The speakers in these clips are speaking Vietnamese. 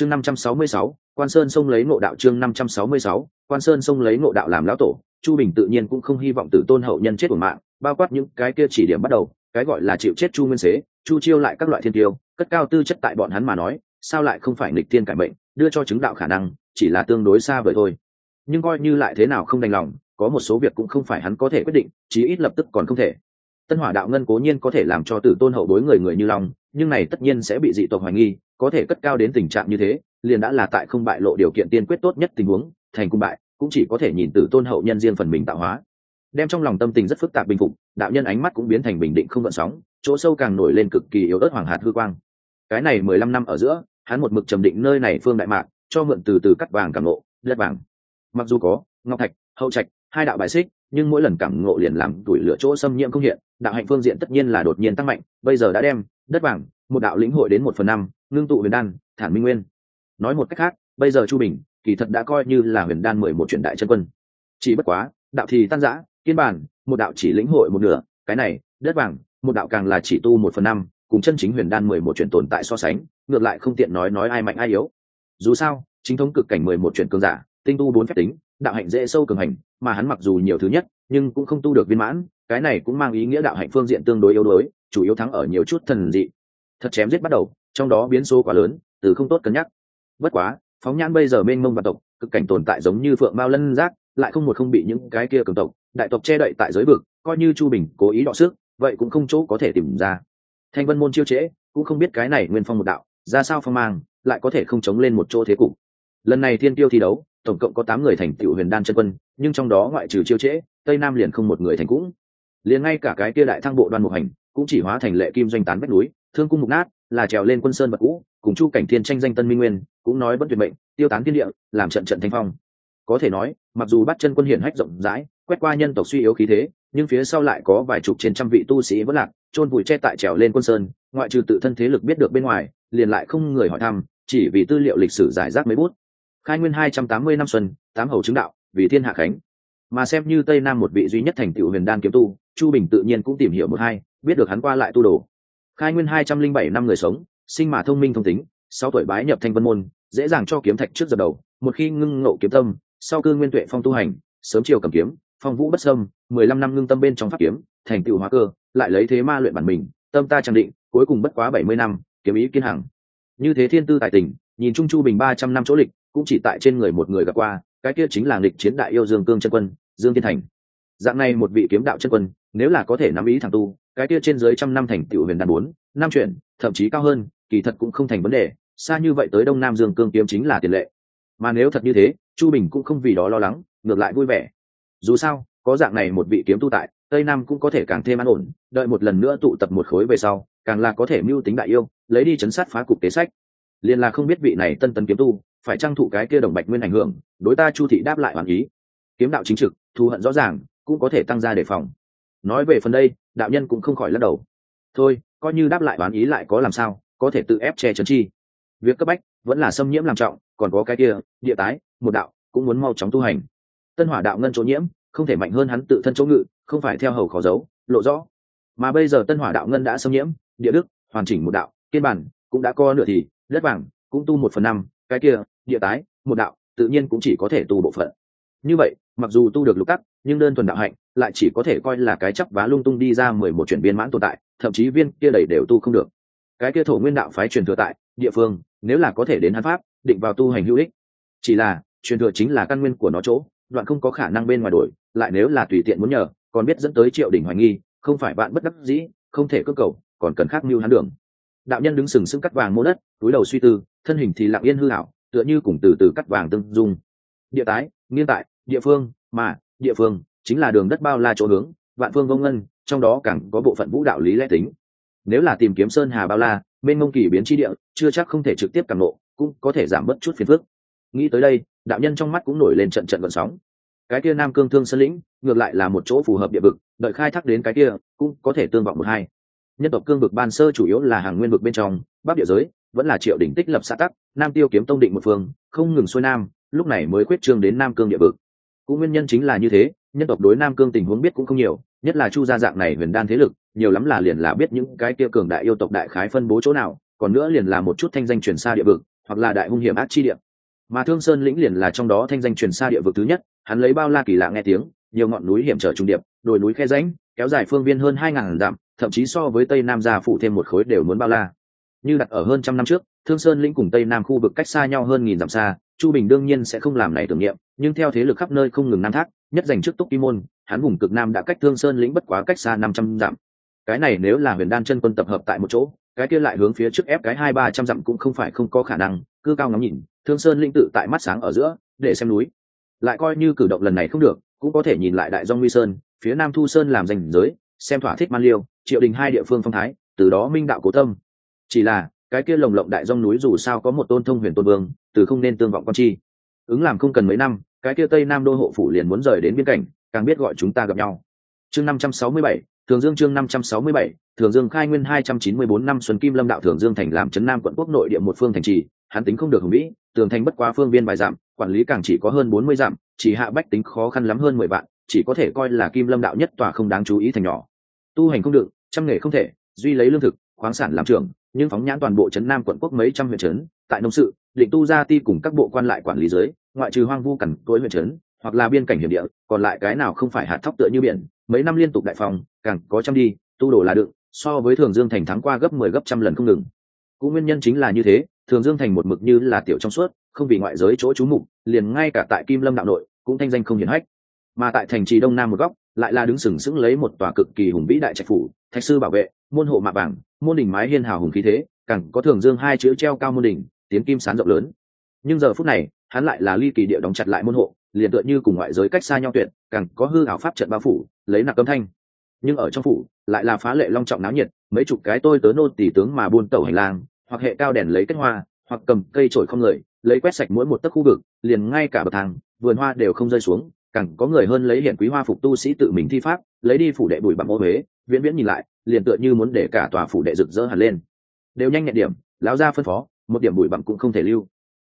chương năm trăm sáu mươi sáu, quan sơn sông lấy ngộ đạo chương năm trăm sáu mươi sáu, quan sơn sông lấy ngộ đạo làm lão tổ, chu bình tự nhiên cũng không hy vọng tử tôn hậu nhân chết của mạng, bao quát những cái kia chỉ điểm bắt đầu, cái gọi là chịu chết chu nguyên xế, chu chiêu lại các loại thiên tiêu, cất cao tư chất tại bọn hắn mà nói, sao lại không phải nghịch thiên cải mệnh, đưa cho chứng đạo khả năng, chỉ là tương đối xa vời thôi. Nhưng coi như lại thế nào không đành lòng, có một số việc cũng không phải hắn có thể quyết định, chí ít lập tức còn không thể tân hỏa đạo ngân cố nhiên có thể làm cho tử tôn hậu bối người người như long, nhưng này tất nhiên sẽ bị dị tộc hoài nghi, có thể cất cao đến tình trạng như thế, liền đã là tại không bại lộ điều kiện tiên quyết tốt nhất tình huống, thành cung bại, cũng chỉ có thể nhìn tử tôn hậu nhân riêng phần mình tạo hóa. Đem trong lòng tâm tình rất phức tạp bình phục, đạo nhân ánh mắt cũng biến thành bình định không gợn sóng, chỗ sâu càng nổi lên cực kỳ yếu ớt hoàng hạt hư quang. Cái này mười lăm năm ở giữa, hắn một mực trầm định nơi này phương đại mạc, cho mượn từ từ cắt vàng cảm nộ đất vàng. Mặc dù có, ngọc thạch, hậu trạch, hai đạo bài xích, nhưng mỗi lần cảm ngộ liền làm tuổi lửa chỗ xâm nhiễm không hiện đạo hạnh phương diện tất nhiên là đột nhiên tăng mạnh, bây giờ đã đem đất vàng, một đạo lĩnh hội đến một phần năm, ngưng tụ huyền đan, thản minh nguyên. Nói một cách khác, bây giờ chu bình, kỳ thật đã coi như là huyền đan mười một truyền đại chân quân. Chỉ bất quá, đạo thì tan giã kiên bản, một đạo chỉ lĩnh hội một nửa, cái này, đất vàng, một đạo càng là chỉ tu một phần năm, cùng chân chính huyền đan mười một truyền tồn tại so sánh, ngược lại không tiện nói nói ai mạnh ai yếu. Dù sao, chính thống cực cảnh mười một truyền cường giả, tinh tu bốn phép tính, đạo hạnh dễ sâu cường hành, mà hắn mặc dù nhiều thứ nhất, nhưng cũng không tu được viên mãn cái này cũng mang ý nghĩa đạo hạnh phương diện tương đối yếu đuối, chủ yếu thắng ở nhiều chút thần dị. Thật chém giết bắt đầu, trong đó biến số quá lớn, từ không tốt cân nhắc. Bất quá, phóng nhãn bây giờ mênh mông và tộc, cực cảnh tồn tại giống như phượng mao lân giác, lại không một không bị những cái kia cường tộc, đại tộc che đậy tại giới vực, coi như chu bình cố ý đọ sức, vậy cũng không chỗ có thể tìm ra. Thanh vân môn chiêu trễ, cũng không biết cái này nguyên phong một đạo, ra sao phong mang, lại có thể không chống lên một chỗ thế cục. Lần này thiên tiêu thi đấu, tổng cộng có tám người thành tựu huyền đan chân quân, nhưng trong đó ngoại trừ chiêu trễ, tây nam liền không một người thành cũng liền ngay cả cái kia đại thang bộ đoan mục hành cũng chỉ hóa thành lệ kim doanh tán vách núi, thương cung mục nát, là trèo lên quân sơn bậc cũ, cùng chu cảnh thiên tranh danh tân minh nguyên, cũng nói bất tuyệt mệnh, tiêu tán thiên địa, làm trận trận thanh phong. Có thể nói, mặc dù bắt chân quân hiển hách rộng rãi, quét qua nhân tộc suy yếu khí thế, nhưng phía sau lại có vài chục trên trăm vị tu sĩ vẫn lạc, chôn vùi che tại trèo lên quân sơn, ngoại trừ tự thân thế lực biết được bên ngoài, liền lại không người hỏi thăm, chỉ vì tư liệu lịch sử giải rác mấy bút. Khai nguyên hai trăm tám mươi năm xuân, tám hầu chứng đạo, vì thiên hạ khánh mà xem như tây nam một vị duy nhất thành tựu huyền đan kiếm tu, chu bình tự nhiên cũng tìm hiểu một hai, biết được hắn qua lại tu đồ. Khai nguyên hai trăm linh bảy năm người sống, sinh mà thông minh thông tính, sau tuổi bái nhập thanh vân môn, dễ dàng cho kiếm thạch trước giờ đầu, một khi ngưng ngộ kiếm tâm, sau cư nguyên tuệ phong tu hành, sớm chiều cầm kiếm, phong vũ bất sâm mười lăm năm ngưng tâm bên trong pháp kiếm, thành tựu hóa cơ, lại lấy thế ma luyện bản mình, tâm ta trang định, cuối cùng bất quá bảy mươi năm, kiếm ý kiên hằng. Như thế thiên tư tài tình, nhìn trung chu bình ba trăm năm chỗ lịch cũng chỉ tại trên người một người gặp qua, cái kia chính là nghịch chiến đại yêu dương cương chân quân, dương thiên thành. Dạng này một vị kiếm đạo chân quân, nếu là có thể nắm ý thằng tu, cái kia trên dưới trăm năm thành tựu huyền đàn bốn, năm chuyển, thậm chí cao hơn, kỳ thật cũng không thành vấn đề, xa như vậy tới đông nam dương cương kiếm chính là tiền lệ. Mà nếu thật như thế, chu bình cũng không vì đó lo lắng, ngược lại vui vẻ. Dù sao, có dạng này một vị kiếm tu tại, tây nam cũng có thể càng thêm an ổn, đợi một lần nữa tụ tập một khối về sau, càng là có thể mưu tính đại yêu, lấy đi chấn sát phá cục kế sách. Liền là không biết vị này tân tấn kiếm tu phải trang thụ cái kia đồng bạch nguyên ảnh hưởng, đối ta chu thị đáp lại hoàn ý. Kiếm đạo chính trực, thù hận rõ ràng, cũng có thể tăng ra đề phòng. Nói về phần đây, đạo nhân cũng không khỏi lắc đầu. Thôi, coi như đáp lại hoàn ý lại có làm sao, có thể tự ép che chấn chi. Việc cấp bách vẫn là xâm nhiễm làm trọng, còn có cái kia, địa tái, một đạo, cũng muốn mau chóng tu hành. Tân hỏa đạo ngân chỗ nhiễm, không thể mạnh hơn hắn tự thân chỗ ngự, không phải theo hầu khó giấu, lộ rõ. Mà bây giờ tân hỏa đạo ngân đã xâm nhiễm, địa đức, hoàn chỉnh một đạo, kiên bản, cũng đã co nửa thì, đất vàng, cũng tu một phần năm, cái kia địa tái, một đạo, tự nhiên cũng chỉ có thể tu bộ phận. Như vậy, mặc dù tu được lục tắc, nhưng đơn thuần đạo hạnh lại chỉ có thể coi là cái chấp vá lung tung đi ra mười một chuyển viên mãn tồn tại, thậm chí viên kia đầy đều tu không được. Cái kia thổ nguyên đạo phái truyền thừa tại, địa phương, nếu là có thể đến hắn pháp, định vào tu hành hữu ích. Chỉ là, truyền thừa chính là căn nguyên của nó chỗ, đoạn không có khả năng bên ngoài đổi, lại nếu là tùy tiện muốn nhờ, còn biết dẫn tới triệu đỉnh hoài nghi, không phải bạn bất đắc dĩ, không thể cơ cầu, còn cần khác mưu hắn đường. Đạo nhân đứng sừng sững cắt vàng mô đất, túi đầu suy tư, thân hình thì lặng yên hư hảo tựa như cùng từ từ cắt vàng tương dung. Địa tái nghiên tại, địa phương, mà, địa phương, chính là đường đất bao la chỗ hướng, vạn phương vông ngân, trong đó càng có bộ phận vũ đạo lý lẽ tính. Nếu là tìm kiếm sơn hà bao la bên mông kỳ biến chi địa, chưa chắc không thể trực tiếp càng nộ cũng có thể giảm bớt chút phiền phức. Nghĩ tới đây, đạo nhân trong mắt cũng nổi lên trận trận vận sóng. Cái kia nam cương thương sơn lĩnh, ngược lại là một chỗ phù hợp địa vực, đợi khai thác đến cái kia, cũng có thể tương vọng một hai. Nhân tộc cương vực ban sơ chủ yếu là hàng nguyên vực bên trong, bắc địa giới vẫn là triệu đỉnh tích lập xã tắc, nam tiêu kiếm tông định một phương, không ngừng xuôi nam, lúc này mới quyết trương đến nam cương địa vực. Cũng nguyên nhân chính là như thế, nhân tộc đối nam cương tình huống biết cũng không nhiều, nhất là chu gia dạng này huyền đan thế lực, nhiều lắm là liền là biết những cái tiêu cường đại yêu tộc đại khái phân bố chỗ nào, còn nữa liền là một chút thanh danh truyền xa địa vực, hoặc là đại hung hiểm ác chi địa. Mà thương sơn lĩnh liền là trong đó thanh danh truyền xa địa vực thứ nhất, hắn lấy bao la kỳ lạ nghe tiếng, nhiều ngọn núi hiểm trở trung điệp, đồi núi khe rãnh, kéo dài phương viên hơn hai ngàn dặm, thậm chí so với tây nam gia phụ thêm một khối đều muốn bao la như đặt ở hơn trăm năm trước, thương sơn lĩnh cùng tây nam khu vực cách xa nhau hơn nghìn dặm xa, chu bình đương nhiên sẽ không làm này tưởng niệm, nhưng theo thế lực khắp nơi không ngừng nam thác, nhất dành trước túc kim môn, hắn vùng cực nam đã cách thương sơn lĩnh bất quá cách xa năm trăm dặm. Cái này nếu là huyền đan chân quân tập hợp tại một chỗ, cái kia lại hướng phía trước ép cái hai ba trăm dặm cũng không phải không có khả năng cư cao ngắm nhìn, thương sơn Lĩnh tự tại mắt sáng ở giữa, để xem núi. Lại coi như cử động lần này không được, cũng có thể nhìn lại đại do nguy sơn, phía nam thu sơn làm danh giới, xem thỏa thích man liêu, triệu đình hai địa phương phong thái, từ đó minh đạo cố tâm chỉ là, cái kia lồng lộng đại dông núi dù sao có một tôn thông huyền tôn vương, từ không nên tương vọng con chi. Ứng làm không cần mấy năm, cái kia tây nam đô hộ phủ liền muốn rời đến biên cảnh, càng biết gọi chúng ta gặp nhau. Chương năm trăm sáu mươi bảy, thường dương chương năm trăm sáu mươi bảy, thường dương khai nguyên hai trăm chín mươi bốn năm xuân kim lâm đạo thường dương thành làm trấn nam quận quốc nội địa một phương thành trì, hắn tính không được hùng vĩ, tường thành bất quá phương viên vài dặm, quản lý càng chỉ có hơn bốn mươi dặm, chỉ hạ bách tính khó khăn lắm hơn mười vạn, chỉ có thể coi là kim lâm đạo nhất tòa không đáng chú ý thành nhỏ. Tu hành không được, trăm nghề không thể, duy lấy lương thực, khoáng sản làm trường nhưng phóng nhãn toàn bộ trấn nam quận quốc mấy trăm huyện trấn, tại nông sự, định tu gia ti cùng các bộ quan lại quản lý dưới ngoại trừ hoang vu cằn cỗi huyện trấn, hoặc là biên cảnh hiểm địa, còn lại cái nào không phải hạt thóc tựa như biển, mấy năm liên tục đại phòng càng có trăm đi, tu đổ là đựng, so với thường dương thành thắng qua gấp mười 10 gấp trăm lần không ngừng. Cũng nguyên nhân chính là như thế, thường dương thành một mực như là tiểu trong suốt, không vì ngoại giới chỗ trú mục, liền ngay cả tại kim lâm đạo nội, cũng thanh danh không hiển hách. Mà tại thành trì đông nam một góc, lại là đứng sừng sững lấy một tòa cực kỳ hùng vĩ đại trạch phủ, thạch sư bảo vệ, môn hộ mạ vàng môn đỉnh mái hiên hào hùng khí thế, càng có thường dương hai chữ treo cao môn đỉnh tiến kim sán rộng lớn. Nhưng giờ phút này, hắn lại là ly kỳ địa đóng chặt lại môn hộ, liền tựa như cùng ngoại giới cách xa nhau tuyệt, càng có hư ảo pháp trận bao phủ, lấy nặng âm thanh. Nhưng ở trong phủ, lại là phá lệ long trọng náo nhiệt, mấy chục cái tôi tớ nô tỷ tướng mà buôn tẩu hành lang, hoặc hệ cao đèn lấy kết hoa, hoặc cầm cây trổi không người lấy quét sạch mỗi một tấc khu vực, liền ngay cả bậc thang, vườn hoa đều không rơi xuống, càng có người hơn lấy hiện quý hoa phục tu sĩ tự mình thi pháp, lấy đi phủ đệ bụi bằng ô huế, viễn viễn nhìn lại liền tựa như muốn để cả tòa phủ đệ rực rỡ hẳn lên. Đều nhanh nhẹn điểm, lão ra phân phó, một điểm bụi bặm cũng không thể lưu.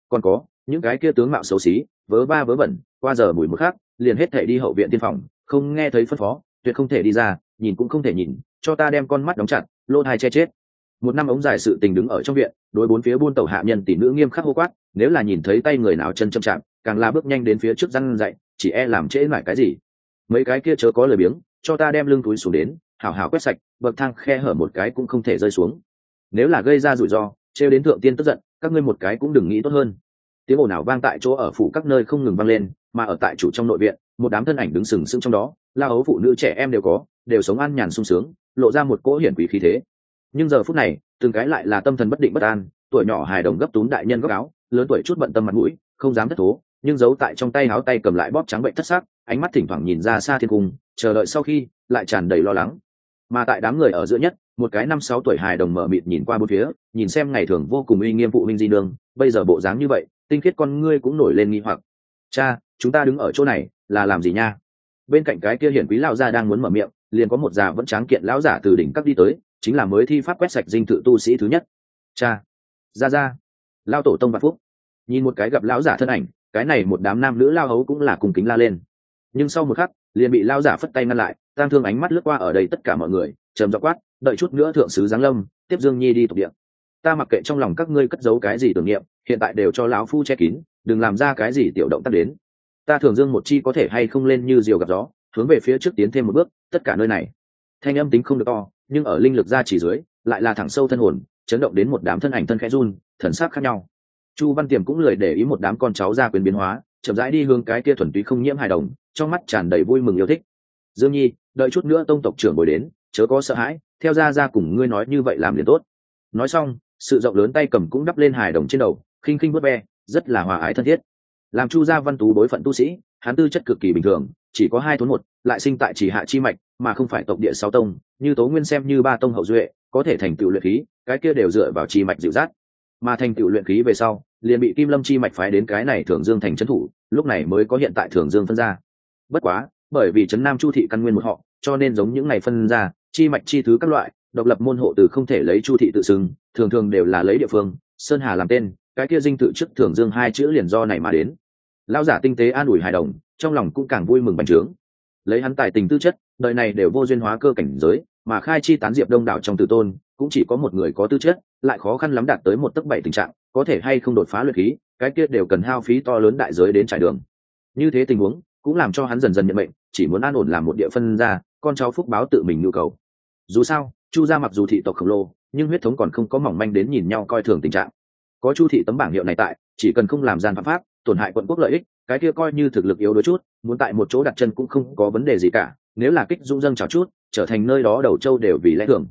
Còn có, những cái kia tướng mạo xấu xí, vớ ba vớ vẩn, qua giờ mùi mực khác, liền hết thể đi hậu viện tiên phòng, không nghe thấy phân phó, tuyệt không thể đi ra, nhìn cũng không thể nhìn, cho ta đem con mắt đóng chặt lô thai che chết. Một năm ống dài sự tình đứng ở trong viện, đối bốn phía buôn tàu hạ nhân tỷ nữ nghiêm khắc hô quát, nếu là nhìn thấy tay người nào chân chậm chạm càng là bước nhanh đến phía trước răn dậy chỉ e làm trễ lại cái gì. Mấy cái kia chớ có lời biếng, cho ta đem lưng túi xuống đến hảo hảo quét sạch, bậc thang khe hở một cái cũng không thể rơi xuống. Nếu là gây ra rủi ro, trêu đến thượng tiên tức giận, các ngươi một cái cũng đừng nghĩ tốt hơn. Tiếng ồn ào vang tại chỗ ở phủ các nơi không ngừng vang lên, mà ở tại chủ trong nội viện, một đám thân ảnh đứng sừng sững trong đó, la ấu phụ nữ trẻ em đều có, đều sống an nhàn sung sướng, lộ ra một cỗ hiển quý khí thế. Nhưng giờ phút này, từng cái lại là tâm thần bất định bất an, tuổi nhỏ hài đồng gấp túm đại nhân góc áo, lớn tuổi chút bận tâm mặt mũi, không dám thất thố, nhưng giấu tại trong tay áo tay cầm lại bóp trắng bệnh thất sắc, ánh mắt thỉnh thoảng nhìn ra xa thiên cung, chờ đợi sau khi, lại tràn đầy lo lắng mà tại đám người ở giữa nhất, một cái năm sáu tuổi hài đồng mở mịt nhìn qua bốn phía, nhìn xem ngày thường vô cùng uy nghiêm phụ minh di nương, bây giờ bộ dáng như vậy, tinh khiết con ngươi cũng nổi lên nghi hoặc. Cha, chúng ta đứng ở chỗ này, là làm gì nha? Bên cạnh cái kia hiển quý lão gia đang muốn mở miệng, liền có một già vẫn tráng kiện lão giả từ đỉnh các đi tới, chính là mới thi pháp quét sạch dinh thự tu sĩ thứ nhất. Cha, ra ra. Lao tổ tông vạn phúc. Nhìn một cái gặp lão giả thân ảnh, cái này một đám nam nữ lao hấu cũng là cùng kính la lên. Nhưng sau một khắc, liền bị lao giả phất tay ngăn lại tang thương ánh mắt lướt qua ở đây tất cả mọi người, trầm dọ quát, đợi chút nữa thượng sứ giáng lâm, tiếp dương nhi đi tục điện ta mặc kệ trong lòng các ngươi cất giấu cái gì tưởng niệm, hiện tại đều cho lão phu che kín, đừng làm ra cái gì tiểu động tác đến. Ta thường dương một chi có thể hay không lên như diều gặp gió, hướng về phía trước tiến thêm một bước, tất cả nơi này. Thanh âm tính không được to, nhưng ở linh lực ra chỉ dưới, lại là thẳng sâu thân hồn, chấn động đến một đám thân ảnh thân khẽ run, thần sắc khác nhau. Chu văn tiềm cũng lười để ý một đám con cháu ra quyền biến hóa, chậm rãi đi hướng cái kia thuần túy không nhiễm hài đồng, trong mắt tràn đầy vui mừng yêu thích. Dương nhi đợi chút nữa tông tộc trưởng ngồi đến, chớ có sợ hãi, theo ra ra cùng ngươi nói như vậy làm liền tốt. Nói xong, sự rộng lớn tay cầm cũng đắp lên hài đồng trên đầu, khinh khinh vớt ve, rất là hòa ái thân thiết. Làm chu gia văn tú đối phận tu sĩ, hắn tư chất cực kỳ bình thường, chỉ có hai thốn một, lại sinh tại chỉ hạ chi mạch, mà không phải tộc địa sáu tông, như tố nguyên xem như ba tông hậu duệ, có thể thành tựu luyện khí, cái kia đều dựa vào chi mạch dịu dắt. Mà thành tựu luyện khí về sau, liền bị kim lâm chi mạch phái đến cái này thường dương thành trấn thủ, lúc này mới có hiện tại thường dương phân ra. Bất quá bởi vì trấn nam chu thị căn nguyên một họ, cho nên giống những ngày phân ra, chi mạch chi thứ các loại, độc lập môn hộ từ không thể lấy chu thị tự xưng, thường thường đều là lấy địa phương, sơn hà làm tên, cái kia dinh tự trước thường dương hai chữ liền do này mà đến. Lão giả tinh tế an ủi hài đồng, trong lòng cũng càng vui mừng bành trướng. Lấy hắn tài tình tư chất, đời này đều vô duyên hóa cơ cảnh giới, mà khai chi tán diệp đông đảo trong tử tôn, cũng chỉ có một người có tư chất, lại khó khăn lắm đạt tới một tấc bảy tình trạng, có thể hay không đột phá luyện khí, cái kia đều cần hao phí to lớn đại giới đến trải đường. Như thế tình huống cũng làm cho hắn dần dần nhận mệnh, chỉ muốn an ổn làm một địa phân ra, con cháu phúc báo tự mình nhu cầu. Dù sao, chu gia mặc dù thị tộc khổng lồ, nhưng huyết thống còn không có mỏng manh đến nhìn nhau coi thường tình trạng. Có chu thị tấm bảng hiệu này tại, chỉ cần không làm gian phạm pháp, tổn hại quận quốc lợi ích, cái kia coi như thực lực yếu đôi chút, muốn tại một chỗ đặt chân cũng không có vấn đề gì cả, nếu là kích dung dâng chào chút, trở thành nơi đó đầu châu đều vì lẽ thường.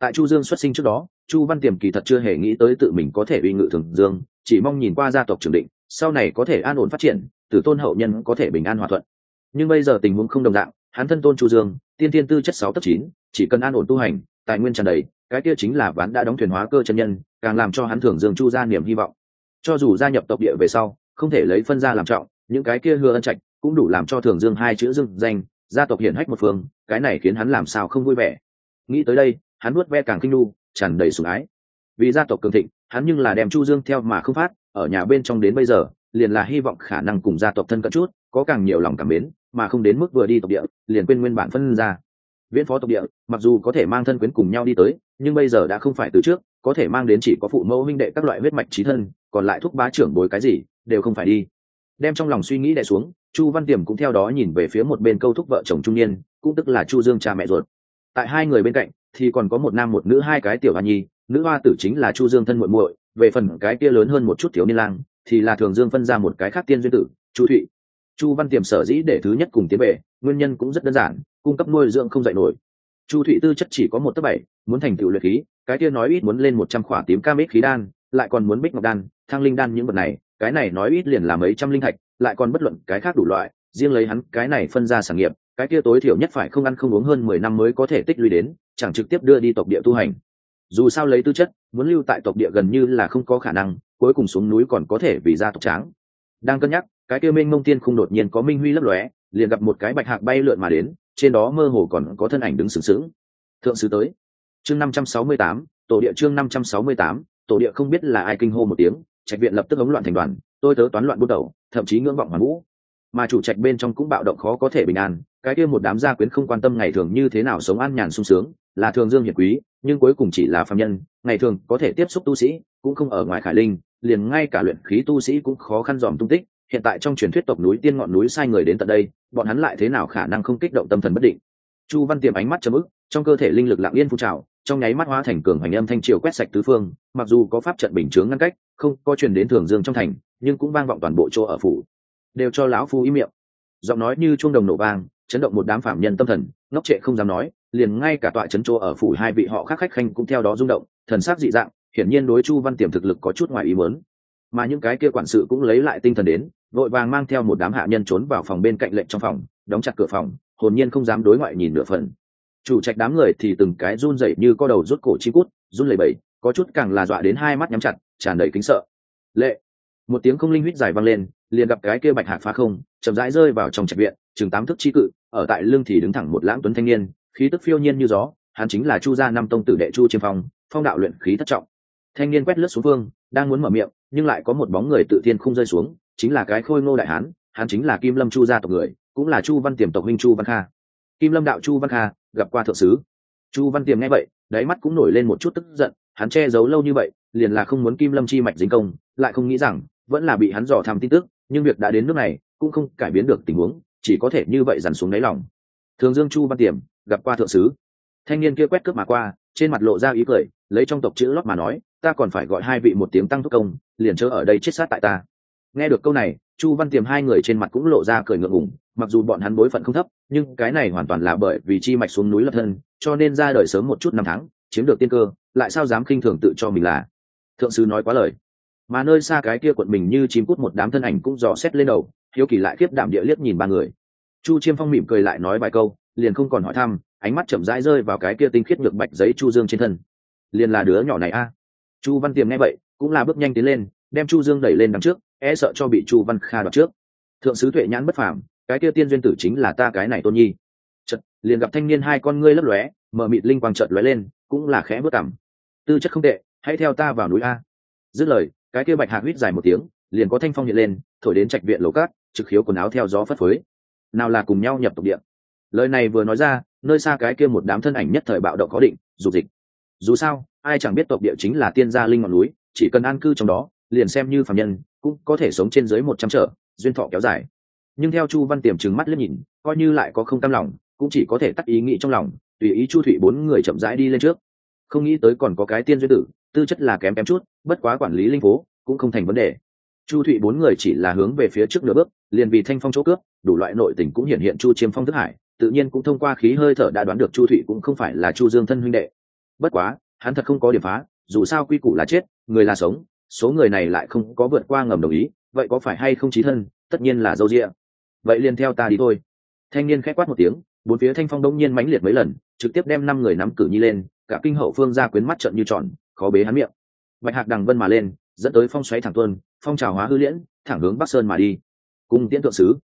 Tại chu dương xuất sinh trước đó, chu văn tiềm kỳ thật chưa hề nghĩ tới tự mình có thể uy ngự thường dương, chỉ mong nhìn qua gia tộc trưởng định, sau này có thể an ổn phát triển tử tôn hậu nhân có thể bình an hòa thuận. Nhưng bây giờ tình huống không đồng dạng, hắn thân tôn chu dương, tiên thiên tư chất sáu tấp chín, chỉ cần an ổn tu hành, tài nguyên tràn đầy, cái kia chính là ván đã đóng thuyền hóa cơ chân nhân, càng làm cho hắn thường dương chu ra niềm hy vọng. Cho dù gia nhập tộc địa về sau, không thể lấy phân ra làm trọng, những cái kia hứa ân trạch cũng đủ làm cho thường dương hai chữ dương danh, gia tộc hiển hách một phương, cái này khiến hắn làm sao không vui vẻ. Nghĩ tới đây, hắn nuốt ve càng kinh nu, tràn đầy sủng ái. Vì gia tộc cường thịnh, hắn nhưng là đem chu dương theo mà không phát, ở nhà bên trong đến bây giờ liền là hy vọng khả năng cùng gia tộc thân cận chút, có càng nhiều lòng cảm mến, mà không đến mức vừa đi tộc địa, liền quên nguyên bản phân ra. Viễn phó tộc địa, mặc dù có thể mang thân quyến cùng nhau đi tới, nhưng bây giờ đã không phải từ trước, có thể mang đến chỉ có phụ mẫu minh đệ các loại huyết mạch trí thân, còn lại thúc bá trưởng bối cái gì, đều không phải đi. Đem trong lòng suy nghĩ đè xuống, chu văn tiềm cũng theo đó nhìn về phía một bên câu thúc vợ chồng trung niên, cũng tức là chu dương cha mẹ ruột. Tại hai người bên cạnh, thì còn có một nam một nữ hai cái tiểu hoa nhi, nữ hoa tử chính là chu dương thân muội muội, về phần cái kia lớn hơn một chút thiếu niên lang thì là thường dương phân ra một cái khác tiên duyên tử, chu thụy. Chu văn tiềm sở dĩ để thứ nhất cùng tiến về, nguyên nhân cũng rất đơn giản, cung cấp nuôi dưỡng không dạy nổi. Chu thụy tư chất chỉ có một tấc bảy, muốn thành tựu luyện khí, cái kia nói ít muốn lên một trăm khỏa tím cam ít khí đan, lại còn muốn bích ngọc đan thang linh đan những vật này, cái này nói ít liền là mấy trăm linh thạch, lại còn bất luận cái khác đủ loại, riêng lấy hắn cái này phân ra sản nghiệp, cái kia tối thiểu nhất phải không ăn không uống hơn mười năm mới có thể tích lũy đến, chẳng trực tiếp đưa đi tộc địa tu hành. Dù sao lấy tư chất, muốn lưu tại tộc địa gần như là không có khả năng cuối cùng xuống núi còn có thể vì gia tộc tráng. Đang cân nhắc, cái kia minh mông tiên không đột nhiên có minh huy lấp lóe, liền gặp một cái bạch hạc bay lượn mà đến, trên đó mơ hồ còn có thân ảnh đứng sừng sững. Thượng sứ tới. Chương năm trăm sáu mươi tám, tổ địa chương năm trăm sáu mươi tám, tổ địa không biết là ai kinh hô một tiếng, trạch viện lập tức ống loạn thành đoàn, tôi tớ toán loạn bút đầu, thậm chí ngưỡng vọng hoàn vũ mà chủ trạch bên trong cũng bạo động khó có thể bình an, cái kia một đám gia quyến không quan tâm ngày thường như thế nào sống an nhàn sung sướng, là thường dương hiển quý, nhưng cuối cùng chỉ là phạm nhân, ngày thường có thể tiếp xúc tu sĩ, cũng không ở ngoài khải linh liền ngay cả luyện khí tu sĩ cũng khó khăn dòm tung tích, hiện tại trong truyền thuyết tộc núi tiên ngọn núi sai người đến tận đây, bọn hắn lại thế nào khả năng không kích động tâm thần bất định? Chu văn tiềm ánh mắt chấm ức, trong cơ thể linh lực lặng yên phun trào, trong nháy mắt hóa thành cường hành âm thanh triều quét sạch tứ phương, mặc dù có pháp trận bình chướng ngăn cách, không có truyền đến thường dương trong thành, nhưng cũng vang vọng toàn bộ chỗ ở phủ. Đều cho lão phu ý miệng. Giọng nói như chuông đồng nổ vang, chấn động một đám phạm nhân tâm thần, ngốc trệ không dám nói, liền ngay cả tọa chấn chỗ ở phủ hai vị họ khác khách khanh cũng theo đó rung động, thần sắc dị dạng hiển nhiên đối chu văn tiềm thực lực có chút ngoài ý muốn. Mà những cái kia quản sự cũng lấy lại tinh thần đến, vội vàng mang theo một đám hạ nhân trốn vào phòng bên cạnh lệnh trong phòng, đóng chặt cửa phòng, hồn nhiên không dám đối ngoại nhìn nửa phần. Chủ trạch đám người thì từng cái run rẩy như co đầu rút cổ chi cút, run lẩy bẩy, có chút càng là dọa đến hai mắt nhắm chặt, tràn đầy kính sợ. Lệ! Một tiếng không linh huýt dài vang lên, liền gặp cái kia bạch hạc phá không, chậm rãi rơi vào trong trạch viện, chừng tám thước chi cự, ở tại lương thì đứng thẳng một lãng tuấn thanh niên, khí tức phiêu nhiên như gió, hắn chính là chu gia năm tông tử đệ chu chiêm phong phong đạo luyện khí thất trọng thanh niên quét lướt xuống phương, đang muốn mở miệng, nhưng lại có một bóng người tự thiên không rơi xuống, chính là cái khôi ngô đại hán, hắn chính là kim lâm chu gia tộc người, cũng là chu văn tiềm tộc huynh chu văn kha. Kim lâm đạo chu văn kha, gặp qua thượng sứ. Chu văn tiềm nghe vậy, đáy mắt cũng nổi lên một chút tức giận, hắn che giấu lâu như vậy, liền là không muốn kim lâm chi mạch dính công, lại không nghĩ rằng, vẫn là bị hắn dò tham tin tức, nhưng việc đã đến nước này, cũng không cải biến được tình huống, chỉ có thể như vậy dằn xuống đáy lòng. Thường dương chu văn tiềm, gặp qua thượng sứ. Thanh niên kia quét cướp mà qua, trên mặt lộ ra ý cười, lấy trong tộc chữ lót mà nói ta còn phải gọi hai vị một tiếng tăng thúc công, liền chớ ở đây chết sát tại ta. Nghe được câu này, chu văn tiềm hai người trên mặt cũng lộ ra cười ngượng ngùng, mặc dù bọn hắn bối phận không thấp, nhưng cái này hoàn toàn là bởi vì chi mạch xuống núi lập thân, cho nên ra đời sớm một chút năm tháng, chiếm được tiên cơ, lại sao dám khinh thường tự cho mình là. Thượng sứ nói quá lời. Mà nơi xa cái kia quận mình như chim cút một đám thân ảnh cũng dò xét lên đầu, hiếu kỳ lại khiếp đảm địa liếc nhìn ba người. Chu chiêm phong mỉm cười lại nói vài câu, liền không còn hỏi thăm, ánh mắt chậm rãi rơi vào cái kia tinh khiết ngược bạch giấy chu dương trên thân. Liền là đứa nhỏ này a chu văn tiềm nghe vậy, cũng là bước nhanh tiến lên, đem chu dương đẩy lên đằng trước e sợ cho bị chu văn kha đoạt trước. Thượng sứ tuệ nhãn bất phàm, cái kia tiên duyên tử chính là ta cái này tôn nhi. Chật liền gặp thanh niên hai con ngươi lấp lóe, mở mịt linh quang chợt lóe lên, cũng là khẽ bước cằm. Tư chất không tệ, hãy theo ta vào núi a. Dứt lời, cái kia bạch hạc huýt dài một tiếng, liền có thanh phong hiện lên, thổi đến trạch viện lầu cát, trực khiếu quần áo theo gió phất phới. Nào là cùng nhau nhập tục điện lời này vừa nói ra, nơi xa cái kia một đám thân ảnh nhất thời bạo động có định dù dịch. Dù sao ai chẳng biết tộc địa chính là tiên gia linh ngọn núi, chỉ cần an cư trong đó, liền xem như phạm nhân, cũng có thể sống trên dưới một trăm trở, duyên thọ kéo dài. Nhưng theo chu văn tiềm trừng mắt liếc nhìn, coi như lại có không cam lòng, cũng chỉ có thể tắt ý nghĩ trong lòng, tùy ý chu thủy bốn người chậm rãi đi lên trước. Không nghĩ tới còn có cái tiên duyên tử, tư chất là kém kém chút, bất quá quản lý linh phố, cũng không thành vấn đề. Chu thụy bốn người chỉ là hướng về phía trước nửa bước, liền vì thanh phong chỗ cướp, đủ loại nội tình cũng hiện hiện chu chiêm phong thức hải, tự nhiên cũng thông qua khí hơi thở đã đoán được chu thụy cũng không phải là chu dương thân huynh đệ. Bất quá hắn thật không có điểm phá, dù sao quy củ là chết, người là sống, số người này lại không có vượt qua ngầm đồng ý, vậy có phải hay không trí thân, tất nhiên là dâu rịa. Vậy liền theo ta đi thôi. Thanh niên khẽ quát một tiếng, bốn phía thanh phong đông nhiên mãnh liệt mấy lần, trực tiếp đem năm người nắm cử nhi lên, cả kinh hậu phương ra quyến mắt trận như tròn, khó bế hắn miệng. Bạch hạc đằng vân mà lên, dẫn tới phong xoáy thẳng tuân phong trào hóa hư liễn, thẳng hướng bắc sơn mà đi. Cùng tiễn thượng sứ.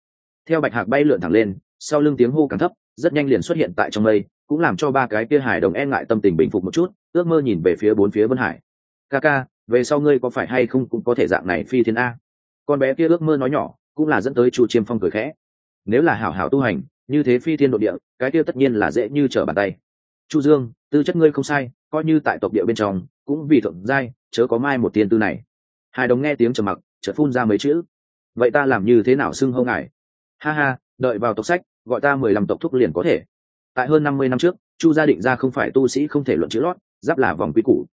Theo bạch hạc bay lượn thẳng lên, sau lưng tiếng hô càng thấp rất nhanh liền xuất hiện tại trong mây, cũng làm cho ba cái kia hải đồng e ngại tâm tình bình phục một chút, ước mơ nhìn về phía bốn phía vân hải. Ca ca, về sau ngươi có phải hay không cũng có thể dạng này phi thiên a? Con bé kia ước mơ nói nhỏ, cũng là dẫn tới chu chiêm phong cười khẽ. Nếu là hảo hảo tu hành, như thế phi thiên nội địa, cái kia tất nhiên là dễ như trở bàn tay. Chu dương, tư chất ngươi không sai, coi như tại tộc địa bên trong, cũng vì thượng giai, chớ có mai một tiên tư này. Hai đồng nghe tiếng trầm mặc, chợt phun ra mấy chữ. Vậy ta làm như thế nào xưng hô ngài? Ha ha, đợi vào tộc sách gọi ta mười lăm tộc thúc liền có thể. Tại hơn năm mươi năm trước, chu gia định ra không phải tu sĩ không thể luận chữ lót, giáp là vòng quy củ.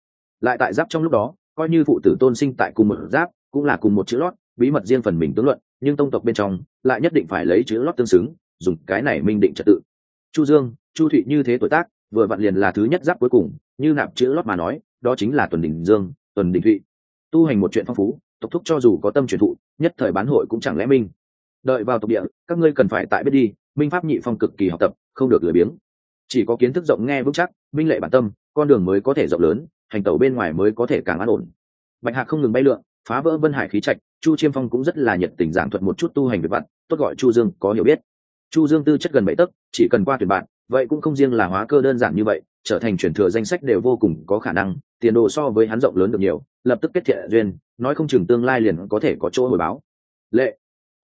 Lại tại giáp trong lúc đó, coi như phụ tử tôn sinh tại cùng một giáp, cũng là cùng một chữ lót, bí mật riêng phần mình tướng luận, nhưng tông tộc bên trong lại nhất định phải lấy chữ lót tương xứng, dùng cái này minh định trật tự. Chu dương, chu thụy như thế tuổi tác, vừa vặn liền là thứ nhất giáp cuối cùng, như nạp chữ lót mà nói, đó chính là tuần đình dương, tuần đình thụy. Tu hành một chuyện phong phú, tộc thúc cho dù có tâm truyền thụ, nhất thời bán hội cũng chẳng lẽ minh. Đợi vào tộc địa, các ngươi cần phải tại biết đi minh pháp nhị phong cực kỳ học tập, không được lười biếng. Chỉ có kiến thức rộng nghe vững chắc minh lệ bản tâm, con đường mới có thể rộng lớn, hành tẩu bên ngoài mới có thể càng an ổn. Bạch hạc không ngừng bay lượn, phá vỡ vân hải khí trạch, chu chiêm phong cũng rất là nhiệt tình giảng thuật một chút tu hành về vặt tốt gọi chu dương, có hiểu biết. Chu dương tư chất gần bảy tấc, chỉ cần qua tuyển bạn, vậy cũng không riêng là hóa cơ đơn giản như vậy, trở thành chuyển thừa danh sách đều vô cùng có khả năng, tiền đồ so với hắn rộng lớn được nhiều, lập tức kết thiện duyên, nói không chừng tương lai liền có thể có chỗ hồi báo. Lệ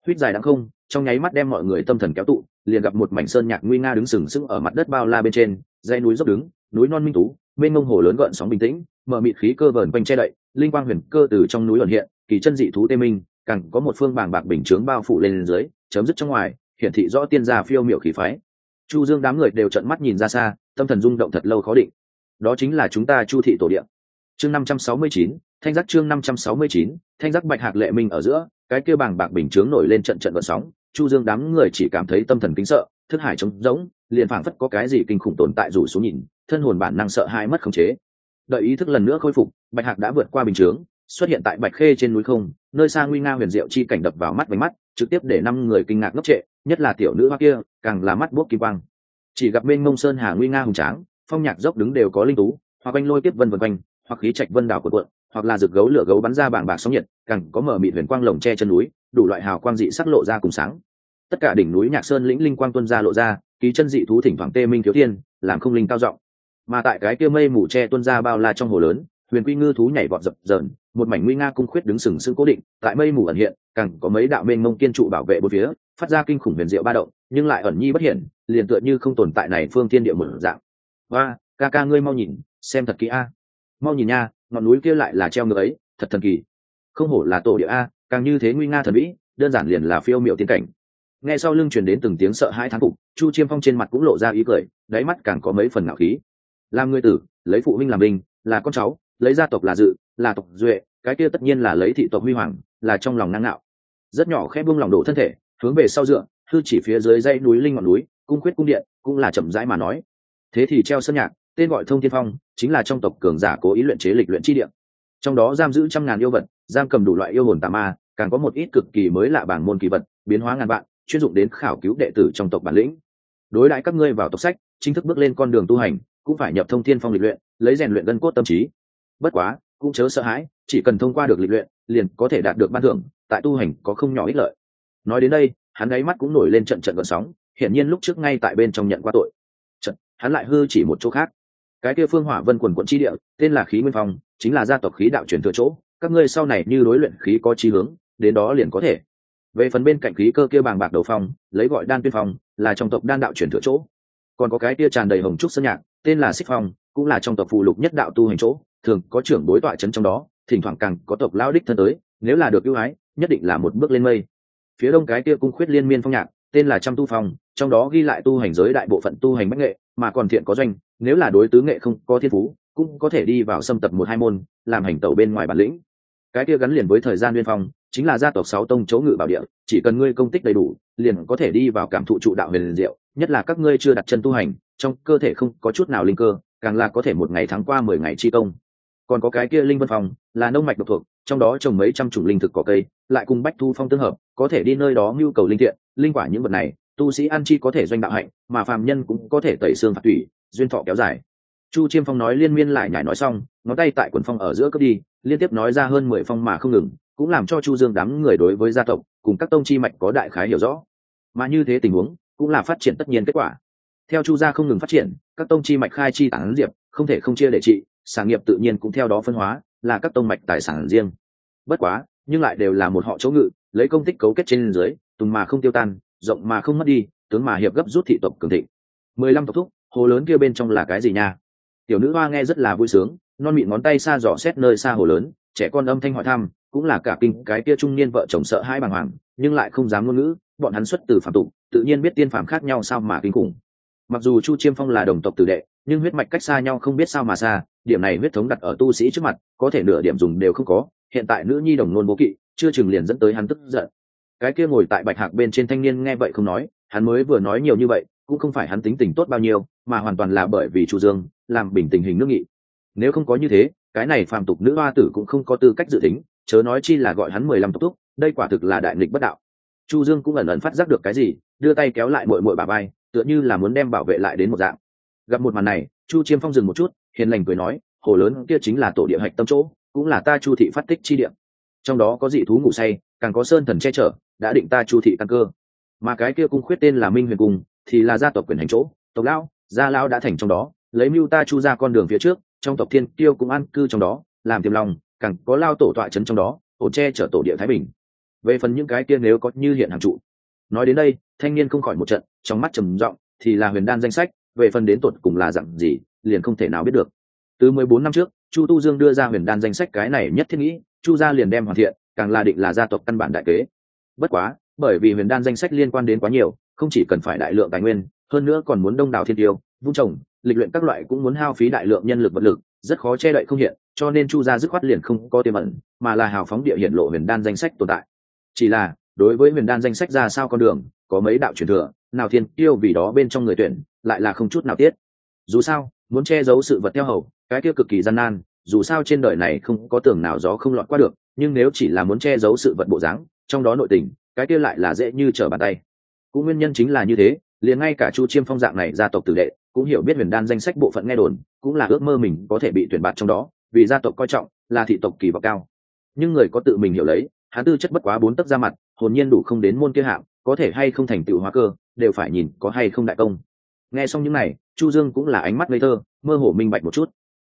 Huyết dài đang không, trong nháy mắt đem mọi người tâm thần kéo tụ, liền gặp một mảnh sơn nhạc nguy nga đứng sừng sững ở mặt đất bao la bên trên, dãy núi dốc đứng, núi non minh tú bên ngông hồ lớn gợn sóng bình tĩnh, mở mịt khí cơ vờn quanh che đậy, linh quang huyền cơ từ trong núi ẩn hiện, kỳ chân dị thú tê minh, càng có một phương bàng bạc bình chướng bao phủ lên dưới, chấm dứt trong ngoài, hiển thị rõ tiên gia phiêu miểu khí phái. Chu dương đám người đều trợn mắt nhìn ra xa, tâm thần rung động thật lâu khó định. Đó chính là chúng ta chu thị tổ địa. Chương năm trăm sáu mươi chín, thanh giác chương năm trăm sáu mươi chín, thanh giác bạch hạc lệ minh ở giữa cái kia bàng bạc bình chướng nổi lên trận trận vận sóng, chu dương đám người chỉ cảm thấy tâm thần kính sợ, thức hải trống rỗng, liền phảng phất có cái gì kinh khủng tồn tại rủ xuống nhìn, thân hồn bản năng sợ hai mất khống chế. Đợi ý thức lần nữa khôi phục, bạch hạc đã vượt qua bình chướng, xuất hiện tại bạch khê trên núi không, nơi xa nguy nga huyền diệu chi cảnh đập vào mắt bánh mắt, trực tiếp để năm người kinh ngạc ngốc trệ, nhất là tiểu nữ hoa kia, càng là mắt buốc kim quang. Chỉ gặp bên mông sơn hà nguy nga hùng tráng, phong nhạc dốc đứng đều có linh tú hoặc anh lôi tiếp vân vân quanh hoặc khí trạch vân đảo của quận hoặc là rực gấu lửa gấu bắn ra bảng bạc sóng nhiệt, càng có mở mịt huyền quang lồng che chân núi, đủ loại hào quang dị sắc lộ ra cùng sáng. Tất cả đỉnh núi nhạc sơn lĩnh linh quang tuân ra lộ ra, ký chân dị thú thỉnh thoảng tê minh thiếu thiên, làm không linh cao giọng. Mà tại cái kia mây mù che tuân ra bao la trong hồ lớn, huyền quy ngư thú nhảy vọt dập dờn, một mảnh nguy nga cung khuyết đứng sừng sững cố định, tại mây mù ẩn hiện, càng có mấy đạo mênh mông kiên trụ bảo vệ bốn phía, phát ra kinh khủng huyền diệu ba động, nhưng lại ẩn nhi bất hiển, liền tựa như không tồn tại này phương thiên địa một dạng. Và ca ca ngươi mau nhìn, xem thật kỹ a. Mau nhìn nha ngọn núi kia lại là treo ngựa ấy, thật thần kỳ. Không hổ là tổ địa a, càng như thế nguy nga thần vĩ, đơn giản liền là phiêu miệu tiên cảnh. Nghe sau lưng truyền đến từng tiếng sợ hai thán phục, chu chiêm phong trên mặt cũng lộ ra ý cười, đáy mắt càng có mấy phần ngạo khí. Làm người tử, lấy phụ huynh làm binh là con cháu, lấy gia tộc là dự, là tộc duệ, cái kia tất nhiên là lấy thị tộc huy hoàng, là trong lòng năng ngạo. Rất nhỏ khẽ buông lòng đổ thân thể, hướng về sau dựa thư chỉ phía dưới dãy núi linh ngọn núi, cung khuyết cung điện, cũng là chậm rãi mà nói. Thế thì treo sân nhạc tên gọi thông thiên phong chính là trong tộc cường giả cố ý luyện chế lịch luyện chi điện trong đó giam giữ trăm ngàn yêu vật, giam cầm đủ loại yêu hồn tà ma, càng có một ít cực kỳ mới lạ bảng môn kỳ vật, biến hóa ngàn vạn, chuyên dụng đến khảo cứu đệ tử trong tộc bản lĩnh. Đối đãi các ngươi vào tộc sách, chính thức bước lên con đường tu hành, cũng phải nhập thông thiên phong lịch luyện, lấy rèn luyện gân cốt tâm trí. Bất quá, cũng chớ sợ hãi, chỉ cần thông qua được lịch luyện, liền có thể đạt được ban thưởng, tại tu hành có không nhỏ ích lợi. Nói đến đây, hắn gáy mắt cũng nổi lên trận trận gợn sóng, hiển nhiên lúc trước ngay tại bên trong nhận qua tội. Trận hắn lại hư chỉ một chỗ khác cái kia phương hỏa vân quần quận chi địa, tên là khí nguyên phong, chính là gia tộc khí đạo truyền thừa chỗ, các ngươi sau này như đối luyện khí có chi hướng, đến đó liền có thể. Về phần bên cạnh khí cơ kia bàng bạc đầu phong, lấy gọi đan tuyên phong, là trong tộc đan đạo truyền thừa chỗ. Còn có cái kia tràn đầy hồng trúc sơn nhạc, tên là xích phong, cũng là trong tộc phù lục nhất đạo tu hành chỗ, thường có trưởng bối tọa trấn trong đó, thỉnh thoảng càng có tộc lao đích thân tới, nếu là được ưu ái, nhất định là một bước lên mây. Phía đông cái kia cung khuyết liên miên phong nhạc tên là trăm tu phong, trong đó ghi lại tu hành giới đại bộ phận tu hành bách nghệ, mà còn thiện có doanh, nếu là đối tứ nghệ không có thiên phú, cũng có thể đi vào xâm tập một hai môn, làm hành tẩu bên ngoài bản lĩnh. Cái kia gắn liền với thời gian liên phong, chính là gia tộc sáu tông chỗ ngự bảo địa, chỉ cần ngươi công tích đầy đủ, liền có thể đi vào cảm thụ trụ đạo huyền diệu, nhất là các ngươi chưa đặt chân tu hành, trong cơ thể không có chút nào linh cơ, càng là có thể một ngày tháng qua mười ngày chi công. Còn có cái kia linh vân phòng là nông mạch độc thuộc, trong đó trồng mấy trăm chủng linh thực cỏ cây, lại cùng bách thu phong tương hợp, có thể đi nơi đó nhu cầu linh thiện linh quả những vật này, tu sĩ ăn chi có thể doanh đạo hạnh, mà phàm nhân cũng có thể tẩy xương phạt thủy duyên thọ kéo dài. Chu chiêm phong nói liên miên lại nhảy nói xong, ngón tay tại quần phong ở giữa cướp đi, liên tiếp nói ra hơn mười phong mà không ngừng, cũng làm cho chu dương đám người đối với gia tộc, cùng các tông chi mạch có đại khái hiểu rõ. Mà như thế tình huống, cũng là phát triển tất nhiên kết quả. Theo chu gia không ngừng phát triển, các tông chi mạch khai chi tản diệp, không thể không chia để trị, sản nghiệp tự nhiên cũng theo đó phân hóa, là các tông mạch tài sản riêng. Bất quá, nhưng lại đều là một họ chỗ ngự, lấy công tích cấu kết trên dưới tùng mà không tiêu tan, rộng mà không mất đi, tướng mà hiệp gấp rút thị tộc cường thịnh. Mười lăm tộc thúc, hồ lớn kia bên trong là cái gì nha? Tiểu nữ hoa nghe rất là vui sướng, non mịn ngón tay xa dò xét nơi xa hồ lớn, trẻ con âm thanh hỏi thăm, cũng là cả kinh, cái kia trung niên vợ chồng sợ hai bàng hoàng, nhưng lại không dám ngôn ngữ, bọn hắn xuất từ phạm tục, tự nhiên biết tiên phạm khác nhau sao mà kinh khủng. Mặc dù chu chiêm phong là đồng tộc tử đệ, nhưng huyết mạch cách xa nhau không biết sao mà xa, điểm này huyết thống đặt ở tu sĩ trước mặt, có thể nửa điểm dùng đều không có, hiện tại nữ nhi đồng nôn bố kỵ, chưa chừng liền dẫn tới hắn tức giận cái kia ngồi tại bạch hạc bên trên thanh niên nghe vậy không nói, hắn mới vừa nói nhiều như vậy, cũng không phải hắn tính tình tốt bao nhiêu, mà hoàn toàn là bởi vì chu dương, làm bình tình hình nước nghị. Nếu không có như thế, cái này phàm tục nữ hoa tử cũng không có tư cách dự tính, chớ nói chi là gọi hắn mười lăm tốc túc đây quả thực là đại nghịch bất đạo. Chu dương cũng ẩn ẩn phát giác được cái gì, đưa tay kéo lại mội mội bà bay tựa như là muốn đem bảo vệ lại đến một dạng. Gặp một màn này, chu chiêm phong dừng một chút, hiền lành cười nói, hồ lớn kia chính là tổ địa hạch tâm chỗ, cũng là ta chu thị phát tích chi địa trong đó có dị thú ngủ say, càng có sơn thần che chở, đã định ta chu thị căn cơ. Mà cái kia cung khuyết tên là minh huyền cung, thì là gia tộc quyền hành chỗ, tộc lão, gia lão đã thành trong đó, lấy mưu ta chu ra con đường phía trước, trong tộc thiên tiêu cũng an cư trong đó, làm tiềm lòng, càng có lao tổ tọa trấn trong đó ổ che chở tổ địa thái bình. Về phần những cái kia nếu có như hiện hàng trụ. Nói đến đây, thanh niên không khỏi một trận, trong mắt trầm giọng, thì là huyền đan danh sách, về phần đến tột cùng là dặn gì, liền không thể nào biết được. Từ mười bốn năm trước, chu tu dương đưa ra huyền đan danh sách cái này nhất thiết nghĩ chu gia liền đem hoàn thiện, càng là định là gia tộc căn bản đại kế. Bất quá, bởi vì huyền đan danh sách liên quan đến quá nhiều, không chỉ cần phải đại lượng tài nguyên, hơn nữa còn muốn đông đảo thiên tiêu, vung trồng, lịch luyện các loại cũng muốn hao phí đại lượng nhân lực vật lực, rất khó che đậy không hiện, cho nên chu gia dứt khoát liền không có tiềm ẩn, mà là hào phóng địa hiện lộ huyền đan danh sách tồn tại. Chỉ là, đối với huyền đan danh sách ra sao con đường, có mấy đạo truyền thừa, nào thiên tiêu vì đó bên trong người tuyển, lại là không chút nào tiết dù sao, muốn che giấu sự vật theo hầu, cái kia cực kỳ gian nan dù sao trên đời này không có tường nào gió không lọt qua được, nhưng nếu chỉ là muốn che giấu sự vật bộ dáng, trong đó nội tình, cái kia lại là dễ như trở bàn tay. Cũng nguyên nhân chính là như thế, liền ngay cả chu chiêm phong dạng này gia tộc tử đệ, cũng hiểu biết huyền đan danh sách bộ phận nghe đồn, cũng là ước mơ mình có thể bị tuyển bạt trong đó, vì gia tộc coi trọng, là thị tộc kỳ vọng cao. Nhưng người có tự mình hiểu lấy, hắn tư chất bất quá bốn tấc ra mặt, hồn nhiên đủ không đến môn kia hạng, có thể hay không thành tựu hóa cơ, đều phải nhìn có hay không đại công. Nghe xong những này, chu dương cũng là ánh mắt ngây thơ, mơ hồ minh bạch một chút.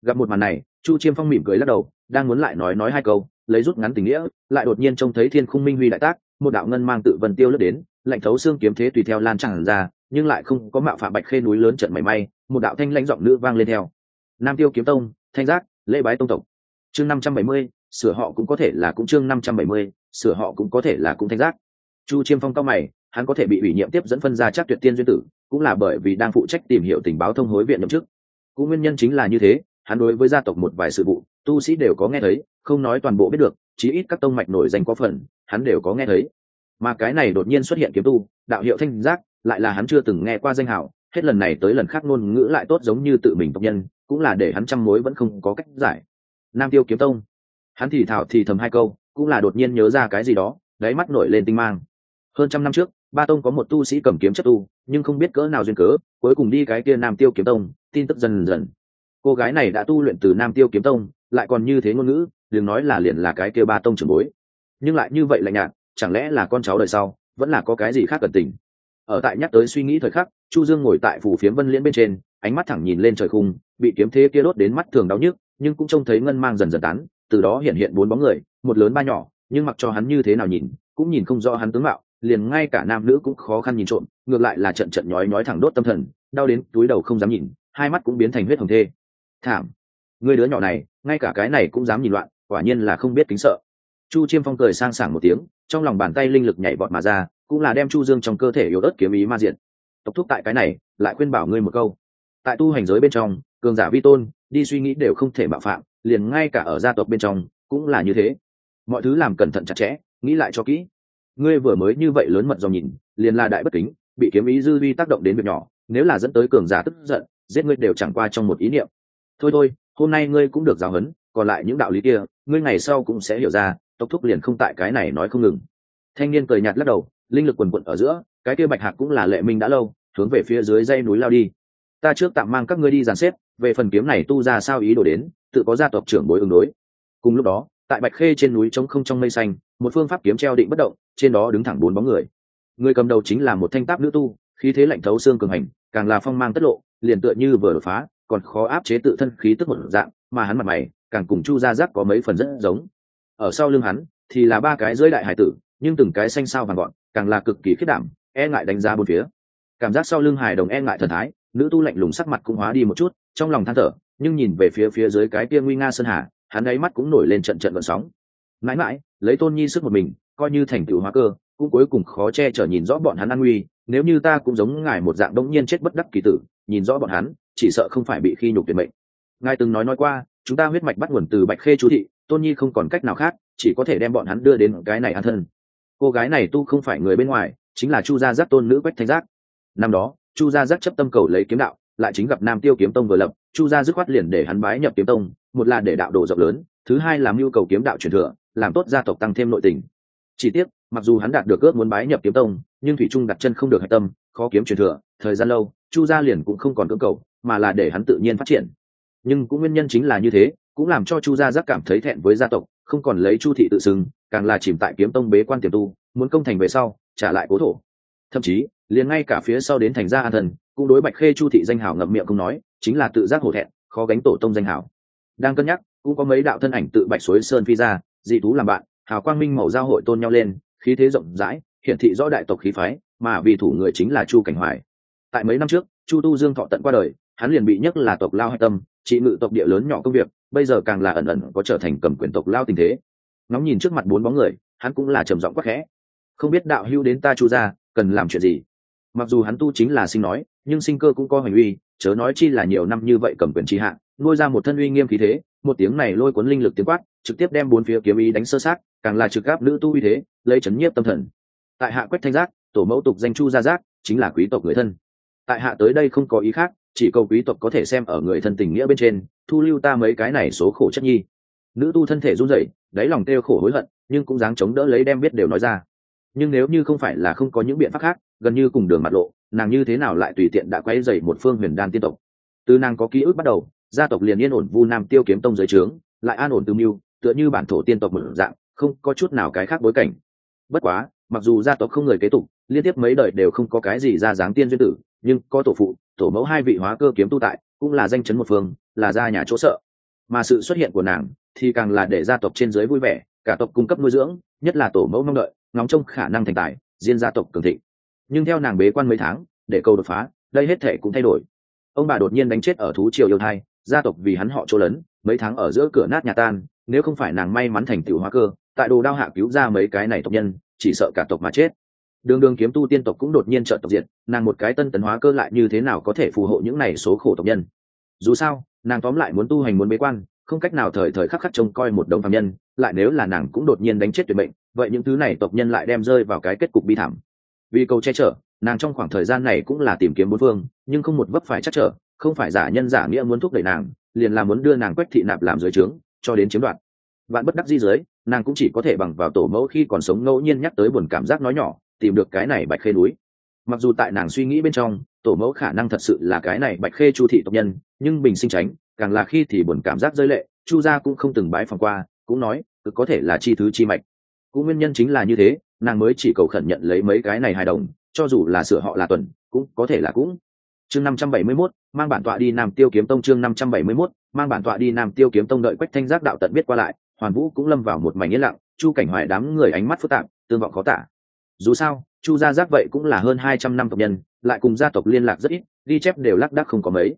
Gặp một màn này chu chiêm phong mỉm cười lắc đầu, đang muốn lại nói nói hai câu, lấy rút ngắn tình nghĩa, lại đột nhiên trông thấy thiên khung minh huy đại tác, một đạo ngân mang tự vần tiêu lướt đến, lạnh thấu xương kiếm thế tùy theo lan tràn ra, nhưng lại không có mạo phạm bạch khê núi lớn trận mảy may, một đạo thanh lãnh giọng nữ vang lên theo. Nam tiêu kiếm tông, thanh giác, lễ bái tông tộc. Chương năm trăm bảy mươi, sửa họ cũng có thể là cũng chương năm trăm bảy mươi, sửa họ cũng có thể là cũng thanh giác. Chu chiêm phong cao mày, hắn có thể bị ủy nhiệm tiếp dẫn phân ra chắc tuyệt tiên duyên tử, cũng là bởi vì đang phụ trách tìm hiểu tình báo thông hối viện nhậm chức. Cũng nguyên nhân chính là như thế hắn đối với gia tộc một vài sự vụ, tu sĩ đều có nghe thấy, không nói toàn bộ biết được, chí ít các tông mạch nổi danh có phần, hắn đều có nghe thấy. Mà cái này đột nhiên xuất hiện kiếm tu, đạo hiệu thanh giác, lại là hắn chưa từng nghe qua danh hào, hết lần này tới lần khác ngôn ngữ lại tốt giống như tự mình tộc nhân, cũng là để hắn trăm mối vẫn không có cách giải. Nam tiêu kiếm tông. Hắn thì thảo thì thầm hai câu, cũng là đột nhiên nhớ ra cái gì đó, đáy mắt nổi lên tinh mang. Hơn trăm năm trước, ba tông có một tu sĩ cầm kiếm chất tu, nhưng không biết cỡ nào duyên cớ, cuối cùng đi cái kia nam tiêu kiếm tông, tin tức dần dần cô gái này đã tu luyện từ nam tiêu kiếm tông, lại còn như thế ngôn ngữ, đừng nói là liền là cái kia ba tông trường bối. Nhưng lại như vậy lạnh nhạt, chẳng lẽ là con cháu đời sau, vẫn là có cái gì khác cần tình? Ở tại nhắc tới suy nghĩ thời khắc, chu dương ngồi tại phủ phiếm vân liễn bên trên, ánh mắt thẳng nhìn lên trời khung, bị kiếm thế kia đốt đến mắt thường đau nhức, nhưng cũng trông thấy ngân mang dần dần tán, từ đó hiện hiện bốn bóng người, một lớn ba nhỏ, nhưng mặc cho hắn như thế nào nhìn, cũng nhìn không rõ hắn tướng mạo, liền ngay cả nam nữ cũng khó khăn nhìn trộm, ngược lại là trận trận nhói nhói thẳng đốt tâm thần, đau đến túi đầu không dám nhìn, hai mắt cũng biến thành huyết hồng thê thảm. Người đứa nhỏ này, ngay cả cái này cũng dám nhìn loạn, quả nhiên là không biết kính sợ. Chu chiêm phong cười sang sảng một tiếng, trong lòng bàn tay linh lực nhảy vọt mà ra, cũng là đem chu dương trong cơ thể yếu ớt kiếm ý ma diện. Tộc thúc tại cái này, lại khuyên bảo ngươi một câu. Tại tu hành giới bên trong, cường giả vi tôn, đi suy nghĩ đều không thể bạo phạm, liền ngay cả ở gia tộc bên trong, cũng là như thế. Mọi thứ làm cẩn thận chặt chẽ, nghĩ lại cho kỹ. Ngươi vừa mới như vậy lớn mật dòng nhìn, liền là đại bất kính, bị kiếm ý dư vi tác động đến việc nhỏ, nếu là dẫn tới cường giả tức giận, giết ngươi đều chẳng qua trong một ý niệm thôi thôi, hôm nay ngươi cũng được giáo huấn, còn lại những đạo lý kia, ngươi ngày sau cũng sẽ hiểu ra, tộc thúc liền không tại cái này nói không ngừng. Thanh niên cười nhạt lắc đầu, linh lực quần quận ở giữa, cái kia bạch hạc cũng là lệ minh đã lâu, hướng về phía dưới dây núi lao đi. Ta trước tạm mang các ngươi đi dàn xếp, về phần kiếm này tu ra sao ý đồ đến, tự có gia tộc trưởng bối ứng đối. Cùng lúc đó, tại bạch khê trên núi trống không trong mây xanh, một phương pháp kiếm treo định bất động, trên đó đứng thẳng bốn bóng người. Người cầm đầu chính là một thanh táp nữ tu, khí thế lạnh thấu xương cường hành, càng là phong mang tất lộ, liền tựa như vừa đột phá còn khó áp chế tự thân khí tức một dạng, mà hắn mặt mày, càng cùng chu gia giác có mấy phần rất giống. Ở sau lưng hắn, thì là ba cái dưới đại hải tử, nhưng từng cái xanh sao vàng gọn, càng là cực kỳ khiết đảm e ngại đánh giá bốn phía. Cảm giác sau lưng hải đồng e ngại thần thái, nữ tu lạnh lùng sắc mặt cũng hóa đi một chút, trong lòng than thở, nhưng nhìn về phía phía dưới cái kia nguy nga sơn hà, hắn ấy mắt cũng nổi lên trận trận vận sóng. Mãi mãi, lấy tôn nhi sức một mình, coi như thành tựu hóa cơ, cũng cuối cùng khó che chở nhìn rõ bọn hắn an nguy, nếu như ta cũng giống ngài một dạng đông nhiên chết bất đắc kỳ tử, nhìn rõ bọn hắn chỉ sợ không phải bị khi nhục tuyệt mệnh. Ngài từng nói nói qua, chúng ta huyết mạch bắt nguồn từ bạch khê chú thị, tôn nhi không còn cách nào khác, chỉ có thể đem bọn hắn đưa đến cái này an thân. Cô gái này tu không phải người bên ngoài, chính là chu gia giác tôn nữ quách thanh giác. Năm đó, chu gia giác chấp tâm cầu lấy kiếm đạo, lại chính gặp nam tiêu kiếm tông vừa lập, chu gia dứt khoát liền để hắn bái nhập kiếm tông, một là để đạo đồ rộng lớn, thứ hai là mưu cầu kiếm đạo truyền thừa, làm tốt gia tộc tăng thêm nội tình. Chỉ tiếc, mặc dù hắn đạt được ước muốn bái nhập kiếm tông, nhưng thủy trung đặt chân không được hạch tâm, khó kiếm truyền thừa, thời gian lâu chu gia liền cũng không còn cưỡng cầu, mà là để hắn tự nhiên phát triển. Nhưng cũng nguyên nhân chính là như thế, cũng làm cho chu gia giác cảm thấy thẹn với gia tộc, không còn lấy chu thị tự xưng, càng là chìm tại kiếm tông bế quan tiềm tu, muốn công thành về sau, trả lại cố thổ. Thậm chí, liền ngay cả phía sau đến thành gia an thần, cũng đối bạch khê chu thị danh hảo ngậm miệng không nói, chính là tự giác hổ thẹn, khó gánh tổ tông danh hảo. Đang cân nhắc, cũng có mấy đạo thân ảnh tự bạch suối sơn phi ra, dị thú làm bạn, hào quang minh màu giao hội tôn nhau lên, khí thế rộng rãi, hiển thị rõ đại tộc khí phái, mà vì thủ người chính là chu cảnh hoài tại mấy năm trước, chu tu dương thọ tận qua đời, hắn liền bị nhắc là tộc lao hạch tâm, trị ngự tộc địa lớn nhỏ công việc, bây giờ càng là ẩn ẩn có trở thành cầm quyền tộc lao tình thế. Ngóng nhìn trước mặt bốn bóng người, hắn cũng là trầm giọng quắc khẽ. Không biết đạo hưu đến ta chu ra cần làm chuyện gì? Mặc dù hắn tu chính là sinh nói, nhưng sinh cơ cũng có hành uy, chớ nói chi là nhiều năm như vậy cầm quyền tri hạn nuôi ra một thân uy nghiêm khí thế, một tiếng này lôi cuốn linh lực tiếng quát, trực tiếp đem bốn phía kiếm ý đánh sơ sát, càng là trực gáp nữ tu uy thế, lấy chấn nhiếp tâm thần. Tại hạ quách thanh giác, tổ mẫu tục danh chu gia giác, chính là quý tộc người thân tại hạ tới đây không có ý khác, chỉ cầu quý tộc có thể xem ở người thân tình nghĩa bên trên, thu lưu ta mấy cái này số khổ chất nhi. Nữ tu thân thể run rẩy, đáy lòng kêu khổ hối hận, nhưng cũng dáng chống đỡ lấy đem biết đều nói ra. Nhưng nếu như không phải là không có những biện pháp khác, gần như cùng đường mặt lộ, nàng như thế nào lại tùy tiện đã quay dày một phương huyền đan tiên tộc? Từ nàng có ký ức bắt đầu, gia tộc liền yên ổn vu nam tiêu kiếm tông giới trướng, lại an ổn tư mưu, tựa như bản thổ tiên tộc một dạng, không có chút nào cái khác bối cảnh. Bất quá, mặc dù gia tộc không người kế tục, liên tiếp mấy đời đều không có cái gì ra dáng tiên duyên tử nhưng có tổ phụ, tổ mẫu hai vị hóa cơ kiếm tu tại, cũng là danh chấn một phương, là gia nhà chỗ sợ. Mà sự xuất hiện của nàng thì càng là để gia tộc trên dưới vui vẻ, cả tộc cung cấp nuôi dưỡng, nhất là tổ mẫu mong đợi, ngóng trông khả năng thành tài diên gia tộc cường thịnh. Nhưng theo nàng bế quan mấy tháng, để câu đột phá, đây hết thể cũng thay đổi. Ông bà đột nhiên đánh chết ở thú triều yêu thai, gia tộc vì hắn họ chỗ lớn, mấy tháng ở giữa cửa nát nhà tan, nếu không phải nàng may mắn thành tựu hóa cơ, tại đồ đao hạ cứu ra mấy cái này tộc nhân, chỉ sợ cả tộc mà chết đường đường kiếm tu tiên tộc cũng đột nhiên trợ tộc diệt, nàng một cái tân tấn hóa cơ lại như thế nào có thể phù hộ những này số khổ tộc nhân? Dù sao, nàng tóm lại muốn tu hành muốn bế quan, không cách nào thời thời khắc khắc trông coi một đống phạm nhân, lại nếu là nàng cũng đột nhiên đánh chết tuyệt mệnh, vậy những thứ này tộc nhân lại đem rơi vào cái kết cục bi thảm. Vì cầu che chở, nàng trong khoảng thời gian này cũng là tìm kiếm bốn phương, nhưng không một vấp phải chắc trở, không phải giả nhân giả nghĩa muốn thúc đẩy nàng, liền là muốn đưa nàng quách thị nạp làm dưới trướng, cho đến chiếm đoạt. Vạn bất đắc di dưới, nàng cũng chỉ có thể bằng vào tổ mẫu khi còn sống ngẫu nhiên nhắc tới buồn cảm giác nói nhỏ tìm được cái này bạch khê núi. Mặc dù tại nàng suy nghĩ bên trong tổ mẫu khả năng thật sự là cái này bạch khê chu thị tộc nhân nhưng bình sinh tránh càng là khi thì buồn cảm giác rơi lệ chu gia cũng không từng bái phòng qua cũng nói cực có thể là chi thứ chi mạch. Cũng nguyên nhân chính là như thế nàng mới chỉ cầu khẩn nhận lấy mấy cái này hài đồng cho dù là sửa họ là tuần cũng có thể là cũng. Chương năm trăm bảy mươi 571, mang bản tọa đi nam tiêu kiếm tông chương năm trăm bảy mươi 571, mang bản tọa đi nam tiêu kiếm tông đợi quách thanh giác đạo tận biết qua lại hoàn vũ cũng lâm vào một mảnh yên lặng chu cảnh hoài đám người ánh mắt phức tạp tương vọng khó tả dù sao, chu gia giác vậy cũng là hơn hai trăm năm tộc nhân, lại cùng gia tộc liên lạc rất ít, ghi chép đều lác đác không có mấy.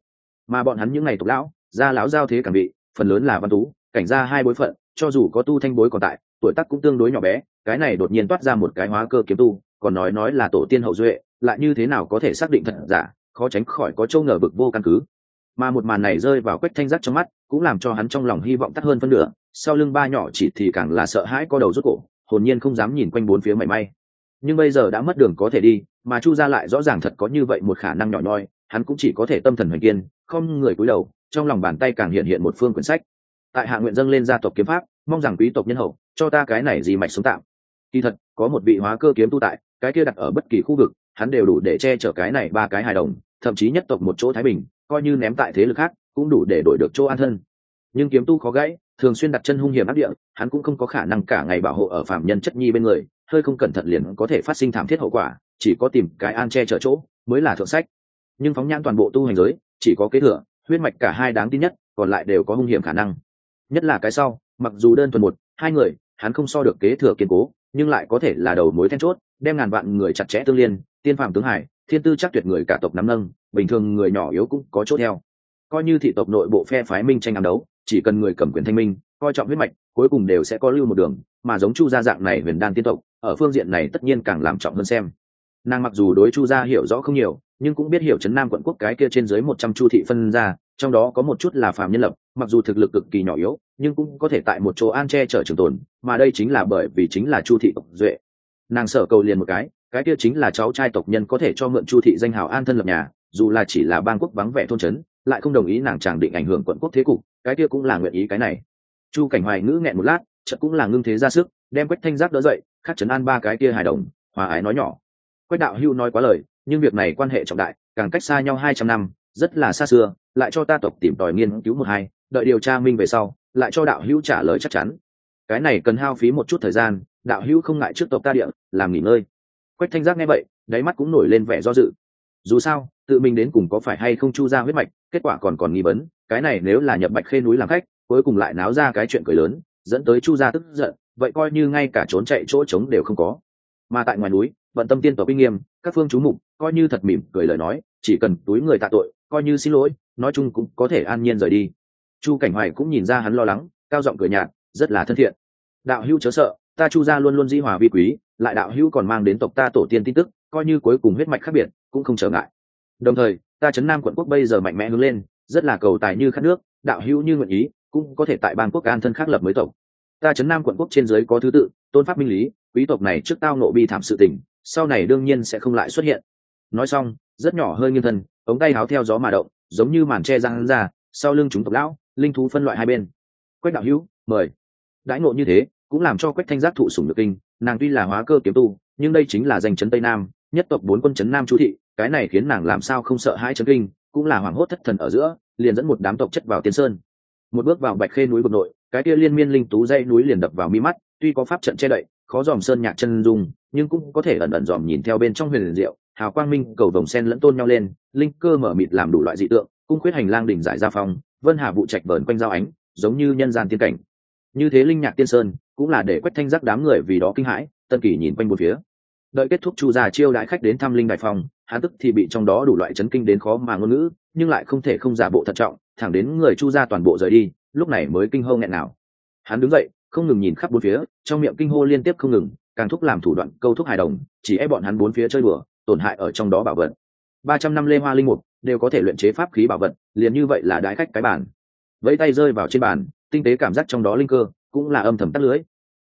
Mà bọn hắn những ngày tộc lão, gia lão giao thế càng bị, phần lớn là văn tú, cảnh gia hai bối phận, cho dù có tu thanh bối còn tại, tuổi tác cũng tương đối nhỏ bé, cái này đột nhiên toát ra một cái hóa cơ kiếm tu, còn nói nói là tổ tiên hậu duệ, lại như thế nào có thể xác định thật giả, khó tránh khỏi có châu ngờ bực vô căn cứ. Mà một màn này rơi vào quách thanh giác trong mắt, cũng làm cho hắn trong lòng hy vọng tắt hơn phân nửa, sau lưng ba nhỏ chỉ thì càng là sợ hãi có đầu rút cổ, hồn nhiên không dám nhìn quanh bốn phía mảy may nhưng bây giờ đã mất đường có thể đi, mà chu ra lại rõ ràng thật có như vậy một khả năng nhỏ nhoi, hắn cũng chỉ có thể tâm thần hoành kiên, không người cúi đầu, trong lòng bàn tay càng hiện hiện một phương quyển sách. Tại hạ nguyện dâng lên gia tộc kiếm pháp, mong rằng quý tộc nhân hậu, cho ta cái này gì mạch sống tạm. Kỳ thật, có một vị hóa cơ kiếm tu tại, cái kia đặt ở bất kỳ khu vực, hắn đều đủ để che chở cái này ba cái hài đồng, thậm chí nhất tộc một chỗ thái bình, coi như ném tại thế lực khác, cũng đủ để đổi được chỗ an thân. Nhưng kiếm tu khó gãy, thường xuyên đặt chân hung hiểm áp địa, hắn cũng không có khả năng cả ngày bảo hộ ở phạm nhân chất nhi bên người hơi không cẩn thận liền có thể phát sinh thảm thiết hậu quả, chỉ có tìm cái an che chở chỗ mới là thượng sách. Nhưng phóng nhãn toàn bộ tu hành giới, chỉ có kế thừa, huyết mạch cả hai đáng tin nhất, còn lại đều có hung hiểm khả năng. Nhất là cái sau, mặc dù đơn thuần một, hai người, hắn không so được kế thừa kiên cố, nhưng lại có thể là đầu mối then chốt, đem ngàn vạn người chặt chẽ tương liên, tiên phạm tướng hải, thiên tư chắc tuyệt người cả tộc nắm nâng, bình thường người nhỏ yếu cũng có chốt theo. Coi như thị tộc nội bộ phe phái minh tranh ám đấu, chỉ cần người cầm quyền thanh minh, coi trọng huyết mạch, cuối cùng đều sẽ có lưu một đường, mà giống chu gia dạng này huyền đan tiên tộc ở phương diện này tất nhiên càng làm trọng hơn xem. Nàng mặc dù đối chu gia hiểu rõ không nhiều, nhưng cũng biết hiểu chấn nam quận quốc cái kia trên dưới một trăm chu thị phân ra, trong đó có một chút là phạm nhân lập, mặc dù thực lực cực kỳ nhỏ yếu, nhưng cũng có thể tại một chỗ an che chở trường tồn, mà đây chính là bởi vì chính là chu thị tộc duệ. Nàng sở cầu liền một cái cái kia chính là cháu trai tộc nhân có thể cho mượn chu thị danh hào an thân lập nhà, dù là chỉ là bang quốc vắng vẻ thôn trấn, lại không đồng ý nàng chàng định ảnh hưởng quận quốc thế cục, cái kia cũng là nguyện ý cái này. Chu cảnh hoài ngữ nghẹn một lát, chợt cũng là ngưng thế ra sức đem quách thanh giác đỡ dậy, khắc chấn an ba cái kia hài đồng, hòa ái nói nhỏ. Quách đạo hưu nói quá lời, nhưng việc này quan hệ trọng đại, càng cách xa nhau hai trăm năm, rất là xa xưa, lại cho ta tộc tìm tòi nghiên cứu một hai, đợi điều tra minh về sau, lại cho đạo hữu trả lời chắc chắn. Cái này cần hao phí một chút thời gian, đạo hữu không ngại trước tộc ta địa, làm nghỉ ngơi. Quách thanh giác nghe vậy, đáy mắt cũng nổi lên vẻ do dự. Dù sao, tự mình đến cùng có phải hay không chu ra huyết mạch, kết quả còn còn nghi vấn, cái này nếu là nhập bạch khê núi làm khách, cuối cùng lại náo ra cái chuyện cười lớn, dẫn tới chu gia tức giận vậy coi như ngay cả trốn chạy chỗ trống đều không có. Mà tại ngoài núi, vận tâm tiên tộc uy nghiêm, các phương chú mục, coi như thật mỉm cười lời nói, chỉ cần túi người tạ tội, coi như xin lỗi, nói chung cũng có thể an nhiên rời đi. Chu cảnh hoài cũng nhìn ra hắn lo lắng, cao giọng cười nhạt, rất là thân thiện. Đạo hữu chớ sợ, ta chu gia luôn luôn di hòa vi quý, lại đạo hữu còn mang đến tộc ta tổ tiên tin tức, coi như cuối cùng huyết mạch khác biệt, cũng không trở ngại. Đồng thời, ta chấn nam quận quốc bây giờ mạnh mẽ hướng lên, rất là cầu tài như khát nước, đạo hữu như nguyện ý, cũng có thể tại bang quốc an thân khác lập mới tộc ta chấn nam quận quốc trên dưới có thứ tự, tôn pháp minh lý, quý tộc này trước tao nộ bi thảm sự tình, sau này đương nhiên sẽ không lại xuất hiện. Nói xong, rất nhỏ hơi nghiêng thân, ống tay háo theo gió mà động, giống như màn tre răng ra, sau lưng chúng tộc lão, linh thú phân loại hai bên. Quách đạo hữu, mời. Đãi ngộ như thế, cũng làm cho quách thanh giác thụ sủng được kinh, nàng tuy là hóa cơ kiếm tu, nhưng đây chính là danh chấn tây nam, nhất tộc bốn quân chấn nam chú thị, cái này khiến nàng làm sao không sợ hai chấn kinh, cũng là hoảng hốt thất thần ở giữa, liền dẫn một đám tộc chất vào tiên sơn. Một bước vào bạch khê núi bực nội cái kia liên miên linh tú dây núi liền đập vào mi mắt, tuy có pháp trận che đậy, khó dòm sơn nhạc chân dung, nhưng cũng có thể ẩn ẩn dòm nhìn theo bên trong huyền diệu, hào quang minh, cầu vồng sen lẫn tôn nhau lên, linh cơ mở mịt làm đủ loại dị tượng, cung khuyết hành lang đỉnh giải gia phong, vân hà vụ trạch vờn quanh giao ánh, giống như nhân gian tiên cảnh. Như thế linh nhạc tiên sơn, cũng là để quách thanh giác đám người vì đó kinh hãi, tân kỳ nhìn quanh một phía. Đợi kết thúc chu già chiêu đãi khách đến thăm linh đại phòng hắn tức thì bị trong đó đủ loại chấn kinh đến khó mà ngôn ngữ, nhưng lại không thể không giả bộ thận trọng, thẳng đến người chu gia toàn bộ rời đi lúc này mới kinh hô nghẹn nào hắn đứng dậy, không ngừng nhìn khắp bốn phía, trong miệng kinh hô liên tiếp không ngừng, càng thúc làm thủ đoạn câu thúc hài đồng, chỉ e bọn hắn bốn phía chơi bừa tổn hại ở trong đó bảo vật. Ba trăm năm lê hoa linh mục đều có thể luyện chế pháp khí bảo vật, liền như vậy là đái khách cái bàn. Vẫy tay rơi vào trên bàn, tinh tế cảm giác trong đó linh cơ cũng là âm thầm tắt lưới.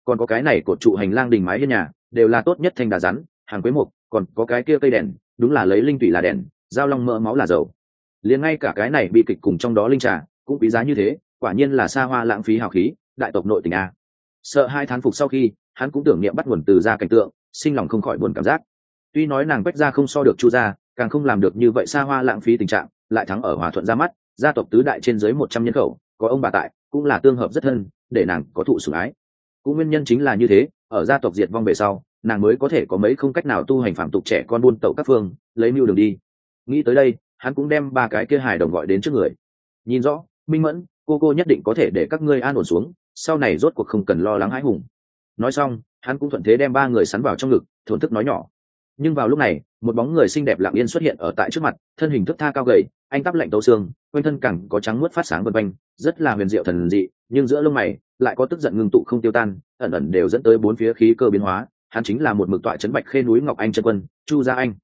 Còn có cái này cột trụ hành lang đình mái hiên nhà, đều là tốt nhất thanh đà rắn, hàng quế mục, còn có cái kia cây đèn, đúng là lấy linh tủy là đèn dao long mỡ máu là dầu. Liền ngay cả cái này bị kịch cùng trong đó linh trà cũng quý giá như thế quả nhiên là xa hoa lãng phí hào khí, đại tộc nội tình a. Sợ hai thán phục sau khi, hắn cũng tưởng niệm bắt nguồn từ ra cảnh tượng, sinh lòng không khỏi buồn cảm giác. Tuy nói nàng quách ra không so được chu gia, càng không làm được như vậy xa hoa lãng phí tình trạng, lại thắng ở hòa thuận ra mắt, gia tộc tứ đại trên dưới một trăm nhân khẩu, có ông bà tại, cũng là tương hợp rất thân, để nàng có thụ sủng ái. Cũng nguyên nhân chính là như thế, ở gia tộc diệt vong về sau, nàng mới có thể có mấy không cách nào tu hành phạm tục trẻ con buôn tẩu các phương, lấy mưu đường đi. Nghĩ tới đây, hắn cũng đem ba cái kia hài đồng gọi đến trước người. Nhìn rõ, minh mẫn cô cô nhất định có thể để các ngươi an ổn xuống, sau này rốt cuộc không cần lo lắng hãi hùng. Nói xong, hắn cũng thuận thế đem ba người sắn vào trong ngực, thổn thức nói nhỏ. Nhưng vào lúc này, một bóng người xinh đẹp lặng yên xuất hiện ở tại trước mặt, thân hình thức tha cao gầy, anh tắp lạnh tấu xương, quanh thân cẳng có trắng mướt phát sáng vân quanh, rất là huyền diệu thần dị, nhưng giữa lông mày lại có tức giận ngưng tụ không tiêu tan, ẩn ẩn đều dẫn tới bốn phía khí cơ biến hóa, hắn chính là một mực tọa chấn bạch khê núi ngọc anh chân quân, chu gia anh.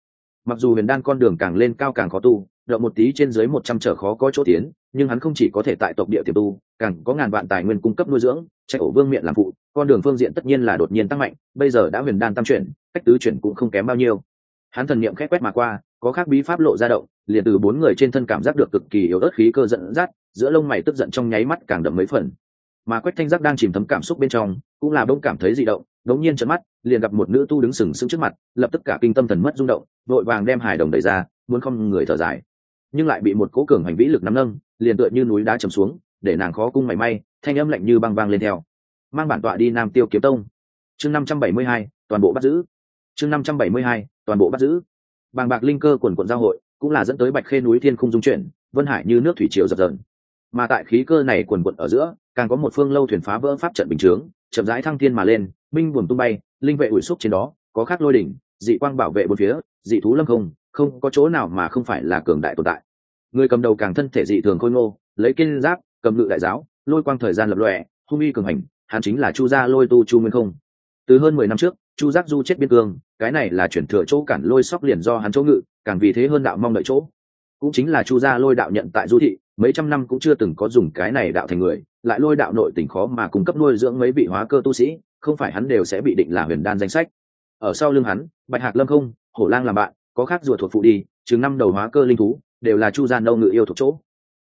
Mặc dù huyền đan con đường càng lên cao càng khó tu đợi một tí trên dưới một trăm trở khó có chỗ tiến, nhưng hắn không chỉ có thể tại tộc địa tiềm tu, càng có ngàn vạn tài nguyên cung cấp nuôi dưỡng chạy ổ vương miệng làm phụ, con đường phương diện tất nhiên là đột nhiên tăng mạnh, bây giờ đã huyền đan tam chuyển, cách tứ chuyển cũng không kém bao nhiêu. Hắn thần niệm khét quét mà qua, có khác bí pháp lộ ra động, liền từ bốn người trên thân cảm giác được cực kỳ yếu ớt khí cơ dẫn dắt, giữa lông mày tức giận trong nháy mắt càng đậm mấy phần. Mà quách thanh giác đang chìm thấm cảm xúc bên trong, cũng là bỗng cảm thấy dị động, đống nhiên trận mắt, liền gặp một nữ tu đứng sừng sững trước mặt, lập tức cả kinh tâm thần mất rung động, vội vàng đem hài đồng đẩy ra, muốn không người thở dài nhưng lại bị một cố cường hành vĩ lực nắm nâng, liền tựa như núi đá chầm xuống, để nàng khó cung mảy may, thanh âm lạnh như băng vang lên theo. Mang bản tọa đi nam tiêu kiếm tông. Chương năm trăm bảy mươi hai, toàn bộ bắt giữ. Chương năm trăm bảy mươi hai, toàn bộ bắt giữ. Bàng bạc linh cơ quần quận giao hội, cũng là dẫn tới bạch khê núi thiên không dung chuyển, vân hải như nước thủy triều dập dần mà tại khí cơ này quần quận ở giữa, càng có một phương lâu thuyền phá vỡ pháp trận bình chướng, chậm rãi thăng thiên mà lên, minh buồn tung bay, linh vệ ủi xúc trên đó, có khắc lôi đỉnh, dị quang bảo vệ bốn phía, dị thú lâm không không có chỗ nào mà không phải là cường đại tồn tại. Người cầm đầu càng thân thể dị thường khôi ngô, lấy kiên giáp, cầm ngự đại giáo, lôi quang thời gian lập lòe, hung y cường hành, hắn chính là chu gia lôi tu chu nguyên không. Từ hơn mười năm trước, chu giác du chết biên cương, cái này là chuyển thừa chỗ cản lôi sóc liền do hắn chỗ ngự, càng vì thế hơn đạo mong đợi chỗ. Cũng chính là chu gia lôi đạo nhận tại du thị, mấy trăm năm cũng chưa từng có dùng cái này đạo thành người, lại lôi đạo nội tình khó mà cung cấp nuôi dưỡng mấy vị hóa cơ tu sĩ, không phải hắn đều sẽ bị định là huyền đan danh sách. Ở sau lưng hắn, bạch hạc lâm không, hổ lang làm bạn có khác rùa thuộc phụ đi, chừng năm đầu hóa cơ linh thú, đều là chu gia nâu ngự yêu thuộc chỗ.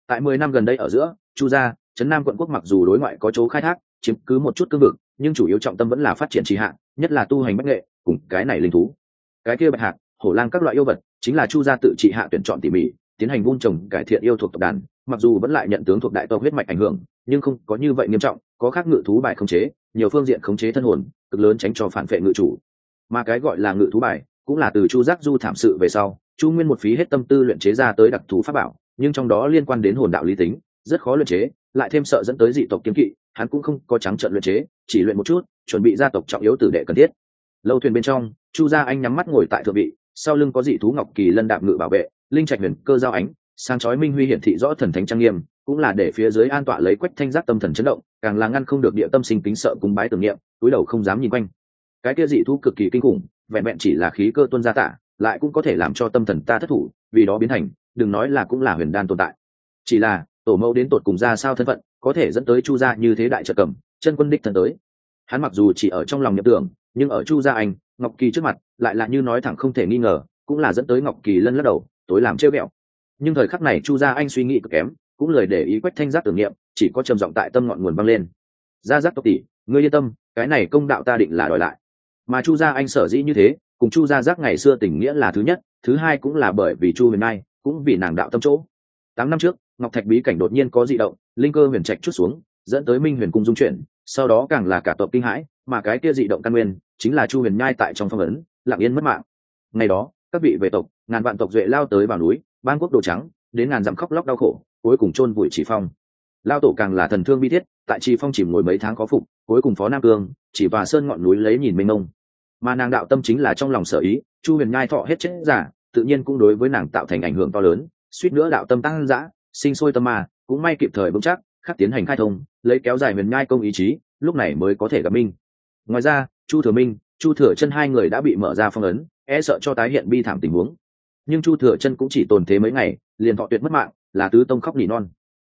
Tại mười năm gần đây ở giữa, chu gia, trấn nam quận quốc mặc dù đối ngoại có chỗ khai thác, chiếm cứ một chút cương vực, nhưng chủ yếu trọng tâm vẫn là phát triển trì hạn nhất là tu hành bách nghệ, cùng cái này linh thú. Cái kia bạch hạc, hổ lang các loại yêu vật, chính là chu gia tự trị hạ tuyển chọn tỉ mỉ, tiến hành vun trồng, cải thiện yêu thuộc tộc đàn, mặc dù vẫn lại nhận tướng thuộc đại tộc huyết mạch ảnh hưởng, nhưng không có như vậy nghiêm trọng, có khác ngự thú bài khống chế, nhiều phương diện khống chế thân hồn, cực lớn tránh cho phản vệ ngự chủ. Mà cái gọi là ngự thú bài cũng là từ chu giác du thảm sự về sau, chu nguyên một phí hết tâm tư luyện chế ra tới đặc thù pháp bảo, nhưng trong đó liên quan đến hồn đạo lý tính, rất khó luyện chế, lại thêm sợ dẫn tới dị tộc kiếm kỵ, hắn cũng không có trắng trận luyện chế, chỉ luyện một chút, chuẩn bị gia tộc trọng yếu tử đệ cần thiết. Lâu thuyền bên trong, chu gia anh nhắm mắt ngồi tại thượng vị, sau lưng có dị thú ngọc kỳ lân đạp ngự bảo vệ, linh trạch huyền cơ giao ánh sang chói minh huy hiển thị rõ thần thánh trang nghiêm, cũng là để phía dưới an tọa lấy quách thanh giác tâm thần chấn động, càng là ngăn không được địa tâm sinh kính sợ cúng bái tưởng niệm, túi đầu không dám nhìn quanh. Cái kia dị thú cực kỳ kinh khủng vẹn vẹn chỉ là khí cơ tuân gia tả, lại cũng có thể làm cho tâm thần ta thất thủ, vì đó biến thành, đừng nói là cũng là huyền đan tồn tại. Chỉ là, tổ mẫu đến tột cùng ra sao thân phận, có thể dẫn tới chu gia như thế đại trợ cầm, chân quân đích thần tới. Hắn mặc dù chỉ ở trong lòng nhập tưởng, nhưng ở chu gia anh, ngọc kỳ trước mặt, lại là như nói thẳng không thể nghi ngờ, cũng là dẫn tới ngọc kỳ lân lắc đầu, tối làm trêu ghẹo. Nhưng thời khắc này chu gia anh suy nghĩ cực kém, cũng lời để ý quách thanh giác tưởng niệm, chỉ có trầm giọng tại tâm ngọn nguồn băng lên. Gia giác tộc tỷ, ngươi yên tâm, cái này công đạo ta định là đòi lại mà chu gia anh sở dĩ như thế, cùng chu gia giác ngày xưa tình nghĩa là thứ nhất, thứ hai cũng là bởi vì chu huyền mai cũng vì nàng đạo tâm chỗ. Tám năm trước, ngọc thạch bí cảnh đột nhiên có dị động, linh cơ huyền trạch chút xuống, dẫn tới minh huyền cung dung chuyển, sau đó càng là cả tộc kinh hãi, mà cái kia dị động căn nguyên chính là chu huyền nhai tại trong phong ấn, lặng yên mất mạng. Ngày đó, các vị về tộc, ngàn vạn tộc duệ lao tới vào núi, ban quốc đồ trắng, đến ngàn dặm khóc lóc đau khổ, cuối cùng chôn vùi chỉ phong. Lao tổ càng là thần thương bi thiết tại trì phong chỉ ngồi mấy tháng khó phục, cuối cùng phó nam cương, chỉ và sơn ngọn núi lấy nhìn mênh mông. Mà nàng đạo tâm chính là trong lòng sở ý, chu huyền nhai thọ hết chết giả, tự nhiên cũng đối với nàng tạo thành ảnh hưởng to lớn, suýt nữa đạo tâm tăng dã, sinh sôi tâm mà cũng may kịp thời vững chắc, khắc tiến hành khai thông, lấy kéo dài huyền nhai công ý chí, lúc này mới có thể gặp minh. Ngoài ra, chu thừa minh, chu thừa chân hai người đã bị mở ra phong ấn e sợ cho tái hiện bi thảm tình huống. Nhưng chu thừa chân cũng chỉ tồn thế mấy ngày, liền thọ tuyệt mất mạng, là tứ tông khóc nỉ non.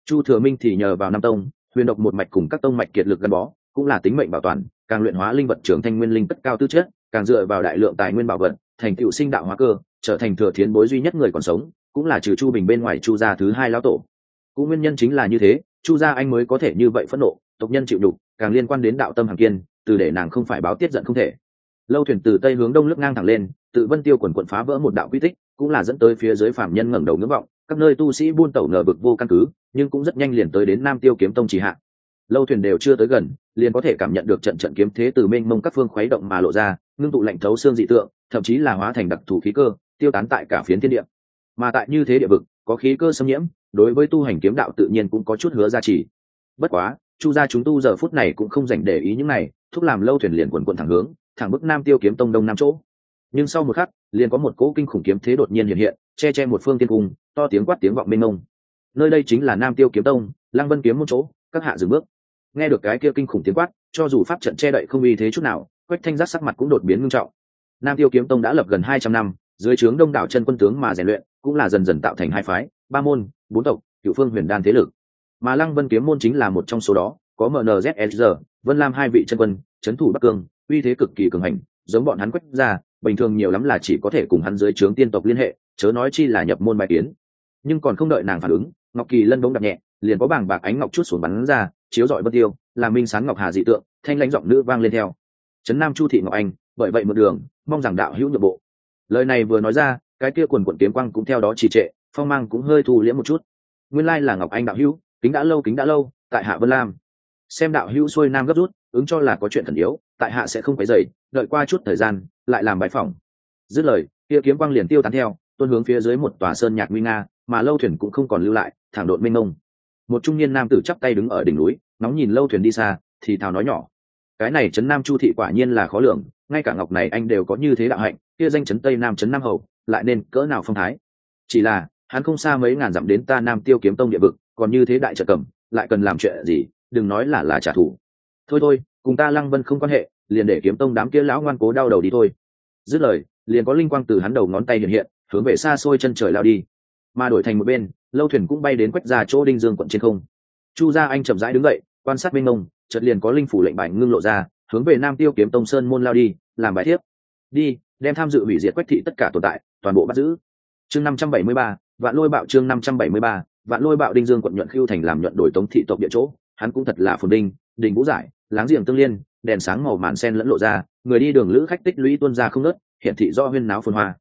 Chu thừa minh thì nhờ vào năm tông huyền độc một mạch cùng các tông mạch kiệt lực gắn bó, cũng là tính mệnh bảo toàn, càng luyện hóa linh vật trưởng thanh nguyên linh cất cao tư chất, càng dựa vào đại lượng tài nguyên bảo vật, thành tựu sinh đạo hóa cơ, trở thành thừa thiến bối duy nhất người còn sống, cũng là trừ chu bình bên ngoài chu gia thứ hai lão tổ. Cũng nguyên nhân chính là như thế, chu gia anh mới có thể như vậy phẫn nộ, tộc nhân chịu đục, càng liên quan đến đạo tâm hàng kiên, từ để nàng không phải báo tiết giận không thể. Lâu thuyền từ tây hướng đông lướt ngang thẳng lên, tự vân tiêu quần quận phá vỡ một đạo quy tích, cũng là dẫn tới phía dưới phạm nhân ngẩng đầu ngưỡng vọng các nơi tu sĩ buôn tẩu ngờ vực vô căn cứ, nhưng cũng rất nhanh liền tới đến nam tiêu kiếm tông trì hạ. Lâu thuyền đều chưa tới gần, liền có thể cảm nhận được trận trận kiếm thế từ mênh mông các phương khuấy động mà lộ ra, ngưng tụ lạnh thấu xương dị tượng, thậm chí là hóa thành đặc thù khí cơ, tiêu tán tại cả phiến thiên địa. Mà tại như thế địa vực, có khí cơ xâm nhiễm, đối với tu hành kiếm đạo tự nhiên cũng có chút hứa gia trì. Bất quá, chu gia chúng tu giờ phút này cũng không dành để ý những này, thúc làm lâu thuyền liền quần quần thẳng hướng, thẳng bức nam tiêu kiếm tông đông nam chỗ. Nhưng sau một khắc, liền có một cỗ kinh khủng kiếm thế đột nhiên hiện hiện, che che một phương tiên cung to tiếng quát tiếng vọng mênh mông. Nơi đây chính là nam tiêu kiếm tông, lăng vân kiếm một chỗ, các hạ dừng bước. Nghe được cái kia kinh khủng tiếng quát, cho dù pháp trận che đậy không uy thế chút nào, quách thanh giác sắc mặt cũng đột biến ngưng trọng. Nam tiêu kiếm tông đã lập gần hai trăm năm, dưới trướng đông đảo chân quân tướng mà rèn luyện, cũng là dần dần tạo thành hai phái, ba môn, bốn tộc, cựu phương huyền đan thế lực. Mà lăng vân kiếm môn chính là một trong số đó, có mnzsr vân lam hai vị chân quân, trấn thủ bắc cương, uy thế cực kỳ cường hành, giống bọn hắn quách ra, bình thường nhiều lắm là chỉ có thể cùng hắn dưới trướng tiên tộc liên hệ, chớ nói chi là nhập môn bài kiến nhưng còn không đợi nàng phản ứng, ngọc kỳ lân bỗng đập nhẹ, liền có bảng bạc ánh ngọc chút xuống bắn ra, chiếu rọi bất tiêu, làm minh sáng ngọc hà dị tượng, thanh lãnh giọng nữ vang lên theo. Trấn nam chu thị ngọc anh, bởi vậy một đường, mong rằng đạo hữu nhượng bộ. Lời này vừa nói ra, cái kia quần quận kiếm quang cũng theo đó trì trệ, phong mang cũng hơi thu liễm một chút. Nguyên lai là ngọc anh đạo hữu, kính đã lâu, kính đã lâu, tại hạ vân lam. Xem đạo hữu xuôi nam gấp rút, ứng cho là có chuyện thần yếu, tại hạ sẽ không phải dậy đợi qua chút thời gian, lại làm bãi phỏng. dứt lời, kia kiếm quang liền tiêu tán theo, tuôn hướng phía dưới một tòa sơn nhạc nguy nga mà lâu thuyền cũng không còn lưu lại, thẳng độn mênh mông. Một trung niên nam tử chắp tay đứng ở đỉnh núi nóng nhìn lâu thuyền đi xa, thì thào nói nhỏ. Cái này trấn nam chu thị quả nhiên là khó lường, ngay cả ngọc này anh đều có như thế đạo hạnh, kia danh trấn tây nam trấn nam hầu, lại nên cỡ nào phong thái. Chỉ là, hắn không xa mấy ngàn dặm đến ta nam tiêu kiếm tông địa vực, còn như thế đại trợ cầm, lại cần làm chuyện gì, đừng nói là là trả thù. Thôi thôi, cùng ta lăng vân không quan hệ, liền để kiếm tông đám kia lão ngoan cố đau đầu đi thôi. Dứt lời, liền có linh quang từ hắn đầu ngón tay hiện hiện, hướng về xa xôi chân trời lao đi mà đổi thành một bên, lâu thuyền cũng bay đến quách ra chỗ đinh dương quận trên không. Chu gia anh chậm rãi đứng dậy, quan sát bên ngông chợt liền có linh phủ lệnh bài ngưng lộ ra, hướng về nam tiêu kiếm tông sơn môn lao đi, làm bài thiếp. Đi, đem tham dự hủy diệt quách thị tất cả tồn tại, toàn bộ bắt giữ. Chương năm trăm bảy mươi ba, vạn lôi bạo chương năm trăm bảy mươi ba, vạn lôi bạo đinh dương quận nhuận khiêu thành làm nhuận đổi tống thị tộc địa chỗ, hắn cũng thật là phồn đinh đình vũ giải, láng giềng tương liên, đèn sáng màu màn sen lẫn lộ ra, người đi đường lữ khách tích lũy tuôn ra không nớt hiện thị do huyên náo phồn hoa.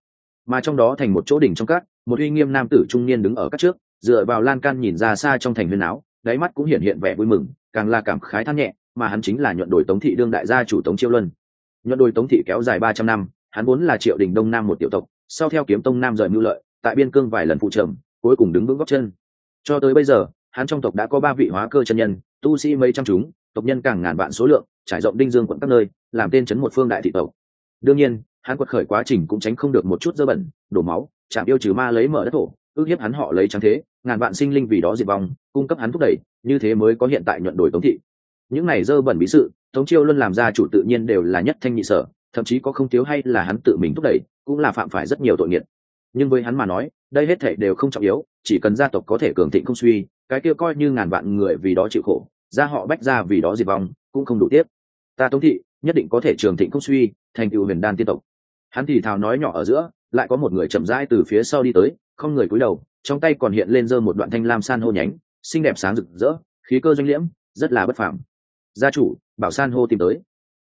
Mà trong đó thành một chỗ đỉnh trong cát một uy nghiêm nam tử trung niên đứng ở các trước, dựa vào lan can nhìn ra xa trong thành huyên áo, đáy mắt cũng hiện hiện vẻ vui mừng, càng là cảm khái than nhẹ, mà hắn chính là nhuận đổi tống thị đương đại gia chủ tống chiêu luân. Nhuận đổi tống thị kéo dài ba trăm năm, hắn vốn là triệu đình đông nam một tiểu tộc, sau theo kiếm tông nam rời mưu lợi, tại biên cương vài lần phụ trầm, cuối cùng đứng vững góc chân. Cho tới bây giờ, hắn trong tộc đã có ba vị hóa cơ chân nhân, tu sĩ mấy trăm chúng, tộc nhân càng ngàn vạn số lượng, trải rộng đinh dương quận các nơi, làm tên chấn một phương đại thị tộc. Đương nhiên hắn quật khởi quá trình cũng tránh không được một chút dơ bẩn, đổ máu, chạm yêu trừ ma lấy mở đất thổ, ước hiếp hắn họ lấy trắng thế, ngàn vạn sinh linh vì đó diệt vong, cung cấp hắn thúc đẩy, như thế mới có hiện tại nhuận đổi tống thị. Những này dơ bẩn bí sự, tống chiêu luôn làm ra chủ tự nhiên đều là nhất thanh nhị sở, thậm chí có không thiếu hay là hắn tự mình thúc đẩy, cũng là phạm phải rất nhiều tội nghiệt. Nhưng với hắn mà nói, đây hết thể đều không trọng yếu, chỉ cần gia tộc có thể cường thịnh không suy, cái kia coi như ngàn vạn người vì đó chịu khổ, gia họ bách ra vì đó diệt vong, cũng không đủ tiếp ta tống thị, nhất định có thể trường thịnh không suy, thành tựu huyền đan tiên tộc hắn thì thào nói nhỏ ở giữa, lại có một người chậm rãi từ phía sau đi tới, không người cúi đầu, trong tay còn hiện lên dơ một đoạn thanh lam san hô nhánh, xinh đẹp sáng rực rỡ, khí cơ doanh liễm, rất là bất phàm. Gia chủ, bảo san hô tìm tới.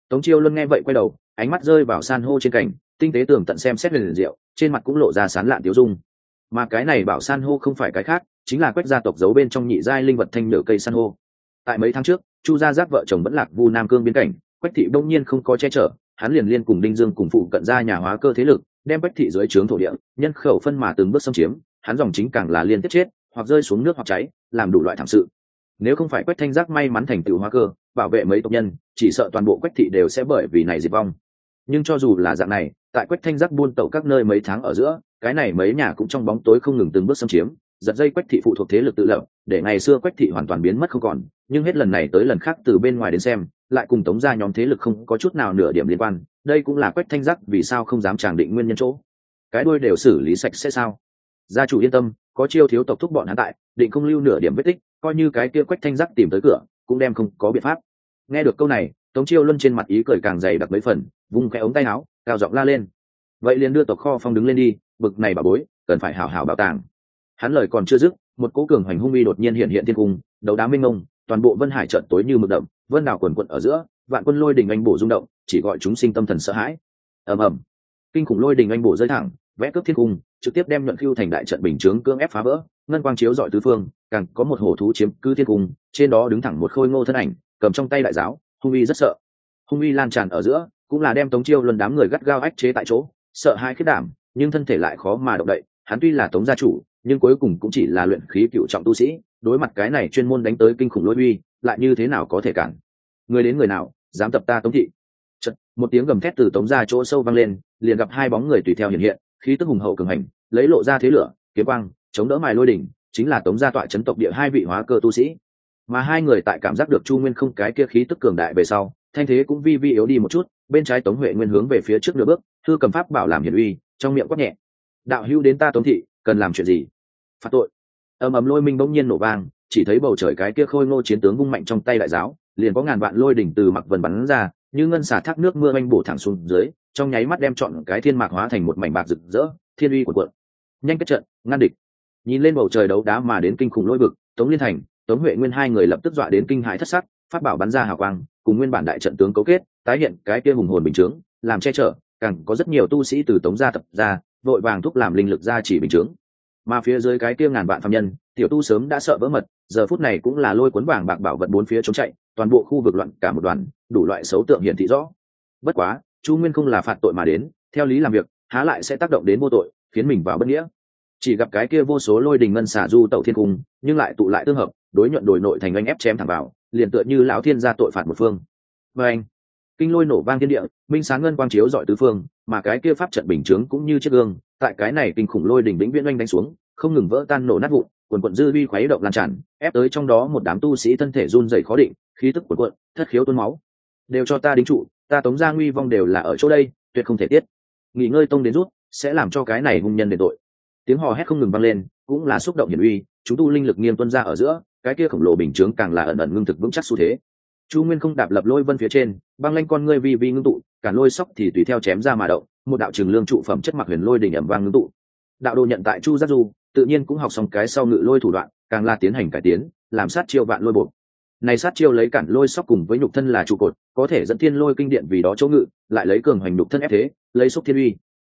Tống chiêu luôn nghe vậy quay đầu, ánh mắt rơi vào san hô trên cành tinh tế tường tận xem xét liền rượu, trên mặt cũng lộ ra sán lạn tiêu dung. Mà cái này bảo san hô không phải cái khác, chính là quách gia tộc giấu bên trong nhị giai linh vật thanh nửa cây san hô. Tại mấy tháng trước, chu gia giác vợ chồng vẫn lạc vu nam cương biến cảnh, quách thị đông nhiên không có che chở hắn liền liên cùng đinh dương cùng phụ cận ra nhà hóa cơ thế lực, đem quách thị dưới trướng thổ địa, nhân khẩu phân mà từng bước xâm chiếm, hắn dòng chính càng là liên tiếp chết, hoặc rơi xuống nước hoặc cháy, làm đủ loại thảm sự. Nếu không phải quách thanh giác may mắn thành tựu hóa cơ, bảo vệ mấy tộc nhân, chỉ sợ toàn bộ quách thị đều sẽ bởi vì này diệt vong. Nhưng cho dù là dạng này, tại quách thanh giác buôn tẩu các nơi mấy tháng ở giữa, cái này mấy nhà cũng trong bóng tối không ngừng từng bước xâm chiếm, giật dây quách thị phụ thuộc thế lực tự lập, để ngày xưa quách thị hoàn toàn biến mất không còn, nhưng hết lần này tới lần khác từ bên ngoài đến xem lại cùng tống ra nhóm thế lực không có chút nào nửa điểm liên quan, đây cũng là quách thanh giác vì sao không dám tràng định nguyên nhân chỗ. Cái đuôi đều xử lý sạch sẽ sao? Gia chủ yên tâm, có chiêu thiếu tộc thúc bọn hắn tại, định không lưu nửa điểm vết tích, coi như cái kia quách thanh giác tìm tới cửa, cũng đem không có biện pháp. Nghe được câu này, tống chiêu luân trên mặt ý cười càng dày đặc mấy phần, vung cái ống tay áo, cao giọng la lên. Vậy liền đưa tộc kho phong đứng lên đi, bực này bà bối, cần phải hảo hảo bảo tàng. Hắn lời còn chưa dứt, một cố cường hoành hung uy đột nhiên hiện hiện thiên cung, đấu đá minh ngông toàn bộ vân hải trận tối như mực đậm, vân đảo quần quận ở giữa, vạn quân lôi đình anh bổ rung động, chỉ gọi chúng sinh tâm thần sợ hãi. Ầm ầm. Kinh khủng lôi đình anh bổ rơi thẳng, vẽ cướp thiên cung, trực tiếp đem nhuận khiêu thành đại trận bình chướng cương ép phá vỡ, ngân quang chiếu dọi tứ phương, càng có một hổ thú chiếm cứ thiên cung, trên đó đứng thẳng một khôi ngô thân ảnh, cầm trong tay đại giáo, hung uy rất sợ. Hung uy lan tràn ở giữa, cũng là đem tống chiêu luân đám người gắt gao ách chế tại chỗ, sợ hai khiết đảm, nhưng thân thể lại khó mà động đậy, hắn tuy là tống gia chủ nhưng cuối cùng cũng chỉ là luyện khí cựu trọng tu sĩ đối mặt cái này chuyên môn đánh tới kinh khủng lôi uy lại như thế nào có thể cản? Người đến người nào dám tập ta tống thị? Chật, một tiếng gầm thét từ tống ra chỗ sâu vang lên liền gặp hai bóng người tùy theo hiện hiện khí tức hùng hậu cường hành lấy lộ ra thế lửa kiếm quang chống đỡ mài lôi đỉnh chính là tống gia tọa chấn tộc địa hai vị hóa cơ tu sĩ. Mà hai người tại cảm giác được chu nguyên không cái kia khí tức cường đại về sau thanh thế cũng vi vi yếu đi một chút bên trái tống huệ nguyên hướng về phía trước nửa bước thư cầm pháp bảo làm hiển uy trong miệng quát nhẹ. Đạo hữu đến ta tống thị cần làm chuyện gì? Phạt tội. Ầm ầm lôi minh bỗng nhiên nổ vang, chỉ thấy bầu trời cái kia khôi ngô chiến tướng vung mạnh trong tay đại giáo, liền có ngàn vạn lôi đỉnh từ mặc vần bắn ra, như ngân xả thác nước mưa oanh bổ thẳng xuống dưới, trong nháy mắt đem chọn cái thiên mạc hóa thành một mảnh bạc rực rỡ, thiên uy của quận nhanh kết trận, ngăn địch. Nhìn lên bầu trời đấu đá mà đến kinh khủng lôi vực, tống liên thành, tống huệ nguyên hai người lập tức dọa đến kinh hãi thất sắc, phát bảo bắn ra hào quang, cùng nguyên bản đại trận tướng cấu kết, tái hiện cái kia hùng hồn bình chướng, làm che chở, càng có rất nhiều tu sĩ từ tống gia tập ra vội vàng thúc làm linh lực ra chỉ bình chướng. Mà phía dưới cái kia ngàn vạn phạm nhân, tiểu tu sớm đã sợ vỡ mật, giờ phút này cũng là lôi cuốn vàng bạc bảo vật bốn phía trốn chạy, toàn bộ khu vực loạn cả một đoàn, đủ loại xấu tượng hiển thị rõ. Bất quá, chu nguyên không là phạt tội mà đến, theo lý làm việc, há lại sẽ tác động đến vô tội, khiến mình vào bất nghĩa. Chỉ gặp cái kia vô số lôi đình ngân xả du tẩu thiên cung, nhưng lại tụ lại tương hợp, đối nhuận đổi nội thành anh ép chém thẳng vào, liền tựa như lão thiên gia tội phạt một phương. Và anh, kinh lôi nổ vang thiên địa, minh sáng ngân quang chiếu dọi tứ phương mà cái kia pháp trận bình chướng cũng như chiếc gương, tại cái này kinh khủng lôi đỉnh vĩnh viễn oanh đánh xuống, không ngừng vỡ tan nổ nát vụn, quần quận dư vi khuấy động lan tràn, ép tới trong đó một đám tu sĩ thân thể run rẩy khó định, khí tức quần quận thất khiếu tuôn máu. Đều cho ta đính trụ, ta tống gia nguy vong đều là ở chỗ đây, tuyệt không thể tiết. Nghỉ ngơi tông đến rút, sẽ làm cho cái này hung nhân đền tội. Tiếng hò hét không ngừng vang lên, cũng là xúc động hiển uy, chúng tu linh lực nghiêm tuân ra ở giữa, cái kia khổng lồ bình chướng càng là ẩn ẩn ngưng thực vững chắc xu thế chu nguyên không đạp lập lôi vân phía trên, băng lanh con ngươi vi vi ngưng tụ, cả lôi sóc thì tùy theo chém ra mà động, một đạo trường lương trụ phẩm chất mặc huyền lôi đỉnh ẩm vang ngưng tụ. Đạo đồ nhận tại chu giác du, tự nhiên cũng học xong cái sau ngự lôi thủ đoạn, càng là tiến hành cải tiến, làm sát chiêu vạn lôi bộ này sát chiêu lấy cản lôi sóc cùng với nhục thân là trụ cột, có thể dẫn thiên lôi kinh điện vì đó chỗ ngự, lại lấy cường hoành nhục thân ép thế, lấy xúc thiên uy.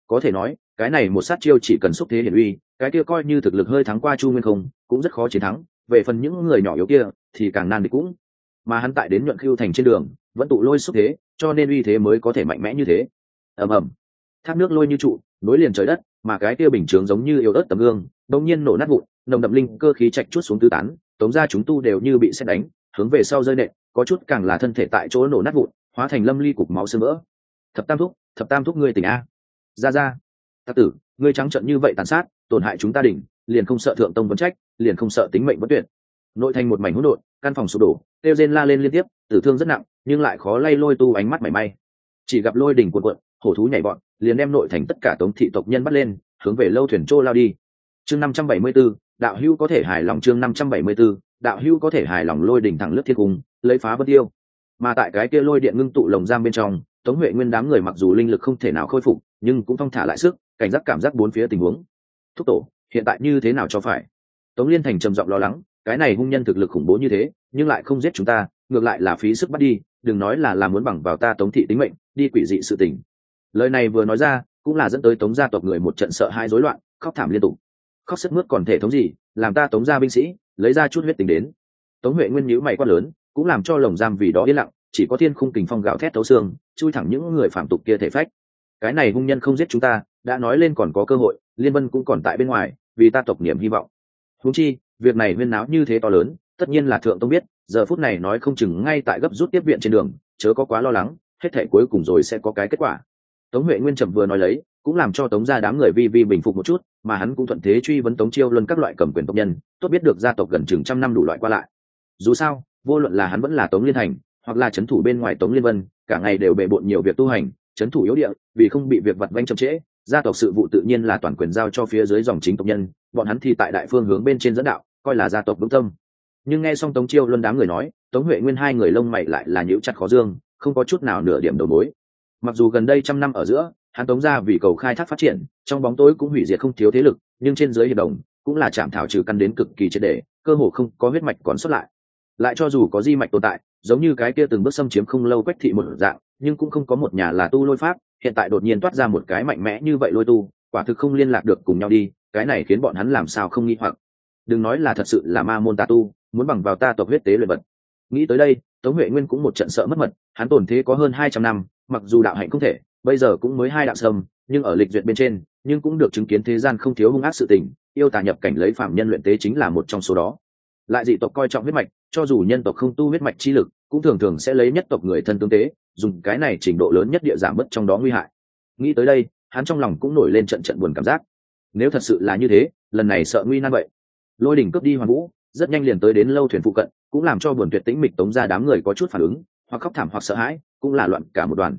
Có thể nói, cái này một sát chiêu chỉ cần xúc thế hiển uy, cái kia coi như thực lực hơi thắng qua chu nguyên không, cũng rất khó chiến thắng. Về phần những người nhỏ yếu kia, thì càng nan địch cũng mà hắn tại đến nhuận khưu thành trên đường, vẫn tụ lôi xúc thế, cho nên uy thế mới có thể mạnh mẽ như thế. Ầm ầm. Thác nước lôi như trụ, nối liền trời đất, mà cái kia bình chướng giống như yếu ớt tấm gương đông nhiên nổ nát vụn, nồng đậm linh cơ khí chạch chút xuống tứ tán, tống ra chúng tu đều như bị xét đánh, hướng về sau rơi nện, có chút càng là thân thể tại chỗ nổ nát vụn, hóa thành lâm ly cục máu sương vỡ thập tam thúc, thập tam thúc ngươi tỉnh a. Ra ra. Tạc tử, ngươi trắng trợn như vậy tàn sát, tổn hại chúng ta đỉnh, liền không sợ thượng tông vấn trách, liền không sợ tính mệnh bất tuyệt. Nội thành một mảnh hỗn độn căn phòng sụp đổ kêu rên la lên liên tiếp tử thương rất nặng nhưng lại khó lay lôi tu ánh mắt mảy may. Chỉ gặp lôi đỉnh cuộn cuộn hổ thú nhảy bọn liền đem nội thành tất cả tống thị tộc nhân bắt lên hướng về lâu thuyền trô lao đi. Chương năm trăm bảy mươi 574, đạo hưu có thể hài lòng chương năm trăm bảy mươi 574, đạo hưu có thể hài lòng lôi đỉnh thẳng lướt thiên cung lấy phá vân tiêu. Mà tại cái kia lôi điện ngưng tụ lồng giam bên trong tống huệ nguyên đám người mặc dù linh lực không thể nào khôi phục nhưng cũng thong thả lại sức cảnh giác cảm giác bốn phía tình huống. Thúc tổ hiện tại như thế nào cho phải? Tống liên thành trầm giọng lo lắng cái này hung nhân thực lực khủng bố như thế, nhưng lại không giết chúng ta, ngược lại là phí sức bắt đi, đừng nói là làm muốn bằng vào ta tống thị tính mệnh, đi quỷ dị sự tình. Lời này vừa nói ra, cũng là dẫn tới tống gia tộc người một trận sợ hai rối loạn, khóc thảm liên tục. Khóc sức mướt còn thể thống gì, làm ta tống gia binh sĩ, lấy ra chút huyết tình đến. Tống huệ nguyên nhíu mày quát lớn, cũng làm cho lồng giam vì đó yên lặng, chỉ có thiên khung kình phong gạo thét thấu xương, chui thẳng những người phạm tục kia thể phách. Cái này hung nhân không giết chúng ta, đã nói lên còn có cơ hội, liên vân cũng còn tại bên ngoài, vì ta tộc niềm hy vọng. Húng chi việc này huyên náo như thế to lớn, tất nhiên là thượng tông biết, giờ phút này nói không chừng ngay tại gấp rút tiếp viện trên đường, chớ có quá lo lắng, hết thể cuối cùng rồi sẽ có cái kết quả. Tống huệ nguyên trầm vừa nói lấy, cũng làm cho tống gia đám người vi vi bình phục một chút, mà hắn cũng thuận thế truy vấn tống chiêu luân các loại cầm quyền tộc nhân, tốt biết được gia tộc gần chừng trăm năm đủ loại qua lại. Dù sao, vô luận là hắn vẫn là tống liên thành hoặc là c h ấ n thủ bên ngoài tống liên vân, cả ngày đều bề bộn nhiều việc tu hành c h ấ n thủ yếu địa, vì không bị việc vặt vanh chậm trễ, gia tộc sự vụ tự nhiên là toàn quyền giao cho phía dưới dòng chính tộc nhân, bọn hắn thì tại đại phương hướng bên trên dẫn đạo coi là gia tộc vững tâm. Nhưng nghe xong tống chiêu luân đám người nói, tống huệ nguyên hai người lông mày lại là nhíu chặt khó dương, không có chút nào nửa điểm đầu mối. Mặc dù gần đây trăm năm ở giữa, hắn tống ra vì cầu khai thác phát triển, trong bóng tối cũng hủy diệt không thiếu thế lực, nhưng trên dưới hiệp đồng cũng là chạm thảo trừ căn đến cực kỳ triệt đề cơ hồ không có huyết mạch còn xuất lại. Lại cho dù có di mạch tồn tại, giống như cái kia từng bước xâm chiếm không lâu quách thị một dạng, nhưng cũng không có một nhà là tu lôi pháp, hiện tại đột nhiên toát ra một cái mạnh mẽ như vậy lôi tu, quả thực không liên lạc được cùng nhau đi, cái này khiến bọn hắn làm sao không nghi hoặc đừng nói là thật sự là ma môn tà tu, muốn bằng vào ta tộc huyết tế luyện vật. Nghĩ tới đây, tống huệ nguyên cũng một trận sợ mất mật, hắn tổn thế có hơn hai trăm năm, mặc dù đạo hạnh không thể, bây giờ cũng mới hai đạo sâm, nhưng ở lịch duyệt bên trên, nhưng cũng được chứng kiến thế gian không thiếu hung ác sự tình, yêu tà nhập cảnh lấy phạm nhân luyện tế chính là một trong số đó. Lại dị tộc coi trọng huyết mạch, cho dù nhân tộc không tu huyết mạch chi lực, cũng thường thường sẽ lấy nhất tộc người thân tương tế, dùng cái này trình độ lớn nhất địa giảm mất trong đó nguy hại. Nghĩ tới đây, hắn trong lòng cũng nổi lên trận trận buồn cảm giác. Nếu thật sự là như thế, lần này sợ nguy nan vậy lôi đỉnh cướp đi hoàn vũ, rất nhanh liền tới đến lâu thuyền phụ cận, cũng làm cho buồn tuyệt tĩnh mịch tống ra đám người có chút phản ứng, hoặc khóc thảm hoặc sợ hãi, cũng là loạn cả một đoàn.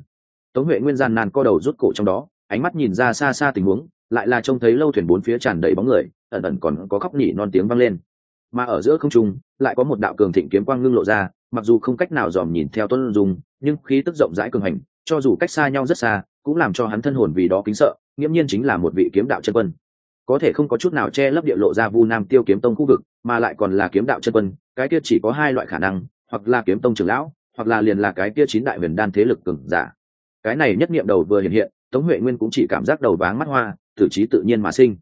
Tống huệ nguyên gian nàn co đầu rút cổ trong đó, ánh mắt nhìn ra xa xa tình huống, lại là trông thấy lâu thuyền bốn phía tràn đầy bóng người, ẩn ẩn còn có khóc nhỉ non tiếng vang lên. Mà ở giữa không trung, lại có một đạo cường thịnh kiếm quang ngưng lộ ra, mặc dù không cách nào dòm nhìn theo tuân dùng nhưng khí tức rộng rãi cường hành, cho dù cách xa nhau rất xa, cũng làm cho hắn thân hồn vì đó kính sợ, nghiễm nhiên chính là một vị kiếm đạo chân quân có thể không có chút nào che lấp địa lộ ra vu nam tiêu kiếm tông khu vực, mà lại còn là kiếm đạo chân quân, cái kia chỉ có hai loại khả năng, hoặc là kiếm tông trưởng lão, hoặc là liền là cái kia chín đại huyền đan thế lực cường giả. Cái này nhất niệm đầu vừa hiện hiện, tống huệ nguyên cũng chỉ cảm giác đầu váng mắt hoa, tử trí tự nhiên mà sinh.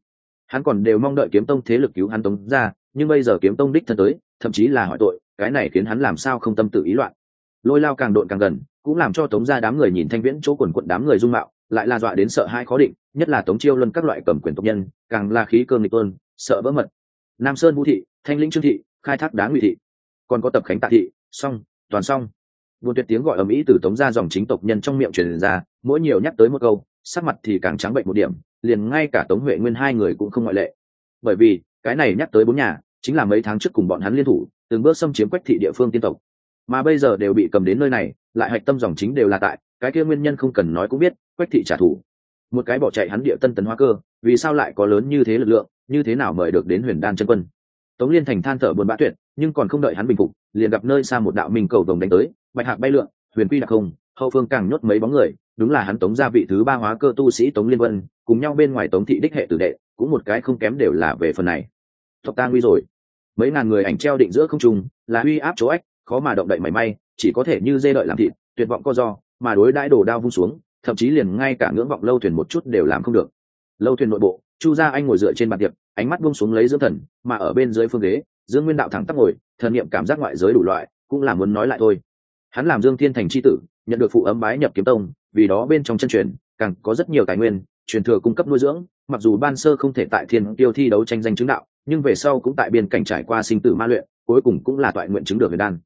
Hắn còn đều mong đợi kiếm tông thế lực cứu hắn tống ra nhưng bây giờ kiếm tông đích thân tới, thậm chí là hỏi tội, cái này khiến hắn làm sao không tâm tự ý loạn. Lôi lao càng độn càng gần, cũng làm cho tống ra đám người nhìn thanh viễn chỗ quần quận đám người dung mạo lại là dọa đến sợ hai khó định, nhất là tống chiêu luân các loại cầm quyền tộc nhân, càng là khí cơ nghịch tuân, sợ vỡ mật. Nam sơn vũ thị, thanh lĩnh trương thị, khai thác đá ngụy thị. Còn có tập khánh tạ thị, song, toàn song. Buồn tuyệt tiếng gọi ở mỹ từ tống ra dòng chính tộc nhân trong miệng truyền ra, mỗi nhiều nhắc tới một câu, sắc mặt thì càng trắng bệnh một điểm, liền ngay cả tống huệ nguyên hai người cũng không ngoại lệ. Bởi vì, cái này nhắc tới bốn nhà, chính là mấy tháng trước cùng bọn hắn liên thủ, từng bước xâm chiếm quách thị địa phương tiên tộc. Mà bây giờ đều bị cầm đến nơi này, lại hạch tâm dòng chính đều là tại, cái kia nguyên nhân không cần nói cũng biết quách thị trả thù. Một cái bỏ chạy hắn địa tân tấn hoa cơ, vì sao lại có lớn như thế lực lượng, như thế nào mời được đến huyền đan chân quân? Tống liên thành than thở buồn bã tuyệt, nhưng còn không đợi hắn bình phục, liền gặp nơi xa một đạo minh cầu vồng đánh tới, bạch hạc bay lượn, huyền quy đặc không hậu phương càng nhốt mấy bóng người, đúng là hắn tống gia vị thứ ba hóa cơ tu sĩ tống liên vân, cùng nhau bên ngoài tống thị đích hệ tử đệ, cũng một cái không kém đều là về phần này. Tộc ta nguy rồi. Mấy ngàn người ảnh treo định giữa không trung, là uy áp chỗ ách, khó mà động đậy mảy may, chỉ có thể như dê đợi làm thịt, tuyệt vọng co do, mà đối đãi đổ đao vung xuống thậm chí liền ngay cả ngưỡng vọng lâu thuyền một chút đều làm không được. Lâu thuyền nội bộ, chu gia anh ngồi dựa trên bàn tiệc, ánh mắt buông xuống lấy dưỡng thần, mà ở bên dưới phương ghế, dương nguyên đạo thẳng tắp ngồi, thần niệm cảm giác ngoại giới đủ loại, cũng là muốn nói lại thôi. Hắn làm dương thiên thành c h i tử, nhận được phụ ấm bái nhập kiếm tông, vì đó bên trong chân truyền, càng có rất nhiều tài nguyên, truyền thừa cung cấp nuôi dưỡng, mặc dù ban sơ không thể tại thiên tiêu thi đấu tranh danh chứng đạo, nhưng về sau cũng tại biên cảnh trải qua sinh tử ma luyện, cuối cùng cũng là toại nguyện chứng được người đan.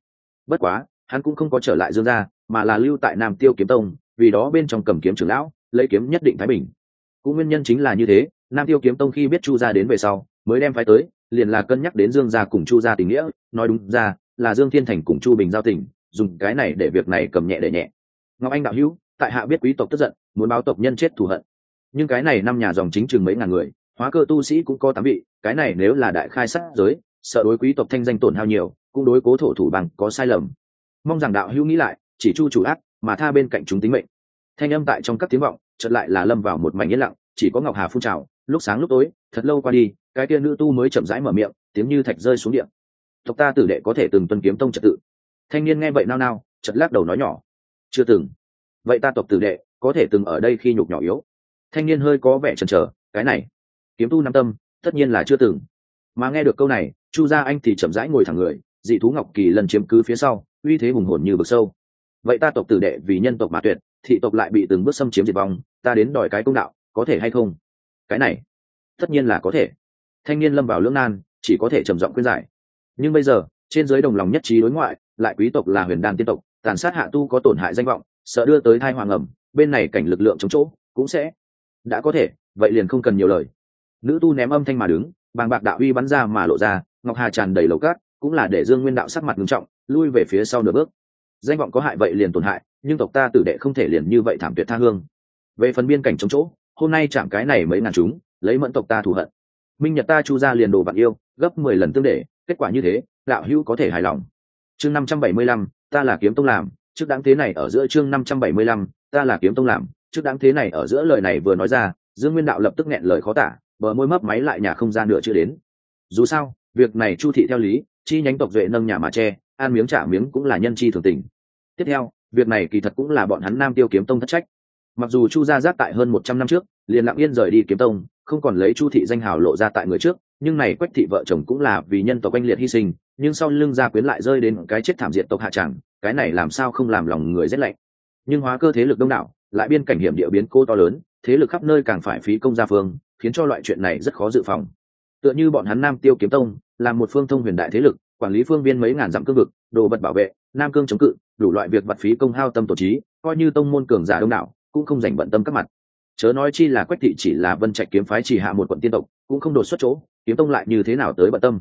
Bất quá, hắn cũng không có trở lại dương gia, mà là lưu tại nam tiêu kiếm tông vì đó bên trong cầm kiếm trưởng lão, lấy kiếm nhất định thái bình. Cũng nguyên nhân chính là như thế, nam tiêu kiếm tông khi biết chu gia đến về sau, mới đem phái tới, liền là cân nhắc đến dương gia cùng chu gia tình nghĩa, nói đúng ra, là dương thiên thành cùng chu bình giao tình, dùng cái này để việc này cầm nhẹ để nhẹ. Ngọc anh đạo hữu, tại hạ biết quý tộc tức giận, muốn báo tộc nhân chết thù hận. Nhưng cái này năm nhà dòng chính chừng mấy ngàn người, hóa cơ tu sĩ cũng có tám vị, cái này nếu là đại khai sát giới, sợ đối quý tộc thanh danh tổn hao nhiều, cũng đối cố thổ thủ bằng có sai lầm. Mong rằng đạo hữu nghĩ lại, chỉ chu chủ ác mà tha bên cạnh chúng tính mệnh. Thanh âm tại trong các tiếng vọng, chợt lại là lâm vào một mảnh yên lặng, chỉ có ngọc hà phun trào, lúc sáng lúc tối, thật lâu qua đi, cái kia nữ tu mới chậm rãi mở miệng, tiếng như thạch rơi xuống điện tộc ta tử đệ có thể từng tuân kiếm tông trật tự. Thanh niên nghe vậy nao nao chật lắc đầu nói nhỏ. Chưa từng. Vậy ta tộc tử đệ, có thể từng ở đây khi nhục nhỏ yếu. Thanh niên hơi có vẻ chần chờ, cái này. Kiếm tu nam tâm, tất nhiên là chưa từng. Mà nghe được câu này, chu gia anh thì chậm rãi ngồi thẳng người, dị thú ngọc kỳ lần chiếm cứ phía sau, uy thế hùng hồn như vực sâu vậy ta tộc tử đệ vì nhân tộc mà tuyệt, thị tộc lại bị từng bước xâm chiếm diệt vong, ta đến đòi cái công đạo, có thể hay không? Cái này, tất nhiên là có thể. Thanh niên lâm vào lưỡng nan, chỉ có thể trầm giọng khuyên giải. Nhưng bây giờ, trên giới đồng lòng nhất trí đối ngoại, lại quý tộc là huyền đan tiên tộc, tàn sát hạ tu có tổn hại danh vọng, sợ đưa tới thai hoàng ẩm bên này cảnh lực lượng chống chỗ, cũng sẽ đã có thể, vậy liền không cần nhiều lời. Nữ tu ném âm thanh mà đứng, bàng bạc đạo uy bắn ra mà lộ ra, ngọc hà tràn đầy lầu cát, cũng là để dương nguyên đạo sắc mặt nghiêm trọng, lui về phía sau nửa bước danh vọng có hại vậy liền tổn hại, nhưng tộc ta tử đệ không thể liền như vậy thảm tuyệt tha hương. Về phần biên cảnh chống chỗ, hôm nay chạm cái này mấy ngàn chúng, lấy mẫn tộc ta thù hận. Minh nhật ta chu ra liền đồ vạn yêu, gấp mười lần tương để, kết quả như thế, đạo hữu có thể hài lòng. Chương năm trăm bảy mươi lăm, ta là kiếm tông làm, trước đáng thế này ở giữa chương năm trăm bảy mươi lăm, ta là kiếm tông làm, trước đáng thế này ở giữa lời này vừa nói ra, dương nguyên đạo lập tức nghẹn lời khó tả, bờ môi mấp máy lại nhà không gian nửa chưa đến. Dù sao, việc này chu thị theo lý, chi nhánh tộc duệ nâng nhà mà che ăn miếng trả miếng cũng là nhân chi thường tình tiếp theo, việc này kỳ thật cũng là bọn hắn nam tiêu kiếm tông thất trách. Mặc dù chu gia giáp tại hơn một trăm năm trước, liền lặng yên rời đi kiếm tông, không còn lấy chu thị danh hào lộ ra tại người trước, nhưng này quách thị vợ chồng cũng là vì nhân tộc quanh liệt hy sinh, nhưng sau lưng gia quyến lại rơi đến cái chết thảm diệt tộc hạ tràng cái này làm sao không làm lòng người rét lạnh. Nhưng hóa cơ thế lực đông đảo, lại biên cảnh hiểm địa biến cô to lớn, thế lực khắp nơi càng phải phí công gia phương, khiến cho loại chuyện này rất khó dự phòng. Tựa như bọn hắn nam tiêu kiếm tông, là một phương thông huyền đại thế lực, quản lý phương viên mấy ngàn dặm cương vực, đồ vật bảo vệ, nam cương chống cự đủ loại việc vật phí công hao tâm tổ trí, coi như tông môn cường giả đông đảo, cũng không dành bận tâm các mặt. Chớ nói chi là quách thị chỉ là vân trạch kiếm phái chỉ hạ một quận tiên tộc, cũng không đột xuất chỗ, kiếm tông lại như thế nào tới bận tâm.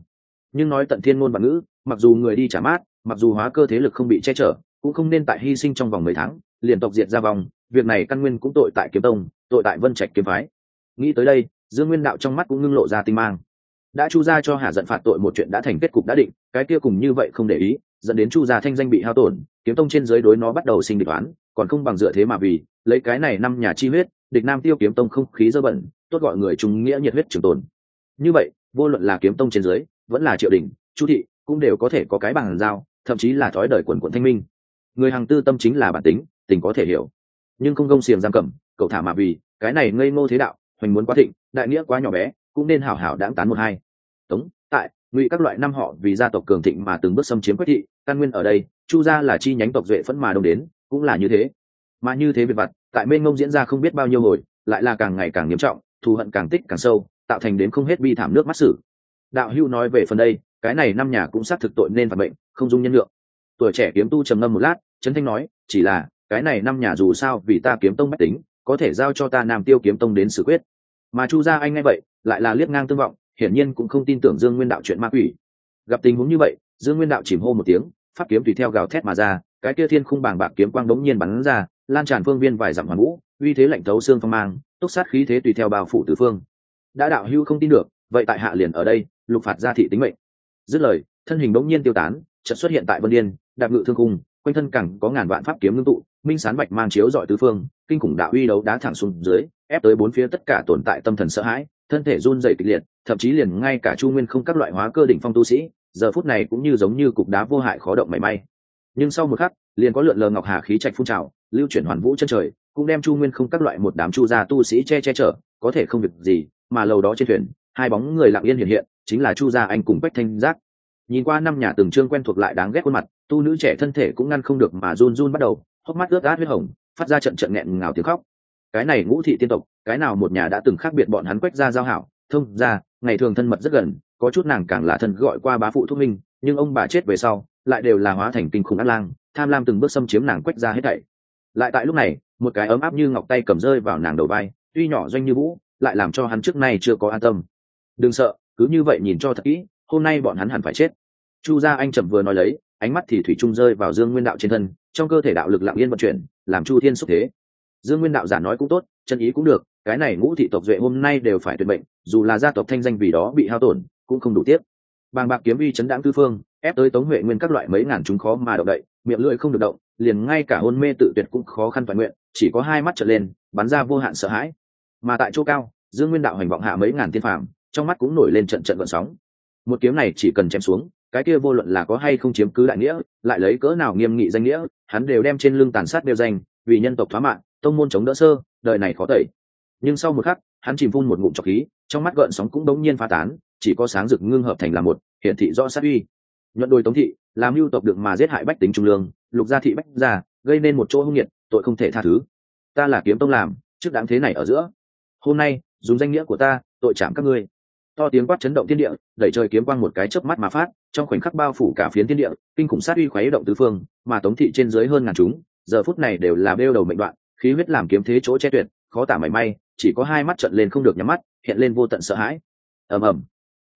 Nhưng nói tận thiên ngôn và ngữ, mặc dù người đi trả mát, mặc dù hóa cơ thế lực không bị che chở, cũng không nên tại hy sinh trong vòng mười tháng, liền tộc diệt ra vòng, việc này căn nguyên cũng tội tại kiếm tông, tội tại vân trạch kiếm phái. Nghĩ tới đây, dương nguyên đạo trong mắt cũng ngưng lộ ra tinh mang đã chu gia cho hà giận phạt tội một chuyện đã thành kết cục đã định, cái kia cùng như vậy không để ý, dẫn đến chu gia thanh danh bị hao tổn, kiếm tông trên giới đối nó bắt đầu sinh địch toán còn không bằng dựa thế mà vì, lấy cái này năm nhà chi huyết, địch nam tiêu kiếm tông không khí dơ bẩn, tốt gọi người trung nghĩa nhiệt huyết trường tồn. Như vậy, vô luận là kiếm tông trên dưới vẫn là triệu đình, chu thị, cũng đều có thể có cái bằng giao, thậm chí là thói đời quần quận thanh minh. Người hàng tư tâm chính là bản tính, tình có thể hiểu. Nhưng không gông xiềng giam cầm, cậu thả mà vì, cái này ngây ngô thế đạo, hoành muốn quá thịnh, đại nghĩa quá nhỏ bé, cũng nên hảo hảo đáng tán một hai tống, tại, ngụy các loại năm họ vì gia tộc cường thịnh mà từng bước xâm chiếm quách thị, căn nguyên ở đây, chu gia là chi nhánh tộc duệ phẫn mà đông đến, cũng là như thế. Mà như thế việc vặt tại mênh ngông diễn ra không biết bao nhiêu hồi, lại là càng ngày càng nghiêm trọng, thù hận càng tích càng sâu, tạo thành đến không hết bi thảm nước mắt sử. Đạo hưu nói về phần đây, cái này năm nhà cũng xác thực tội nên phạt bệnh không dung nhân lượng tuổi trẻ kiếm tu trầm ngâm một lát, trấn thanh nói, chỉ là, cái này năm nhà dù sao vì ta kiếm tông mách tính, có thể giao cho ta nam tiêu kiếm tông đến xử quyết. Mà chu gia anh nghe vậy, lại là liếc ngang tương vọng hiển nhiên cũng không tin tưởng dương nguyên đạo chuyện ma quỷ. Gặp tình huống như vậy, dương nguyên đạo chìm hô một tiếng, pháp kiếm tùy theo gào thét mà ra, cái kia thiên khung bảng bạc kiếm quang đống nhiên bắn ra, lan tràn phương viên vài dặm hoàn vũ, uy thế lạnh thấu xương phong mang túc sát khí thế tùy theo bao phủ tứ phương. Đã đạo hưu không tin được, vậy tại hạ liền ở đây, lục phạt gia thị tính mệnh. Dứt lời, thân hình đống nhiên tiêu tán, chợt xuất hiện tại vân điên, đạp ngự thương cung quanh thân cẳng có ngàn vạn pháp kiếm ngưng tụ, minh sán bạch mang chiếu dọi tứ phương, kinh khủng đạo uy đấu đá thẳng xuống dưới ép tới bốn phía tất cả tồn tại tâm thần sợ hãi, thân thể run dày kịch liệt, thậm chí liền ngay cả chu nguyên không các loại hóa cơ đỉnh phong tu sĩ, giờ phút này cũng như giống như cục đá vô hại khó động mảy may. Nhưng sau một khắc, liền có lượn lờ ngọc hà khí trạch phun trào, lưu chuyển hoàn vũ chân trời, cũng đem chu nguyên không các loại một đám chu gia tu sĩ che che chở, có thể không việc gì, mà lầu đó trên thuyền, hai bóng người lặng yên hiện hiện, chính là chu gia anh cùng bách thanh giác. Nhìn qua năm nhà từng trương quen thuộc lại đáng ghét khuôn mặt, tu nữ trẻ thân thể cũng ngăn không được mà run run bắt đầu, hốc mắt ướt át huyết hồng, phát ra trận trận nghẹn ngào tiếng khóc cái này ngũ thị tiên tộc, cái nào một nhà đã từng khác biệt bọn hắn quách ra giao hảo, thông ra ngày thường thân mật rất gần, có chút nàng càng là thân gọi qua bá phụ thúc minh, nhưng ông bà chết về sau, lại đều là hóa thành kinh khủng át lang, tham lam từng bước xâm chiếm nàng quách ra hết thảy. Lại tại lúc này, một cái ấm áp như ngọc tay cầm rơi vào nàng đầu vai, tuy nhỏ doanh như vũ, lại làm cho hắn trước nay chưa có an tâm. Đừng sợ, cứ như vậy nhìn cho thật kỹ, hôm nay bọn hắn hẳn phải chết. Chu gia anh trầm vừa nói lấy, ánh mắt thì thủy trung rơi vào dương nguyên đạo trên thân, trong cơ thể đạo lực lặng yên vận chuyển, làm chu thiên xúc thế dương nguyên đạo giả nói cũng tốt, chân ý cũng được, cái này ngũ thị tộc duệ hôm nay đều phải tuyệt mệnh, dù là gia tộc thanh danh vì đó bị hao tổn, cũng không đủ tiếp bàng bạc kiếm vi chấn đáng tư phương, ép tới tống huệ nguyên các loại mấy ngàn chúng khó mà động đậy, miệng lưỡi không được động, liền ngay cả hôn mê tự tuyệt cũng khó khăn toàn nguyện, chỉ có hai mắt trở lên, bắn ra vô hạn sợ hãi. Mà tại chỗ cao, dương nguyên đạo hành vọng hạ mấy ngàn tiên phàm, trong mắt cũng nổi lên trận trận vận sóng. Một kiếm này chỉ cần chém xuống, cái kia vô luận là có hay không chiếm cứ đại nghĩa, lại lấy cỡ nào nghiêm nghị danh nghĩa, hắn đều đem trên lưng tàn sát đều danh vì nhân tộc thoá mạng tông môn chống đỡ sơ đời này khó tẩy. Nhưng sau một khắc hắn chìm phun một ngụm trọc khí trong mắt gợn sóng cũng đống nhiên phá tán chỉ có sáng rực ngưng hợp thành là một hiện thị do sát uy. Nhuận đôi tống thị làm lưu tộc được mà giết hại bách tính trung lương lục gia thị bách gia gây nên một chỗ hung nghiệt, tội không thể tha thứ. Ta là kiếm tông làm trước đáng thế này ở giữa. Hôm nay dùng danh nghĩa của ta tội chạm các ngươi. To tiếng quát chấn động thiên địa đẩy trời kiếm quang một cái chớp mắt mà phát trong khoảnh khắc bao phủ cả phiến thiên địa kinh khủng sát uy khuấy động tứ phương mà tống thị trên dưới hơn ngàn chúng giờ phút này đều là bêu đầu mệnh đoạn, khí huyết làm kiếm thế chỗ che tuyệt, khó tả mảy may, chỉ có hai mắt trận lên không được nhắm mắt, hiện lên vô tận sợ hãi. Ầm ầm.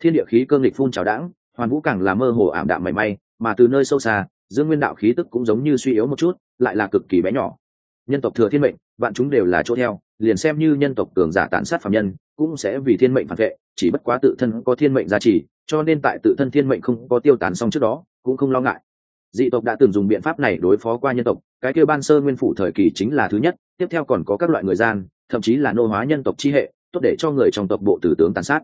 Thiên địa khí cương lịch phun trào đãng, hoàn vũ càng là mơ hồ ảm đạm mảy may, mà từ nơi sâu xa, dương nguyên đạo khí tức cũng giống như suy yếu một chút, lại là cực kỳ bé nhỏ. Nhân tộc thừa thiên mệnh, vạn chúng đều là chỗ theo, liền xem như nhân tộc cường giả tàn sát phạm nhân, cũng sẽ vì thiên mệnh phản vệ, chỉ bất quá tự thân có thiên mệnh giá trị, cho nên tại tự thân thiên mệnh không có tiêu tán xong trước đó, cũng không lo ngại dị tộc đã từng dùng biện pháp này đối phó qua nhân tộc, cái kêu ban sơ nguyên phủ thời kỳ chính là thứ nhất, tiếp theo còn có các loại người gian, thậm chí là nô hóa nhân tộc chi hệ, tốt để cho người trong tộc bộ tử tướng tàn sát.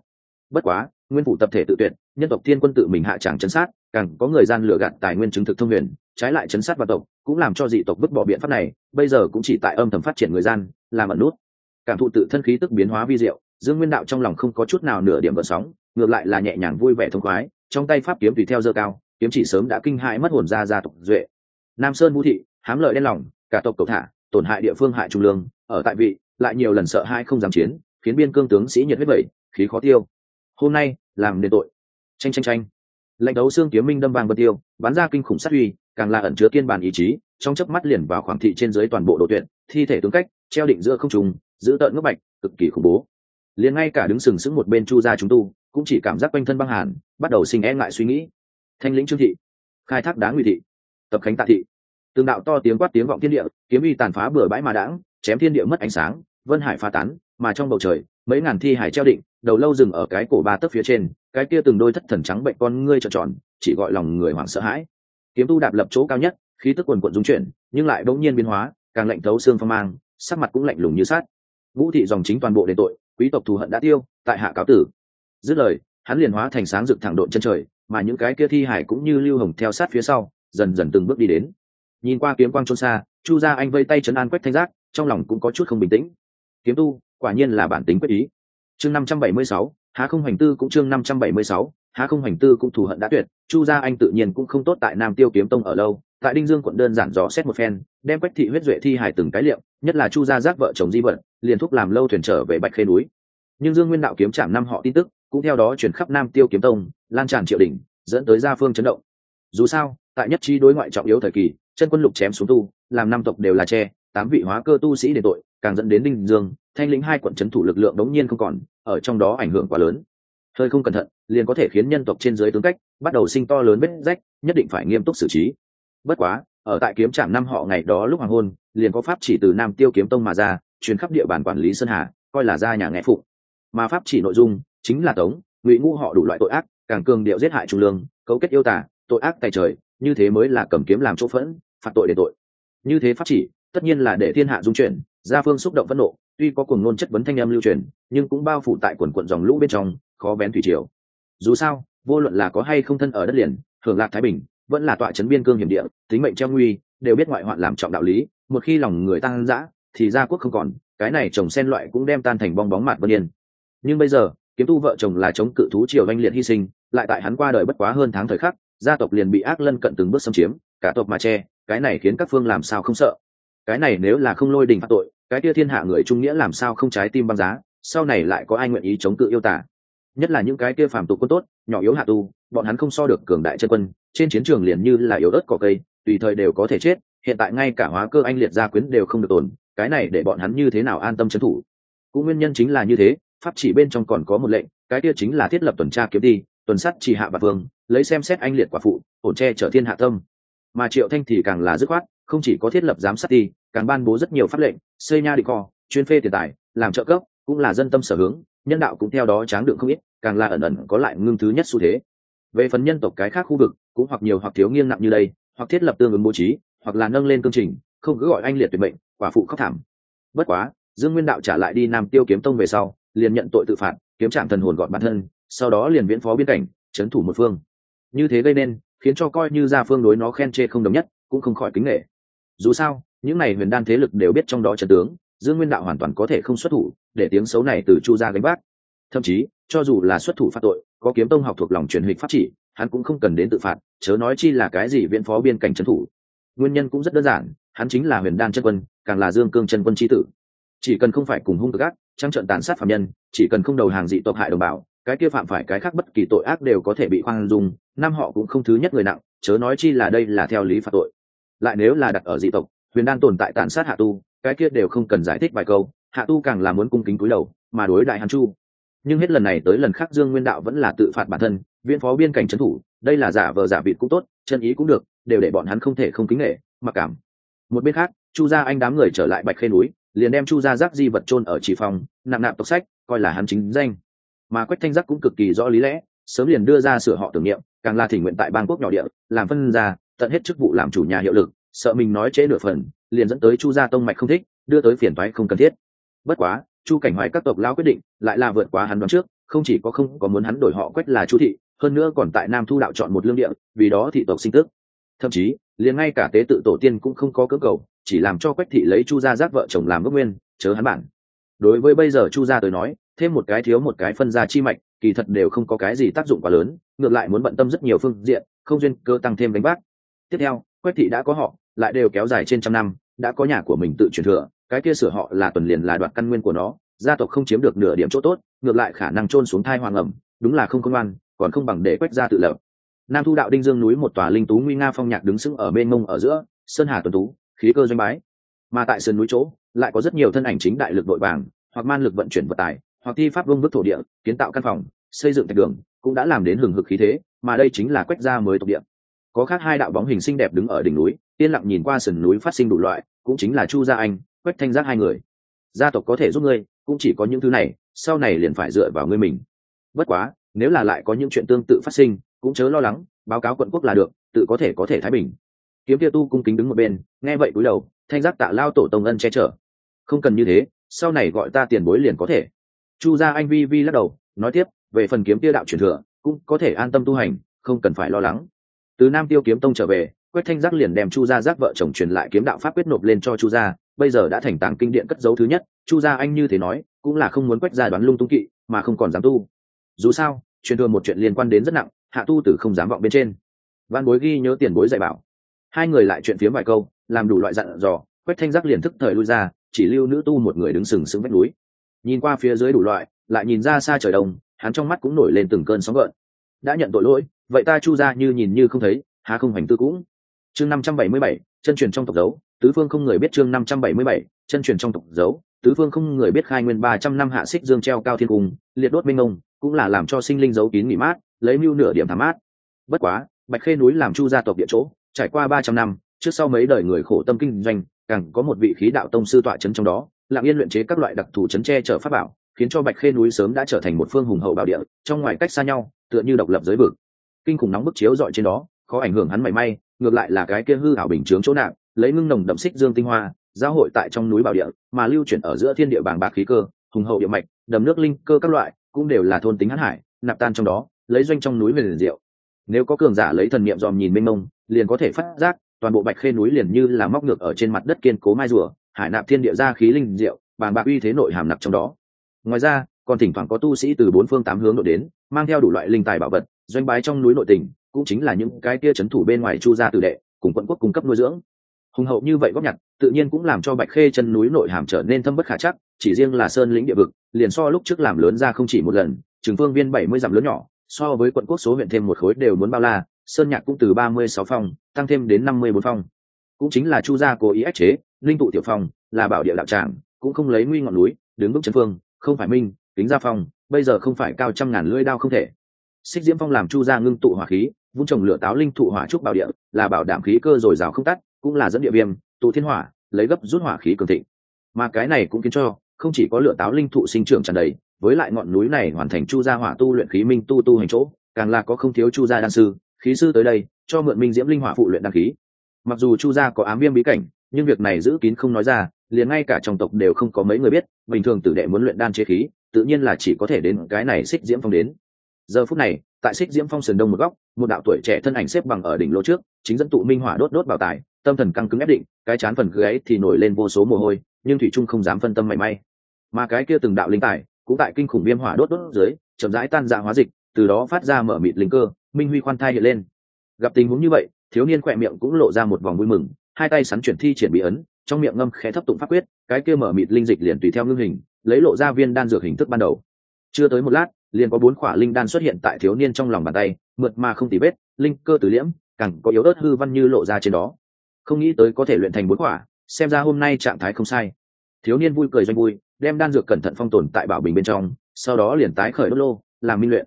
Bất quá, nguyên phủ tập thể tự tuyệt, nhân tộc thiên quân tự mình hạ tràng chấn sát, càng có người gian lừa gạt tài nguyên chứng thực thông huyền, trái lại chấn sát và tộc, cũng làm cho dị tộc vứt bỏ biện pháp này, bây giờ cũng chỉ tại âm thầm phát triển người gian, làm ẩn nút. Cảm thụ tự thân khí tức biến hóa vi diệu, dương nguyên đạo trong lòng không có chút nào nửa điểm vận sóng, ngược lại là nhẹ nhàng vui vẻ thông khoái, trong tay pháp kiếm tùy theo dơ cao kiếm chỉ sớm đã kinh hại mất hồn ra gia tộc duệ. Nam sơn vũ thị, hám lợi đen lòng, cả tộc cầu thả, tổn hại địa phương hại trung lương, ở tại vị, lại nhiều lần sợ hai không dám chiến, khiến biên cương tướng sĩ nhiệt huyết vẩy khí khó tiêu. Hôm nay, làm nên tội. Tranh tranh tranh lệnh đấu xương kiếm minh đâm vàng vân tiêu, bắn ra kinh khủng sát uy, càng là ẩn chứa kiên bản ý chí, trong chớp mắt liền vào khoảng thị trên dưới toàn bộ đội tuyển thi thể tướng cách, treo định giữa không trùng giữ tợn ngốc bạch, cực kỳ khủng bố. Liền ngay cả đứng sừng sững một bên chu gia chúng tu, cũng chỉ cảm giác quanh thân băng hàn, bắt đầu sinh e ngại suy nghĩ thanh lĩnh trương thị. Khai thác đá nguy thị. Tập khánh tạ thị. Tương đạo to tiếng quát tiếng vọng thiên địa, kiếm uy tàn phá bừa bãi mà đãng, chém thiên địa mất ánh sáng, vân hải pha tán, mà trong bầu trời, mấy ngàn thi hải treo định, đầu lâu dừng ở cái cổ ba tấc phía trên, cái kia từng đôi thất thần trắng bệnh con ngươi trợn tròn, chỉ gọi lòng người hoảng sợ hãi. Kiếm tu đạp lập chỗ cao nhất, khí tức quần quận dung chuyển, nhưng lại bỗng nhiên biến hóa, càng lạnh thấu xương phong mang, sắc mặt cũng lạnh lùng như sát vũ thị dòng chính toàn bộ đền tội, quý tộc thù hận đã tiêu, tại hạ cáo tử. Dứt lời, hắn liền hóa thành sáng rực thẳng độn chân trời mà những cái kia thi hải cũng như lưu hồng theo sát phía sau, dần dần từng bước đi đến. Nhìn qua kiếm quang trôn xa, chu gia anh vây tay chấn an quách thanh giác, trong lòng cũng có chút không bình tĩnh. Kiếm tu, quả nhiên là bản tính quyết ý. Chương năm trăm bảy mươi sáu, há không hành tư cũng chương năm trăm bảy mươi sáu, há không hành tư cũng thù hận đã tuyệt, chu gia anh tự nhiên cũng không tốt tại nam tiêu kiếm tông ở lâu, tại đinh dương quận đơn giản dò xét một phen, đem quách thị huyết duệ thi hải từng cái liệu, nhất là chu gia giác vợ chồng di vận, liền thúc làm lâu thuyền trở về bạch khê núi. Nhưng dương nguyên đạo kiếm chạm năm họ tin tức, cũng theo đó chuyển khắp nam tiêu kiếm tông lan tràn triệu đỉnh dẫn tới gia phương chấn động. Dù sao, tại nhất trí đối ngoại trọng yếu thời kỳ, chân quân lục chém xuống tu, làm năm tộc đều là tre tám vị hóa cơ tu sĩ để tội, càng dẫn đến đinh dương, thanh lĩnh hai quận c thủ lực lượng đống nhiên không còn, ở trong đó ảnh hưởng quá lớn. Hơi không cẩn thận, liền có thể khiến nhân tộc trên dưới tướng cách, bắt đầu sinh to lớn vết rách, nhất định phải nghiêm túc xử trí. Bất quá, ở tại kiếm trạm năm họ ngày đó lúc hoàng hôn, liền có pháp chỉ từ nam tiêu kiếm tông mà ra, truyền khắp địa bàn quản lý sơn hà, coi là ra nhà nghe phụ. Mà pháp chỉ nội dung chính là tống, ngụy ngũ họ đủ loại tội ác càng cường điệu giết hại trung lương, cấu kết yêu tả tội ác tài trời, như thế mới là cầm kiếm làm chỗ phẫn, phạt tội để tội. Như thế pháp chỉ, tất nhiên là để thiên hạ dung chuyển, gia phương xúc động phẫn nộ, tuy có cùng ngôn chất vấn thanh âm lưu truyền, nhưng cũng bao phủ tại quần quận dòng lũ bên trong, khó bén thủy triều. Dù sao, vô luận là có hay không thân ở đất liền, hưởng lạc thái bình, vẫn là tọa chấn biên cương hiểm địa, tính mệnh treo nguy, đều biết ngoại hoạn làm trọng đạo lý, một khi lòng người tăng dã thì gia quốc không còn, cái này trồng sen loại cũng đem tan thành bong bóng mạt vân yên. Nhưng bây giờ kiếm tu vợ chồng là chống cự thú triều oanh liệt hy sinh, lại tại hắn qua đời bất quá hơn tháng thời khắc, gia tộc liền bị ác lân cận từng bước xâm chiếm, cả tộc mà che, cái này khiến các phương làm sao không sợ. Cái này nếu là không lôi đình phạt tội, cái kia thiên hạ người trung nghĩa làm sao không trái tim băng giá, sau này lại có ai nguyện ý chống cự yêu tả nhất là những cái kia phàm tục quân tốt, nhỏ yếu hạ tu, bọn hắn không so được cường đại chân quân, trên chiến trường liền như là yếu ớt cỏ cây, tùy thời đều có thể chết, hiện tại ngay cả hóa cơ anh liệt gia quyến đều không được tồn cái này để bọn hắn như thế nào an tâm trấn thủ? Cũng nguyên nhân chính là như thế pháp chỉ bên trong còn có một lệnh cái kia chính là thiết lập tuần tra kiếm đi tuần sắt chỉ hạ và vương lấy xem xét anh liệt quả phụ ổn che chở thiên hạ tâm. Mà triệu thanh thì càng là dứt khoát không chỉ có thiết lập giám sát ti càng ban bố rất nhiều pháp lệnh xây nha định co, chuyên phê tiền tài làm trợ cấp cũng là dân tâm sở hướng nhân đạo cũng theo đó tráng đựng không ít càng là ẩn ẩn có lại ngưng thứ nhất xu thế. Về phần nhân tộc cái khác khu vực cũng hoặc nhiều hoặc thiếu nghiêng nặng như đây hoặc thiết lập tương ứng bố trí hoặc là nâng lên cương trình không cứ gọi anh liệt tuyệt mệnh quả phụ khóc thảm. Bất quá dương nguyên đạo trả lại đi nam tiêu kiếm tông về sau liền nhận tội tự phạt, kiếm trạng thần hồn gọn bản thân, sau đó liền viễn phó biên cảnh, trấn thủ một phương. Như thế gây nên, khiến cho coi như gia phương đối nó khen chê không đồng nhất, cũng không khỏi kính nghệ dù sao, những này huyền đan thế lực đều biết trong đó trận tướng, dương nguyên đạo hoàn toàn có thể không xuất thủ, để tiếng xấu này từ chu ra gánh vác. Thậm chí, cho dù là xuất thủ phạm tội, có kiếm tông học thuộc lòng truyền hịch pháp chỉ, hắn cũng không cần đến tự phạt, chớ nói chi là cái gì viễn phó biên cảnh trấn thủ. Nguyên nhân cũng rất đơn giản, hắn chính là huyền đan chân quân, càng là dương cương chân quân tri tử. Chỉ cần không phải cùng hung cực ác trăng trận tàn sát phạm nhân, chỉ cần không đầu hàng dị tộc hại đồng bào, cái kia phạm phải cái khác bất kỳ tội ác đều có thể bị khoan dung, năm họ cũng không thứ nhất người nặng, chớ nói chi là đây là theo lý phạt tội. Lại nếu là đặt ở dị tộc, huyền đan tồn tại tàn sát hạ tu, cái kia đều không cần giải thích vài câu, hạ tu càng là muốn cung kính cúi đầu, mà đối đại hàn chu. Nhưng hết lần này tới lần khác dương nguyên đạo vẫn là tự phạt bản thân viên phó biên cảnh trấn thủ, đây là giả vờ giả vịt cũng tốt, chân ý cũng được, đều để bọn hắn không thể không kính nghệ mặc cảm. Một bên khác, chu gia anh đám người trở lại bạch khê núi liền đem chu gia giác di vật chôn ở chỉ phòng, nạp nạp tộc sách, coi là hắn chính danh. Mà quách thanh giác cũng cực kỳ rõ lý lẽ, sớm liền đưa ra sửa họ tưởng niệm, càng là thỉnh nguyện tại bang quốc nhỏ địa, làm phân ra tận hết chức vụ làm chủ nhà hiệu lực, sợ mình nói chế nửa phần, liền dẫn tới chu gia tông mạch không thích, đưa tới phiền toái không cần thiết. Bất quá, chu cảnh hoài các tộc lao quyết định, lại là vượt quá hắn đoán trước, không chỉ có không có muốn hắn đổi họ quách là chu thị, hơn nữa còn tại nam thu đạo chọn một lương địa, vì đó thị tộc sinh tức. Thậm chí, liền ngay cả tế tự tổ tiên cũng không có cơ cầu chỉ làm cho quách thị lấy chu gia giác vợ chồng làm gốc nguyên, chớ hắn bản. Đối với bây giờ chu gia tới nói, thêm một cái thiếu một cái phân ra chi mạch, kỳ thật đều không có cái gì tác dụng quá lớn, ngược lại muốn bận tâm rất nhiều phương diện, không duyên cơ tăng thêm đánh bác tiếp theo, quách thị đã có họ, lại đều kéo dài trên trăm năm, đã có nhà của mình tự truyền thừa, cái kia sửa họ là tuần liền là đoạt căn nguyên của nó, gia tộc không chiếm được nửa điểm chỗ tốt, ngược lại khả năng trôn xuống thai hoàng ẩm, đúng là không công an còn không bằng để quách gia tự lập. Nam thu đạo đinh dương núi một tòa linh tú nguy nga phong nhạc đứng sững ở bên mông ở giữa, sơn hà tuần tú khí cơ doanh bái. Mà tại sườn núi chỗ, lại có rất nhiều thân ảnh chính đại lực đội vàng, hoặc man lực vận chuyển vận tải hoặc thi pháp vương bức thổ địa, kiến tạo căn phòng, xây dựng thạch đường, cũng đã làm đến hừng hực khí thế, mà đây chính là quách gia mới tộc địa. Có khác hai đạo bóng hình xinh đẹp đứng ở đỉnh núi, yên lặng nhìn qua sườn núi phát sinh đủ loại, cũng chính là chu gia anh, quách thanh giác hai người. Gia tộc có thể giúp ngươi, cũng chỉ có những thứ này, sau này liền phải dựa vào ngươi mình. Bất quá, nếu là lại có những chuyện tương tự phát sinh, cũng chớ lo lắng, báo cáo quận quốc là được, tự có thể có thể thái bình kiếm kia tu cung kính đứng một bên, nghe vậy cúi đầu, thanh giác tạ lao tổ tông ân che chở. Không cần như thế, sau này gọi ta tiền bối liền có thể. Chu gia anh vi vi lắc đầu, nói tiếp, về phần kiếm kia đạo truyền thừa, cũng có thể an tâm tu hành, không cần phải lo lắng. Từ nam tiêu kiếm tông trở về, quách thanh giác liền đem chu gia giác vợ chồng truyền lại kiếm đạo pháp quyết nộp lên cho chu gia, bây giờ đã thành tàng kinh điện cất dấu thứ nhất, chu gia anh như thế nói, cũng là không muốn quách gia đoán lung tung kỵ, mà không còn dám tu. Dù sao, truyền thừa một chuyện liên quan đến rất nặng, hạ tu tử không dám vọng bên trên. Văn bối ghi nhớ tiền bối dạy bảo hai người lại chuyện phía vài câu, làm đủ loại dặn dò, quách thanh giác liền thức thời lui ra, chỉ lưu nữ tu một người đứng sừng sững vách núi. Nhìn qua phía dưới đủ loại, lại nhìn ra xa trời đông, hắn trong mắt cũng nổi lên từng cơn sóng gợn. Đã nhận tội lỗi, vậy ta chu ra như nhìn như không thấy, há không hành tư cũng. Chương năm trăm bảy mươi bảy, chân truyền trong tộc dấu, tứ phương không người biết chương năm trăm bảy mươi bảy, chân truyền trong tộc dấu, tứ phương không người biết khai nguyên ba trăm năm hạ xích dương treo cao thiên cung, liệt đốt minh ông, cũng là làm cho sinh linh dấu kín nghỉ mát, lấy mưu nửa điểm thảm mát. Bất quá, bạch khê núi làm chu gia tộc địa chỗ trải qua ba trăm năm, trước sau mấy đời người khổ tâm kinh doanh, càng có một vị khí đạo tông sư tọa chấn trong đó, lặng yên luyện chế các loại đặc thù chấn tre chở pháp bảo, khiến cho bạch khê núi sớm đã trở thành một phương hùng hậu bảo địa, trong ngoài cách xa nhau, tựa như độc lập giới vực. Kinh khủng nóng bức chiếu dọi trên đó, khó ảnh hưởng hắn mảy may, ngược lại là cái kia hư ảo bình chướng chỗ nạp, lấy ngưng nồng đậm xích dương tinh hoa, giao hội tại trong núi bảo địa, mà lưu chuyển ở giữa thiên địa bàng bạc khí cơ, hùng hậu địa mạch, đầm nước linh cơ các loại, cũng đều là thôn tính hắn hải, nạp tan trong đó, lấy doanh trong núi về liền diệu. Nếu có cường giả lấy thần niệm dòm nhìn mênh mông liền có thể phát giác, toàn bộ bạch khê núi liền như là móc ngược ở trên mặt đất kiên cố mai rùa, hải nạp thiên địa ra khí linh diệu, bàng bạc uy thế nội hàm nặc trong đó. Ngoài ra, còn thỉnh thoảng có tu sĩ từ bốn phương tám hướng nội đến, mang theo đủ loại linh tài bảo vật, doanh bái trong núi nội tỉnh cũng chính là những cái kia c h ấ n thủ bên ngoài chu gia tử đệ, cùng quận quốc cung cấp nuôi dưỡng. Hùng hậu như vậy góp nhặt, tự nhiên cũng làm cho bạch khê chân núi nội hàm trở nên thâm bất khả chắc, chỉ riêng là sơn lĩnh địa vực, liền so lúc trước làm lớn ra không chỉ một lần, trường phương viên bảy mươi dặm lớn nhỏ, so với quận quốc số huyện thêm một khối đều muốn bao la sơn nhạc cũng từ ba mươi sáu phòng tăng thêm đến năm mươi bốn phòng, cũng chính là chu gia cố ý ách chế linh tụ tiểu phòng là bảo địa đạo tràng cũng không lấy nguy ngọn núi đứng bước chân phương không phải minh kính gia phong bây giờ không phải cao trăm ngàn lưỡi đao không thể. Xích diễm phong làm chu gia ngưng tụ hỏa khí vung trồng lửa táo linh thụ hỏa trúc bảo địa là bảo đảm khí cơ dồi dào không tắt cũng là dẫn địa viêm tụ thiên hỏa lấy gấp rút hỏa khí cường thịnh. Mà cái này cũng khiến cho không chỉ có lửa táo linh thụ sinh trưởng tràn đầy với lại ngọn núi này hoàn thành chu gia hỏa tu luyện khí minh tu tu hành chỗ càng là có không thiếu chu gia đan sư khí sư tới đây, cho mượn minh diễm linh hỏa phụ luyện đăng khí mặc dù chu gia có ám viêm bí cảnh, nhưng việc này giữ kín không nói ra, liền ngay cả trong tộc đều không có mấy người biết, bình thường tử đệ muốn luyện đan chế khí, tự nhiên là chỉ có thể đến cái này xích diễm phong đến. Giờ phút này, tại xích diễm phong sườn đông một góc, một đạo tuổi trẻ thân ảnh xếp bằng ở đỉnh lỗ trước, chính dẫn tụ minh hỏa đốt đốt bảo tài, tâm thần căng cứng ép định, cái chán phần gáy thì nổi lên vô số mồ hôi, nhưng thủy trung không dám phân tâm mảy may. Mà cái kia từng đạo linh tài, cũng tại kinh khủng viêm hỏa đốt đốt dưới, chậm rãi tan ra hóa dịch, từ đó phát ra mở mịt linh cơ minh huy khoan thai hiện lên. Gặp tình huống như vậy, thiếu niên khỏe miệng cũng lộ ra một vòng vui mừng, hai tay sắn chuyển thi triển bị ấn, trong miệng ngâm khẽ thấp tụng pháp quyết, cái kia mở mịt linh dịch liền tùy theo ngưng hình, lấy lộ ra viên đan dược hình thức ban đầu. Chưa tới một lát, liền có bốn khỏa linh đan xuất hiện tại thiếu niên trong lòng bàn tay, mượt mà không tì vết, linh cơ tử liễm, càng có yếu ớt hư văn như lộ ra trên đó. Không nghĩ tới có thể luyện thành bốn khỏa, xem ra hôm nay trạng thái không sai. Thiếu niên vui cười doanh vui, đem đan dược cẩn thận phong tồn tại bảo bình bên trong, sau đó liền tái khởi đốt lô, làm minh luyện.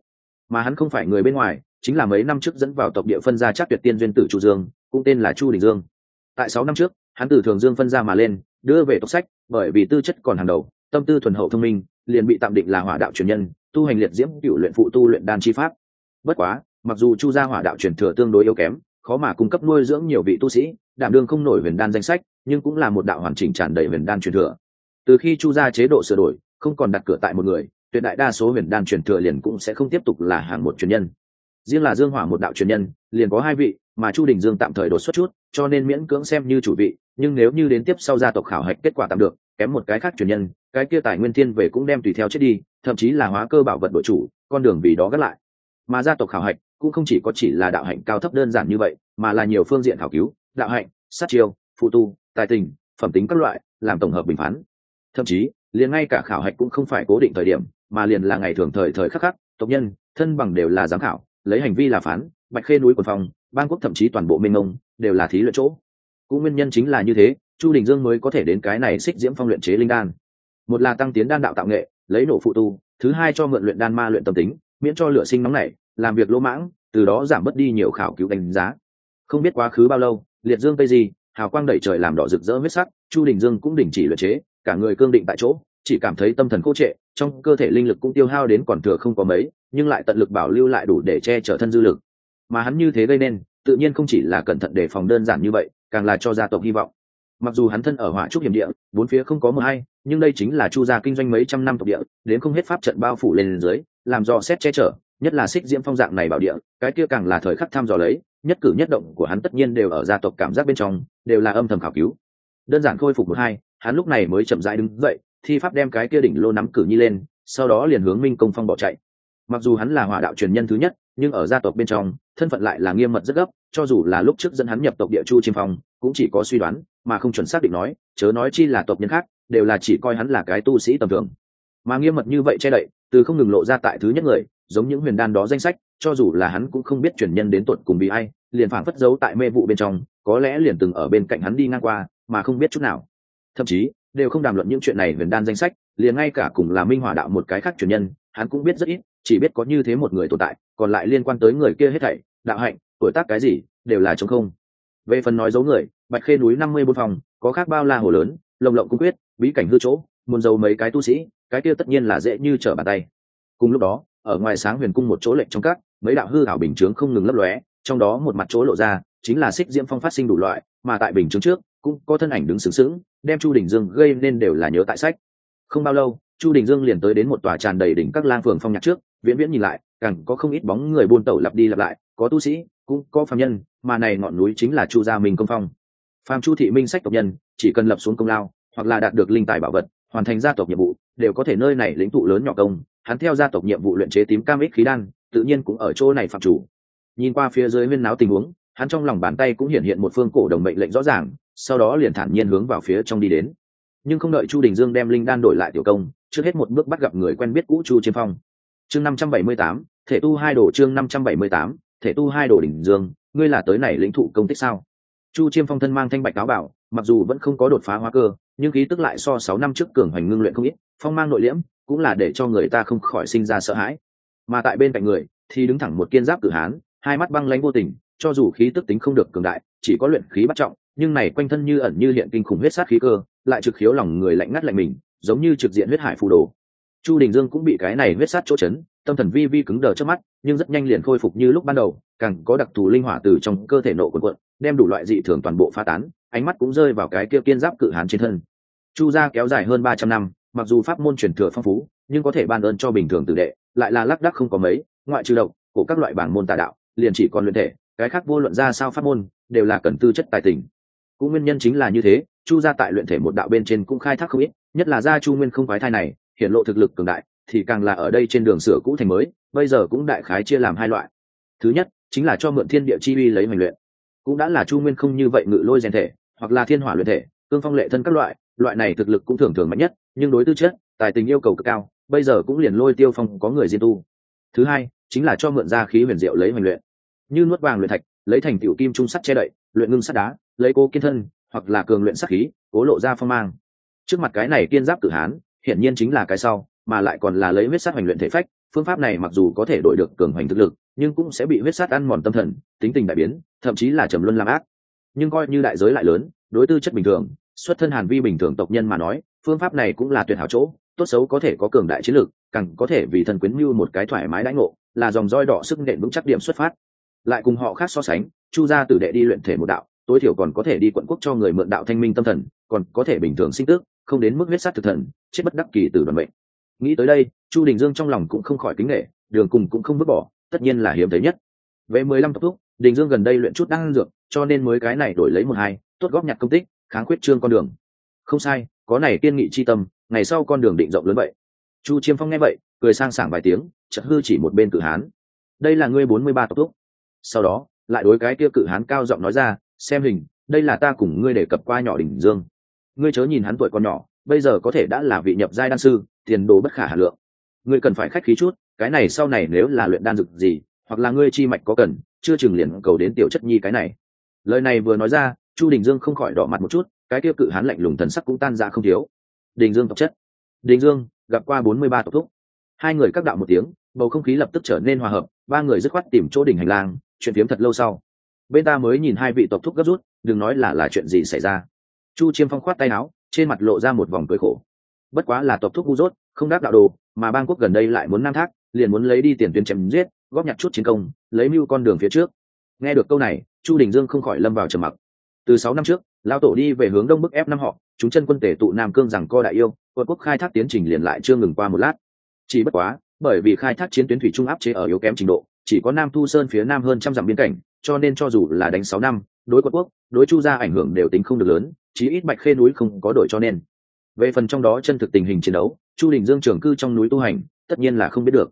Mà hắn không phải người bên ngoài chính là mấy năm trước dẫn vào tộc địa phân gia chắc tuyệt tiên duyên tử chu dương, cũng tên là chu đình dương. Tại sáu năm trước, hắn từ thường dương phân ra mà lên, đưa về tộc sách, bởi vì tư chất còn hàng đầu, tâm tư thuần hậu thông minh, liền bị tạm định là hỏa đạo truyền nhân, tu hành liệt diễm cựu luyện phụ tu luyện đan chi pháp. Bất quá, mặc dù chu gia hỏa đạo truyền thừa tương đối yếu kém, khó mà cung cấp nuôi dưỡng nhiều vị tu sĩ, đảm đương không nổi huyền đan danh sách, nhưng cũng là một đạo hoàn chỉnh tràn đầy huyền đan truyền thừa. Từ khi chu gia chế độ sửa đổi, không còn đặt cửa tại một người, tuyệt đại đa số huyền đan truyền thừa liền cũng sẽ không tiếp tục là hàng một truyền nhân riêng là dương hỏa một đạo truyền nhân, liền có hai vị, mà chu đình dương tạm thời đột xuất chút, cho nên miễn cưỡng xem như chủ vị, nhưng nếu như đến tiếp sau gia tộc khảo hạch kết quả tạm được, kém một cái khác truyền nhân, cái kia tài nguyên thiên về cũng đem tùy theo chết đi, thậm chí là hóa cơ bảo vật đội chủ, con đường vì đó gắt lại. Mà gia tộc khảo hạch cũng không chỉ có chỉ là đạo hạnh cao thấp đơn giản như vậy, mà là nhiều phương diện khảo cứu, đạo hạnh, sát chiêu, phụ tu, tài tình, phẩm tính các loại, làm tổng hợp bình phán. Thậm chí, liền ngay cả khảo hạch cũng không phải cố định thời điểm, mà liền là ngày thường thời thời khắc khắc, tộc nhân, thân bằng đều là giám khảo lấy hành vi là phán, bạch khê núi quần phòng, bang quốc thậm chí toàn bộ minh ông đều là thí luyện chỗ. Cũng nguyên nhân chính là như thế, chu đình dương mới có thể đến cái này xích diễm phong luyện chế linh đan. Một là tăng tiến đan đạo tạo nghệ, lấy nổ phụ tu, thứ hai cho mượn luyện đan ma luyện tâm tính, miễn cho lửa sinh nóng này làm việc lỗ mãng, từ đó giảm bớt đi nhiều khảo cứu đánh giá. Không biết quá khứ bao lâu, liệt dương tây gì hào quang đẩy trời làm đỏ rực rỡ huyết sắc, chu đình dương cũng đình chỉ luyện chế, cả người cương định tại chỗ chỉ cảm thấy tâm thần khô trệ, trong cơ thể linh lực cũng tiêu hao đến còn thừa không có mấy, nhưng lại tận lực bảo lưu lại đủ để che chở thân dư lực. Mà hắn như thế gây nên, tự nhiên không chỉ là cẩn thận đề phòng đơn giản như vậy, càng là cho gia tộc hy vọng. Mặc dù hắn thân ở hỏa trúc hiểm địa, bốn phía không có mờ hay, nhưng đây chính là chu gia kinh doanh mấy trăm năm tộc địa, đến không hết pháp trận bao phủ lên dưới, làm dò xét che chở, nhất là xích diễm phong dạng này bảo địa, cái kia càng là thời khắc tham dò lấy, nhất cử nhất động của hắn tất nhiên đều ở gia tộc cảm giác bên trong, đều là âm thầm khảo cứu. Đơn giản khôi phục một hai, hắn lúc này mới chậm rãi đứng dậy thi pháp đem cái kia đỉnh lô nắm cử nhi lên, sau đó liền hướng minh công phong bỏ chạy. Mặc dù hắn là hỏa đạo truyền nhân thứ nhất, nhưng ở gia tộc bên trong, thân phận lại là nghiêm mật rất gấp, cho dù là lúc trước dẫn hắn nhập tộc địa chu chiêm phong, cũng chỉ có suy đoán, mà không chuẩn xác định nói, chớ nói chi là tộc nhân khác, đều là chỉ coi hắn là cái tu sĩ tầm thường. Mà nghiêm mật như vậy che đậy, từ không ngừng lộ ra tại thứ nhất người, giống những huyền đan đó danh sách, cho dù là hắn cũng không biết truyền nhân đến tuột cùng bị ai, liền phảng phất giấu tại mê vụ bên trong, có lẽ liền từng ở bên cạnh hắn đi ngang qua, mà không biết chút nào. Thậm chí đều không đàm luận những chuyện này huyền đan danh sách, liền ngay cả cùng là minh hỏa đạo một cái khác truyền nhân, hắn cũng biết rất ít, chỉ biết có như thế một người tồn tại, còn lại liên quan tới người kia hết thảy, đạo hạnh, tuổi tác cái gì, đều là chống không. Về phần nói giấu người, bạch khê núi năm mươi bốn phòng, có khác bao la hồ lớn, lồng lộng cung quyết, bí cảnh hư chỗ, muốn giấu mấy cái tu sĩ, cái kia tất nhiên là dễ như trở bàn tay. Cùng lúc đó, ở ngoài sáng huyền cung một chỗ lệnh trong các, mấy đạo hư ảo bình chướng không ngừng lấp lóe, trong đó một mặt chỗ lộ ra, chính là xích diễm phong phát sinh đủ loại, mà tại bình chướng trước cũng có thân ảnh đứng sướng sướng đem chu đình dương gây nên đều là nhớ tại sách. Không bao lâu, chu đình dương liền tới đến một tòa tràn đầy đỉnh các lang phường phong nhạc trước, viễn viễn nhìn lại, càng có không ít bóng người buôn tẩu lặp đi lặp lại, có tu sĩ, cũng có phạm nhân, mà này ngọn núi chính là chu gia minh công phong. Phàm chu thị minh sách tộc nhân, chỉ cần lập xuống công lao, hoặc là đạt được linh tài bảo vật, hoàn thành gia tộc nhiệm vụ, đều có thể nơi này lĩnh tụ lớn nhỏ công, hắn theo gia tộc nhiệm vụ luyện chế tím cam ích khí đan, tự nhiên cũng ở chỗ này phạm chủ. Nhìn qua phía dưới huyên náo tình huống, hắn trong lòng bàn tay cũng hiện hiện một phương cổ đồng mệnh lệnh rõ ràng sau đó liền thản nhiên hướng vào phía trong đi đến. Nhưng không đợi chu đình dương đem linh đan đổi lại tiểu công, trước hết một bước bắt gặp người quen biết cũ chu chiêm phong. Chương năm trăm bảy mươi tám, thể tu hai đồ chương năm trăm bảy mươi tám, thể tu hai đồ Đình dương, ngươi là tới này lĩnh thụ công tích sao? Chu chiêm phong thân mang thanh bạch cáo bảo, mặc dù vẫn không có đột phá hóa cơ, nhưng khí tức lại so sáu năm trước cường hoành ngưng luyện không ít, phong mang nội liễm, cũng là để cho người ta không khỏi sinh ra sợ hãi. Mà tại bên cạnh người, thì đứng thẳng một kiên giáp cử hán, hai mắt băng lãnh vô tình, cho dù khí tức tính không được cường đại, chỉ có luyện khí bắt trọng nhưng này quanh thân như ẩn như hiện kinh khủng huyết sát khí cơ, lại trực khiếu lòng người lạnh ngắt lạnh mình, giống như trực diện huyết hải phù đồ. Chu đình dương cũng bị cái này huyết sát chỗ chấn, tâm thần vi vi cứng đờ trước mắt, nhưng rất nhanh liền khôi phục như lúc ban đầu, càng có đặc thù linh hỏa từ trong cơ thể nộ quần quận, đem đủ loại dị thường toàn bộ phá tán, ánh mắt cũng rơi vào cái kia kiên giáp cự hán trên thân. Chu gia kéo dài hơn ba trăm năm, mặc dù pháp môn truyền thừa phong phú, nhưng có thể ban ơn cho bình thường tử đệ, lại là lác đắc không có mấy, ngoại trừ độc, của các loại bảng môn tà đạo, liền chỉ còn luyện thể, cái khác vô luận ra sao pháp môn, đều là cần tư chất tài tình cũng nguyên nhân chính là như thế, chu gia tại luyện thể một đạo bên trên cũng khai thác không ít, nhất là gia chu nguyên không phái thai này, hiện lộ thực lực cường đại, thì càng là ở đây trên đường sửa cũ thành mới, bây giờ cũng đại khái chia làm hai loại. Thứ nhất, chính là cho mượn thiên địa chi uy lấy hoành luyện. Cũng đã là chu nguyên không như vậy ngự lôi rèn thể, hoặc là thiên hỏa luyện thể, cương phong lệ thân các loại loại này thực lực cũng thường thường mạnh nhất, nhưng đối tư chất, tài tình yêu cầu cực cao, bây giờ cũng liền lôi tiêu phong có người diên tu. Thứ hai, chính là cho mượn ra khí huyền diệu lấy hoành luyện. Như nuốt vàng luyện thạch, lấy thành tiểu kim trung sắt che đậy, luyện ngưng sắt đá lấy cố kiên thân, hoặc là cường luyện sắc khí, cố lộ ra phong mang. Trước mặt cái này kiên giáp cử hán, hiển nhiên chính là cái sau, mà lại còn là lấy huyết sát hoành luyện thể phách, phương pháp này mặc dù có thể đổi được cường hoành thực lực, nhưng cũng sẽ bị huyết sát ăn mòn tâm thần, tính tình đại biến, thậm chí là trầm luân làm ác. Nhưng coi như đại giới lại lớn, đối tư chất bình thường, xuất thân hàn vi bình thường tộc nhân mà nói, phương pháp này cũng là tuyệt hảo chỗ, tốt xấu có thể có cường đại chiến lược càng có thể vì thần quyến mưu một cái thoải mái đãi ngộ, là dòng roi đỏ sức nện vững chắc điểm xuất phát. Lại cùng họ khác so sánh, chu gia tử đệ đi luyện thể một đạo tối thiểu còn có thể đi quận quốc cho người mượn đạo thanh minh tâm thần, còn có thể bình thường sinh tước, không đến mức huyết sát thực thần, chết bất đắc kỳ từ đoàn mệnh. nghĩ tới đây, chu đình dương trong lòng cũng không khỏi kính nghệ đường cùng cũng không vứt bỏ, tất nhiên là hiếm thấy nhất. Về mười lăm tập thúc, đình dương gần đây luyện chút đang dược, cho nên mới cái này đổi lấy một hai, tốt góp nhặt công tích, kháng khuyết trương con đường. Không sai, có này kiên nghị chi tâm, ngày sau con đường định rộng lớn vậy. Chu chiêm phong nghe vậy, cười sang sảng vài tiếng chật hư chỉ một bên cử hán. Đây là ngươi bốn mươi ba tộc thúc. Sau đó, lại đối cái kia cử hán cao giọng nói ra xem hình, đây là ta cùng ngươi đề cập qua nhỏ đỉnh dương. Ngươi chớ nhìn hắn tuổi còn nhỏ, bây giờ có thể đã là vị nhập giai đan sư, tiền đồ bất khả hà lượng. Ngươi cần phải khách khí chút, cái này sau này nếu là luyện đan dược gì, hoặc là ngươi chi mạch có cần, chưa chừng liền cầu đến tiểu chất nhi cái này. Lời này vừa nói ra, chu đình dương không khỏi đỏ mặt một chút, cái tiêu cự hắn lạnh lùng thần sắc cũng tan ra không thiếu. Đình dương tộc chất. Đình dương, gặp qua bốn mươi ba tộc thúc. Hai người các đạo một tiếng, bầu không khí lập tức trở nên hòa hợp, ba người dứt khoát tìm chỗ đỉnh hành lang, chuyện phiếm thật lâu sau bên ta mới nhìn hai vị tộc thúc gấp rút, đừng nói là là chuyện gì xảy ra. Chu chiêm phong khoát tay áo, trên mặt lộ ra một vòng cười khổ. Bất quá là tộc thúc ngu dốt, không đáp đạo đồ, mà bang quốc gần đây lại muốn nam thác, liền muốn lấy đi tiền tuyến chém giết, góp nhặt chút chiến công, lấy mưu con đường phía trước. Nghe được câu này, chu đình dương không khỏi lâm vào trầm mặc. Từ sáu năm trước lao tổ đi về hướng đông bức ép năm họ, chúng chân quân tể tụ nam cương rằng co đại yêu, quân quốc khai thác tiến trình liền lại chưa ngừng qua một lát. Chỉ bất quá, bởi vì khai thác chiến tuyến thủy trung áp chế ở yếu kém trình độ, chỉ có nam thu sơn phía nam hơn trăm dặm biên cảnh cho nên cho dù là đánh sáu năm, đối quân quốc, đối chu gia ảnh hưởng đều tính không được lớn, chí ít bạch khê núi không có đổi cho nên. Về phần trong đó chân thực tình hình chiến đấu, chu đình dương trưởng cư trong núi tu hành, tất nhiên là không biết được.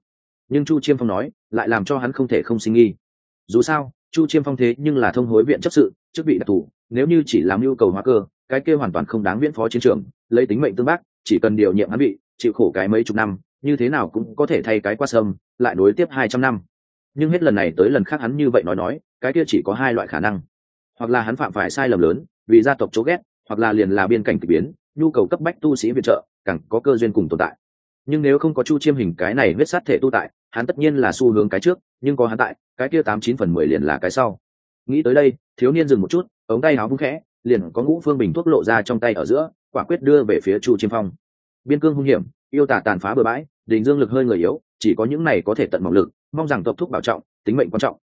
Nhưng chu chiêm phong nói, lại làm cho hắn không thể không sinh nghi dù sao, chu chiêm phong thế nhưng là thông hối viện chấp sự, chức vị đặc thù nếu như chỉ làm nhu cầu hóa cơ, cái kia hoàn toàn không đáng viễn phó chiến trường, lấy tính mệnh tương bác, chỉ cần điều nhiệm hắn bị, chịu khổ cái mấy chục năm, như thế nào cũng có thể thay cái qua sâm, lại nối tiếp hai trăm năm. Nhưng hết lần này tới lần khác hắn như vậy nói nói cái kia chỉ có hai loại khả năng. Hoặc là hắn phạm phải sai lầm lớn, vì gia tộc chỗ ghét, hoặc là liền là biên cảnh k biến, nhu cầu cấp bách tu sĩ viện trợ, càng có cơ duyên cùng tồn tại. Nhưng nếu không có chu chiêm hình cái này huyết sát thể tu tại, hắn tất nhiên là xu hướng cái trước, nhưng có hắn tại, cái kia tám chín phần mười liền là cái sau. Nghĩ tới đây, thiếu niên dừng một chút, ống tay áo vung khẽ, liền có ngũ phương bình thuốc lộ ra trong tay ở giữa, quả quyết đưa về phía chu chiêm phong. Biên cương hung hiểm, yêu tả tàn phá bừa bãi, đình dương lực hơi người yếu, chỉ có những này có thể tận mỏng lực, mong rằng tộc thuốc bảo trọng, tính mệnh quan trọng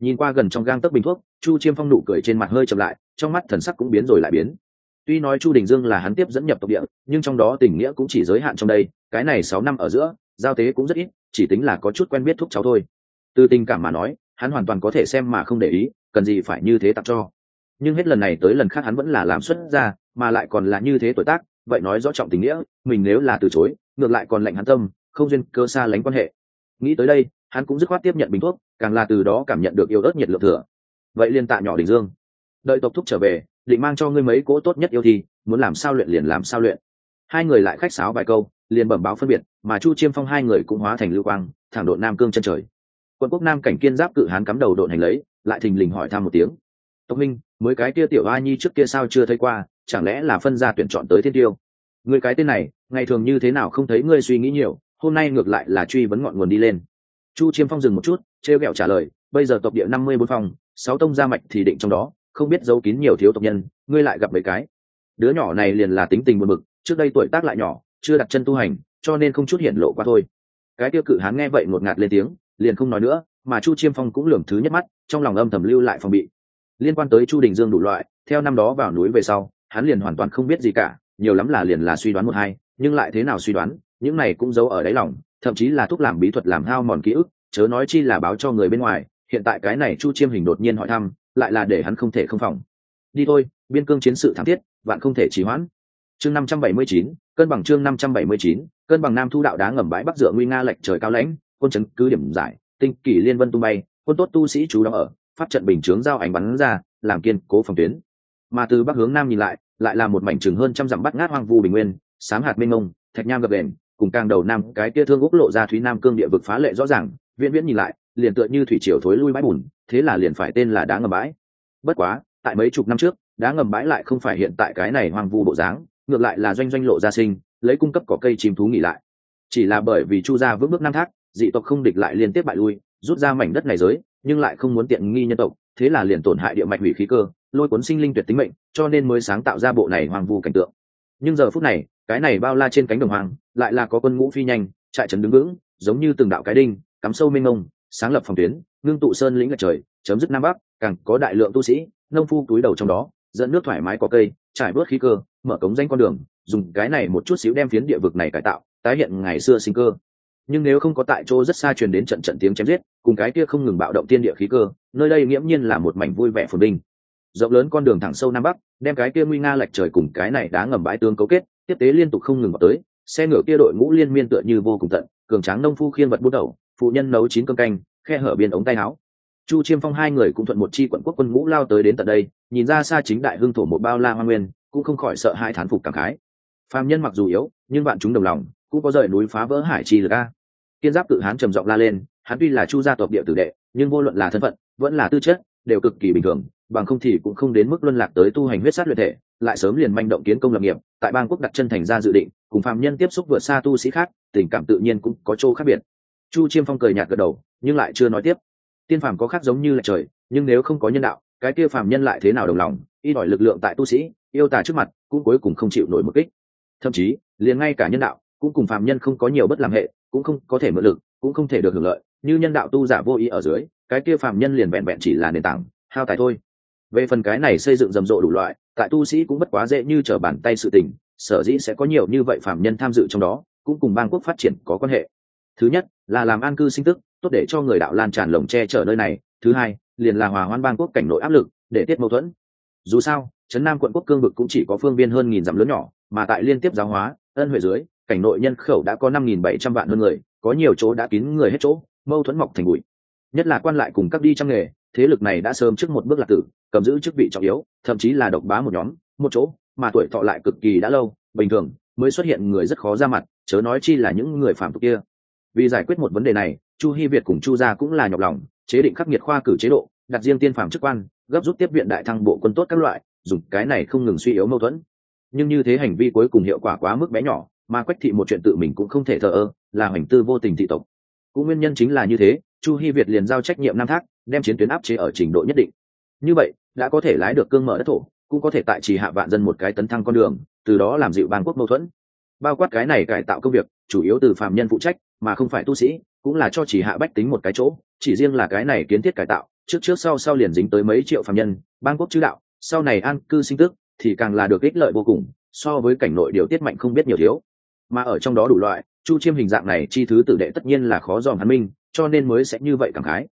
nhìn qua gần trong gang tấc bình thuốc, chu chiêm phong nụ cười trên mặt hơi chậm lại, trong mắt thần sắc cũng biến rồi lại biến. Tuy nói chu đình dương là hắn tiếp dẫn nhập tộc địa, nhưng trong đó tình nghĩa cũng chỉ giới hạn trong đây, cái này sáu năm ở giữa, giao tế cũng rất ít, chỉ tính là có chút quen biết thúc cháu thôi. Từ tình cảm mà nói, hắn hoàn toàn có thể xem mà không để ý, cần gì phải như thế tặng cho. Nhưng hết lần này tới lần khác hắn vẫn là làm xuất ra mà lại còn là như thế tuổi tác, vậy nói rõ trọng tình nghĩa, mình nếu là từ chối, ngược lại còn lạnh hắn tâm, không duyên cơ xa lánh quan hệ. Nghĩ tới đây, hắn cũng dứt khoát tiếp nhận bình thuốc càng là từ đó cảm nhận được yêu ớt nhiệt lượng thừa. Vậy liên tạ nhỏ đình dương. Đợi tộc thúc trở về, định mang cho ngươi mấy cỗ tốt nhất yêu thi, muốn làm sao luyện liền làm sao luyện. Hai người lại khách sáo vài câu, liền bẩm báo phân biệt, mà chu chiêm phong hai người cũng hóa thành lưu quang, thẳng đội nam cương chân trời. Quân quốc nam cảnh kiên giáp cự hán cắm đầu đội hành lấy, lại thình lình hỏi thăm một tiếng. Tộc minh, mới cái kia tiểu a nhi trước kia sao chưa thấy qua, chẳng lẽ là phân ra tuyển chọn tới thiên tiêu? Người cái tên này, ngày thường như thế nào không thấy ngươi suy nghĩ nhiều, hôm nay ngược lại là truy vấn ngọn nguồn đi lên chu chiêm phong dừng một chút, trêu ghẹo trả lời, bây giờ tộc địa năm mươi bốn phòng sáu tông gia mạch thì định trong đó, không biết giấu kín nhiều thiếu tộc nhân, ngươi lại gặp mấy cái? Đứa nhỏ này liền là tính tình buồn bực, trước đây tuổi tác lại nhỏ, chưa đặt chân tu hành, cho nên không chút hiện lộ qua thôi. Cái tiêu cự hán nghe vậy ngột ngạt lên tiếng, liền không nói nữa, mà chu chiêm phong cũng lường thứ nhất mắt, trong lòng âm thầm lưu lại phòng bị. Liên quan tới chu đình dương đủ loại, theo năm đó vào núi về sau, hắn liền hoàn toàn không biết gì cả, nhiều lắm là liền là suy đoán một hai, nhưng lại thế nào suy đoán, những này cũng giấu ở đáy lòng thậm chí là thuốc làm bí thuật làm hao mòn ký ức, chớ nói chi là báo cho người bên ngoài, hiện tại cái này chu chiêm hình đột nhiên hỏi thăm, lại là để hắn không thể không phòng. Đi thôi, biên cương chiến sự thắng thiết, vạn không thể trì hoãn. Chương năm trăm bảy mươi chín, cân bằng chương năm trăm bảy mươi chín, cân bằng nam thu đạo đá ngầm bãi bắc dựa nguy nga lệch trời cao lãnh, quân chấn cứ điểm giải, tinh kỷ liên vân tung bay, quân tốt tu sĩ chú đóng ở, pháp trận bình chướng giao ảnh bắn ra, làm kiên cố phòng tuyến. Mà từ bắc hướng nam nhìn lại lại là một mảnh chừng hơn trăm dặm bắt ngát hoang vu bình nguyên, sám hạt mênh mông, thạch nham gập đền cùng càng đầu nam, cái kia thương úc lộ ra thúy nam cương địa vực phá lệ rõ ràng, viễn viễn nhìn lại, liền tựa như thủy triều thối lui bãi bùn, thế là liền phải tên là đá ngầm bãi. Bất quá, tại mấy chục năm trước, đá ngầm bãi lại không phải hiện tại cái này hoang vu bộ dáng, ngược lại là doanh doanh lộ gia sinh, lấy cung cấp cỏ cây chim thú nghỉ lại. Chỉ là bởi vì chu gia vững bước năm thác, dị tộc không địch lại liên tiếp bại lui, rút ra mảnh đất này giới, nhưng lại không muốn tiện nghi nhân tộc, thế là liền tổn hại địa mạch hủy khí cơ, lôi cuốn sinh linh tuyệt tính mệnh, cho nên mới sáng tạo ra bộ này hoang vu cảnh tượng. Nhưng giờ phút này cái này bao la trên cánh đồng hoàng lại là có quân ngũ phi nhanh, trại trấn đứng vững, giống như từng đạo cái đinh, cắm sâu mênh mông, sáng lập phòng tuyến, ngưng tụ sơn lĩnh lệch trời, chấm dứt nam bắc, càng có đại lượng tu sĩ, nông phu túi đầu trong đó, dẫn nước thoải mái có cây, trải bớt khí cơ, mở cống danh con đường, dùng cái này một chút xíu đem phiến địa vực này cải tạo, tái hiện ngày xưa sinh cơ. Nhưng nếu không có tại chỗ rất xa truyền đến trận trận tiếng chém giết, cùng cái kia không ngừng bạo động tiên địa khí cơ, nơi đây nghiễm nhiên là một mảnh vui vẻ phồn binh rộng lớn con đường thẳng sâu nam bắc, đem cái kia nguy nga lệch trời cùng cái này đá ngầm bãi tương cấu kết tiếp tế liên tục không ngừng vào tới, xe ngựa kia đội ngũ liên miên tựa như vô cùng tận, cường tráng nông phu khiên vật bút đầu, phụ nhân nấu chín cơm canh, khe hở biên ống tay áo. Chu chiêm phong hai người cũng thuận một chi quận quốc quân ngũ lao tới đến tận đây, nhìn ra xa chính đại hưng thổ một bao la hoa nguyên, cũng không khỏi sợ hai thán phục cảm khái. Phàm nhân mặc dù yếu, nhưng bạn chúng đồng lòng, cũng có rời núi phá vỡ hải chi lực a. Kiên giáp tự hán trầm giọng la lên, hắn tuy là chu gia tộc địa tử đệ, nhưng vô luận là thân phận, vẫn là tư chất, đều cực kỳ bình thường bằng không thì cũng không đến mức luân lạc tới tu hành huyết sát luyện thể, lại sớm liền manh động kiến công lập nghiệp, tại bang quốc đặt chân thành ra dự định, cùng phạm nhân tiếp xúc vượt xa tu sĩ khác, tình cảm tự nhiên cũng có chỗ khác biệt. Chu chiêm phong cười nhạt gật đầu, nhưng lại chưa nói tiếp. Tiên phàm có khác giống như là trời, nhưng nếu không có nhân đạo, cái kia phàm nhân lại thế nào đồng lòng, y đòi lực lượng tại tu sĩ, yêu tả trước mặt, cũng cuối cùng không chịu nổi một kích. Thậm chí, liền ngay cả nhân đạo, cũng cùng phàm nhân không có nhiều bất làm hệ, cũng không có thể mượn lực, cũng không thể được hưởng lợi, như nhân đạo tu giả vô ý ở dưới, cái kia phàm nhân liền vẹn vẹn chỉ là nền tảng, hao tài thôi về phần cái này xây dựng rầm rộ đủ loại, tại tu sĩ cũng bất quá dễ như trở bàn tay sự tình, sở dĩ sẽ có nhiều như vậy phạm nhân tham dự trong đó, cũng cùng bang quốc phát triển có quan hệ. Thứ nhất, là làm an cư sinh tức, tốt để cho người đạo lan tràn lồng che chở nơi này. Thứ hai, liền là hòa hoan bang quốc cảnh nội áp lực, để tiết mâu thuẫn. Dù sao, trấn nam quận quốc cương vực cũng chỉ có phương biên hơn nghìn dặm lớn nhỏ, mà tại liên tiếp giáo hóa, ân huệ dưới, cảnh nội nhân khẩu đã có năm nghìn bảy trăm vạn hơn người, có nhiều chỗ đã kín người hết chỗ, mâu thuẫn mọc thành bụi. Nhất là quan lại cùng các đi trong nghề thế lực này đã sớm trước một bước lạc tử, cầm giữ chức vị trọng yếu, thậm chí là độc bá một nhóm, một chỗ, mà tuổi thọ lại cực kỳ đã lâu, bình thường mới xuất hiện người rất khó ra mặt, chớ nói chi là những người phạm tục kia. Vì giải quyết một vấn đề này, chu hy việt cùng chu gia cũng là nhọc lòng, chế định khắc nghiệt khoa cử chế độ, đặt riêng tiên phạm chức quan, gấp rút tiếp viện đại thăng bộ quân tốt các loại, dùng cái này không ngừng suy yếu mâu thuẫn. Nhưng như thế hành vi cuối cùng hiệu quả quá mức bé nhỏ, mà quách thị một chuyện tự mình cũng không thể thờ ơ, là hành tư vô tình thị tộc. Cũng nguyên nhân chính là như thế chu hy việt liền giao trách nhiệm nam thác, đem chiến tuyến áp chế ở trình độ nhất định. Như vậy, đã có thể lái được cương mở đất thổ, cũng có thể tại trì hạ vạn dân một cái tấn thăng con đường, từ đó làm dịu bang quốc mâu thuẫn. Bao quát cái này cải tạo công việc, chủ yếu từ phạm nhân phụ trách, mà không phải tu sĩ, cũng là cho chỉ hạ bách tính một cái chỗ, chỉ riêng là cái này kiến thiết cải tạo, trước trước sau sau liền dính tới mấy triệu phạm nhân, bang quốc chữ đạo, sau này an cư sinh tức thì càng là được ích lợi vô cùng, so với cảnh nội điều tiết mạnh không biết nhiều thiếu. Mà ở trong đó đủ loại, chu chiêm hình dạng này chi thứ tử đệ tất nhiên là khó dòm hắn minh cho nên mới sẽ như vậy cảm khái.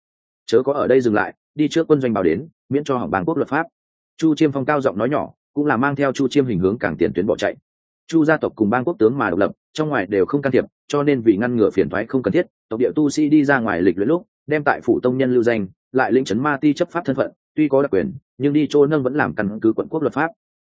Chớ có ở đây dừng lại, đi trước quân doanh báo đến, miễn cho hỏng bang quốc luật pháp. Chu chiêm phong cao giọng nói nhỏ, cũng là mang theo chu chiêm hình hướng cảng tiền tuyến bỏ chạy. Chu gia tộc cùng bang quốc tướng mà độc lập, trong ngoài đều không can thiệp, cho nên vì ngăn ngừa phiền thoái không cần thiết, tộc địa tu sĩ đi ra ngoài lịch luyện lúc, đem tại phủ tông nhân lưu danh, lại lĩnh trấn ma ti chấp pháp thân phận, tuy có đặc quyền, nhưng đi chỗ nâng vẫn làm căn cứ quận quốc luật pháp.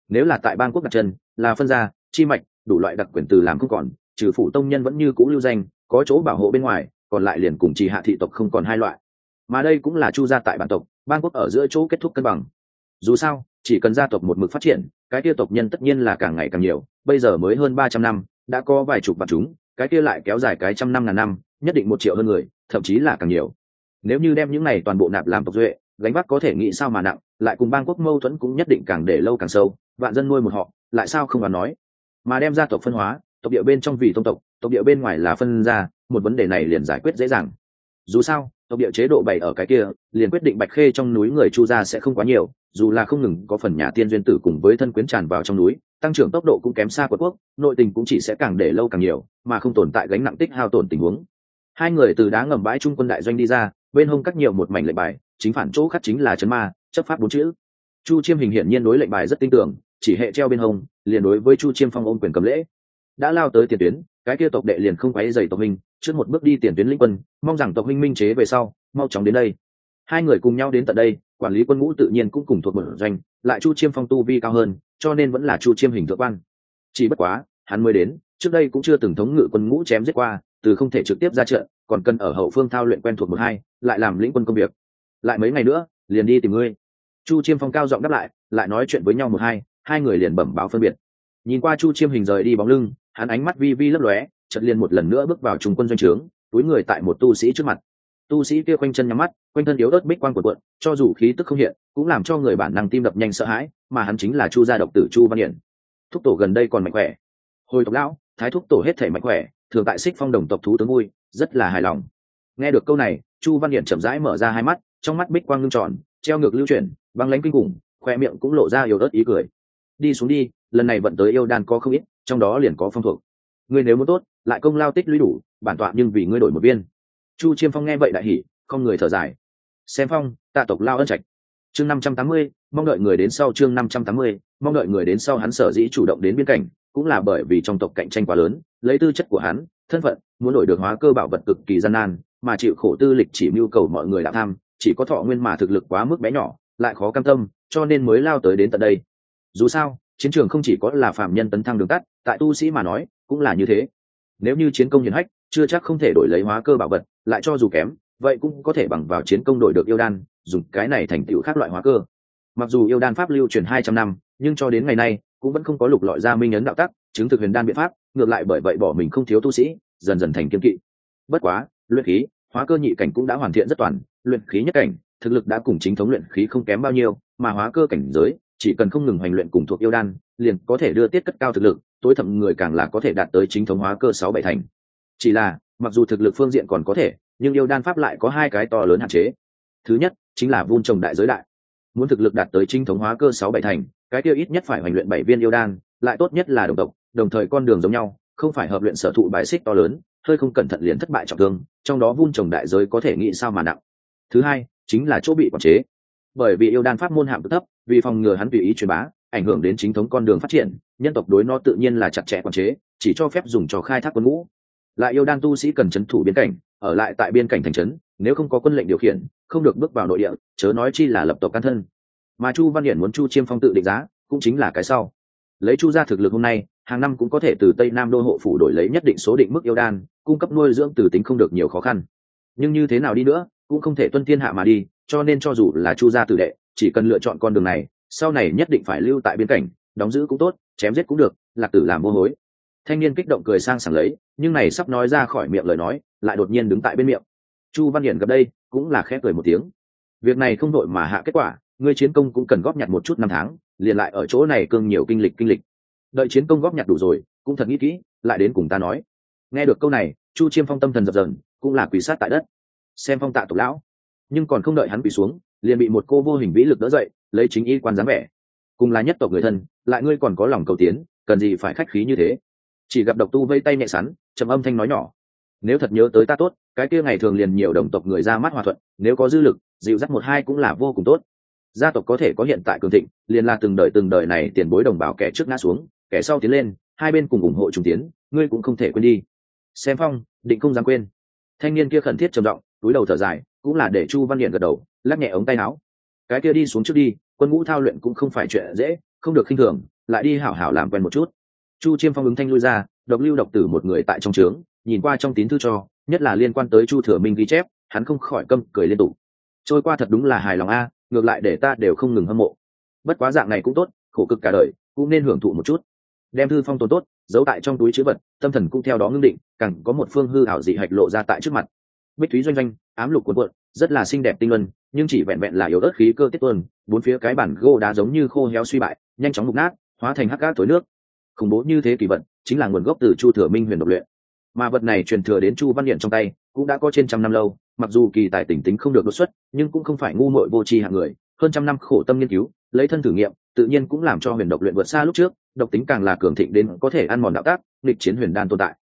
Nếu là tại bang quốc đặt chân, là phân gia, chi mạch, đủ loại đặc quyền từ làm không còn, trừ phủ tông nhân vẫn như cũ lưu danh, có chỗ bảo hộ bên ngoài còn lại liền cùng trì hạ thị tộc không còn hai loại. Mà đây cũng là chu gia tại bản tộc bang quốc ở giữa chỗ kết thúc cân bằng. Dù sao, chỉ cần gia tộc một mực phát triển, cái kia tộc nhân tất nhiên là càng ngày càng nhiều. Bây giờ mới hơn ba trăm năm, đã có vài chục vạn chúng, cái kia lại kéo dài cái trăm năm ngàn năm, nhất định một triệu hơn người, thậm chí là càng nhiều. Nếu như đem những này toàn bộ nạp làm tộc duệ, gánh vác có thể nghĩ sao mà nặng, lại cùng bang quốc mâu thuẫn cũng nhất định càng để lâu càng sâu, vạn dân nuôi một họ, lại sao không còn nói. Mà đem gia tộc phân hóa, tộc địa bên trong vì tông tộc tộc địa bên ngoài là phân ra một vấn đề này liền giải quyết dễ dàng. Dù sao, tộc địa chế độ bày ở cái kia, liền quyết định bạch khê trong núi người chu gia sẽ không quá nhiều, dù là không ngừng có phần nhà tiên duyên tử cùng với thân quyến tràn vào trong núi, tăng trưởng tốc độ cũng kém xa quốc quốc, nội tình cũng chỉ sẽ càng để lâu càng nhiều, mà không tồn tại gánh nặng tích hao tổn tình huống. Hai người từ đá ngầm bãi trung quân đại doanh đi ra, bên hông cắt nhiều một mảnh lệnh bài, chính phản chỗ khắc chính là chấn ma, chấp pháp bốn chữ. Chu chiêm hình hiển nhiên đối lệnh bài rất tin tưởng, chỉ hệ treo bên hông, liền đối với chu chiêm phong ôm quyền cầm lễ. Đã lao tới tiền tuyến, cái kia tộc đệ liền không quấy dày tộc mình trước một bước đi tiền tuyến lĩnh quân, mong rằng tộc huynh minh chế về sau, mau chóng đến đây. Hai người cùng nhau đến tận đây, quản lý quân ngũ tự nhiên cũng cùng thuộc một doanh, lại chu chiêm phong tu vi cao hơn, cho nên vẫn là chu chiêm hình thượng quan. Chỉ bất quá, hắn mới đến, trước đây cũng chưa từng thống ngự quân ngũ chém giết qua, từ không thể trực tiếp ra trận, còn cần ở hậu phương thao luyện quen thuộc một hai, lại làm lĩnh quân công việc. Lại mấy ngày nữa, liền đi tìm ngươi. Chu chiêm phong cao giọng đáp lại lại nói chuyện với nhau một hai hai người liền bẩm báo phân biệt. Nhìn qua chu chiêm hình rời đi bóng lưng, hắn ánh mắt vi vi lấp lóe chợt liền một lần nữa bước vào trung quân doanh trướng, túi người tại một tu sĩ trước mặt. Tu sĩ kia quanh chân nhắm mắt, quanh thân yếu ớt bích quan của quận cho dù khí tức không hiện, cũng làm cho người bản năng tim đập nhanh sợ hãi, mà hắn chính là chu gia độc tử chu văn hiển. Thúc tổ gần đây còn mạnh khỏe. Hồi tộc lão, thái thúc tổ hết thể mạnh khỏe, thường tại xích phong đồng tộc thú tướng vui, rất là hài lòng. Nghe được câu này, chu văn hiển chậm rãi mở ra hai mắt, trong mắt bích quang ngưng tròn, treo ngược lưu chuyển, băng lánh kinh khủng khoe miệng cũng lộ ra yếu ớt ý cười. Đi xuống đi, lần này vận tới yêu đan có không ít, trong đó liền có phong thuộc. Ngươi nếu muốn tốt lại công lao tích lũy đủ, bản tọa nhưng vì ngươi đổi một viên. Chu chiêm phong nghe vậy đại hỉ, không người thở dài. Xem phong, tạ tộc lao ân trạch. Chương năm trăm tám mươi, mong đợi người đến sau chương năm trăm tám mươi, mong đợi người đến sau hắn sở dĩ chủ động đến biên cảnh, cũng là bởi vì trong tộc cạnh tranh quá lớn, lấy tư chất của hắn, thân phận, muốn đổi được hóa cơ bảo vật cực kỳ gian nan, mà chịu khổ tư lịch chỉ mưu cầu mọi người đã tham, chỉ có thọ nguyên mà thực lực quá mức bé nhỏ, lại khó cam tâm, cho nên mới lao tới đến tận đây. Dù sao, chiến trường không chỉ có là phạm nhân tấn thăng đường tắt, tại tu sĩ mà nói, cũng là như thế nếu như chiến công hiển hách, chưa chắc không thể đổi lấy hóa cơ bảo vật, lại cho dù kém, vậy cũng có thể bằng vào chiến công đổi được yêu đan, dùng cái này thành tựu khác loại hóa cơ. Mặc dù yêu đan pháp lưu truyền hai trăm năm, nhưng cho đến ngày nay, cũng vẫn không có lục lọi ra minh ấn đạo tắc, chứng thực huyền đan biện pháp, ngược lại bởi vậy bỏ mình không thiếu tu sĩ, dần dần thành kiên kỵ. Bất quá, luyện khí, hóa cơ nhị cảnh cũng đã hoàn thiện rất toàn, luyện khí nhất cảnh, thực lực đã cùng chính thống luyện khí không kém bao nhiêu, mà hóa cơ cảnh giới, chỉ cần không ngừng hoành luyện cùng thuộc yêu đan, liền có thể đưa tiết cất cao thực lực tối thậm người càng là có thể đạt tới chính thống hóa cơ sáu bảy thành. Chỉ là, mặc dù thực lực phương diện còn có thể, nhưng yêu đan pháp lại có hai cái to lớn hạn chế. Thứ nhất, chính là vun trồng đại giới đại. Muốn thực lực đạt tới chính thống hóa cơ sáu bảy thành, cái kia ít nhất phải hoành luyện bảy viên yêu đan, lại tốt nhất là đồng tộc, đồng thời con đường giống nhau, không phải hợp luyện sở thụ bài xích to lớn, hơi không cẩn thận liền thất bại trọng thương, trong đó vun trồng đại giới có thể nghĩ sao mà nặng. Thứ hai, chính là chỗ bị quản chế. Bởi vì yêu đan pháp môn hạng thấp, vì phòng ngừa hắn tùy ý truyền bá ảnh hưởng đến chính thống con đường phát triển, nhân tộc đối nó tự nhiên là chặt chẽ quản chế, chỉ cho phép dùng cho khai thác quân ngũ. Lại yêu đan tu sĩ cần c thủ biên cảnh, ở lại tại biên cảnh thành trấn, nếu không có quân lệnh điều khiển, không được bước vào nội địa, chớ nói chi là lập tộc can thân. Mà chu văn hiển muốn chu chiêm phong tự định giá, cũng chính là cái sau. Lấy chu ra thực lực hôm nay, hàng năm cũng có thể từ tây nam đô hộ phủ đổi lấy nhất định số định mức yêu đan, cung cấp nuôi dưỡng từ tính không được nhiều khó khăn. Nhưng như thế nào đi nữa, cũng không thể tuân thiên hạ mà đi, cho nên cho dù là chu gia tử đệ, chỉ cần lựa chọn con đường này sau này nhất định phải lưu tại biên cảnh, đóng giữ cũng tốt, chém giết cũng được, lạc tử làm vô hối. Thanh niên kích động cười sang sảng lấy, nhưng này sắp nói ra khỏi miệng lời nói, lại đột nhiên đứng tại bên miệng. Chu văn hiển gặp đây, cũng là khẽ cười một tiếng. Việc này không đội mà hạ kết quả ngươi chiến công cũng cần góp nhặt một chút năm tháng, liền lại ở chỗ này cương nhiều kinh lịch kinh lịch. Đợi chiến công góp nhặt đủ rồi, cũng thật nghĩ kỹ, lại đến cùng ta nói. Nghe được câu này, chu chiêm phong tâm thần dập dần cũng là quỷ sát tại đất. Xem phong tạ tục lão. Nhưng còn không đợi hắn quỳ xuống, liền bị một cô vô hình vĩ lực đỡ dậy lấy chính y quan dáng vẻ. Cùng là nhất tộc người thân, lại ngươi còn có lòng cầu tiến, cần gì phải khách khí như thế? Chỉ gặp độc tu vây tay nhẹ sắn, trầm âm thanh nói nhỏ. Nếu thật nhớ tới ta tốt, cái kia ngày thường liền nhiều đồng tộc người ra mắt hòa thuận, nếu có dư lực, dịu dắt một hai cũng là vô cùng tốt. Gia tộc có thể có hiện tại cường thịnh, liền là từng đời từng đời này tiền bối đồng bào kẻ trước ngã xuống, kẻ sau tiến lên, hai bên cùng ủng hộ trùng tiến, ngươi cũng không thể quên đi. Xem phong, định không dám quên. Thanh niên kia khẩn thiết trầm trọng túi đầu thở dài, cũng là để chu văn điện gật đầu, lắc nhẹ ống tay áo cái kia đi xuống trước đi, quân ngũ thao luyện cũng không phải chuyện dễ, không được khinh thường, lại đi hảo hảo làm quen một chút. Chu chiêm phong ứng thanh lui ra, độc lưu độc tử một người tại trong trướng, nhìn qua trong tín thư cho, nhất là liên quan tới chu thừa minh ghi chép, hắn không khỏi câm cười liên tục. Trôi qua thật đúng là hài lòng a, ngược lại để ta đều không ngừng hâm mộ. Bất quá dạng này cũng tốt, khổ cực cả đời, cũng nên hưởng thụ một chút. Đem thư phong tồn tốt, giấu tại trong túi chữ vật, tâm thần cũng theo đó ngưng định, càng có một phương hư ảo dị hạch lộ ra tại trước mặt. Bích thúy doanh doanh, ám lục cuộn cuộn rất là xinh đẹp tinh luân, nhưng chỉ vẹn vẹn là yếu ớt khí cơ tiết tuần bốn phía cái bản gô đá giống như khô héo suy bại, nhanh chóng mục nát, hóa thành hắc cát tối nước. Khủng bố như thế kỳ vật, chính là nguồn gốc từ chu thừa minh huyền độc luyện. Mà vật này truyền thừa đến chu văn điện trong tay, cũng đã có trên trăm năm lâu, mặc dù kỳ tài tỉnh tính không được đột xuất, nhưng cũng không phải ngu muội vô tri hạng người. Hơn trăm năm khổ tâm nghiên cứu, lấy thân thử nghiệm, tự nhiên cũng làm cho huyền độc luyện vượt xa lúc trước, độc tính càng là cường thịnh đến có thể ăn mòn đạo tác, nghịch chiến huyền đan tồn tại.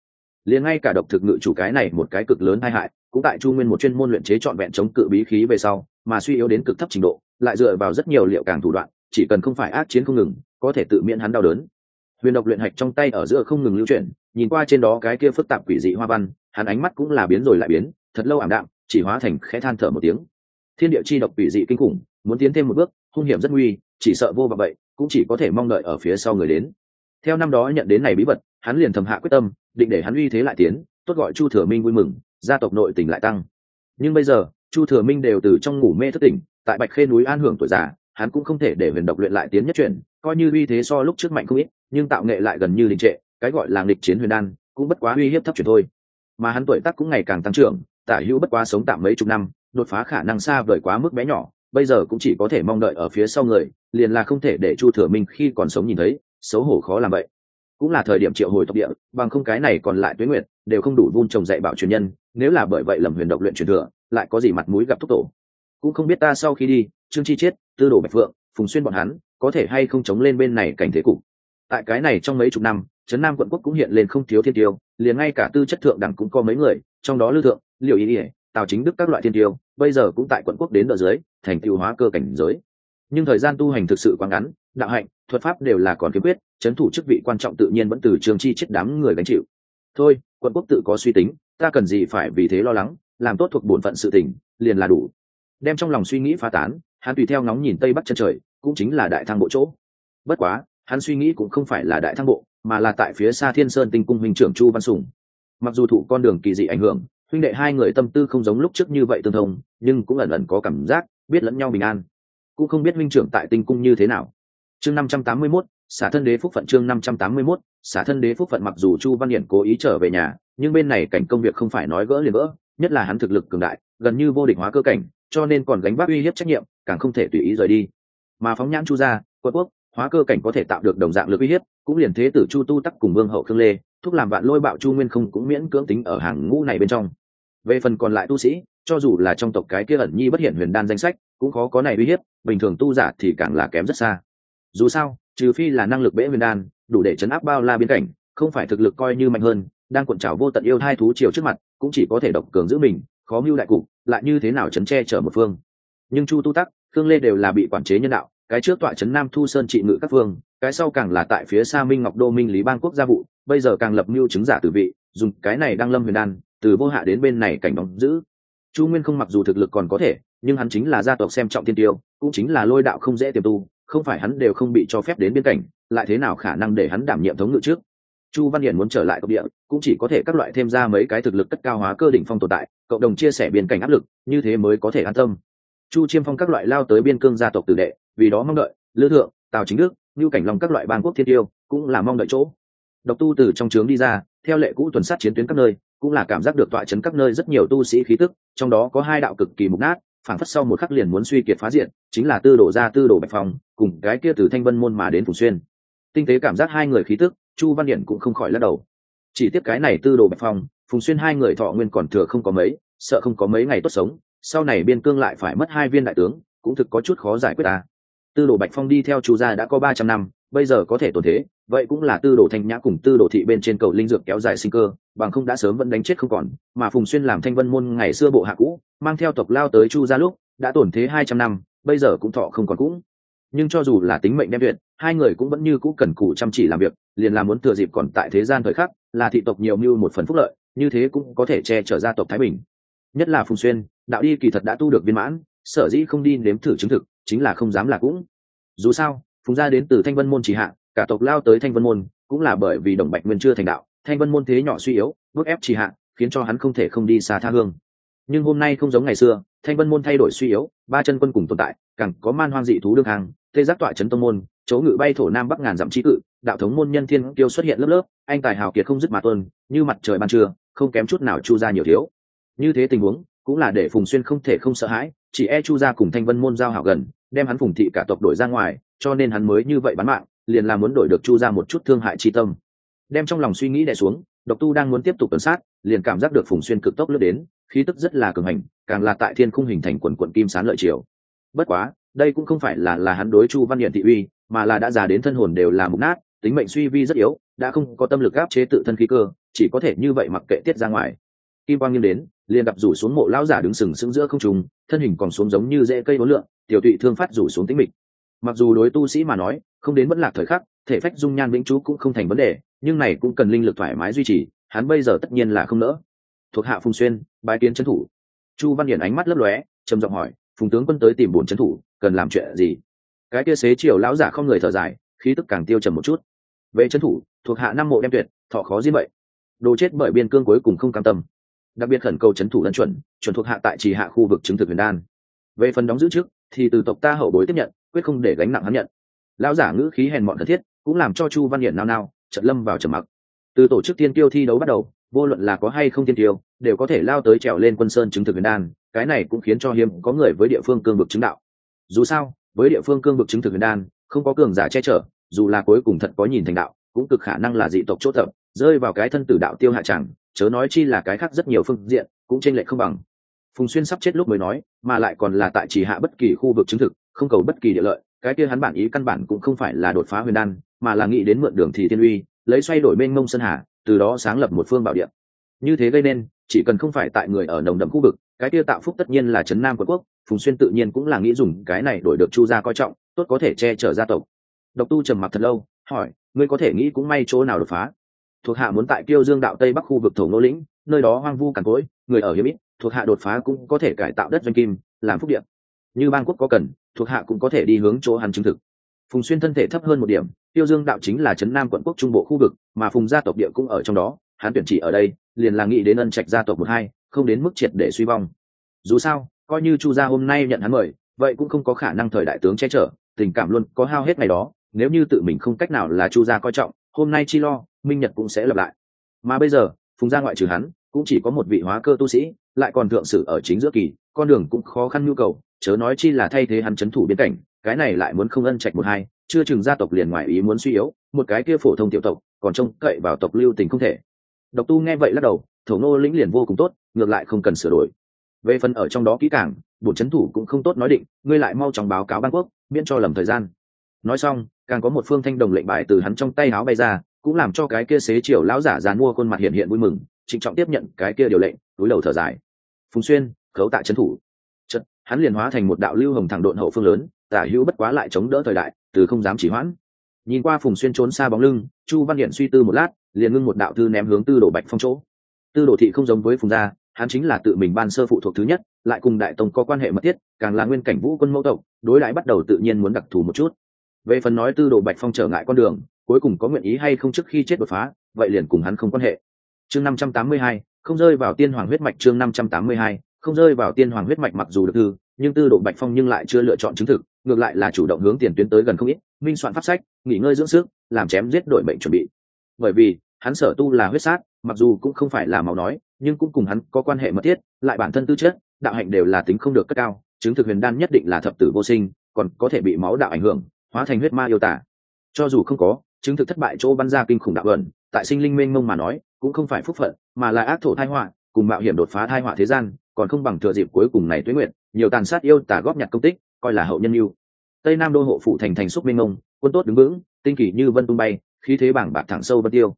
Liền ngay cả độc thực ngự chủ cái này một cái cực lớn tai hại cũng tại chu nguyên một chuyên môn luyện chế trọn vẹn chống cự bí khí về sau, mà suy yếu đến cực thấp trình độ, lại dựa vào rất nhiều liệu càng thủ đoạn, chỉ cần không phải ác chiến không ngừng, có thể tự miễn hắn đau đớn. Huyền độc luyện hạch trong tay ở giữa không ngừng lưu chuyển, nhìn qua trên đó cái kia phức tạp quỷ dị hoa văn, hắn ánh mắt cũng là biến rồi lại biến, thật lâu ảm đạm, chỉ hóa thành khẽ than thở một tiếng. Thiên địa chi độc quỷ dị kinh khủng, muốn tiến thêm một bước, hung hiểm rất nguy, chỉ sợ vô và vậy, cũng chỉ có thể mong đợi ở phía sau người đến. Theo năm đó nhận đến này bí vật, hắn liền thầm hạ quyết tâm, định để hắn uy thế lại tiến, tốt gọi chu thừa minh vui mừng gia tộc nội tỉnh lại tăng. Nhưng bây giờ, chu thừa minh đều từ trong ngủ mê thất tỉnh, tại bạch khê núi an hưởng tuổi già, hắn cũng không thể để huyền độc luyện lại tiến nhất chuyển, coi như uy thế so lúc trước mạnh không ít, nhưng tạo nghệ lại gần như đình trệ, cái gọi là nghịch chiến huyền đan, cũng bất quá uy hiếp thấp chuyển thôi. Mà hắn tuổi tác cũng ngày càng tăng trưởng, tả hữu bất quá sống tạm mấy chục năm, đột phá khả năng xa vời quá mức bé nhỏ, bây giờ cũng chỉ có thể mong đợi ở phía sau người, liền là không thể để chu thừa minh khi còn sống nhìn thấy, xấu hổ khó làm vậy. Cũng là thời điểm triệu hồi tộc địa, bằng không cái này còn lại tuế nguyệt, đều không đủ vun trồng dạy bảo truyền nhân nếu là bởi vậy lầm huyền độc luyện truyền thừa, lại có gì mặt mũi gặp thúc tổ? Cũng không biết ta sau khi đi, trương chi chết tư đồ bạch phượng, phùng xuyên bọn hắn, có thể hay không chống lên bên này cảnh thế cục? Tại cái này trong mấy chục năm, trấn nam quận quốc cũng hiện lên không thiếu thiên tiêu, liền ngay cả tư chất thượng đẳng cũng có mấy người, trong đó lưu thượng liệu ý ỉa tào chính đức các loại thiên tiêu, bây giờ cũng tại quận quốc đến đợt dưới, thành tiêu hóa cơ cảnh giới. Nhưng thời gian tu hành thực sự quá ngắn, đạo hạnh, thuật pháp đều là còn kiếm quyết chấn thủ chức vị quan trọng tự nhiên vẫn từ trường chi chết đám người gánh chịu. Thôi quận quốc tự có suy tính, ta cần gì phải vì thế lo lắng, làm tốt thuộc bổn phận sự tình, liền là đủ. Đem trong lòng suy nghĩ phá tán, hắn tùy theo ngóng nhìn tây bắc chân trời, cũng chính là đại thang bộ chỗ. Bất quá, hắn suy nghĩ cũng không phải là đại thang bộ, mà là tại phía xa thiên sơn tinh cung huynh trưởng chu văn sùng. Mặc dù thụ con đường kỳ dị ảnh hưởng, huynh đệ hai người tâm tư không giống lúc trước như vậy tương thông, nhưng cũng ẩn ẩn có cảm giác biết lẫn nhau bình an. Cũng không biết huynh trưởng tại tinh cung như thế nào. Chương năm trăm tám mươi mốt xả thân đế phúc phận chương năm trăm tám mươi 581, xả thân đế phúc phận mặc dù chu văn hiển cố ý trở về nhà nhưng bên này cảnh công việc không phải nói gỡ liền gỡ nhất là hắn thực lực cường đại gần như vô địch hóa cơ cảnh cho nên còn gánh vác uy hiếp trách nhiệm càng không thể tùy ý rời đi. Mà phóng nhãn chu ra quân quốc hóa cơ cảnh có thể tạo được đồng dạng lực uy hiếp cũng liền thế tử chu tu tắc cùng vương hậu khương lê thúc làm bạn lôi bạo chu nguyên không cũng miễn cưỡng tính ở hàng ngũ này bên trong. Về phần còn lại tu sĩ cho dù là trong tộc cái kia ẩn nhi bất hiện huyền đan danh sách cũng khó có này uy hiếp bình thường tu giả thì càng là kém rất xa. Dù sao trừ phi là năng lực bẽ huyền đan, đủ để chấn áp bao la biên cảnh, không phải thực lực coi như mạnh hơn, đang cuộn trào vô tận yêu hai thú chiều trước mặt, cũng chỉ có thể độc cường giữ mình, khó mưu đại cục, lại như thế nào chấn che chở một phương. Nhưng chu tu tắc, khương lê đều là bị quản chế nhân đạo, cái trước tọa trấn nam thu sơn trị ngự các phương, cái sau càng là tại phía xa minh ngọc đô minh lý bang quốc gia vụ, bây giờ càng lập mưu chứng giả tử vị, dùng cái này đang lâm huyền đan, từ vô hạ đến bên này cảnh đóng giữ. Chu nguyên không mặc dù thực lực còn có thể, nhưng hắn chính là gia tộc xem trọng tiên tiêu, cũng chính là lôi đạo không dễ tiềm tu không phải hắn đều không bị cho phép đến biên cảnh, lại thế nào khả năng để hắn đảm nhiệm thống ngự trước? Chu văn hiển muốn trở lại cộng địa, cũng chỉ có thể các loại thêm ra mấy cái thực lực cất cao hóa cơ đỉnh phong tồn tại, cộng đồng chia sẻ biên cảnh áp lực, như thế mới có thể an tâm. Chu chiêm phong các loại lao tới biên cương gia tộc tử đệ, vì đó mong đợi lữ thượng, tào chính đức như cảnh lòng các loại bang quốc thiên tiêu, cũng là mong đợi chỗ. Độc tu từ trong trướng đi ra, theo lệ cũ tuần sát chiến tuyến các nơi, cũng là cảm giác được tọa chấn các nơi rất nhiều tu sĩ khí tức, trong đó có hai đạo cực kỳ mục nát phản phất sau một khắc liền muốn suy kiệt phá diện, chính là tư đồ gia tư đồ bạch phong, cùng cái kia từ thanh vân môn mà đến phủ xuyên. Tinh tế cảm giác hai người khí tức, chu văn điện cũng không khỏi lắc đầu. Chỉ tiếp cái này tư đồ bạch phong, phùng xuyên hai người thọ nguyên còn thừa không có mấy, sợ không có mấy ngày tốt sống, sau này biên cương lại phải mất hai viên đại tướng, cũng thực có chút khó giải quyết ta. Tư đồ bạch phong đi theo chu gia đã có ba trăm năm, bây giờ có thể tồn thế, vậy cũng là tư đồ thanh nhã cùng tư đồ thị bên trên cầu linh dược kéo dài sinh cơ, bằng không đã sớm vẫn đánh chết không còn, mà phùng xuyên làm thanh vân môn ngày xưa bộ hạ cũ mang theo tộc lao tới chu gia lúc, đã tổn thế hai trăm năm, bây giờ cũng thọ không còn cũng. Nhưng cho dù là tính mệnh đem tuyệt, hai người cũng vẫn như cũ cần cù chăm chỉ làm việc, liền làm muốn thừa dịp còn tại thế gian thời khắc, là thị tộc nhiều mưu một phần phúc lợi, như thế cũng có thể che chở gia tộc thái bình. Nhất là phùng xuyên, đạo đi kỳ thật đã tu được viên mãn, sở dĩ không đi nếm thử chứng thực, chính là không dám là cũng. Dù sao, phùng gia đến từ thanh vân môn chỉ hạ, cả tộc lao tới thanh vân môn, cũng là bởi vì đồng bạch nguyên chưa thành đạo, thanh vân môn thế nhỏ suy yếu bước ép chỉ hạ, khiến cho hắn không thể không đi xa tha hương nhưng hôm nay không giống ngày xưa, thanh vân môn thay đổi suy yếu, ba chân quân cùng tồn tại, càng có man hoang dị thú đương hàng, tê giác tọa trấn tông môn, chỗ ngự bay thổ nam bắc ngàn dặm trí cự, đạo thống môn nhân thiên tiêu xuất hiện lớp lớp, anh tài hào kiệt không dứt mà tuân như mặt trời ban trưa, không kém chút nào chu ra nhiều thiếu. Như thế tình huống, cũng là để phùng xuyên không thể không sợ hãi, chỉ e chu ra cùng thanh vân môn giao hảo gần, đem hắn phùng thị cả tộc đổi ra ngoài, cho nên hắn mới như vậy bán mạng, liền là muốn đổi được chu ra một chút thương hại chi tâm. Đem trong lòng suy nghĩ đè xuống độc tu đang muốn tiếp tục tuần sát, liền cảm giác được phùng xuyên cực tốc lướt đến, khí tức rất là cường hành, càng là tại thiên khung hình thành quần quận kim sán lợi chiều bất quá, đây cũng không phải là là hắn đối chu văn hiện thị uy, mà là đã già đến thân hồn đều là mục nát, tính mệnh suy vi rất yếu, đã không có tâm lực áp chế tự thân khí cơ, chỉ có thể như vậy mặc kệ tiết ra ngoài. Kim quang nghiêm đến, liền gặp rủ xuống mộ lão giả đứng sừng sững giữa không trùng thân hình còn xuống giống như rễ cây bốn lượng, tiểu tụy thương phát rủ xuống tính mịch. Mặc dù đối tu sĩ mà nói, không đến vẫn lạc thời khắc, thể phách dung nhan vĩnh chú cũng không thành vấn đề nhưng này cũng cần linh lực thoải mái duy trì, hắn bây giờ tất nhiên là không nỡ. Thuộc hạ phùng xuyên bài kiến trấn thủ. Chu văn điển ánh mắt lấp lóe, trầm giọng hỏi, phùng tướng quân tới tìm bổn trấn thủ, cần làm chuyện gì? Cái kia xế chiều lão giả không người thở dài, khí tức càng tiêu trầm một chút. Vệ trấn thủ, thuộc hạ năm mộ đem tuyệt, thọ khó diên vậy. Đồ chết bởi biên cương cuối cùng không cam tâm. Đặc biệt khẩn cầu trấn thủ lân chuẩn chuẩn thuộc hạ tại trì hạ khu vực chứng thực huyền đan. Về phần đóng giữ trước, thì từ tộc ta hậu bối tiếp nhận, quyết không để gánh nặng hắn nhận. Lão giả ngữ khí hèn mọn thân thiết, cũng làm cho chu văn hiển nao nao trận lâm vào trầm mặc. Từ tổ chức tiên tiêu thi đấu bắt đầu, vô luận là có hay không tiên tiêu đều có thể lao tới trèo lên quân sơn chứng thực huyền đan, cái này cũng khiến cho hiếm có người với địa phương cương vực chứng đạo. Dù sao, với địa phương cương vực chứng thực huyền đan, không có cường giả che chở, dù là cuối cùng thật có nhìn thành đạo, cũng cực khả năng là dị tộc chỗ tập, rơi vào cái thân tử đạo tiêu hạ chẳng, chớ nói chi là cái khác rất nhiều phương diện, cũng tranh lệch không bằng. Phùng xuyên sắp chết lúc mới nói, mà lại còn là tại chỉ hạ bất kỳ khu vực chứng thực, không cầu bất kỳ địa lợi, cái kia hắn bản ý căn bản cũng không phải là đột phá huyền đan mà là nghĩ đến mượn đường thì thiên uy, lấy xoay đổi bên mông sơn hà, từ đó sáng lập một phương bảo địa. Như thế gây nên, chỉ cần không phải tại người ở nồng đậm khu vực, cái kia tạo phúc tất nhiên là trấn nam quận quốc, phùng xuyên tự nhiên cũng là nghĩ dùng cái này đổi được chu gia coi trọng, tốt có thể che chở gia tộc. Độc tu trầm mặc thật lâu, hỏi, ngươi có thể nghĩ cũng may chỗ nào đột phá? Thuộc hạ muốn tại kiêu dương đạo tây bắc khu vực thổ nô lĩnh, nơi đó hoang vu cằn cỗi, người ở hiếm ít, thuộc hạ đột phá cũng có thể cải tạo đất doanh kim, làm phúc điện như bang quốc có cần, thuộc hạ cũng có thể đi hướng chỗ hắn chứng thực phùng xuyên thân thể thấp hơn một điểm, tiêu dương đạo chính là trấn nam quận quốc trung bộ khu vực, mà phùng gia tộc địa cũng ở trong đó, hắn tuyển chỉ ở đây, liền là nghĩ đến ân trạch gia tộc một hai, không đến mức triệt để suy vong. Dù sao, coi như chu gia hôm nay nhận hắn mời, vậy cũng không có khả năng thời đại tướng che chở, tình cảm luôn có hao hết ngày đó, nếu như tự mình không cách nào là chu gia coi trọng, hôm nay chi lo, minh nhật cũng sẽ lập lại. Mà bây giờ, phùng gia ngoại trừ hắn, cũng chỉ có một vị hóa cơ tu sĩ, lại còn thượng sử ở chính giữa kỳ, con đường cũng khó khăn nhu cầu, chớ nói chi là thay thế hắn chấn thủ biên cảnh cái này lại muốn không ân trạch một hai, chưa chừng gia tộc liền ngoài ý muốn suy yếu, một cái kia phổ thông tiểu tộc, còn trông cậy vào tộc lưu tình không thể. Độc tu nghe vậy lắc đầu, thổ nô lĩnh liền vô cùng tốt, ngược lại không cần sửa đổi. Về phần ở trong đó kỹ càng, bổn chấn thủ cũng không tốt nói định, ngươi lại mau chóng báo cáo ban quốc, miễn cho lầm thời gian. Nói xong, càng có một phương thanh đồng lệnh bài từ hắn trong tay áo bay ra, cũng làm cho cái kia xế chiều lão giả dàn mua khuôn mặt hiện hiện vui mừng, trịnh trọng tiếp nhận cái kia điều lệnh, túi đầu thở dài. Phùng xuyên, khấu tại trấn thủ. Chật hắn liền hóa thành một đạo lưu hồng thẳng độn hậu phương lớn tả hữu bất quá lại chống đỡ thời đại, từ không dám chỉ hoãn. Nhìn qua phùng xuyên trốn xa bóng lưng, chu văn điện suy tư một lát, liền ngưng một đạo thư ném hướng tư đồ bạch phong chỗ. Tư đồ thị không giống với phùng gia, hắn chính là tự mình ban sơ phụ thuộc thứ nhất, lại cùng đại tông có quan hệ mật thiết, càng là nguyên cảnh vũ quân mẫu tộc, đối đãi bắt đầu tự nhiên muốn đặc thù một chút. Về phần nói tư đồ bạch phong trở ngại con đường, cuối cùng có nguyện ý hay không trước khi chết đột phá, vậy liền cùng hắn không quan hệ. Chương năm trăm tám mươi hai, không rơi vào tiên hoàng huyết mạch chương năm trăm tám mươi hai, không rơi vào tiên hoàng huyết mạch mặc dù được thư, nhưng tư đồ bạch phong nhưng lại chưa lựa chọn chứng thực ngược lại là chủ động hướng tiền tuyến tới gần không ít, minh soạn pháp sách, nghỉ ngơi dưỡng sức, làm chém giết đội bệnh chuẩn bị. Bởi vì, hắn sở tu là huyết sát, mặc dù cũng không phải là máu nói, nhưng cũng cùng hắn có quan hệ mật thiết, lại bản thân tư chất, đạo hạnh đều là tính không được cất cao, chứng thực huyền đan nhất định là thập tử vô sinh, còn có thể bị máu đạo ảnh hưởng, hóa thành huyết ma yêu tả. Cho dù không có, chứng thực thất bại chỗ bắn ra kinh khủng đạo ẩn, tại sinh linh mênh mông mà nói, cũng không phải phúc phận, mà là ác thổ thai họa, cùng mạo hiểm đột phá thai họa thế gian, còn không bằng thừa dịp cuối cùng này tuế nguyện nhiều tàn sát yêu tả góp nhặt công tích coi là hậu nhân yêu tây nam đô hộ phụ thành thành xúc minh ngông, quân tốt đứng vững tinh kỳ như vân tung bay khí thế bảng bạc thẳng sâu vân tiêu.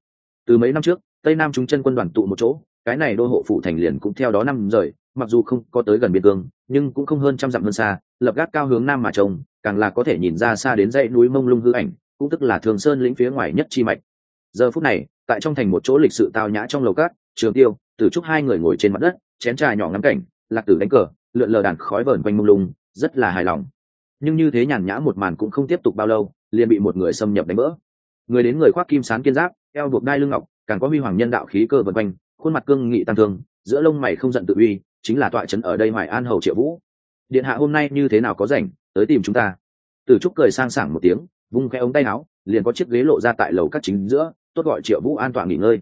Từ mấy năm trước tây nam chúng chân quân đoàn tụ một chỗ cái này đô hộ phụ thành liền cũng theo đó năm rời mặc dù không có tới gần biên cương nhưng cũng không hơn trăm dặm hơn xa lập gác cao hướng nam mà trông càng là có thể nhìn ra xa đến dãy núi mông lung hư ảnh cũng tức là thường sơn lĩnh phía ngoài nhất chi mạch. Giờ phút này tại trong thành một chỗ lịch sự tao nhã trong lầu cát trường tiêu tử trúc hai người ngồi trên mặt đất chén trà nhỏ ngắm cảnh lạc tử đánh cờ lượn lờ đàn khói vờn quanh mông lung rất là hài lòng. Nhưng như thế nhàn nhã một màn cũng không tiếp tục bao lâu, liền bị một người xâm nhập đánh vỡ người đến người khoác kim sán kiên giáp, eo buộc đai lưng ngọc, càng có huy hoàng nhân đạo khí cơ vân quanh, khuôn mặt cương nghị tăng thương, giữa lông mày không giận tự uy, chính là tọa trấn ở đây hoài an hầu triệu vũ. Điện hạ hôm nay như thế nào có rảnh, tới tìm chúng ta. Từ trúc cười sang sảng một tiếng, vung khẽ ống tay áo, liền có chiếc ghế lộ ra tại lầu các chính giữa, tốt gọi triệu vũ an toàn nghỉ ngơi.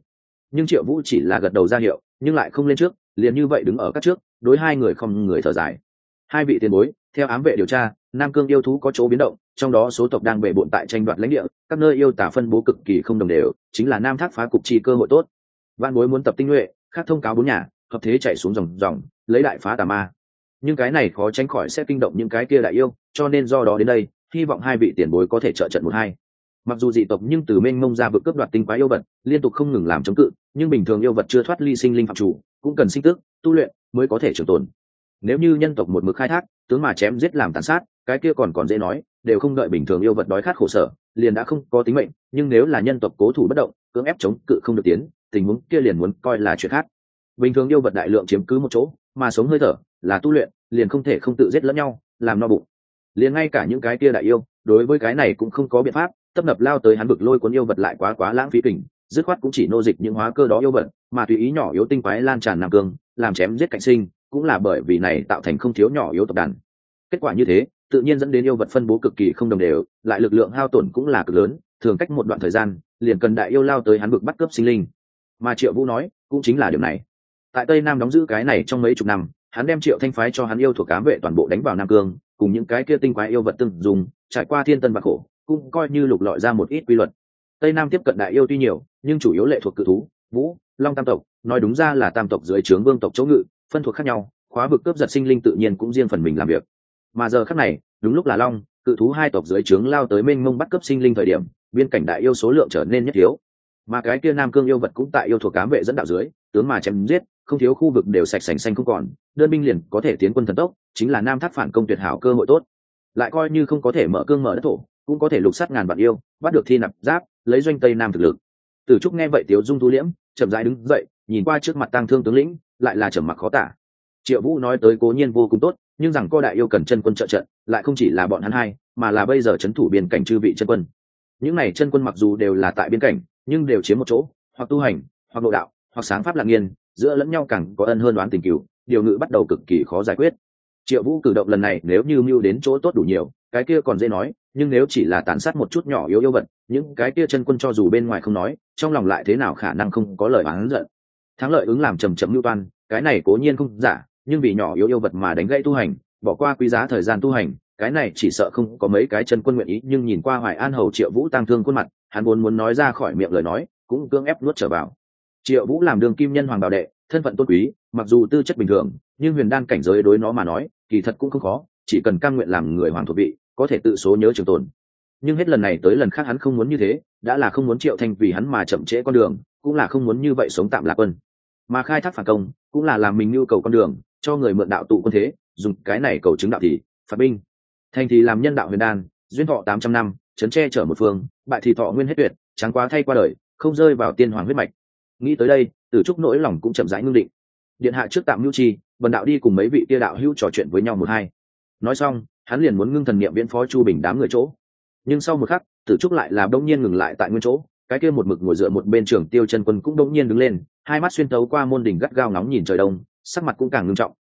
Nhưng triệu vũ chỉ là gật đầu ra hiệu, nhưng lại không lên trước, liền như vậy đứng ở các trước, đối hai người không người thở dài. Hai vị tiền bối theo ám vệ điều tra, nam cương yêu thú có chỗ biến động, trong đó số tộc đang bề bộn tại tranh đoạt lãnh địa, các nơi yêu tả phân bố cực kỳ không đồng đều, chính là nam thác phá cục chi cơ hội tốt. Văn bối muốn tập tinh nhuệ, khác thông cáo bốn nhà, hợp thế chạy xuống dòng dòng, lấy đại phá tà ma. Nhưng cái này khó tránh khỏi sẽ kinh động những cái kia đại yêu, cho nên do đó đến đây, hy vọng hai vị tiền bối có thể trợ trận một hai. Mặc dù dị tộc nhưng từ mênh mông ra vực cướp đoạt tinh quái yêu vật, liên tục không ngừng làm chống cự, nhưng bình thường yêu vật chưa thoát ly sinh linh phạm chủ, cũng cần sinh tức, tu luyện mới có thể trường tồn nếu như nhân tộc một mực khai thác, tướng mà chém giết làm tàn sát, cái kia còn còn dễ nói, đều không đợi bình thường yêu vật đói khát khổ sở, liền đã không có tính mệnh, nhưng nếu là nhân tộc cố thủ bất động, cưỡng ép chống cự không được tiến, tình huống kia liền muốn coi là chuyện khác. Bình thường yêu vật đại lượng chiếm cứ một chỗ, mà sống hơi thở, là tu luyện, liền không thể không tự giết lẫn nhau, làm no bụng. Liền ngay cả những cái kia đại yêu, đối với cái này cũng không có biện pháp, tấp nập lao tới hắn bực lôi cuốn yêu vật lại quá quá lãng phí kình, dứt khoát cũng chỉ nô dịch những hóa cơ đó yêu vật, mà tùy ý nhỏ yếu tinh quái lan tràn nam cương, làm chém giết cạnh sinh cũng là bởi vì này tạo thành không thiếu nhỏ yếu tộc đàn. Kết quả như thế, tự nhiên dẫn đến yêu vật phân bố cực kỳ không đồng đều, lại lực lượng hao tổn cũng là cực lớn, thường cách một đoạn thời gian, liền cần đại yêu lao tới hắn bực bắt cướp sinh linh. Mà triệu vũ nói, cũng chính là điều này. Tại tây nam đóng giữ cái này trong mấy chục năm, hắn đem triệu thanh phái cho hắn yêu thuộc cám vệ toàn bộ đánh vào nam cương, cùng những cái kia tinh quái yêu vật từng dùng, trải qua thiên tân bạc khổ, cũng coi như lục lọi ra một ít quy luật. Tây nam tiếp cận đại yêu tuy nhiều, nhưng chủ yếu lệ thuộc cự thú, vũ, long tam tộc, nói đúng ra là tam tộc dưới trướng vương tộc chỗ ngự phân thuộc khác nhau, khóa vực cướp giật sinh linh tự nhiên cũng riêng phần mình làm việc. Mà giờ khác này, đúng lúc là long, cự thú hai tộc dưới trướng lao tới mênh mông bắt cấp sinh linh thời điểm, biên cảnh đại yêu số lượng trở nên nhất thiếu. Mà cái kia nam cương yêu vật cũng tại yêu thuộc cám vệ dẫn đạo dưới, tướng mà chém giết, không thiếu khu vực đều sạch sành xanh không còn, đơn binh liền có thể tiến quân thần tốc, chính là nam thác phản công tuyệt hảo cơ hội tốt. Lại coi như không có thể mở cương mở đất thổ, cũng có thể lục sát ngàn vạn yêu, bắt được thi nạp giáp, lấy doanh tây nam thực lực. Tử trúc nghe vậy tiếu dung thu liễm, chậm rãi đứng dậy nhìn qua trước mặt tăng thương tướng lĩnh, lại là trầm mặc khó tả. Triệu vũ nói tới cố nhiên vô cùng tốt, nhưng rằng co đại yêu cần chân quân trợ trận, lại không chỉ là bọn hắn hai, mà là bây giờ c h ấ n thủ biên cảnh chư vị chân quân. Những n à y chân quân mặc dù đều là tại biên cảnh, nhưng đều chiếm một chỗ, hoặc tu hành, hoặc nội đạo, hoặc sáng pháp lạc nghiên giữa lẫn nhau càng có ân hơn đoán tình cựu điều ngự bắt đầu cực kỳ khó giải quyết. Triệu vũ cử động lần này nếu như mưu đến chỗ tốt đủ nhiều, cái kia còn dễ nói, nhưng nếu chỉ là tàn sát một chút nhỏ yếu yêu vật, những cái kia chân quân cho dù bên ngoài không nói, trong lòng lại thế nào khả năng không có lời oán giận thắng lợi ứng làm trầm trầm lưu toan, cái này cố nhiên không giả, nhưng vì nhỏ yếu yêu vật mà đánh gãy tu hành, bỏ qua quý giá thời gian tu hành, cái này chỉ sợ không có mấy cái chân quân nguyện ý, nhưng nhìn qua hoài an hầu triệu vũ tăng thương khuôn mặt, hắn vốn muốn nói ra khỏi miệng lời nói, cũng cưỡng ép nuốt trở vào. Triệu vũ làm đường kim nhân hoàng bảo đệ, thân phận tôn quý, mặc dù tư chất bình thường, nhưng huyền đan cảnh giới đối nó mà nói, kỳ thật cũng không khó, chỉ cần căn nguyện làm người hoàng thuộc vị, có thể tự số nhớ trường tồn. Nhưng hết lần này tới lần khác hắn không muốn như thế, đã là không muốn triệu thanh vì hắn mà chậm trễ con đường, cũng là không muốn như vậy sống tạm lạc quân mà khai thác phản công cũng là làm mình nhu cầu con đường cho người mượn đạo tụ quân thế, dùng cái này cầu chứng đạo thì phạt binh. Thành thì làm nhân đạo huyền đan, duyên thọ tám trăm năm, chấn che chở một phương, bại thì thọ nguyên hết tuyệt, trắng quá thay qua đời, không rơi vào tiên hoàng huyết mạch. Nghĩ tới đây tử trúc nỗi lòng cũng chậm rãi ngưng định. Điện hạ trước tạm mưu chi vần đạo đi cùng mấy vị tia đạo hữu trò chuyện với nhau một hai. Nói xong, hắn liền muốn ngưng thần niệm viễn phó chu bình đám người chỗ. Nhưng sau một khắc tử trúc lại là đông nhiên ngừng lại tại nguyên chỗ cái kia một mực ngồi dựa một bên trường tiêu chân quân cũng đông nhiên đứng lên, hai mắt xuyên tấu qua môn đỉnh gắt gao nóng nhìn trời đông, sắc mặt cũng càng ngưng trọng.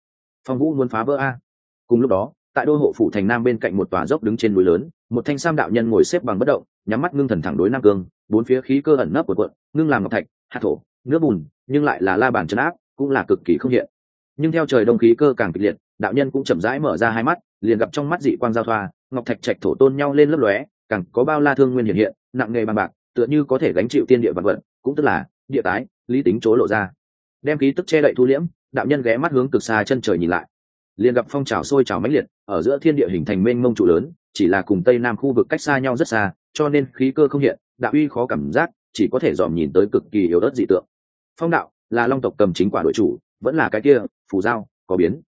Phong vũ muốn phá vỡ a. Cùng lúc đó, tại đô hộ phủ thành nam bên cạnh một tòa dốc đứng trên núi lớn, một thanh sam đạo nhân ngồi xếp bằng bất động, nhắm mắt ngưng thần thẳng đối nam cương, bốn phía khí cơ ẩn nấp của quận ngưng làm ngọc thạch hạt thổ, nước bùn, nhưng lại là la bàn chân áp, cũng là cực kỳ không hiện. Nhưng theo trời đông khí cơ càng kịch liệt, đạo nhân cũng chậm rãi mở ra hai mắt, liền gặp trong mắt dị quang giao thoa, ngọc thạch trạch thổ tôn nhau lên lấp lóe, càng có bao la thương nguyên hiện hiện, nặng nghề bằng bạc tựa như có thể gánh chịu tiên địa vật, cũng tức là địa tái, lý tính chỗ lộ ra. Đem khí tức che đậy thu liễm, đạo nhân ghé mắt hướng cực xa chân trời nhìn lại. Liền gặp phong trào sôi trào mãnh liệt, ở giữa thiên địa hình thành mênh mông trụ lớn, chỉ là cùng tây nam khu vực cách xa nhau rất xa, cho nên khí cơ không hiện, đạo uy khó cảm giác, chỉ có thể dòm nhìn tới cực kỳ yếu ớt dị tượng. Phong đạo, là long tộc cầm chính quả đội chủ, vẫn là cái kia, phù giao, có biến.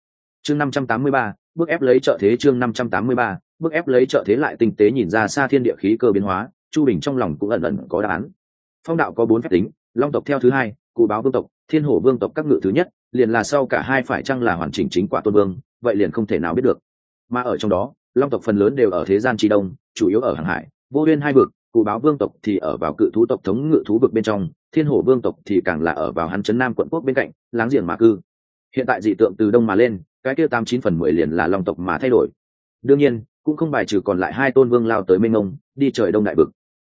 Chương năm trăm tám mươi ba, bước ép lấy trợ thế chương năm trăm tám mươi ba, bước ép lấy trợ thế lại tinh tế nhìn ra xa thiên địa khí cơ biến hóa chu bình trong lòng cũng ẩn ẩn có đáp án. Phong đạo có bốn phép tính, long tộc theo thứ hai cụ báo vương tộc, thiên hổ vương tộc các ngự thứ nhất, liền là sau cả hai phải chăng là hoàn chỉnh chính quả tôn vương, vậy liền không thể nào biết được. Mà ở trong đó, long tộc phần lớn đều ở thế gian tri đông, chủ yếu ở hàng hải, vô uyên hai vực cụ báo vương tộc thì ở vào cự thú tộc thống ngự thú vực bên trong, thiên hổ vương tộc thì càng là ở vào hắn trấn nam quận quốc bên cạnh, láng giềng mà cư. Hiện tại dị tượng từ đông mà lên, cái kia tám chín phần mười liền là long tộc mà thay đổi. Đương nhiên, cũng không bài trừ còn lại hai tôn vương lao tới mênh ngông đi trời đông đại vực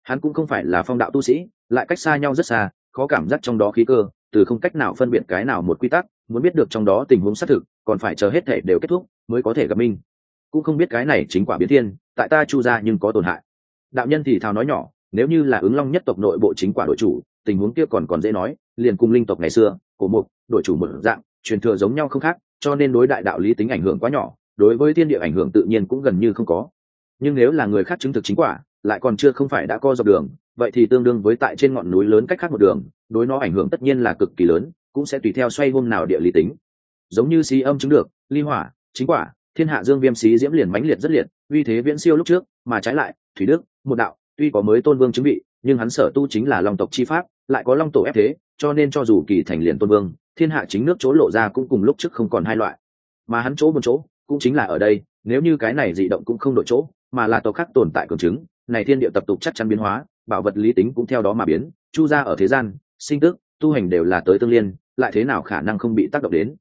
hắn cũng không phải là phong đạo tu sĩ, lại cách xa nhau rất xa, khó cảm giác trong đó khí cơ, từ không cách nào phân biệt cái nào một quy tắc, muốn biết được trong đó tình huống xác thực, còn phải chờ hết thể đều kết thúc mới có thể gặp minh cũng không biết cái này chính quả biến thiên, tại ta chu ra nhưng có tổn hại. Đạo nhân thì thào nói nhỏ, nếu như là ứng long nhất tộc nội bộ chính quả đội chủ, tình huống kia còn còn dễ nói, liền cùng linh tộc ngày xưa, cổ mục, đội chủ một dạng, truyền thừa giống nhau không khác, cho nên đối đại đạo lý tính ảnh hưởng quá nhỏ, đối với thiên địa ảnh hưởng tự nhiên cũng gần như không có. Nhưng nếu là người khác chứng thực chính quả lại còn chưa không phải đã co dọc đường, vậy thì tương đương với tại trên ngọn núi lớn cách khác một đường, đối nó ảnh hưởng tất nhiên là cực kỳ lớn, cũng sẽ tùy theo xoay hôm nào địa lý tính. Giống như xí âm chứng được, ly hỏa, chính quả, thiên hạ dương viêm xí diễm liền mãnh liệt rất liệt, uy thế viễn siêu lúc trước, mà trái lại, thủy đức, một đạo, tuy có mới tôn vương chứng vị nhưng hắn sở tu chính là long tộc chi pháp, lại có long tổ ép thế, cho nên cho dù kỳ thành liền tôn vương, thiên hạ chính nước chỗ lộ ra cũng cùng lúc trước không còn hai loại. Mà hắn chỗ một chỗ, cũng chính là ở đây, nếu như cái này dị động cũng không đổi chỗ, mà là tộc khác tồn tại cường chứng này thiên địa tập tục chắc chắn biến hóa, bảo vật lý tính cũng theo đó mà biến, chu ra ở thế gian, sinh tức, tu hành đều là tới tương liên, lại thế nào khả năng không bị tác động đến?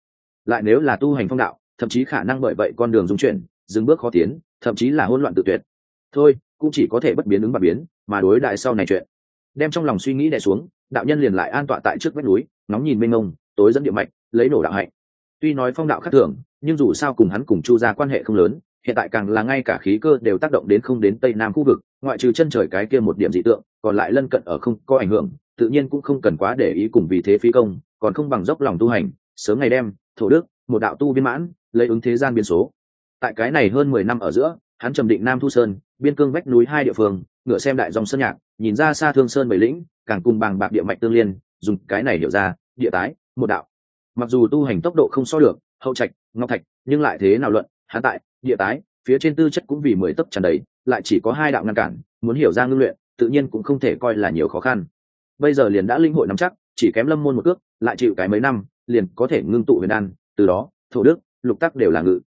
Lại nếu là tu hành phong đạo, thậm chí khả năng bởi vậy con đường dung chuyển, dừng bước khó tiến, thậm chí là hỗn loạn tự tuyệt. Thôi, cũng chỉ có thể bất biến ứng và biến, mà đối đại sau này chuyện. Đem trong lòng suy nghĩ đè xuống, đạo nhân liền lại an tọa tại trước vách núi nóng nhìn mênh mông, tối dẫn địa mạch, lấy nổ đạo hạnh. Tuy nói phong đạo khác thường, nhưng dù sao cùng hắn cùng chu ra quan hệ không lớn hiện tại càng là ngay cả khí cơ đều tác động đến không đến tây nam khu vực, ngoại trừ chân trời cái kia một điểm dị tượng, còn lại lân cận ở không có ảnh hưởng, tự nhiên cũng không cần quá để ý cùng vì thế phí công, còn không bằng dốc lòng tu hành, sớm ngày đêm thổ đức, một đạo tu viên mãn, lấy ứng thế gian biên số. Tại cái này hơn mười năm ở giữa, hắn trầm định nam thu sơn, biên cương vách núi hai địa phương, ngựa xem đại dòng sơn nhạc, nhìn ra xa thương sơn bảy lĩnh, càng cùng bằng bạc địa mạch tương liên, dùng cái này hiểu ra, địa tái, một đạo. Mặc dù tu hành tốc độ không so được, hậu trạch, ngọc thạch, nhưng lại thế nào luận, hắn tại địa tái, phía trên tư chất cũng vì mười tấc tràn đầy, lại chỉ có hai đạo ngăn cản, muốn hiểu ra ngưng luyện, tự nhiên cũng không thể coi là nhiều khó khăn. Bây giờ liền đã linh hội nắm chắc, chỉ kém lâm môn một cước, lại chịu cái mấy năm, liền có thể ngưng tụ huyền đan, từ đó, thổ đức, lục tắc đều là ngự.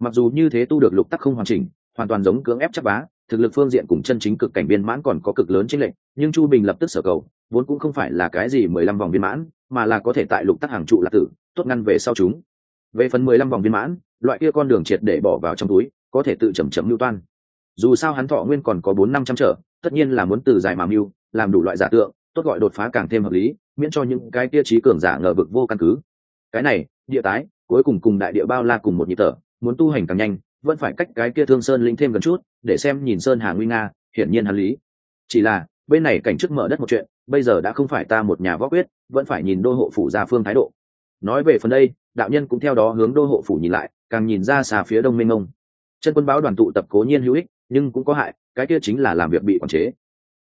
Mặc dù như thế tu được lục tắc không hoàn chỉnh, hoàn toàn giống cưỡng ép chắc bá, thực lực phương diện cùng chân chính cực cảnh viên mãn còn có cực lớn chênh lệch, nhưng chu bình lập tức sở cầu, vốn cũng không phải là cái gì mười lăm vòng viên mãn, mà là có thể tại lục tắc hàng trụ lạc tử, tốt ngăn về sau chúng về phần mười lăm vòng viên mãn, loại kia con đường triệt để bỏ vào trong túi, có thể tự chầm chậm mưu toan. Dù sao hắn thọ nguyên còn có bốn năm trăm trở, tất nhiên là muốn từ dài mà mưu, làm đủ loại giả tượng, tốt gọi đột phá càng thêm hợp lý, miễn cho những cái kia trí cường giả ngờ vực vô căn cứ. Cái này, địa tái, cuối cùng cùng đại địa bao la cùng một nhịp tở muốn tu hành càng nhanh, vẫn phải cách cái kia thương sơn linh thêm gần chút, để xem nhìn sơn hà nguy nga, hiển nhiên hắn lý. Chỉ là, bên này cảnh trước mở đất một chuyện, bây giờ đã không phải ta một nhà võ quyết, vẫn phải nhìn đô hộ phủ gia phương thái độ nói về phần đây, đạo nhân cũng theo đó hướng đô hộ phủ nhìn lại, càng nhìn ra xa phía đông minh ông chân quân báo đoàn tụ tập cố nhiên hữu ích, nhưng cũng có hại, cái kia chính là làm việc bị quản chế.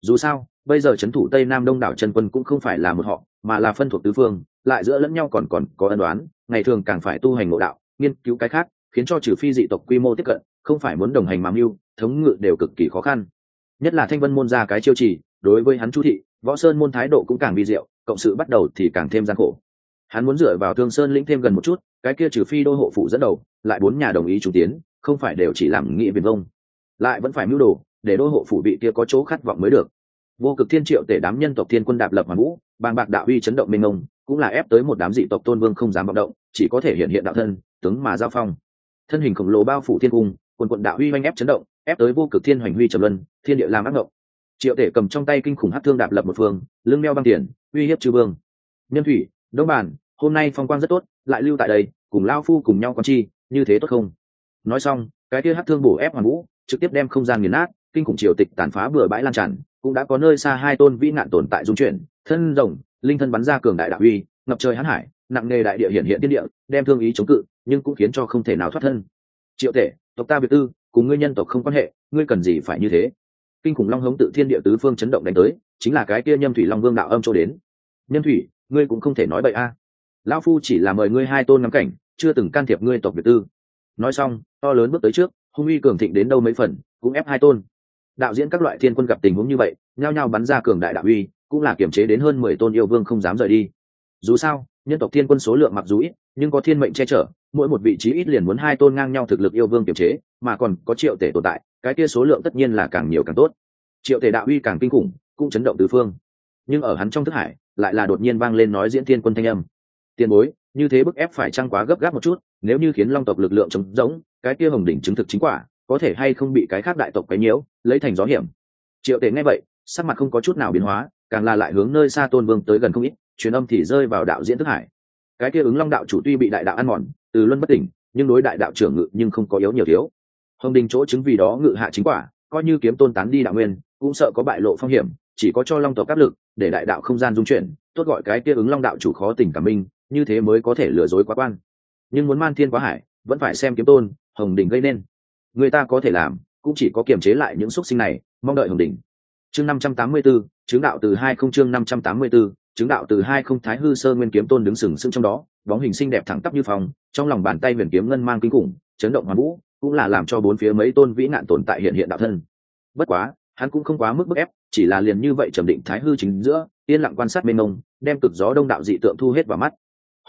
Dù sao, bây giờ c thủ tây nam đông đảo chân quân cũng không phải là một họ, mà là phân thuộc tứ phương, lại giữa lẫn nhau còn còn có ân đoán ngày thường càng phải tu hành ngộ đạo, nghiên cứu cái khác, khiến cho trừ phi dị tộc quy mô tiếp cận, không phải muốn đồng hành mà mưu, thống ngự đều cực kỳ khó khăn. Nhất là thanh vân môn ra cái chiêu trì, đối với hắn chu thị, võ sơn môn thái độ cũng càng vi diệu, cộng sự bắt đầu thì càng thêm gian khổ hắn muốn dựa vào thương sơn lĩnh thêm gần một chút, cái kia trừ phi đô hộ phụ dẫn đầu, lại bốn nhà đồng ý chủ tiến, không phải đều chỉ làm nghị viền vông. Lại vẫn phải mưu đồ, để đô hộ phủ bị kia có chỗ khát vọng mới được. Vô cực thiên triệu tể đám nhân tộc thiên quân đạp lập hoàn vũ bàng bạc đạo uy chấn động minh ông cũng là ép tới một đám dị tộc tôn vương không dám vọng động, chỉ có thể hiện hiện đạo thân, tướng mà giao phong. Thân hình khổng lồ bao phủ thiên cung, quần quận đạo uy oanh ép chấn động, ép tới vô cực thiên hoành huy trầm luân, thiên địa làm ác động triệu tể cầm trong tay kinh khủng hát thương đạp lập một phương, lưng meo băng tiền, uy hiếp chư vương. Nhân thủy đông bản, hôm nay phong quang rất tốt, lại lưu tại đây, cùng lao phu cùng nhau con chi, như thế tốt không? Nói xong, cái kia hát thương bổ ép hoàn vũ, trực tiếp đem không gian nghiền nát, kinh khủng triều tịch tàn phá bừa bãi lan tràn, cũng đã có nơi xa hai tôn vĩ nạn tồn tại dung chuyển, thân rồng, linh thân bắn ra cường đại đạo uy, ngập trời hãn hải, nặng nề đại địa hiện hiện tiên địa, đem thương ý chống cự, nhưng cũng khiến cho không thể nào thoát thân. Triệu tể, tộc ta việt tư, cùng ngươi nhân tộc không quan hệ, ngươi cần gì phải như thế? Kinh khủng long hống tự thiên địa tứ phương chấn động đánh tới, chính là cái kia nhâm thủy long vương đạo âm cho đến. Nhâm thủy ngươi cũng không thể nói bậy a. À. lão phu chỉ là mời ngươi hai tôn ngắm cảnh, chưa từng can thiệp ngươi tộc việt tư. Nói xong, to lớn bước tới trước, hung uy cường thịnh đến đâu mấy phần, cũng ép hai tôn. Đạo diễn các loại thiên quân gặp tình huống như vậy, nhao nhao bắn ra cường đại đạo uy, cũng là kiềm chế đến hơn mười tôn yêu vương không dám rời đi. Dù sao, nhân tộc thiên quân số lượng mặc dù ít, nhưng có thiên mệnh che chở, mỗi một vị trí ít liền muốn hai tôn ngang nhau thực lực yêu vương kiềm chế, mà còn có triệu tể tồn tại, cái kia số lượng tất nhiên là càng nhiều càng tốt. Triệu tể đạo uy càng kinh khủng, cũng chấn động tứ phương. Nhưng ở hắn trong thức hải lại là đột nhiên vang lên nói diễn thiên quân thanh âm. Tiền bối, như thế bức ép phải trăng quá gấp gáp một chút, nếu như khiến long tộc lực lượng chống giống cái kia hồng đỉnh chứng thực chính quả, có thể hay không bị cái khác đại tộc quấy nhiễu, lấy thành gió hiểm? Triệu tể nghe vậy, sắc mặt không có chút nào biến hóa, càng là lại hướng nơi xa tôn vương tới gần không ít, truyền âm thì rơi vào đạo diễn thức hải. Cái kia ứng long đạo chủ tuy bị đại đạo ăn mòn, từ luân bất tỉnh, nhưng đối đại đạo trưởng ngự nhưng không có yếu nhiều thiếu. Hồng đình chỗ chứng vì đó ngự hạ chính quả, coi như kiếm tôn tán đi đạo nguyên, cũng sợ có bại lộ phong hiểm chỉ có cho long tộc áp lực để đại đạo không gian dung chuyển tốt gọi cái kia ứng long đạo chủ khó tình cảm minh như thế mới có thể lừa dối quá quan. Nhưng muốn man thiên quá hải vẫn phải xem kiếm tôn hồng đình gây nên. Người ta có thể làm cũng chỉ có kiềm chế lại những xúc sinh này mong đợi hồng đình. Chương năm trăm tám mươi 584, chứng đạo từ hai không chương năm trăm tám mươi 584, chứng đạo từ hai không thái hư sơ nguyên kiếm tôn đứng sừng sững trong đó bóng hình xinh đẹp thẳng tắp như phòng trong lòng bàn tay huyền kiếm ngân mang kinh khủng chấn động hoàn vũ cũng là làm cho bốn phía mấy tôn vĩ nạn tồn tại hiện hiện đạo thân. Bất quá hắn cũng không quá mức bức ép chỉ là liền như vậy trầm định thái hư chính giữa, yên lặng quan sát bên ông đem cực gió đông đạo dị tượng thu hết vào mắt.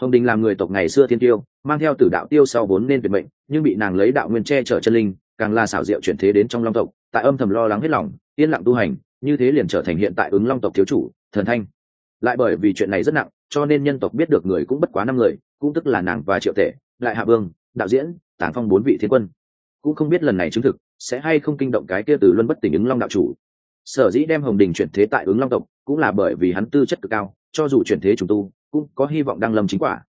Hồng đình làm người tộc ngày xưa thiên tiêu, mang theo tử đạo tiêu sau vốn nên tuyệt mệnh, nhưng bị nàng lấy đạo nguyên che chở chân linh, càng là xảo diệu chuyển thế đến trong long tộc, tại âm thầm lo lắng hết lòng, yên lặng tu hành, như thế liền trở thành hiện tại ứng long tộc thiếu chủ, thần thanh. Lại bởi vì chuyện này rất nặng, cho nên nhân tộc biết được người cũng bất quá năm người, cũng tức là nàng và triệu tể, lại hạ vương, đạo diễn, tàng phong bốn vị thiên quân. Cũng không biết lần này chứng thực, sẽ hay không kinh động cái kia từ luân bất tỉnh ứng long đạo chủ sở dĩ đem hồng đình chuyển thế tại ứng long tộc, cũng là bởi vì hắn tư chất cực cao, cho dù chuyển thế trùng tu, cũng có hy vọng đăng lâm chính quả.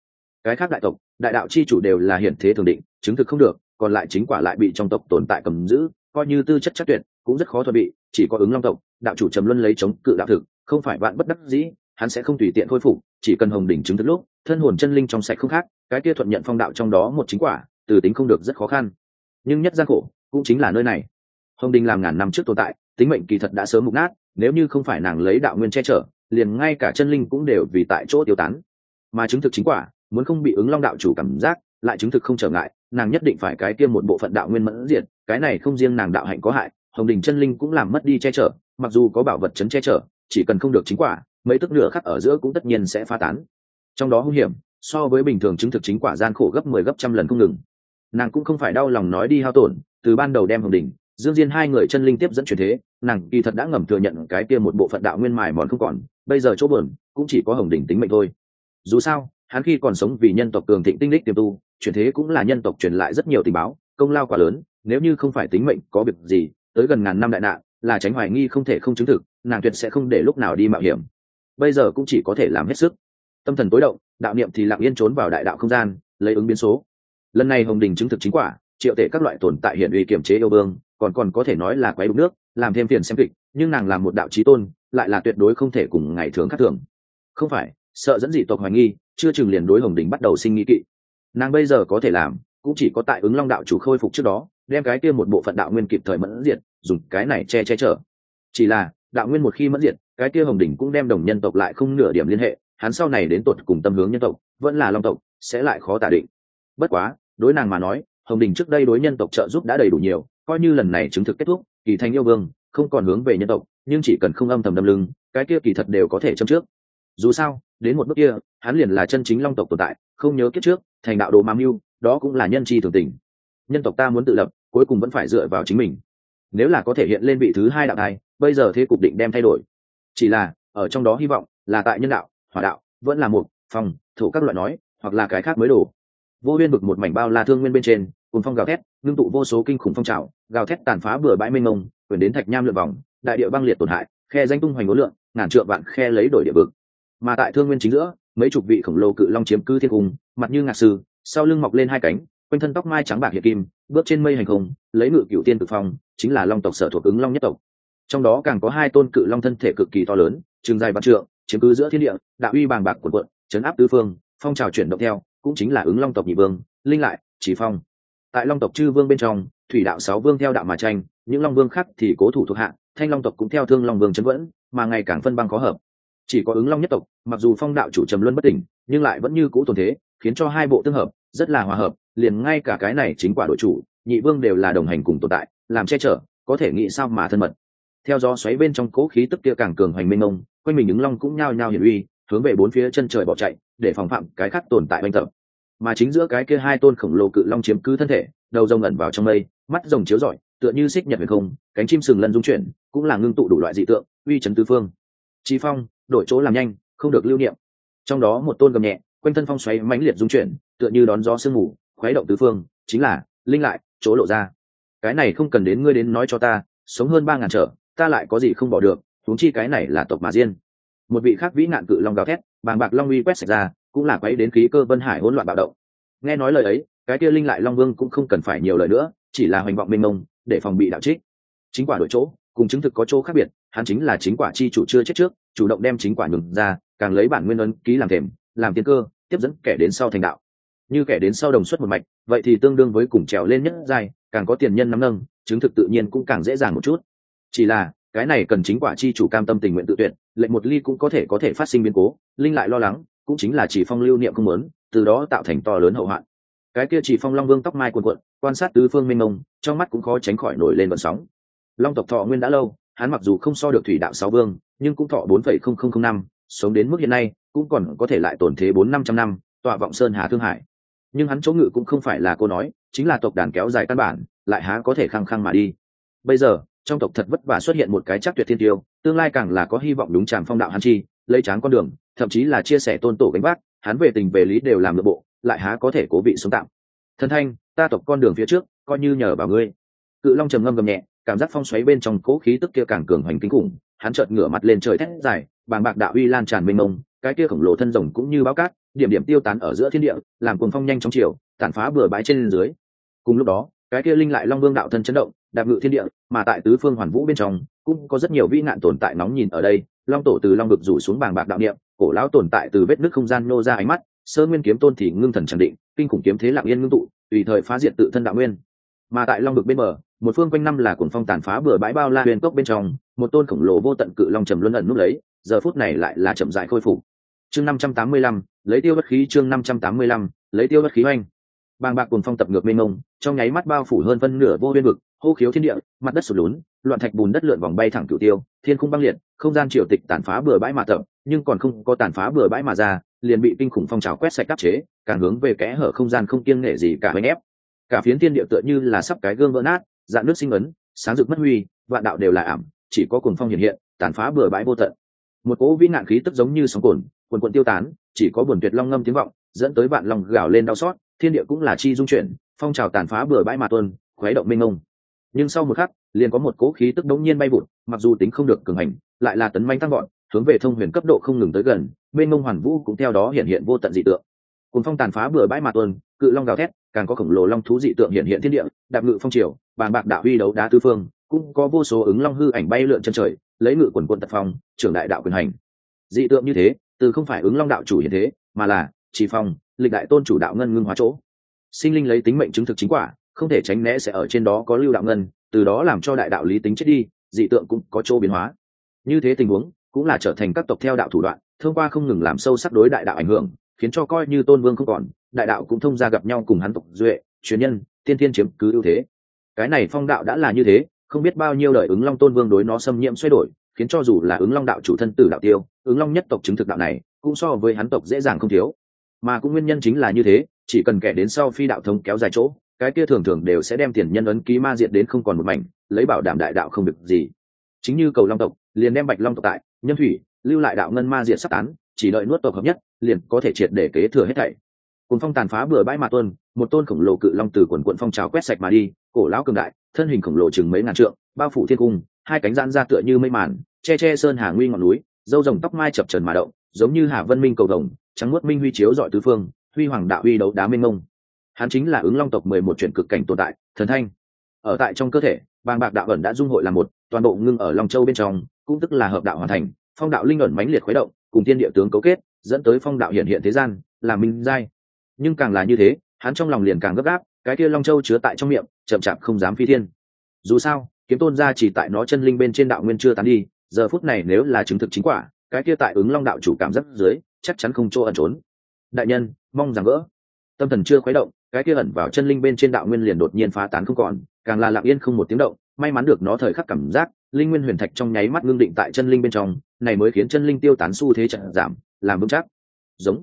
Cái khác đại tộc, đại đạo chi chủ đều là hiện thế thường định, chứng thực không được, còn lại chính quả lại bị trong tộc tồn tại cầm giữ, coi như tư chất chắc tuyệt, cũng rất khó thuận bị chỉ có ứng long tộc, đạo chủ trầm luân lấy chống cự đạo thực, không phải bạn bất đắc dĩ, hắn sẽ không tùy tiện khôi phục, chỉ cần hồng đỉnh chứng thực lúc, thân hồn chân linh trong sạch không khác, cái kia thuận nhận phong đạo trong đó một chính quả, từ tính không được rất khó khăn. Nhưng nhất gian khổ, cũng chính là nơi này. Hồng đình làm ngàn năm trước tồn tại tính mệnh kỳ thật đã sớm mục nát, nếu như không phải nàng lấy đạo nguyên che chở, liền ngay cả chân linh cũng đều vì tại chỗ tiêu tán. Mà chứng thực chính quả, muốn không bị ứng long đạo chủ cảm giác, lại chứng thực không trở ngại, nàng nhất định phải cái kia một bộ phận đạo nguyên mẫn diệt, cái này không riêng nàng đạo hạnh có hại, hồng đình chân linh cũng làm mất đi che chở, mặc dù có bảo vật chấn che chở, chỉ cần không được chính quả, mấy tức nửa khắc ở giữa cũng tất nhiên sẽ phá tán. Trong đó hung hiểm, so với bình thường chứng thực chính quả gian khổ gấp mười 10 gấp trăm lần không ngừng. Nàng cũng không phải đau lòng nói đi hao tổn, từ ban đầu đem hồng đình dương diên hai người chân linh tiếp dẫn chuyển thế, nàng kỳ thật đã ngầm thừa nhận cái kia một bộ phận đạo nguyên mài mòn không còn, bây giờ chỗ bờn cũng chỉ có hồng đình tính mệnh thôi. Dù sao, hắn khi còn sống vì nhân tộc cường thịnh tinh đích tiềm tu, chuyển thế cũng là nhân tộc truyền lại rất nhiều tình báo, công lao quá lớn, nếu như không phải tính mệnh có việc gì, tới gần ngàn năm đại nạn, là tránh hoài nghi không thể không chứng thực, nàng tuyệt sẽ không để lúc nào đi mạo hiểm. Bây giờ cũng chỉ có thể làm hết sức. Tâm thần tối động, đạo niệm thì lặng yên trốn vào đại đạo không gian, lấy ứng biến số. Lần này hồng đình chứng thực chính quả, triệu tệ các loại tồn tại hiện uy kiểm chế yêu vương còn còn có thể nói là quấy đục nước, làm thêm phiền xem kịch, nhưng nàng là một đạo trí tôn, lại là tuyệt đối không thể cùng ngày thường khác thường. Không phải, sợ dẫn dị tộc hoài nghi, chưa chừng liền đối hồng đình bắt đầu sinh nghi kỵ. Nàng bây giờ có thể làm, cũng chỉ có tại ứng long đạo chủ khôi phục trước đó, đem cái kia một bộ phận đạo nguyên kịp thời mẫn diệt, dùng cái này che che chở. Chỉ là, đạo nguyên một khi mẫn diệt, cái kia hồng đỉnh cũng đem đồng nhân tộc lại không nửa điểm liên hệ, hắn sau này đến tột cùng tâm hướng nhân tộc, vẫn là long tộc, sẽ lại khó tả định. Bất quá, đối nàng mà nói, hồng đình trước đây đối nhân tộc trợ giúp đã đầy đủ nhiều coi như lần này chứng thực kết thúc, kỳ thành yêu vương, không còn hướng về nhân tộc, nhưng chỉ cần không âm thầm đâm lưng, cái kia kỳ thật đều có thể châm trước. Dù sao, đến một bước kia, hắn liền là chân chính long tộc tồn tại, không nhớ kiếp trước, thành đạo đồ mam mưu đó cũng là nhân chi thường tình. Nhân tộc ta muốn tự lập, cuối cùng vẫn phải dựa vào chính mình. Nếu là có thể hiện lên vị thứ hai đạo thai, bây giờ thế cục định đem thay đổi. Chỉ là, ở trong đó hy vọng là tại nhân đạo, hỏa đạo, vẫn là một, phòng, thủ các loại nói, hoặc là cái khác mới đủ. vô huyên bực một mảnh bao la thương nguyên bên trên cùng phong gào thét, ngưng tụ vô số kinh khủng phong trào, gào thét tàn phá bừa bãi mênh mông, quyền đến thạch nham lượn vòng, đại địa băng liệt tổn hại, khe danh tung hoành ngố lượng, ngàn trượng vạn khe lấy đổi địa vực. Mà tại thương nguyên chính giữa, mấy chục vị khổng lồ cự long chiếm cư thiên cung, mặt như ngạc sư, sau lưng mọc lên hai cánh, quanh thân tóc mai trắng bạc hiệp kim, bước trên mây hành không, lấy ngự cựu tiên tự phong, chính là long tộc sở thuộc ứng long nhất tộc. Trong đó càng có hai tôn cự long thân thể cực kỳ to lớn, trường dài vạn trượng, chiếm cứ giữa thiên địa, đạo uy bàng bạc quần quận chấn áp tứ phương, phong trào chuyển động theo, cũng chính là ứng long tộc nhị vương, linh lại, chỉ phong tại long tộc chư vương bên trong, thủy đạo sáu vương theo đạo mà tranh, những long vương khác thì cố thủ thuộc hạ, thanh long tộc cũng theo thương long vương chấn vẫn, mà ngày càng phân băng khó hợp. Chỉ có ứng long nhất tộc, mặc dù phong đạo chủ trầm luân bất tỉnh, nhưng lại vẫn như cũ tồn thế, khiến cho hai bộ tương hợp, rất là hòa hợp, liền ngay cả cái này chính quả đội chủ, nhị vương đều là đồng hành cùng tồn tại, làm che chở, có thể nghĩ sao mà thân mật. Theo gió xoáy bên trong cố khí tức kia càng cường hoành mênh mông, quanh mình ứng long cũng nhao nhao hiển uy, hướng về bốn phía chân trời bỏ chạy, để phòng phạm cái khác tồn tại oanh tập mà chính giữa cái kia hai tôn khổng lồ cự long chiếm cứ thân thể, đầu rồng ẩn vào trong mây, mắt rồng chiếu rọi, tựa như xích nhật huyền không, cánh chim sừng lân dung chuyển, cũng là ngưng tụ đủ loại dị tượng, uy chấn tứ phương. Chi phong, đổi chỗ làm nhanh, không được lưu niệm. Trong đó một tôn gầm nhẹ, quanh thân phong xoáy mãnh liệt dung chuyển, tựa như đón gió sương mù, khuấy động tứ phương, chính là, linh lại, chỗ lộ ra. Cái này không cần đến ngươi đến nói cho ta, sống hơn ba ngàn trở, ta lại có gì không bỏ được, huống chi cái này là tộc mà riêng một vị khác vĩ nạn cự long gào thét, bàng bạc long uy quét sạch ra cũng là quấy đến khí cơ vân hải hỗn loạn bạo động. Nghe nói lời ấy, cái kia linh lại long vương cũng không cần phải nhiều lời nữa, chỉ là hoành vọng mênh mông, để phòng bị đạo trích. Chính quả đổi chỗ, cùng chứng thực có chỗ khác biệt, hắn chính là chính quả chi chủ chưa chết trước, chủ động đem chính quả nhường ra, càng lấy bản nguyên ấn ký làm thềm, làm tiên cơ, tiếp dẫn kẻ đến sau thành đạo. Như kẻ đến sau đồng xuất một mạch, vậy thì tương đương với cùng trèo lên nhất giai, càng có tiền nhân nắm nâng, chứng thực tự nhiên cũng càng dễ dàng một chút. Chỉ là, cái này cần chính quả chi chủ cam tâm tình nguyện tự tuyệt, lệnh một ly cũng có thể có thể phát sinh biến cố, linh lại lo lắng cũng chính là chỉ phong lưu niệm không muốn, từ đó tạo thành to lớn hậu hoạn. Cái kia chỉ phong long vương tóc mai quần quận quan sát tứ phương minh mông trong mắt cũng khó tránh khỏi nổi lên vận sóng. Long tộc thọ nguyên đã lâu hắn mặc dù không so được thủy đạo sáu vương nhưng cũng thọ bốn phẩy không không không năm sống đến mức hiện nay cũng còn có thể lại tổn thế bốn năm trăm năm tọa vọng sơn hà thương hải. Nhưng hắn chỗ ngự cũng không phải là cô nói chính là tộc đàn kéo dài căn bản lại há có thể khăng khăng mà đi. Bây giờ trong tộc thật vất vả xuất hiện một cái chắc tuyệt thiên tiêu tương lai càng là có hy vọng đúng tràng phong đạo hắn chi lấy tráng con đường, thậm chí là chia sẻ tôn tổ gánh vác, hắn về tình về lý đều làm nội bộ, lại há có thể cố vị sống tạm. Thần thanh, ta tộc con đường phía trước, coi như nhờ vào ngươi. Cự long trầm ngâm gầm nhẹ, cảm giác phong xoáy bên trong cố khí tức kia càng cường hoành kinh khủng, hắn chợt ngửa mặt lên trời thét dài, bàng bạc đạo uy lan tràn mênh mông, cái kia khổng lồ thân rồng cũng như báo cát, điểm điểm tiêu tán ở giữa thiên địa, làm cuồng phong nhanh trong chiều, tàn phá bừa bãi trên dưới. Cùng lúc đó, cái kia linh lại long vương đạo thân chấn động, đạp ngự thiên địa, mà tại tứ phương hoàn vũ bên trong, cũng có rất nhiều vĩ nạn tồn tại nóng nhìn ở đây long tổ từ long vực rủ xuống bàng bạc đạo niệm, cổ lão tồn tại từ vết nước không gian nô ra ánh mắt, sơ nguyên kiếm tôn thì ngưng thần trần định, kinh khủng kiếm thế lặng yên ngưng tụ, tùy thời phá diệt tự thân đạo nguyên. Mà tại long vực bên bờ, một phương quanh năm là cuồng phong tàn phá bừa bãi bao la huyền cốc bên trong, một tôn khổng lồ vô tận cự long trầm luân ẩn núp lấy, giờ phút này lại là chậm dại khôi phục. Chương năm trăm tám mươi lăm, lấy tiêu bất khí chương năm trăm tám mươi lăm, lấy tiêu bất khí oanh bàng bạc cuồng phong tập ngược mênh mông, trong nháy mắt bao phủ hơn phân nửa vô biên vực hô khiếu thiên địa, mặt đất sụt lún, loạn thạch bùn đất lượn vòng bay thẳng cửu tiêu, thiên khung băng liệt, không gian triều tịch tàn phá bừa bãi mà tập, nhưng còn không có tàn phá bừa bãi mà ra, liền bị kinh khủng phong trào quét sạch cắp chế, càng hướng về kẽ hở không gian không kiêng nghệ gì cả bánh ép. Cả phiến thiên địa tựa như là sắp cái gương vỡ nát, dạng nước sinh ấn, sáng rực mất huy, vạn đạo đều là ảm, chỉ có cuồng phong hiện hiện, tàn phá bừa bãi vô tận. Một cỗ vĩ nạn khí tức giống như sóng cồn quần quần tiêu tán, chỉ có buồn tuyệt long ngâm tiếng vọng, dẫn tới vạn lòng gào lên đau xót, thiên địa cũng là chi dung chuyển, phong trào tàn phá bừa bãi mà tuân khuấy động minh ngông nhưng sau một khắc liền có một cố khí tức đống nhiên bay vụt mặc dù tính không được cường hành lại là tấn manh tăng gọn hướng về thông huyền cấp độ không ngừng tới gần bên ngông hoàn vũ cũng theo đó hiện hiện vô tận dị tượng. Cùng phong tàn phá bừa bãi mà tuần, cự long gào thét càng có khổng lồ long thú dị tượng hiện hiện thiên địa đạp ngự phong triều bàn bạc đạo huy đấu đá tư phương cũng có vô số ứng long hư ảnh bay lượn chân trời lấy ngự quần quân tật phong trưởng đại đạo quyền hành. Dị tượng như thế từ không phải ứng long đạo chủ hiện thế mà là chỉ phong lịch đại tôn chủ đạo ngân ngưng hóa chỗ. Sinh linh lấy tính mệnh chứng thực chính quả không thể tránh né sẽ ở trên đó có lưu đạo ngân, từ đó làm cho đại đạo lý tính chết đi, dị tượng cũng có chỗ biến hóa. Như thế tình huống, cũng là trở thành các tộc theo đạo thủ đoạn, thông qua không ngừng làm sâu sắc đối đại đạo ảnh hưởng, khiến cho coi như tôn vương không còn, đại đạo cũng thông ra gặp nhau cùng hắn tộc duệ, truyền nhân, tiên tiên chiếm cứ ưu thế. Cái này phong đạo đã là như thế, không biết bao nhiêu đời ứng long tôn vương đối nó xâm nhiễm xoay đổi, khiến cho dù là ứng long đạo chủ thân tử đạo tiêu, ứng long nhất tộc chứng thực đạo này, cũng so với hắn tộc dễ dàng không thiếu. Mà cũng nguyên nhân chính là như thế, chỉ cần kẻ đến sau phi đạo thống kéo dài chỗ cái kia thường thường đều sẽ đem tiền nhân ấn ký ma diện đến không còn một mảnh, lấy bảo đảm đại đạo không được gì. Chính như cầu long tộc, liền đem bạch long tộc tại, nhân thủy, lưu lại đạo ngân ma diện sắp tán, chỉ đợi nuốt tộc hợp nhất, liền có thể triệt để kế thừa hết thảy. Cùng phong tàn phá bừa bãi mà tuân một tôn khổng lồ cự long từ quần quận phong trào quét sạch mà đi, cổ lão cường đại, thân hình khổng lồ chừng mấy ngàn trượng, bao phủ thiên cung, hai cánh gian ra tựa như mây màn, che che sơn hà nguy ngọn núi, dâu rồng tóc mai chập trần mà động, giống như hà vân minh cầu đồng trắng nuốt minh huy chiếu dọi tứ phương, huy hoàng đạo huy đấu đá minh mông hắn chính là ứng long tộc mười một chuyển cực cảnh tồn tại, thần thanh. Ở tại trong cơ thể, bàng bạc đạo ẩn đã dung hội là một, toàn bộ ngưng ở long châu bên trong, cũng tức là hợp đạo hoàn thành, phong đạo linh ẩn mãnh liệt khuấy động, cùng tiên địa tướng cấu kết, dẫn tới phong đạo hiện hiện thế gian, là minh giai. Nhưng càng là như thế, hắn trong lòng liền càng gấp gáp, cái kia long châu chứa tại trong miệng, chậm chạp không dám phi thiên. Dù sao, kiếm tôn gia chỉ tại nó chân linh bên trên đạo nguyên chưa tán đi, giờ phút này nếu là chứng thực chính quả, cái kia tại ứng long đạo chủ cảm giác dưới, chắc chắn không chỗ ẩn trốn. Đại nhân, mong rằng gỡ tâm thần chưa khuấy động cái kia ẩn vào chân linh bên trên đạo nguyên liền đột nhiên phá tán không còn, càng là lặng yên không một tiếng động, may mắn được nó thời khắc cảm giác, linh nguyên huyền thạch trong nháy mắt ngưng định tại chân linh bên trong, này mới khiến chân linh tiêu tán xu thế chậm giảm, làm vững chắc. Giống.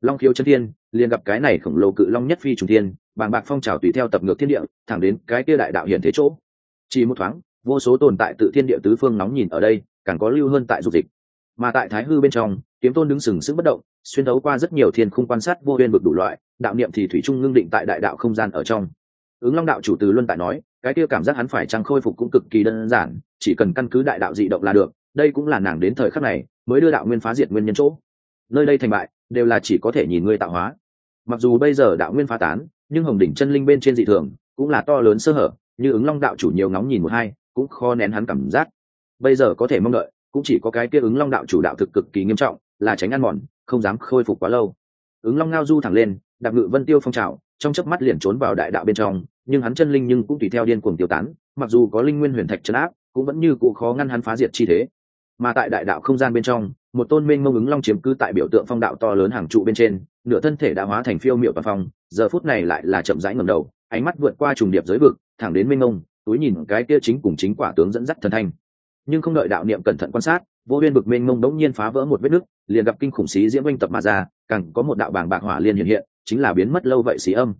Long khiếu chân thiên, liền gặp cái này khổng lồ cự long nhất phi trùng thiên, bàng bạc phong trào tùy theo tập ngược thiên địa, thẳng đến cái kia đại đạo hiện thế chỗ. Chỉ một thoáng, vô số tồn tại tự thiên địa tứ phương nóng nhìn ở đây, càng có lưu hơn tại dục dịch. Mà tại thái hư bên trong, kiếm tôn đứng sừng sững bất động xuyên đấu qua rất nhiều thiên khung quan sát vô biên vực đủ loại, đạo niệm thì thủy trung ngưng định tại đại đạo không gian ở trong. Ứng long đạo chủ từ luân tại nói, cái kia cảm giác hắn phải trăng khôi phục cũng cực kỳ đơn giản, chỉ cần căn cứ đại đạo dị động là được, đây cũng là nàng đến thời khắc này mới đưa đạo nguyên phá diệt nguyên nhân chỗ. Nơi đây thành bại, đều là chỉ có thể nhìn ngươi tạo hóa. Mặc dù bây giờ đạo nguyên phá tán, nhưng hồng đỉnh chân linh bên trên dị thường, cũng là to lớn sơ hở, như ứng long đạo chủ nhiều ngóng nhìn một hai, cũng khó nén hắn cảm giác. Bây giờ có thể mong đợi, cũng chỉ có cái kia ứng long đạo chủ đạo thực cực kỳ nghiêm trọng, là tránh ăn mòn không dám khôi phục quá lâu. Ứng long ngao du thẳng lên, đạp ngự vân tiêu phong trào, trong chớp mắt liền trốn vào đại đạo bên trong, nhưng hắn chân linh nhưng cũng tùy theo điên cuồng tiêu tán, mặc dù có linh nguyên huyền thạch chấn áp, cũng vẫn như cụ khó ngăn hắn phá diệt chi thế. Mà tại đại đạo không gian bên trong, một tôn minh mông ứng long chiếm cứ tại biểu tượng phong đạo to lớn hàng trụ bên trên, nửa thân thể đã hóa thành phiêu miệu và phong, giờ phút này lại là chậm rãi ngầm đầu, ánh mắt vượt qua trùng điệp giới vực, thẳng đến minh mông, túi nhìn cái kia chính cùng chính quả tướng dẫn dắt thần thanh. Nhưng không đợi đạo niệm cẩn thận quan sát vô biên bực mênh mông đống nhiên phá vỡ một vết nứt liền gặp kinh khủng xí diễm oanh tập mà ra càng có một đạo bảng bạc hỏa liên hiện hiện chính là biến mất lâu vậy xí âm.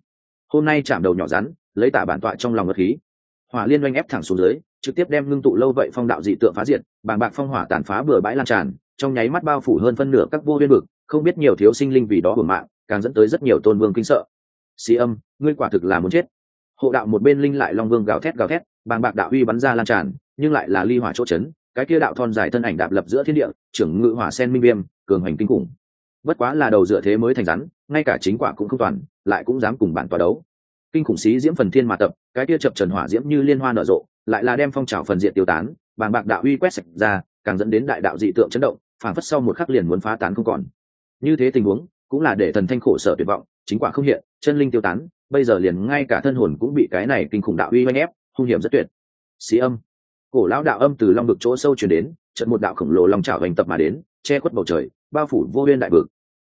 Hôm nay chạm đầu nhỏ rắn lấy tả bản tọa trong lòng ngất khí. Hỏa liên oanh ép thẳng xuống dưới trực tiếp đem ngưng tụ lâu vậy phong đạo dị tượng phá diệt bảng bạc phong hỏa tàn phá bừa bãi lan tràn trong nháy mắt bao phủ hơn phân nửa các vô biên Bực, không biết nhiều thiếu sinh linh vì đó hưởng mạng càng dẫn tới rất nhiều tôn vương kinh sợ. Xí âm ngươi quả thực là muốn chết. Hộ đạo một bên linh lại long vương gào thét gào thét bàng bạc đạo uy bắn ra lan tràn nhưng lại là ly hỏa chỗ chấn cái kia đạo thon dài thân ảnh đạp lập giữa thiên địa, trưởng ngự hỏa sen minh viêm, cường hành kinh khủng. Bất quá là đầu dựa thế mới thành rắn, ngay cả chính quả cũng không toàn, lại cũng dám cùng bản tòa đấu. Kinh khủng xí diễm phần thiên mà tập, cái kia chập trần hỏa diễm như liên hoa nở rộ, lại là đem phong trào phần diện tiêu tán, bàng bạc đạo uy quét sạch ra, càng dẫn đến đại đạo dị tượng chấn động phản phất sau một khắc liền muốn phá tán không còn. Như thế tình huống, cũng là để thần thanh khổ sở tuyệt vọng, chính quả không hiện, chân linh tiêu tán, bây giờ liền ngay cả thân hồn cũng bị cái này kinh khủng đạo uy oanh ép, hung hiểm rất tuyệt. Xí âm cổ lão đạo âm từ long vực chỗ sâu chuyển đến trận một đạo khổng lồ long trào hành tập mà đến, che khuất bầu trời, bao phủ vô biên đại vực.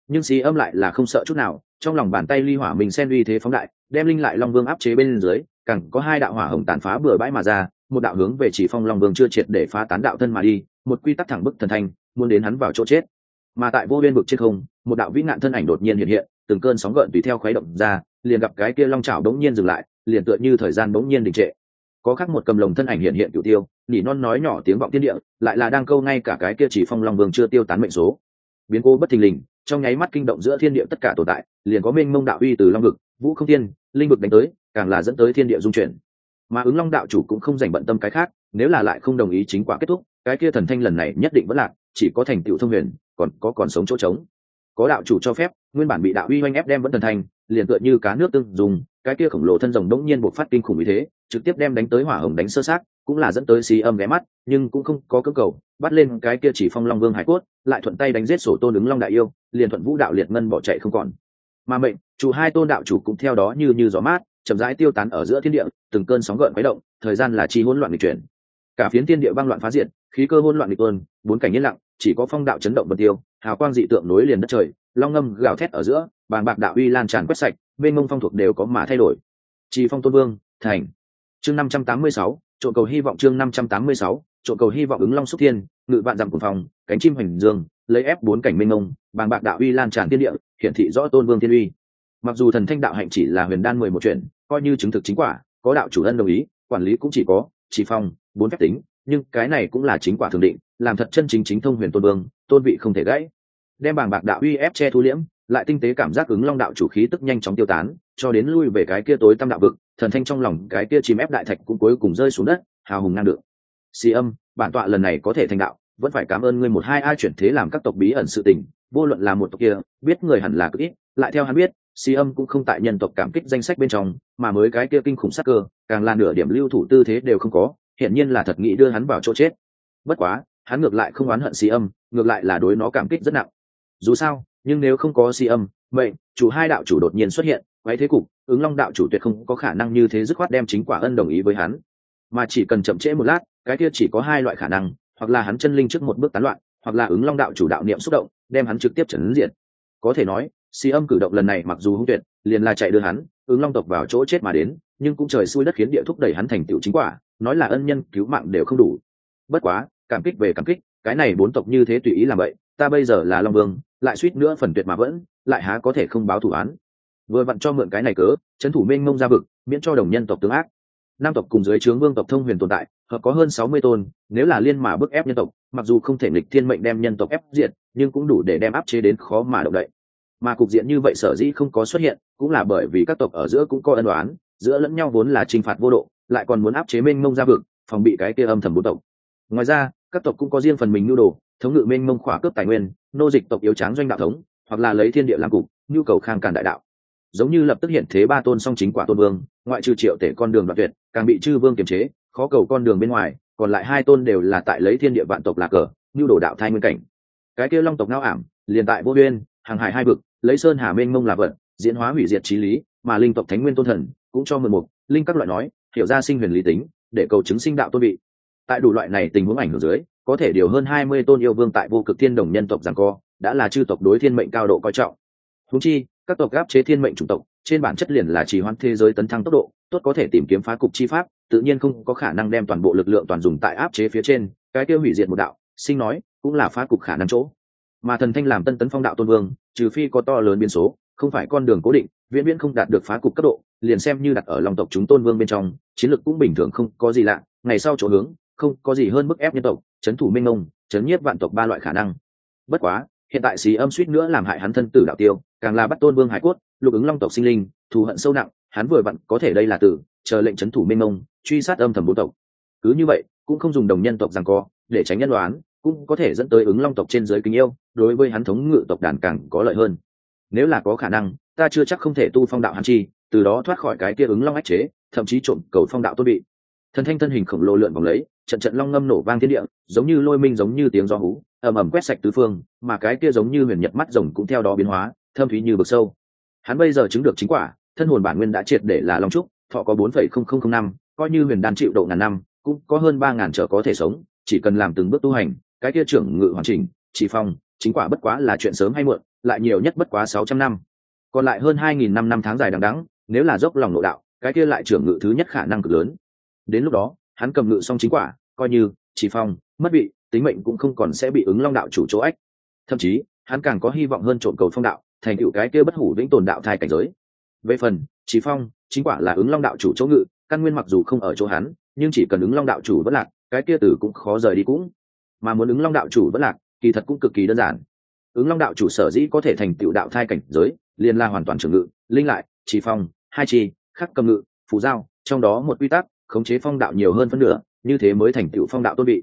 Nhưng xí âm lại là không sợ chút nào, trong lòng bàn tay ly hỏa mình xen uy thế phóng đại, đem linh lại long vương áp chế bên dưới cẳng có hai đạo hỏa hồng tàn phá bừa bãi mà ra, một đạo hướng về chỉ phong long vương chưa triệt để phá tán đạo thân mà đi, một quy tắc thẳng bức thần thanh, muốn đến hắn vào chỗ chết. Mà tại vô biên vực trên không, một đạo vĩ nạn thân ảnh đột nhiên hiện hiện, từng cơn sóng gợn tùy theo khuấy động ra, liền gặp cái kia long chảo đống nhiên dừng lại, liền tựa như thời gian đống nhiên đình trệ có khác một cầm lồng thân ảnh hiện hiện cựu tiêu, nỉ non nói nhỏ tiếng vọng tiên địa, lại là đang câu ngay cả cái kia chỉ phong long vương chưa tiêu tán mệnh số. Biến cô bất thình lình, trong nháy mắt kinh động giữa thiên địa tất cả tồn tại, liền có minh mông đạo uy từ long vực, vũ không thiên, linh vực đánh tới, càng là dẫn tới thiên địa dung chuyển. Mà ứng long đạo chủ cũng không dành bận tâm cái khác, nếu là lại không đồng ý chính quả kết thúc, cái kia thần thanh lần này nhất định vẫn lạc, chỉ có thành tựu thông huyền, còn có còn sống chỗ trống. Có đạo chủ cho phép nguyên bản bị đạo uy oanh ép đem vẫn thần thành, liền tựa như cá nước tương dùng cái kia khổng lồ thân rồng đống nhiên buộc phát kinh khủng như thế trực tiếp đem đánh tới hỏa hồng đánh sơ sát cũng là dẫn tới xì âm ghé mắt nhưng cũng không có cơ cầu bắt lên cái kia chỉ phong long vương hải cốt lại thuận tay đánh giết sổ tôn ứng long đại yêu liền thuận vũ đạo liệt ngân bỏ chạy không còn. Mà mệnh chủ hai tôn đạo chủ cũng theo đó như như gió mát chậm rãi tiêu tán ở giữa thiên địa từng cơn sóng gợn khuấy động thời gian là chi hỗn loạn lịch chuyển. Cả phiến thiên địa băng loạn phá diệt khí cơ hỗn loạn lịch tuôn bốn cảnh yên lặng chỉ có phong đạo chấn động bật tiêu hào quang dị tượng nối liền đất trời long ngâm gào thét ở giữa, bàng bạc đạo uy lan tràn quét sạch bên mông phong thuộc đều có mà thay đổi. Chỉ phong tôn vương, thành. Chương năm trăm tám mươi sáu trộn cầu hy vọng chương năm trăm tám mươi sáu trộn cầu hy vọng ứng long xúc thiên, ngự vạn dặm cùng phòng, cánh chim hoành dương, lấy ép bốn cảnh mênh mông, bàng bạc đạo uy lan tràn thiên địa, hiển thị rõ tôn vương thiên uy. Mặc dù thần thanh đạo hạnh chỉ là huyền đan mười một chuyện, coi như chứng thực chính quả, có đạo chủ ân đồng ý, quản lý cũng chỉ có chỉ phong, bốn phép tính, nhưng cái này cũng là chính quả thường định, làm thật chân chính chính thông huyền tôn vương, tôn vị không thể gãy đem bảng bạc đạo uy ép che thu liễm, lại tinh tế cảm giác ứng long đạo chủ khí tức nhanh chóng tiêu tán, cho đến lui về cái kia tối tâm đạo vực, thần thanh trong lòng cái kia chìm ép đại thạch cũng cuối cùng rơi xuống đất, hào hùng ngang được. Xì âm, bản tọa lần này có thể thành đạo, vẫn phải cảm ơn ngươi một hai ai chuyển thế làm các tộc bí ẩn sự tình, vô luận là một tộc kia, biết người hẳn là cực ít, lại theo hắn biết, xì âm cũng không tại nhân tộc cảm kích danh sách bên trong, mà mới cái kia kinh khủng sắc cơ, càng là nửa điểm lưu thủ tư thế đều không có, hiển nhiên là thật nghĩ đưa hắn vào chỗ chết. Bất quá, hắn ngược lại không oán hận xì âm, ngược lại là đối nó cảm kích rất nặng dù sao, nhưng nếu không có Si âm vậy chủ hai đạo chủ đột nhiên xuất hiện, quấy thế cục, ứng long đạo chủ tuyệt không có khả năng như thế dứt khoát đem chính quả ân đồng ý với hắn. Mà chỉ cần chậm trễ một lát, cái kia chỉ có hai loại khả năng, hoặc là hắn chân linh trước một bước tán loạn, hoặc là ứng long đạo chủ đạo niệm xúc động, đem hắn trực tiếp trấn diện có thể nói, si âm cử động lần này mặc dù hung tuyệt, liền là chạy đưa hắn, ứng long tộc vào chỗ chết mà đến, nhưng cũng trời xui đất khiến địa thúc đẩy hắn thành tựu chính quả, nói là ân nhân cứu mạng đều không đủ. Bất quá, cảm kích về cảm kích, cái này bốn tộc như thế tùy ý làm vậy, ta bây giờ là long vương lại suýt nữa phần tuyệt mà vẫn, lại há có thể không báo thủ án. Vừa vặn cho mượn cái này cớ, trấn thủ minh mông ra vực, miễn cho đồng nhân tộc tướng ác. Nam tộc cùng dưới trướng vương tộc thông huyền tồn tại, hợp có hơn sáu mươi tôn, nếu là liên mà bức ép nhân tộc, mặc dù không thể nghịch thiên mệnh đem nhân tộc ép diện nhưng cũng đủ để đem áp chế đến khó mà động đậy. Mà cục diện như vậy sở dĩ không có xuất hiện, cũng là bởi vì các tộc ở giữa cũng có ân đoán giữa lẫn nhau vốn là t r i n h phạt vô độ, lại còn muốn áp chế mênh mông ra vực, phòng bị cái kia âm thầm bốn tộc. Ngoài ra, các tộc cũng có riêng phần mình nhu đồ, thống ngự mênh mông khỏa cướp tài nguyên nô dịch tộc yếu tráng doanh đạo thống, hoặc là lấy thiên địa làm cục, nhu cầu khang càn đại đạo. Giống như lập tức hiện thế ba tôn song chính quả tôn vương, ngoại trừ triệu tể con đường đoạn tuyệt, càng bị chư vương kiềm chế, khó cầu con đường bên ngoài, còn lại hai tôn đều là tại lấy thiên địa vạn tộc lạc cờ như đổ đạo thai nguyên cảnh. Cái kia long tộc ngao ảm, liền tại vô uyên hàng hải hai vực, lấy sơn hà mênh mông là vận diễn hóa hủy diệt trí lý, mà linh tộc thánh nguyên tôn thần, cũng cho mượn mục, linh các loại nói, hiểu ra sinh huyền lý tính, để cầu chứng sinh đạo tôn vị. Tại đủ loại này tình huống ảnh hưởng dưới có thể điều hơn hai mươi tôn yêu vương tại vô cực thiên đồng nhân tộc rằng co, đã là chư tộc đối thiên mệnh cao độ coi trọng. Húng chi, các tộc gáp chế thiên mệnh chủng tộc, trên bản chất liền là chỉ hoãn thế giới tấn thăng tốc độ, tốt có thể tìm kiếm phá cục chi pháp, tự nhiên không có khả năng đem toàn bộ lực lượng toàn dùng tại áp chế phía trên, cái kia hủy diệt một đạo, sinh nói, cũng là phá cục khả năng chỗ. Mà thần thanh làm tân tấn phong đạo tôn vương, trừ phi có to lớn biên số, không phải con đường cố định, viễn viễn không đạt được phá cục cấp độ, liền xem như đặt ở lòng tộc chúng tôn vương bên trong, chiến lược cũng bình thường không có gì lạ, ngày sau chỗ hướng, không có gì hơn bức ép nhân tộc chấn thủ minh ông, chấn nhiếp vạn tộc ba loại khả năng. Bất quá, hiện tại xí âm suýt nữa làm hại hắn thân tử đạo tiêu, càng là bắt tôn vương hải cốt, lục ứng long tộc sinh linh, thù hận sâu nặng, hắn vừa vặn có thể đây là tử, chờ lệnh chấn thủ minh ông, truy sát âm thầm bốn tộc. Cứ như vậy, cũng không dùng đồng nhân tộc rằng co, để tránh nhân đoán, cũng có thể dẫn tới ứng long tộc trên giới kính yêu, đối với hắn thống ngự tộc đàn càng có lợi hơn. Nếu là có khả năng, ta chưa chắc không thể tu phong đạo hắn chi, từ đó thoát khỏi cái kia ứng long ách chế, thậm chí trộm cầu phong đạo tôn bị. Thần thanh thân hình khổng lồ lượn vòng lấy trận trận long ngâm nổ vang thiên địa, giống như lôi minh giống như tiếng gió hú, ầm ầm quét sạch tứ phương, mà cái kia giống như huyền nhật mắt rồng cũng theo đó biến hóa, thâm thúy như vực sâu. Hắn bây giờ chứng được chính quả, thân hồn bản nguyên đã triệt để là long trúc, thọ có bốn phẩy không không không năm, coi như huyền đan chịu độ ngàn năm, cũng có hơn ba ngàn trở có thể sống, chỉ cần làm từng bước tu hành, cái kia trưởng ngự hoàn chỉnh, chỉ phong, chính quả bất quá là chuyện sớm hay muộn, lại nhiều nhất bất quá sáu trăm năm. Còn lại hơn hai nghìn năm năm tháng dài đằng đẵng, nếu là dốc lòng nội đạo, cái kia lại trưởng ngự thứ nhất khả năng cực lớn. Đến lúc đó hắn cầm ngự xong chính quả, coi như, chỉ phong, mất vị, tính mệnh cũng không còn sẽ bị ứng long đạo chủ chỗ ách. Thậm chí, hắn càng có hy vọng hơn trộn cầu phong đạo, thành tựu cái kia bất hủ vĩnh tồn đạo thai cảnh giới. Về phần, chỉ phong, chính quả là ứng long đạo chủ chỗ ngự, căn nguyên mặc dù không ở chỗ hắn, nhưng chỉ cần ứng long đạo chủ vẫn lạc, cái kia tử cũng khó rời đi cũng. Mà muốn ứng long đạo chủ vẫn lạc, kỳ thật cũng cực kỳ đơn giản. Ứng long đạo chủ sở dĩ có thể thành tựu đạo thai cảnh giới, liền là hoàn toàn trường ngự, linh lại, chỉ phong, hai chi, khắc cầm ngự, phù giao, trong đó một quy tắc khống chế phong đạo nhiều hơn phân nửa, như thế mới thành tựu phong đạo tôn vị.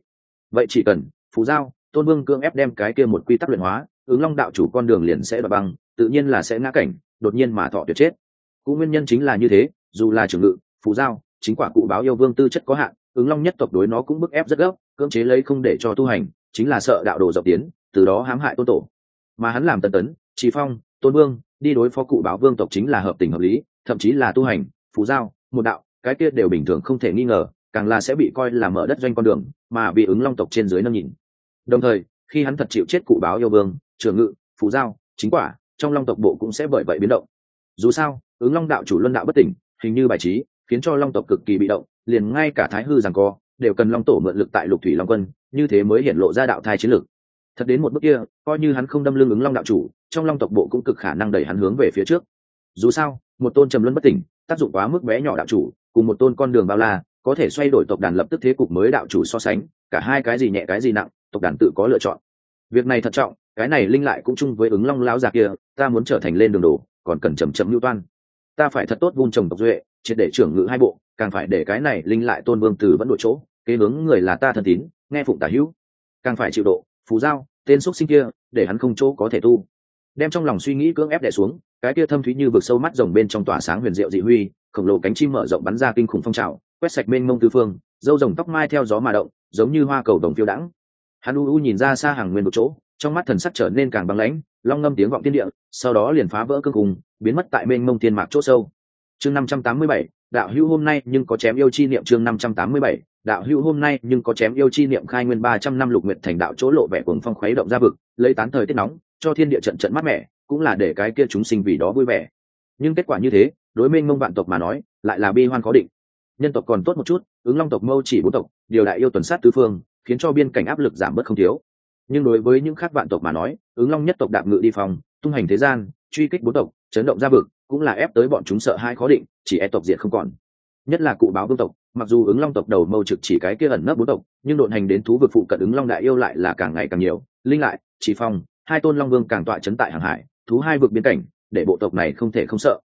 Vậy chỉ cần, phù giao, tôn vương cương ép đem cái kia một quy tắc luyện hóa, ứng long đạo chủ con đường liền sẽ đoạt băng, tự nhiên là sẽ ngã cảnh, đột nhiên mà thọ tuyệt chết. Cũng nguyên nhân chính là như thế, dù là trường ngự, phù giao, chính quả cụ báo yêu vương tư chất có hạn, ứng long nhất tộc đối nó cũng bức ép rất gấp, cưỡng chế lấy không để cho tu hành, chính là sợ đạo đồ dọc tiến, từ đó hãm hại tôn tổ. Mà hắn làm tần tấn trí phong, tôn vương, đi đối phó cụ báo vương tộc chính là hợp tình hợp lý, thậm chí là tu hành phú giao, một đạo cái kia đều bình thường không thể nghi ngờ, càng là sẽ bị coi là mở đất doanh con đường, mà bị ứng long tộc trên dưới nâng nhìn. Đồng thời, khi hắn thật chịu chết cụ báo yêu vương trường ngự phú giao, chính quả, trong long tộc bộ cũng sẽ bởi vậy biến động. Dù sao, ứng long đạo chủ luân đạo bất tỉnh, hình như bài trí, khiến cho long tộc cực kỳ bị động, liền ngay cả thái hư rằng co, đều cần long tổ mượn lực tại lục thủy long quân, như thế mới hiện lộ ra đạo thai chiến lược. Thật đến một bước kia, coi như hắn không đâm lưng ứng long đạo chủ, trong long tộc bộ cũng cực khả năng đẩy hắn hướng về phía trước. Dù sao, một tôn trầm luân bất tỉnh, tác dụng quá mức bé nhỏ đạo chủ cùng một tôn con đường bao la, có thể xoay đổi tộc đàn lập tức thế cục mới đạo chủ so sánh, cả hai cái gì nhẹ cái gì nặng, tộc đàn tự có lựa chọn. Việc này thận trọng, cái này linh lại cũng chung với ứng long lão già kia, ta muốn trở thành lên đường đồ, còn cần chầm chậm lưu toan. Ta phải thật tốt vun trồng tộc duệ, triệt để trưởng ngự hai bộ, càng phải để cái này linh lại tôn vương từ vẫn đội chỗ, kế hướng người là ta thân tín, nghe phụng tả hữu. Càng phải chịu độ, phù giao, tên xúc sinh kia, để hắn không chỗ có thể tu. Đem trong lòng suy nghĩ cưỡng ép đè xuống cái kia thâm thúy như vực sâu mắt rồng bên trong tỏa sáng huyền diệu dị huy, khổng lồ cánh chim mở rộng bắn ra kinh khủng phong trào, quét sạch mênh mông tư phương, dâu rồng tóc mai theo gió mà động, giống như hoa cầu đồng phiêu đãng. Hắn u u nhìn ra xa hàng nguyên một chỗ, trong mắt thần sắc trở nên càng băng lãnh, long ngâm tiếng vọng tiên địa, sau đó liền phá vỡ cương cùng biến mất tại mênh mông thiên mạc chỗ sâu. Chương năm trăm tám mươi bảy, đạo hữu hôm nay nhưng có chém yêu chi niệm chương năm trăm tám mươi bảy, đạo hữu hôm nay nhưng có chém yêu chi niệm khai nguyên ba trăm năm lục nguyện thành đạo chỗ lộ vẻ cuồng phong khuấy động ra vực, lấy tán thời tiết nóng, cho thiên địa trận trận mát mẻ cũng là để cái kia chúng sinh vì đó vui vẻ. Nhưng kết quả như thế, đối minh mông vạn tộc mà nói, lại là bi hoan khó định. Nhân tộc còn tốt một chút, ứng long tộc mâu chỉ bốn tộc, điều đại yêu tuần sát tứ phương, khiến cho biên cảnh áp lực giảm bớt không thiếu. Nhưng đối với những khác vạn tộc mà nói, ứng long nhất tộc đạp ngự đi phòng, tung hành thế gian, truy kích bốn tộc, chấn động ra vực, cũng là ép tới bọn chúng sợ hai khó định, chỉ e tộc diệt không còn. Nhất là cụ báo vương tộc, mặc dù ứng long tộc đầu mâu trực chỉ cái kia ẩn nấp bốn tộc, nhưng độn hành đến thú vực phụ cận ứng long đại yêu lại là càng ngày càng nhiều. Linh lại, chỉ phong, hai tôn long vương càng tọa chấn tại hàng hải thú hai vực biến cảnh, để bộ tộc này không thể không sợ.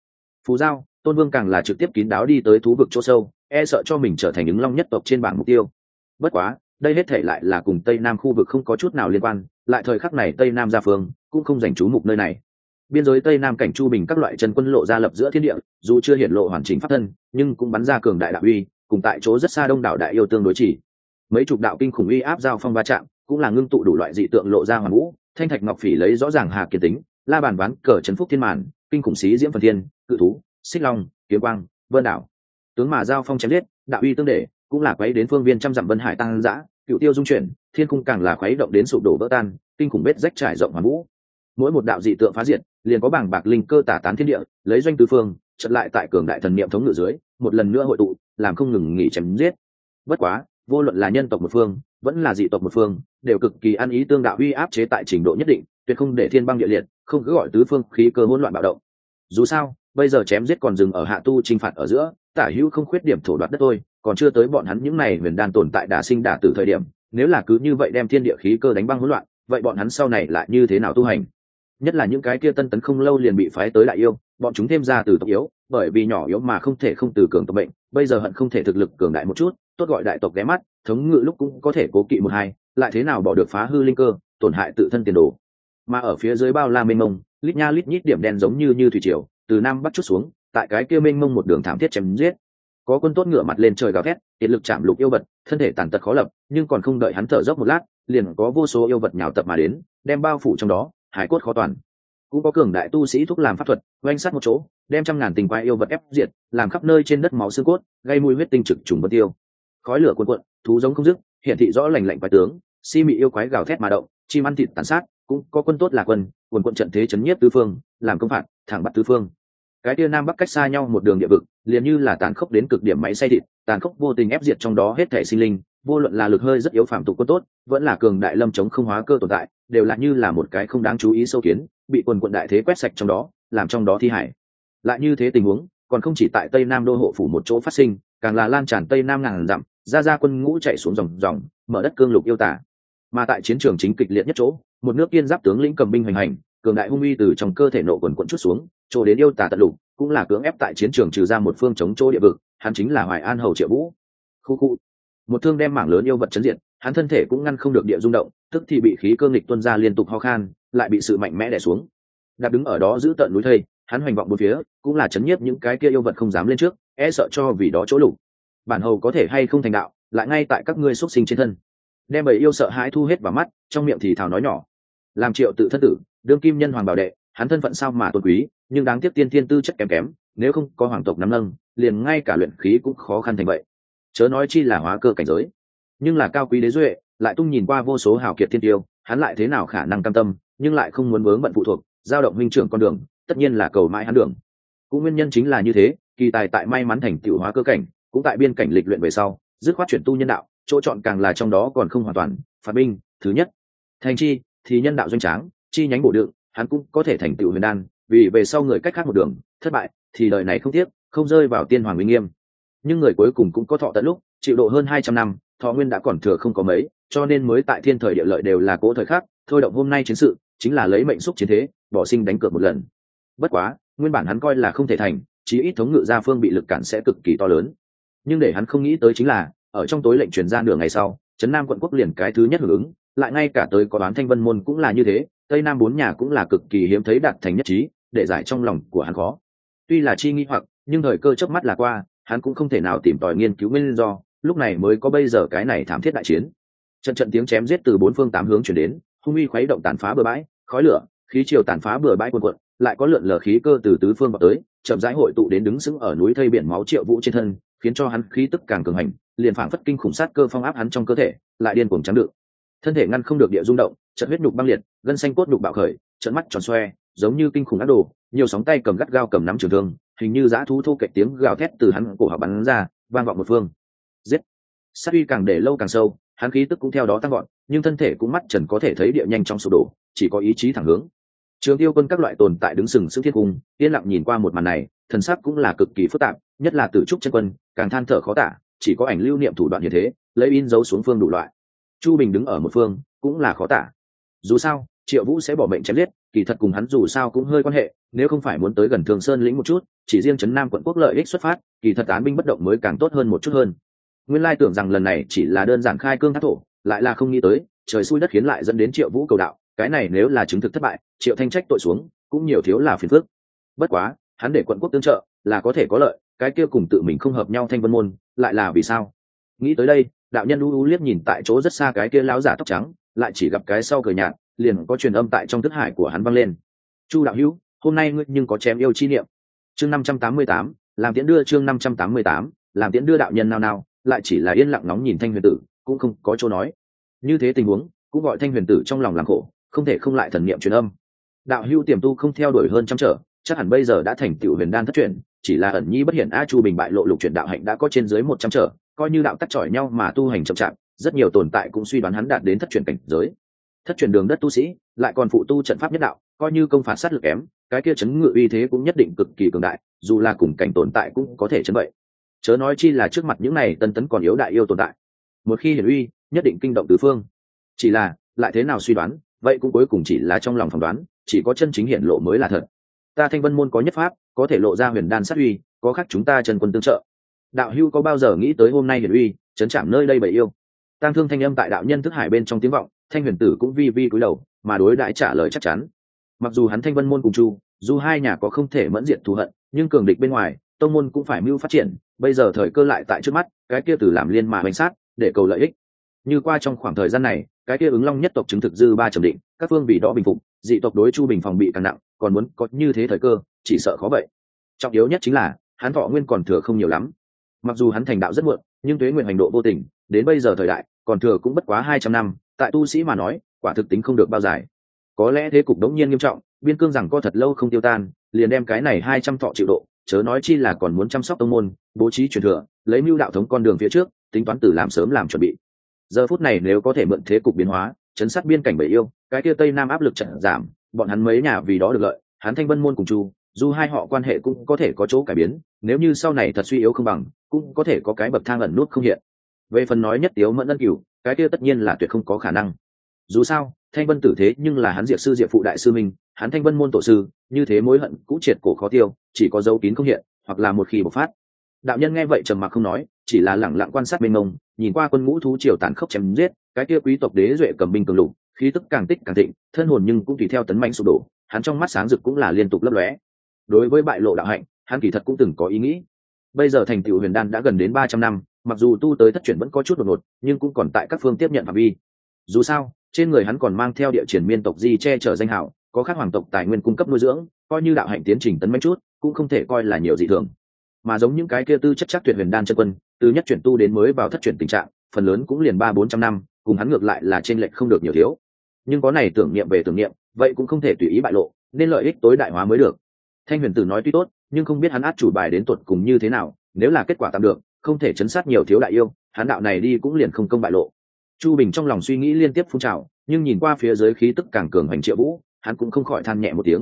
Phú giao, tôn vương càng là trực tiếp kín đáo đi tới thú vực chỗ sâu e sợ cho mình trở thành ứng long nhất tộc trên bảng mục tiêu. Bất quá, đây hết thể lại là cùng tây nam khu vực không có chút nào liên quan, lại thời khắc này tây nam gia phương cũng không dành chú mục nơi này. Biên giới tây nam cảnh chu bình các loại chân quân lộ ra lập giữa thiên địa, dù chưa hiện lộ hoàn chỉnh pháp thân, nhưng cũng bắn ra cường đại đạo uy, cùng tại chỗ rất xa đông đảo đại yêu tương đối chỉ. Mấy chục đạo kinh khủng uy áp giao phong va chạm, cũng là ngưng tụ đủ loại dị tượng lộ ra hoàn vũ, thanh thạch ngọc phỉ lấy rõ ràng hà kiệt tính la bàn ván, cờ trấn phúc thiên màn, kinh khủng xí diễm phần thiên, cự thú, xích long, kiếm quang, vân đảo. Tướng mà giao phong chém giết, đạo uy tương để, cũng là quấy đến phương viên trăm dặm vân hải tăng dã cựu tiêu dung chuyển, thiên cung càng là khuấy động đến sụp đổ vỡ tan, kinh khủng bết rách trải rộng hoàn vũ. Mỗi một đạo dị tượng phá diệt, liền có bảng bạc linh cơ tả tán thiên địa, lấy doanh tứ phương, chật lại tại cường đại thần niệm thống ngự dưới, một lần nữa hội tụ, làm không ngừng nghỉ chém giết. Bất quá, vô luận là nhân tộc một phương, vẫn là dị tộc một phương đều cực kỳ ăn ý tương đạo uy áp chế tại trình độ nhất định, tuyệt không để thiên băng địa liệt, không cứ gọi tứ phương khí cơ hỗn loạn bạo động. Dù sao, bây giờ chém giết còn dừng ở hạ tu chinh phạt ở giữa, tả hữu không khuyết điểm thổ đoạt đất thôi, còn chưa tới bọn hắn những này huyền đan tồn tại đả sinh đả từ thời điểm, nếu là cứ như vậy đem thiên địa khí cơ đánh băng hỗn loạn, vậy bọn hắn sau này lại như thế nào tu hành? Nhất là những cái kia tân tấn không lâu liền bị phái tới đại yêu, bọn chúng thêm ra từ tộc yếu, bởi vì nhỏ yếu mà không thể không từ cường tộc bệnh, bây giờ hận không thể thực lực cường đại một chút, tốt gọi đại tộc ghé mắt, thống ngự lúc cũng có thể cố kỵ một hai lại thế nào bỏ được phá hư linh cơ, tổn hại tự thân tiền đồ. Mà ở phía dưới bao la mênh mông, lít nha lít nhít điểm đen giống như như thủy triều, từ nam bắc chút xuống, tại cái kia mênh mông một đường thảm thiết chém giết. Có quân tốt ngựa mặt lên trời gào thét kiệt lực chạm lục yêu vật, thân thể tàn tật khó lập, nhưng còn không đợi hắn thở dốc một lát, liền có vô số yêu vật nhào tập mà đến, đem bao phủ trong đó, hải cốt khó toàn. Cũng có cường đại tu sĩ thúc làm pháp thuật, oanh sát một chỗ, đem trăm ngàn tình quái yêu vật ép diệt, làm khắp nơi trên đất máu xương cốt, gây mùi huyết tinh trực trùng bất tiêu khói lửa cuồn cuộn, thú giống không dứt hiện thị rõ lành lạnh quái tướng. Si mị yêu quái gào thét mà động, chim ăn thịt tàn sát, cũng có quân tốt là quân, quần quận trận thế chấn nhiếp tứ phương, làm công phạt, thẳng bắt tứ phương. Cái tia nam bắc cách xa nhau một đường địa vực, liền như là tàn khốc đến cực điểm máy xay thịt, tàn khốc vô tình ép diệt trong đó hết thể sinh linh, vô luận là lực hơi rất yếu phạm tục quân tốt, vẫn là cường đại lâm chống không hóa cơ tồn tại, đều là như là một cái không đáng chú ý sâu kiến, bị quần quận đại thế quét sạch trong đó, làm trong đó thi hải lại như thế tình huống, còn không chỉ tại tây nam đô hộ phủ một chỗ phát sinh, càng là lan tràn tây nam ngàn dặm ra ra quân ngũ chạy xuống dòng dòng, mở đất cương lục yêu tả. Mà tại chiến trường chính kịch liệt nhất chỗ, một nước yên giáp tướng lĩnh cầm binh hoành hành, cường đại hung uy từ trong cơ thể nộ quần quận chút xuống, chỗ đến yêu tà tận lục, cũng là cưỡng ép tại chiến trường trừ ra một phương chống chỗ địa vực, hắn chính là hoài an hầu triệu vũ. Khu khu. Một thương đem mảng lớn yêu vật chấn diện hắn thân thể cũng ngăn không được địa rung động, tức thì bị khí cơ nghịch tuân ra liên tục ho khan, lại bị sự mạnh mẽ đè xuống. Đạp đứng ở đó giữ tận núi thây, hắn hoành vọng một phía, cũng là chấn nhiếp những cái kia yêu vật không dám lên trước e sợ cho vì đó chỗ lục bản hầu có thể hay không thành đạo, lại ngay tại các ngươi xuất sinh trên thân. Đem bầy yêu sợ hãi thu hết vào mắt, trong miệng thì thào nói nhỏ. Làm triệu tự thân tử, đương kim nhân hoàng bảo đệ, hắn thân phận sao mà tôn quý, nhưng đáng tiếc tiên thiên tư chất kém kém, nếu không có hoàng tộc nắm nâng, liền ngay cả luyện khí cũng khó khăn thành vậy. Chớ nói chi là hóa cơ cảnh giới. Nhưng là cao quý đế duệ, lại tung nhìn qua vô số hào kiệt thiên tiêu, hắn lại thế nào khả năng cam tâm, nhưng lại không muốn vướng bận phụ thuộc, giao động minh trưởng con đường, tất nhiên là cầu mãi hắn đường. Cũng nguyên nhân chính là như thế, kỳ tài tại may mắn thành tựu hóa cơ cảnh cũng tại biên cảnh lịch luyện về sau, dứt khoát chuyển tu nhân đạo, chỗ chọn càng là trong đó còn không hoàn toàn phạt binh, thứ nhất. Thành chi, thì nhân đạo doanh tráng, chi nhánh bổ đựng, hắn cũng có thể thành tựu huyền đan, vì về sau người cách khác một đường, thất bại, thì đời này không tiếc, không rơi vào tiên hoàng minh nghiêm. Nhưng người cuối cùng cũng có thọ tận lúc, chịu độ hơn hai trăm năm, thọ nguyên đã còn thừa không có mấy, cho nên mới tại thiên thời địa lợi đều là cố thời khắc, thôi động hôm nay chiến sự, chính là lấy mệnh xúc chiến thế, bỏ sinh đánh cược một lần. Bất quá, nguyên bản hắn coi là không thể thành, chí ít thống ngự gia phương bị lực cản sẽ cực kỳ to lớn nhưng để hắn không nghĩ tới chính là, ở trong tối lệnh truyền ra nửa ngày sau, trấn nam quận quốc liền cái thứ nhất hưởng ứng, lại ngay cả tới có đoán thanh vân môn cũng là như thế, tây nam bốn nhà cũng là cực kỳ hiếm thấy đạt thành nhất trí, để giải trong lòng của hắn khó. Tuy là chi nghi hoặc, nhưng thời cơ chớp mắt là qua, hắn cũng không thể nào tìm tòi nghiên cứu nguyên do, lúc này mới có bây giờ cái này thảm thiết đại chiến. Trận trận tiếng chém giết từ bốn phương tám hướng chuyển đến, hung uy khuấy động tàn phá bừa bãi, khói lửa, khí chiều tàn phá bừa bãi quần quận lại có lượn lờ khí cơ từ tứ phương vào tới, chậm rãi hội tụ đến đứng sững ở núi thây biển máu triệu vũ trên thân khiến cho hắn khí tức càng cường hành, liền phảng phất kinh khủng sát cơ phong áp hắn trong cơ thể, lại điên cuồng trắng đựng. Thân thể ngăn không được địa rung động trận huyết nhục băng liệt, gân xanh cốt nhục bạo khởi trận mắt tròn xoe, giống như kinh khủng ác đồ, nhiều sóng tay cầm gắt gao cầm nắm trường thương, hình như dã thú thô kệch tiếng gào thét từ hắn cổ họng bắn ra, vang vọng một phương. Giết! Sát uy càng để lâu càng sâu, hắn khí tức cũng theo đó tăng gọn nhưng thân thể cũng mắt trần có thể thấy địa nhanh trong sụp đổ, chỉ có ý chí thẳng hướng trường tiêu quân các loại tồn tại đứng sừng sững thiết cung, yên lặng nhìn qua một màn này, thần sắc cũng là cực kỳ phức tạp, nhất là tử trúc chân quân, càng than thở khó tả, chỉ có ảnh lưu niệm thủ đoạn như thế, lấy in dấu xuống phương đủ loại. Chu bình đứng ở một phương, cũng là khó tả. Dù sao, triệu vũ sẽ bỏ mệnh chém liết kỳ thật cùng hắn dù sao cũng hơi quan hệ, nếu không phải muốn tới gần thường sơn lĩnh một chút, chỉ riêng trấn nam quận quốc lợi ích xuất phát, kỳ thật án binh bất động mới càng tốt hơn một chút hơn. Nguyên lai tưởng rằng lần này chỉ là đơn giản khai cương thác thổ, lại là không nghĩ tới, trời xui đất khiến lại dẫn đến triệu vũ cầu đạo cái này nếu là chứng thực thất bại, triệu thanh trách tội xuống, cũng nhiều thiếu là phiền phức. bất quá, hắn để quận quốc tương trợ, là có thể có lợi, cái kia cùng tự mình không hợp nhau thanh vân môn, lại là vì sao? Nghĩ tới đây, đạo nhân u u liếc nhìn tại chỗ rất xa cái kia láo giả tóc trắng, lại chỉ gặp cái sau cười nhạt, liền có truyền âm tại trong thức hải của hắn vang lên. Chu đạo hữu, hôm nay ngươi nhưng có chém yêu chi niệm. Chương năm trăm tám mươi tám, làm tiễn đưa chương năm trăm tám mươi tám, làm tiễn đưa đạo nhân nào nào, lại chỉ là yên lặng nóng nhìn thanh huyền tử, cũng không có chỗ nói. Như thế tình huống, cũng gọi thanh huyền tử trong lòng làm khổ không thể không lại thần niệm truyền âm. Đạo hưu tiềm tu không theo đuổi hơn trăm trở, chắc hẳn bây giờ đã thành tựu huyền đan thất truyền, chỉ là ẩn nhi bất hiển a chu bình bại lộ lục truyền đạo hạnh đã có trên dưới một trăm trở, coi như đạo tắt chọi nhau mà tu hành chậm chạp, rất nhiều tồn tại cũng suy đoán hắn đạt đến thất truyền cảnh giới. Thất truyền đường đất tu sĩ, lại còn phụ tu trận pháp nhất đạo, coi như công phạt sát lực kém, cái kia chấn ngự uy thế cũng nhất định cực kỳ cường đại, dù là cùng cảnh tồn tại cũng có thể chấn vậy chớ nói chi là trước mặt những này tân tấn còn yếu đại yêu tồn tại. Một khi hiển uy, nhất định kinh động tứ phương. Chỉ là, lại thế nào suy đoán vậy cũng cuối cùng chỉ là trong lòng phỏng đoán, chỉ có chân chính hiện lộ mới là thật. Ta thanh vân môn có nhất pháp, có thể lộ ra huyền đan sát uy, có khác chúng ta chân quân tương trợ. Đạo hưu có bao giờ nghĩ tới hôm nay hiển uy, chấn chạm nơi đây bầy yêu? Tăng thương thanh âm tại đạo nhân thức hải bên trong tiếng vọng, thanh huyền tử cũng vi vi cúi đầu, mà đối đãi trả lời chắc chắn. Mặc dù hắn thanh vân môn cùng chu, dù hai nhà có không thể mẫn diện thù hận, nhưng cường địch bên ngoài, tông môn cũng phải mưu phát triển, bây giờ thời cơ lại tại trước mắt, cái kia từ làm liên mà bánh sát, để cầu lợi ích. Như qua trong khoảng thời gian này cái kia ứng long nhất tộc chứng thực dư ba trầm định, các phương vì đó bình phục, dị tộc đối chu bình phòng bị càng nặng, còn muốn có như thế thời cơ, chỉ sợ khó vậy. Trọng yếu nhất chính là, hắn thọ nguyên còn thừa không nhiều lắm. Mặc dù hắn thành đạo rất muộn, nhưng tuế nguyện hành độ vô tình, đến bây giờ thời đại, còn thừa cũng bất quá hai trăm năm, tại tu sĩ mà nói, quả thực tính không được bao dài. Có lẽ thế cục đống nhiên nghiêm trọng, biên cương rằng co thật lâu không tiêu tan, liền đem cái này hai trăm thọ chịu độ, chớ nói chi là còn muốn chăm sóc tông môn, bố trí truyền thừa, lấy mưu đạo thống con đường phía trước, tính toán từ làm sớm làm chuẩn bị giờ phút này nếu có thể mượn thế cục biến hóa, chấn sát biên cảnh bầy yêu, cái kia tây nam áp lực trận giảm, bọn hắn mấy nhà vì đó được lợi, hắn thanh vân môn cùng chu, dù hai họ quan hệ cũng có thể có chỗ cải biến, nếu như sau này thật suy yếu không bằng, cũng có thể có cái bậc thang ẩn nút không hiện. Về phần nói nhất tiếu mẫn ân cửu, cái kia tất nhiên là tuyệt không có khả năng. Dù sao, thanh vân tử thế nhưng là hắn diệt sư diệp phụ đại sư minh, hắn thanh vân môn tổ sư, như thế mối hận cũ triệt cổ khó tiêu, chỉ có dấu kín không hiện, hoặc là một khi bộc phát đạo nhân nghe vậy trầm mặc không nói, chỉ là lẳng lặng quan sát bên ngông nhìn qua quân ngũ thú triều tàn khốc chém giết, cái kia quý tộc đế duệ cầm binh cường lục, khí tức càng tích càng thịnh, thân hồn nhưng cũng tùy theo tấn mạnh sụp đổ, hắn trong mắt sáng rực cũng là liên tục lấp lóe. Đối với bại lộ đạo hạnh, hắn kỳ thật cũng từng có ý nghĩ. Bây giờ thành tựu huyền đan đã gần đến ba trăm năm, mặc dù tu tới thất chuyển vẫn có chút đột ngột, nhưng cũng còn tại các phương tiếp nhận phạm vi. Dù sao, trên người hắn còn mang theo địa triển miên tộc di che chở danh hảo có khác hoàng tộc tài nguyên cung cấp nuôi dưỡng, coi như đạo hạnh tiến trình tấn mạnh chút, cũng không thể coi là nhiều dị thường mà giống những cái kia tư chất chắc tuyệt huyền đan chân quân, từ nhất chuyển tu đến mới vào thất chuyển tình trạng, phần lớn cũng liền ba bốn trăm năm, cùng hắn ngược lại là trên lệch không được nhiều thiếu. Nhưng có này tưởng niệm về tưởng niệm, vậy cũng không thể tùy ý bại lộ, nên lợi ích tối đại hóa mới được. Thanh huyền tử nói tuy tốt, nhưng không biết hắn át chủ bài đến tuột cùng như thế nào, nếu là kết quả tạm được, không thể chấn sát nhiều thiếu đại yêu, hắn đạo này đi cũng liền không công bại lộ. Chu bình trong lòng suy nghĩ liên tiếp phun trào, nhưng nhìn qua phía dưới khí tức càng cường hành triệu vũ, hắn cũng không khỏi than nhẹ một tiếng.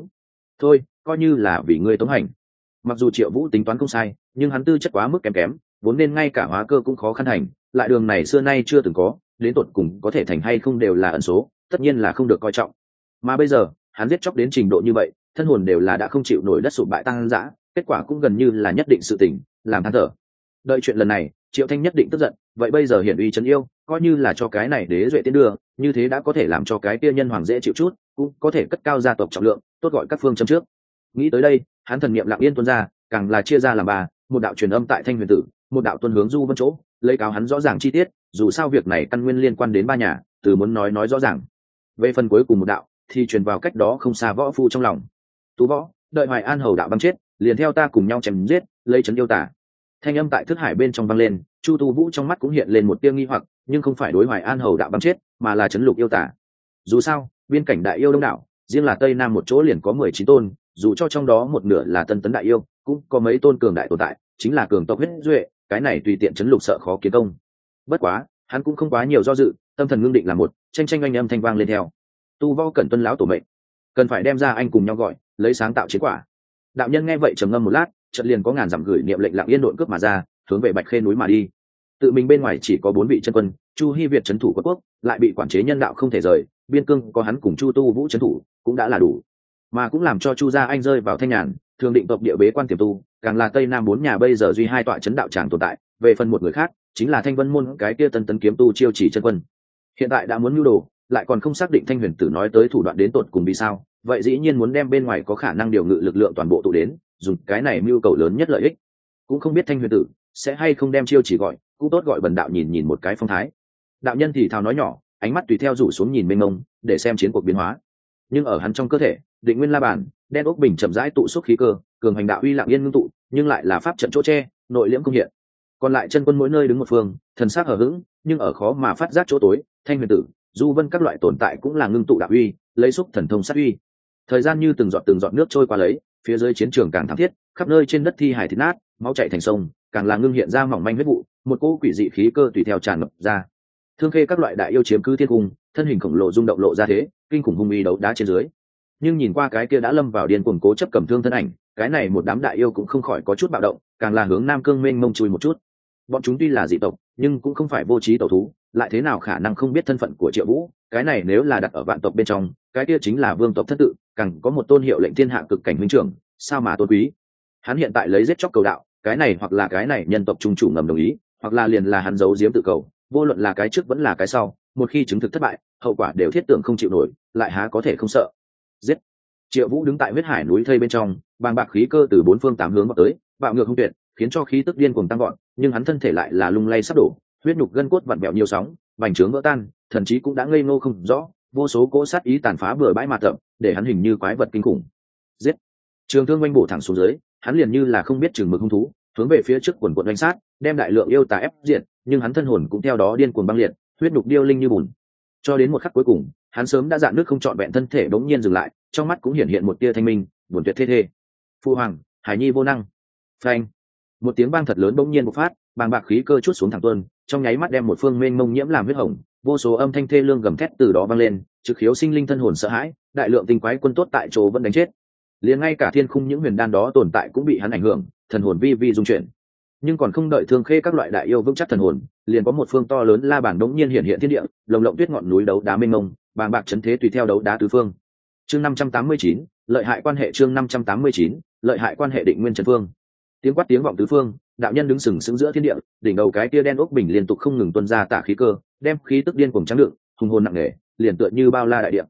Thôi, coi như là vì ngươi tống hành mặc dù triệu vũ tính toán không sai, nhưng hắn tư chất quá mức kém kém, vốn nên ngay cả hóa cơ cũng khó khăn hành lại đường này xưa nay chưa từng có, đến tột cùng có thể thành hay không đều là ẩn số, tất nhiên là không được coi trọng. Mà bây giờ, hắn giết chóc đến trình độ như vậy, thân hồn đều là đã không chịu nổi đất sụp bại tăng dã, kết quả cũng gần như là nhất định sự tình, làm than thở. Đợi chuyện lần này, triệu thanh nhất định tức giận, vậy bây giờ hiển uy trấn yêu, coi như là cho cái này đế duệ tiến đưa, như thế đã có thể làm cho cái kia nhân hoàng dễ chịu chút, cũng có thể cất cao gia tộc trọng lượng, tốt gọi các phương châm trước nghĩ tới đây, hắn thần niệm lặng yên tuân ra, càng là chia ra làm ba, một đạo truyền âm tại thanh huyền tử, một đạo tuân hướng du vân chỗ, lấy cáo hắn rõ ràng chi tiết, dù sao việc này căn nguyên liên quan đến ba nhà, từ muốn nói nói rõ ràng. Về phần cuối cùng một đạo, thì truyền vào cách đó không xa võ phu trong lòng. Tú võ, đợi hoài an hầu đạo băng chết, liền theo ta cùng nhau chém giết, lấy trấn yêu tả. Thanh âm tại thức hải bên trong vang lên, chu tu vũ trong mắt cũng hiện lên một tiêu nghi hoặc, nhưng không phải đối hoài an hầu đạo băng chết, mà là trấn lục yêu tả. Dù sao, biên cảnh đại yêu đông đảo, riêng là tây nam một chỗ liền có mười chín tôn dù cho trong đó một nửa là tân tấn đại yêu, cũng có mấy tôn cường đại tồn tại, chính là cường tộc huyết duệ, cái này tùy tiện chấn lục sợ khó kiến công. Bất quá, hắn cũng không quá nhiều do dự, tâm thần ngưng định là một, tranh tranh anh âm thanh vang lên theo. Tu võ cần tuân lão tổ mệnh. Cần phải đem ra anh cùng nhau gọi, lấy sáng tạo chiến quả. Đạo nhân nghe vậy trầm ngâm một lát trận liền có ngàn dặm gửi niệm lệnh lặng yên nội cướp mà ra, hướng về bạch khê núi mà đi. Tự mình bên ngoài chỉ có bốn vị chân quân, chu hy việt trấn thủ quốc quốc, lại bị quản chế nhân đạo không thể rời, biên cương có hắn cùng chu tu vũ trấn thủ, cũng đã là đủ mà cũng làm cho chu gia anh rơi vào thanh nhàn, thường định tộc địa bế quan tiềm tu, càng là tây nam bốn nhà bây giờ duy hai tọa chấn đạo tràng tồn tại, về phần một người khác, chính là thanh vân môn, cái kia tân tấn kiếm tu chiêu chỉ chân quân. Hiện tại đã muốn nhu đồ, lại còn không xác định thanh huyền tử nói tới thủ đoạn đến tột cùng vì sao, vậy dĩ nhiên muốn đem bên ngoài có khả năng điều ngự lực lượng toàn bộ tụ đến, dùng cái này mưu cầu lớn nhất lợi ích. Cũng không biết thanh huyền tử sẽ hay không đem chiêu chỉ gọi, cũng tốt gọi bần đạo nhìn nhìn một cái phong thái. Đạo nhân thì thào nói nhỏ, ánh mắt tùy theo rủ xuống nhìn mênh mông, để xem chiến cuộc biến hóa nhưng ở hắn trong cơ thể, định nguyên la bàn, đen ốc bình chậm rãi tụ xúc khí cơ, cường hành đạo uy lặng yên ngưng tụ, nhưng lại là pháp trận chỗ tre nội liễm công hiện. Còn lại chân quân mỗi nơi đứng một phương, thần sắc hở h ữ g nhưng ở khó mà phát giác chỗ tối, thanh huyền tử, du vân các loại tồn tại cũng là ngưng tụ đạo uy, lấy xúc thần thông sát uy. Thời gian như từng giọt từng giọt nước trôi qua lấy, phía dưới chiến trường càng thắm thiết, khắp nơi trên đất thi hải thịt nát, máu chạy thành sông, càng là ngưng hiện ra mỏng manh huyết vụ, một cỗ quỷ dị khí cơ tùy theo tràn ngập ra. Thương khê các loại đại yêu chiếm cứ thiên cung, thân hình khổng lồ rung động lộ ra thế kinh khủng hung uy đấu đá trên dưới. Nhưng nhìn qua cái kia đã lâm vào điên cuồng cố chấp cầm thương thân ảnh, cái này một đám đại yêu cũng không khỏi có chút bạo động, càng là hướng nam cương mênh mông chui một chút. Bọn chúng tuy là dị tộc, nhưng cũng không phải vô trí tẩu thú, lại thế nào khả năng không biết thân phận của triệu vũ? Cái này nếu là đặt ở vạn tộc bên trong, cái kia chính là vương tộc thất tự, càng có một tôn hiệu lệnh thiên hạ cực cảnh huynh trưởng, sao mà tôn quý? Hắn hiện tại lấy giết chóc cầu đạo, cái này hoặc là cái này nhân tộc trung chủ ngầm đồng ý, hoặc là liền là hắn giấu giếm tự cầu, vô luận là cái trước vẫn là cái sau một khi chứng thực thất bại, hậu quả đều thiết tưởng không chịu nổi, lại há có thể không sợ. Giết! Triệu vũ đứng tại huyết hải núi thây bên trong, bàng bạc khí cơ từ bốn phương tám hướng vào tới, bạo ngược không tuyệt, khiến cho khí tức điên cuồng tăng gọn nhưng hắn thân thể lại là lung lay sắp đổ, huyết nhục gân cốt vặn vẹo nhiều sóng vành trướng vỡ tan, thần chí cũng đã ngây ngô không rõ, vô số cỗ sát ý tàn phá bừa bãi mạt thậm để hắn hình như quái vật kinh khủng. Giết! Trường thương oanh bổ thẳng xuống dưới, hắn liền như là không biết chừng mực hung thú, hướng về phía trước quần quận oanh sát, đem đại lượng yêu tà ép diện nhưng hắn thân hồn cũng theo đó điên cuồng băng liệt huyết nhục điêu linh như bùn. Cho đến một khắc cuối cùng, hắn sớm đã dạn nước không trọn vẹn thân thể đống nhiên dừng lại, trong mắt cũng hiện hiện một tia thanh minh, buồn tuyệt thê thê. Phu hoàng, hải nhi vô năng. Phanh. Một tiếng vang thật lớn bỗng nhiên bộc phát, bàng bạc khí cơ chút xuống thẳng tuân trong nháy mắt đem một phương mênh mông nhiễm làm huyết hồng, vô số âm thanh thê lương gầm thét từ đó vang lên, trực khiếu sinh linh thân hồn sợ hãi, đại lượng tinh quái quân tốt tại chỗ vẫn đánh chết. Liền ngay cả thiên khung những huyền đan đó tồn tại cũng bị hắn ảnh hưởng, thần hồn vi vi dung chuyển nhưng còn không đợi thương khê các loại đại yêu vững chắc thần hồn, liền có một phương to lớn la bản đống nhiên hiện hiện thiên địa, lồng lộng tuyết ngọn núi đấu đá mênh mông, bàng bạc chấn thế tùy theo đấu đá tứ phương. Chương năm trăm tám mươi chín, lợi hại quan hệ chương năm trăm tám mươi chín, lợi hại quan hệ định nguyên trần phương. Tiếng quát tiếng vọng tứ phương, đạo nhân đứng sừng sững giữa thiên địa, đỉnh đầu cái tia đen ốc bình liên tục không ngừng tuân ra tả khí cơ, đem khí tức điên cùng trắng đựng, hùng hồn nặng nề, liền tựa như bao la đại địa.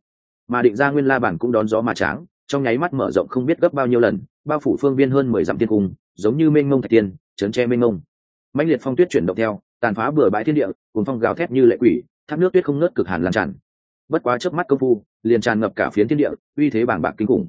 Mà định ra nguyên la bản cũng đón gió mà tráng, trong nháy mắt mở rộng không biết gấp bao nhiêu lần, bao phủ phương viên hơn mười dặm thiên cung, giống như mênh mông thạch tiên chấn che mênh mông. Mạnh liệt phong tuyết chuyển động theo, tàn phá bừa bãi thiên địa cùng phong gào thét như lệ quỷ, thác nước tuyết không nớt cực hàn lan tràn. Bất quá chớp mắt công phu, liền tràn ngập cả phiến thiên địa, uy thế bảng bạc kinh khủng.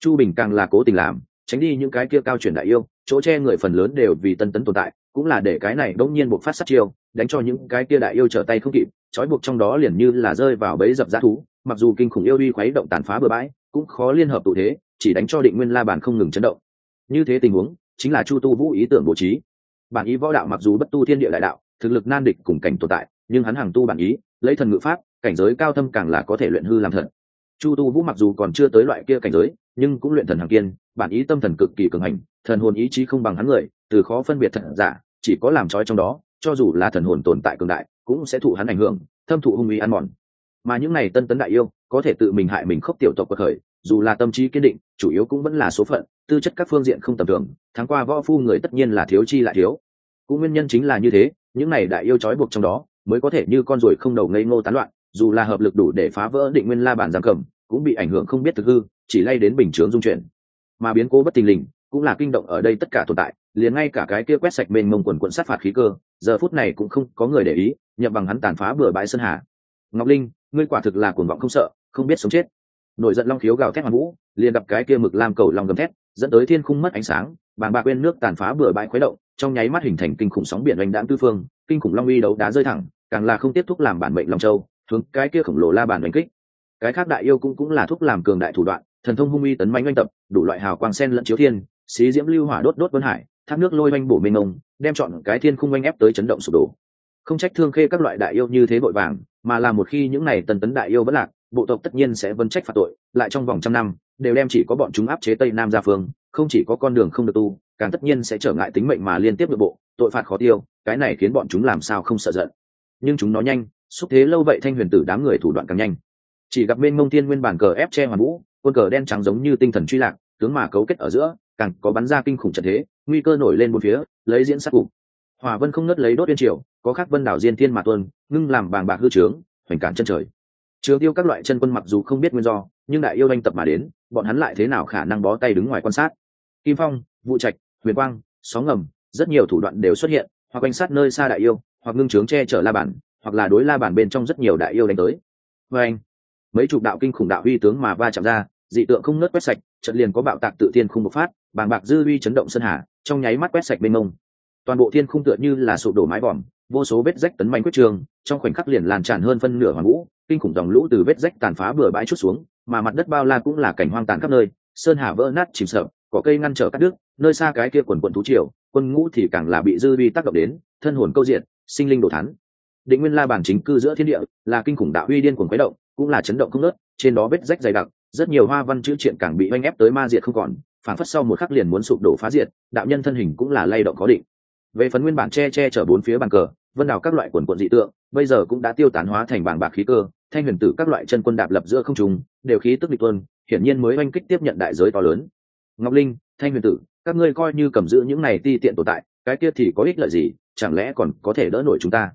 Chu bình càng là cố tình làm, tránh đi những cái kia cao chuyển đại yêu, chỗ che người phần lớn đều vì tân tấn tồn tại, cũng là để cái này đống nhiên buộc phát sát chiêu, đánh cho những cái kia đại yêu trở tay không kịp, trói buộc trong đó liền như là rơi vào bẫy dập giá thú, mặc dù kinh khủng yêu uy khuấy động tàn phá bừa bãi, cũng khó liên hợp tụ thế, chỉ đánh cho định nguyên la bàn không ngừng chấn động. Như thế tình huống chính là chu tu vũ ý tưởng bố trí. Bản ý võ đạo mặc dù bất tu thiên địa đại đạo, thực lực nan địch cùng cảnh tồn tại, nhưng hắn hàng tu bản ý, lấy thần ngự pháp, cảnh giới cao thâm càng là có thể luyện hư làm thần. Chu tu vũ mặc dù còn chưa tới loại kia cảnh giới, nhưng cũng luyện thần hàng kiên, bản ý tâm thần cực kỳ cường hành, thần hồn ý chí không bằng hắn người, từ khó phân biệt thật giả, chỉ có làm trói trong đó, cho dù là thần hồn tồn tại cường đại, cũng sẽ thụ hắn ảnh hưởng, thâm thụ hung uy ăn mòn. Mà những này tân tấn đại yêu, có thể tự mình hại mình khốc tiểu tộc cuộc khởi dù là tâm trí kiên định, chủ yếu cũng vẫn là số phận, tư chất các phương diện không tầm thường tháng qua võ phu người tất nhiên là thiếu chi lại thiếu. Cũng nguyên nhân chính là như thế, những này đại yêu trói buộc trong đó, mới có thể như con ruồi không đầu ngây ngô tán loạn, dù là hợp lực đủ để phá vỡ định nguyên la bản giam cầm, cũng bị ảnh hưởng không biết thực hư, chỉ lay đến bình chướng dung chuyển. Mà biến cố bất tình lình, cũng là kinh động ở đây tất cả tồn tại, liền ngay cả cái kia quét sạch bên mông quần quận sát phạt khí cơ, giờ phút này cũng không có người để ý nhập bằng hắn tàn phá bừa bãi sơn hà. Ngọc linh, ngươi quả thực là cuồng vọng không sợ, không biết sống chết nổi giận long khiếu gào thét hoàng vũ, liền gặp cái kia mực lam cầu lòng gầm thét, dẫn tới thiên khung mất ánh sáng, bàng bạc bên nước tàn phá bừa bãi khuấy động, trong nháy mắt hình thành kinh khủng sóng biển oanh đãng tư phương, kinh khủng long uy đấu đá rơi thẳng, càng là không tiếp thúc làm bản mệnh long châu, hướng cái kia khổng lồ la bàn đánh kích. Cái khác đại yêu cũng cũng là thúc làm cường đại thủ đoạn, thần thông hung uy tấn manh oanh tập, đủ loại hào quang sen lẫn chiếu thiên, xí diễm lưu hỏa đốt đốt vân hải, thác nước lôi oanh bổ mênh mông, đem chọn cái thiên khung oanh ép tới chấn động sụp đổ. Không trách thương khê các loại đại yêu như thế vội vàng mà là một khi những này tần tấn đại yêu vẫn lạc, bộ tộc tất nhiên sẽ vân trách phạt tội, lại trong vòng trăm năm, đều đem chỉ có bọn chúng áp chế tây nam gia phương, không chỉ có con đường không được tu, càng tất nhiên sẽ trở ngại tính mệnh mà liên tiếp nội bộ, tội phạt khó tiêu, cái này khiến bọn chúng làm sao không sợ giận. Nhưng chúng nó nhanh, xúc thế lâu vậy thanh huyền tử đám người thủ đoạn càng nhanh. Chỉ gặp bên mông thiên nguyên bản cờ ép che hoàn vũ, quân cờ đen trắng giống như tinh thần truy lạc, tướng mà cấu kết ở giữa, càng có bắn ra kinh khủng trận thế, nguy cơ nổi lên một phía, lấy diễn sát cục. Hòa vân không nớt lấy đốt biên triều có khác vân đảo diên thiên mà tuân, ngưng làm bàng bạc hư trướng, hoành cản chân trời. Trường tiêu các loại chân quân mặc dù không biết nguyên do, nhưng đại yêu anh tập mà đến, bọn hắn lại thế nào khả năng bó tay đứng ngoài quan sát? Kim phong vụ trạch, huyền quang, sóng ngầm, rất nhiều thủ đoạn đều xuất hiện, hoặc quan sát nơi xa đại yêu, hoặc ngưng trướng che chở la bản, hoặc là đối la bản bên trong rất nhiều đại yêu đánh tới. Vê anh, mấy chục đạo kinh khủng đạo uy tướng mà va chạm ra, dị tượng không nớt quét sạch, trận liền có bạo tạc tự thiên không bộc phát, bàng bạc dư uy chấn động sân hà, trong nháy mắt quét sạch bên mông. Toàn bộ thiên khung tựa như là sụp đổ mái vòm vô số vết rách tấn manh quyết trường, trong khoảnh khắc liền lan tràn hơn phân nửa hoàng vũ kinh khủng dòng lũ từ vết rách tàn phá bừa bãi chút xuống, mà mặt đất bao la cũng là cảnh hoang tàn khắp nơi, sơn hà vỡ nát chìm sợp có cây ngăn trở cắt đứt, nơi xa cái kia quần quần thú triều, quân ngũ thì càng là bị dư vi tác động đến, thân hồn câu diện, sinh linh đổ thắn định nguyên la bản chính cư giữa thiên địa, là kinh khủng đạo uy điên cuồng quấy động, cũng là chấn động không nớt trên đó vết rách dày đặc, rất nhiều hoa văn chữ triện càng bị oanh ép tới ma diệt không còn phản phất sau một khắc liền muốn sụp đổ phá diệt, đạo nhân thân hình cũng là lay động có định. Về phần nguyên bản che che chở bốn phía bàn cờ vân đảo các loại quần quận dị tượng, bây giờ cũng đã tiêu tán hóa thành bảng bạc khí cơ, thanh huyền tử các loại chân quân đạp lập giữa không trùng đều khí tức địch tuân, hiển nhiên mới oanh kích tiếp nhận đại giới to lớn. Ngọc linh, thanh huyền tử, các ngươi coi như cầm giữ những này ti tiện tồn tại, cái kia thì có ích lợi gì, chẳng lẽ còn có thể đỡ nổi chúng ta?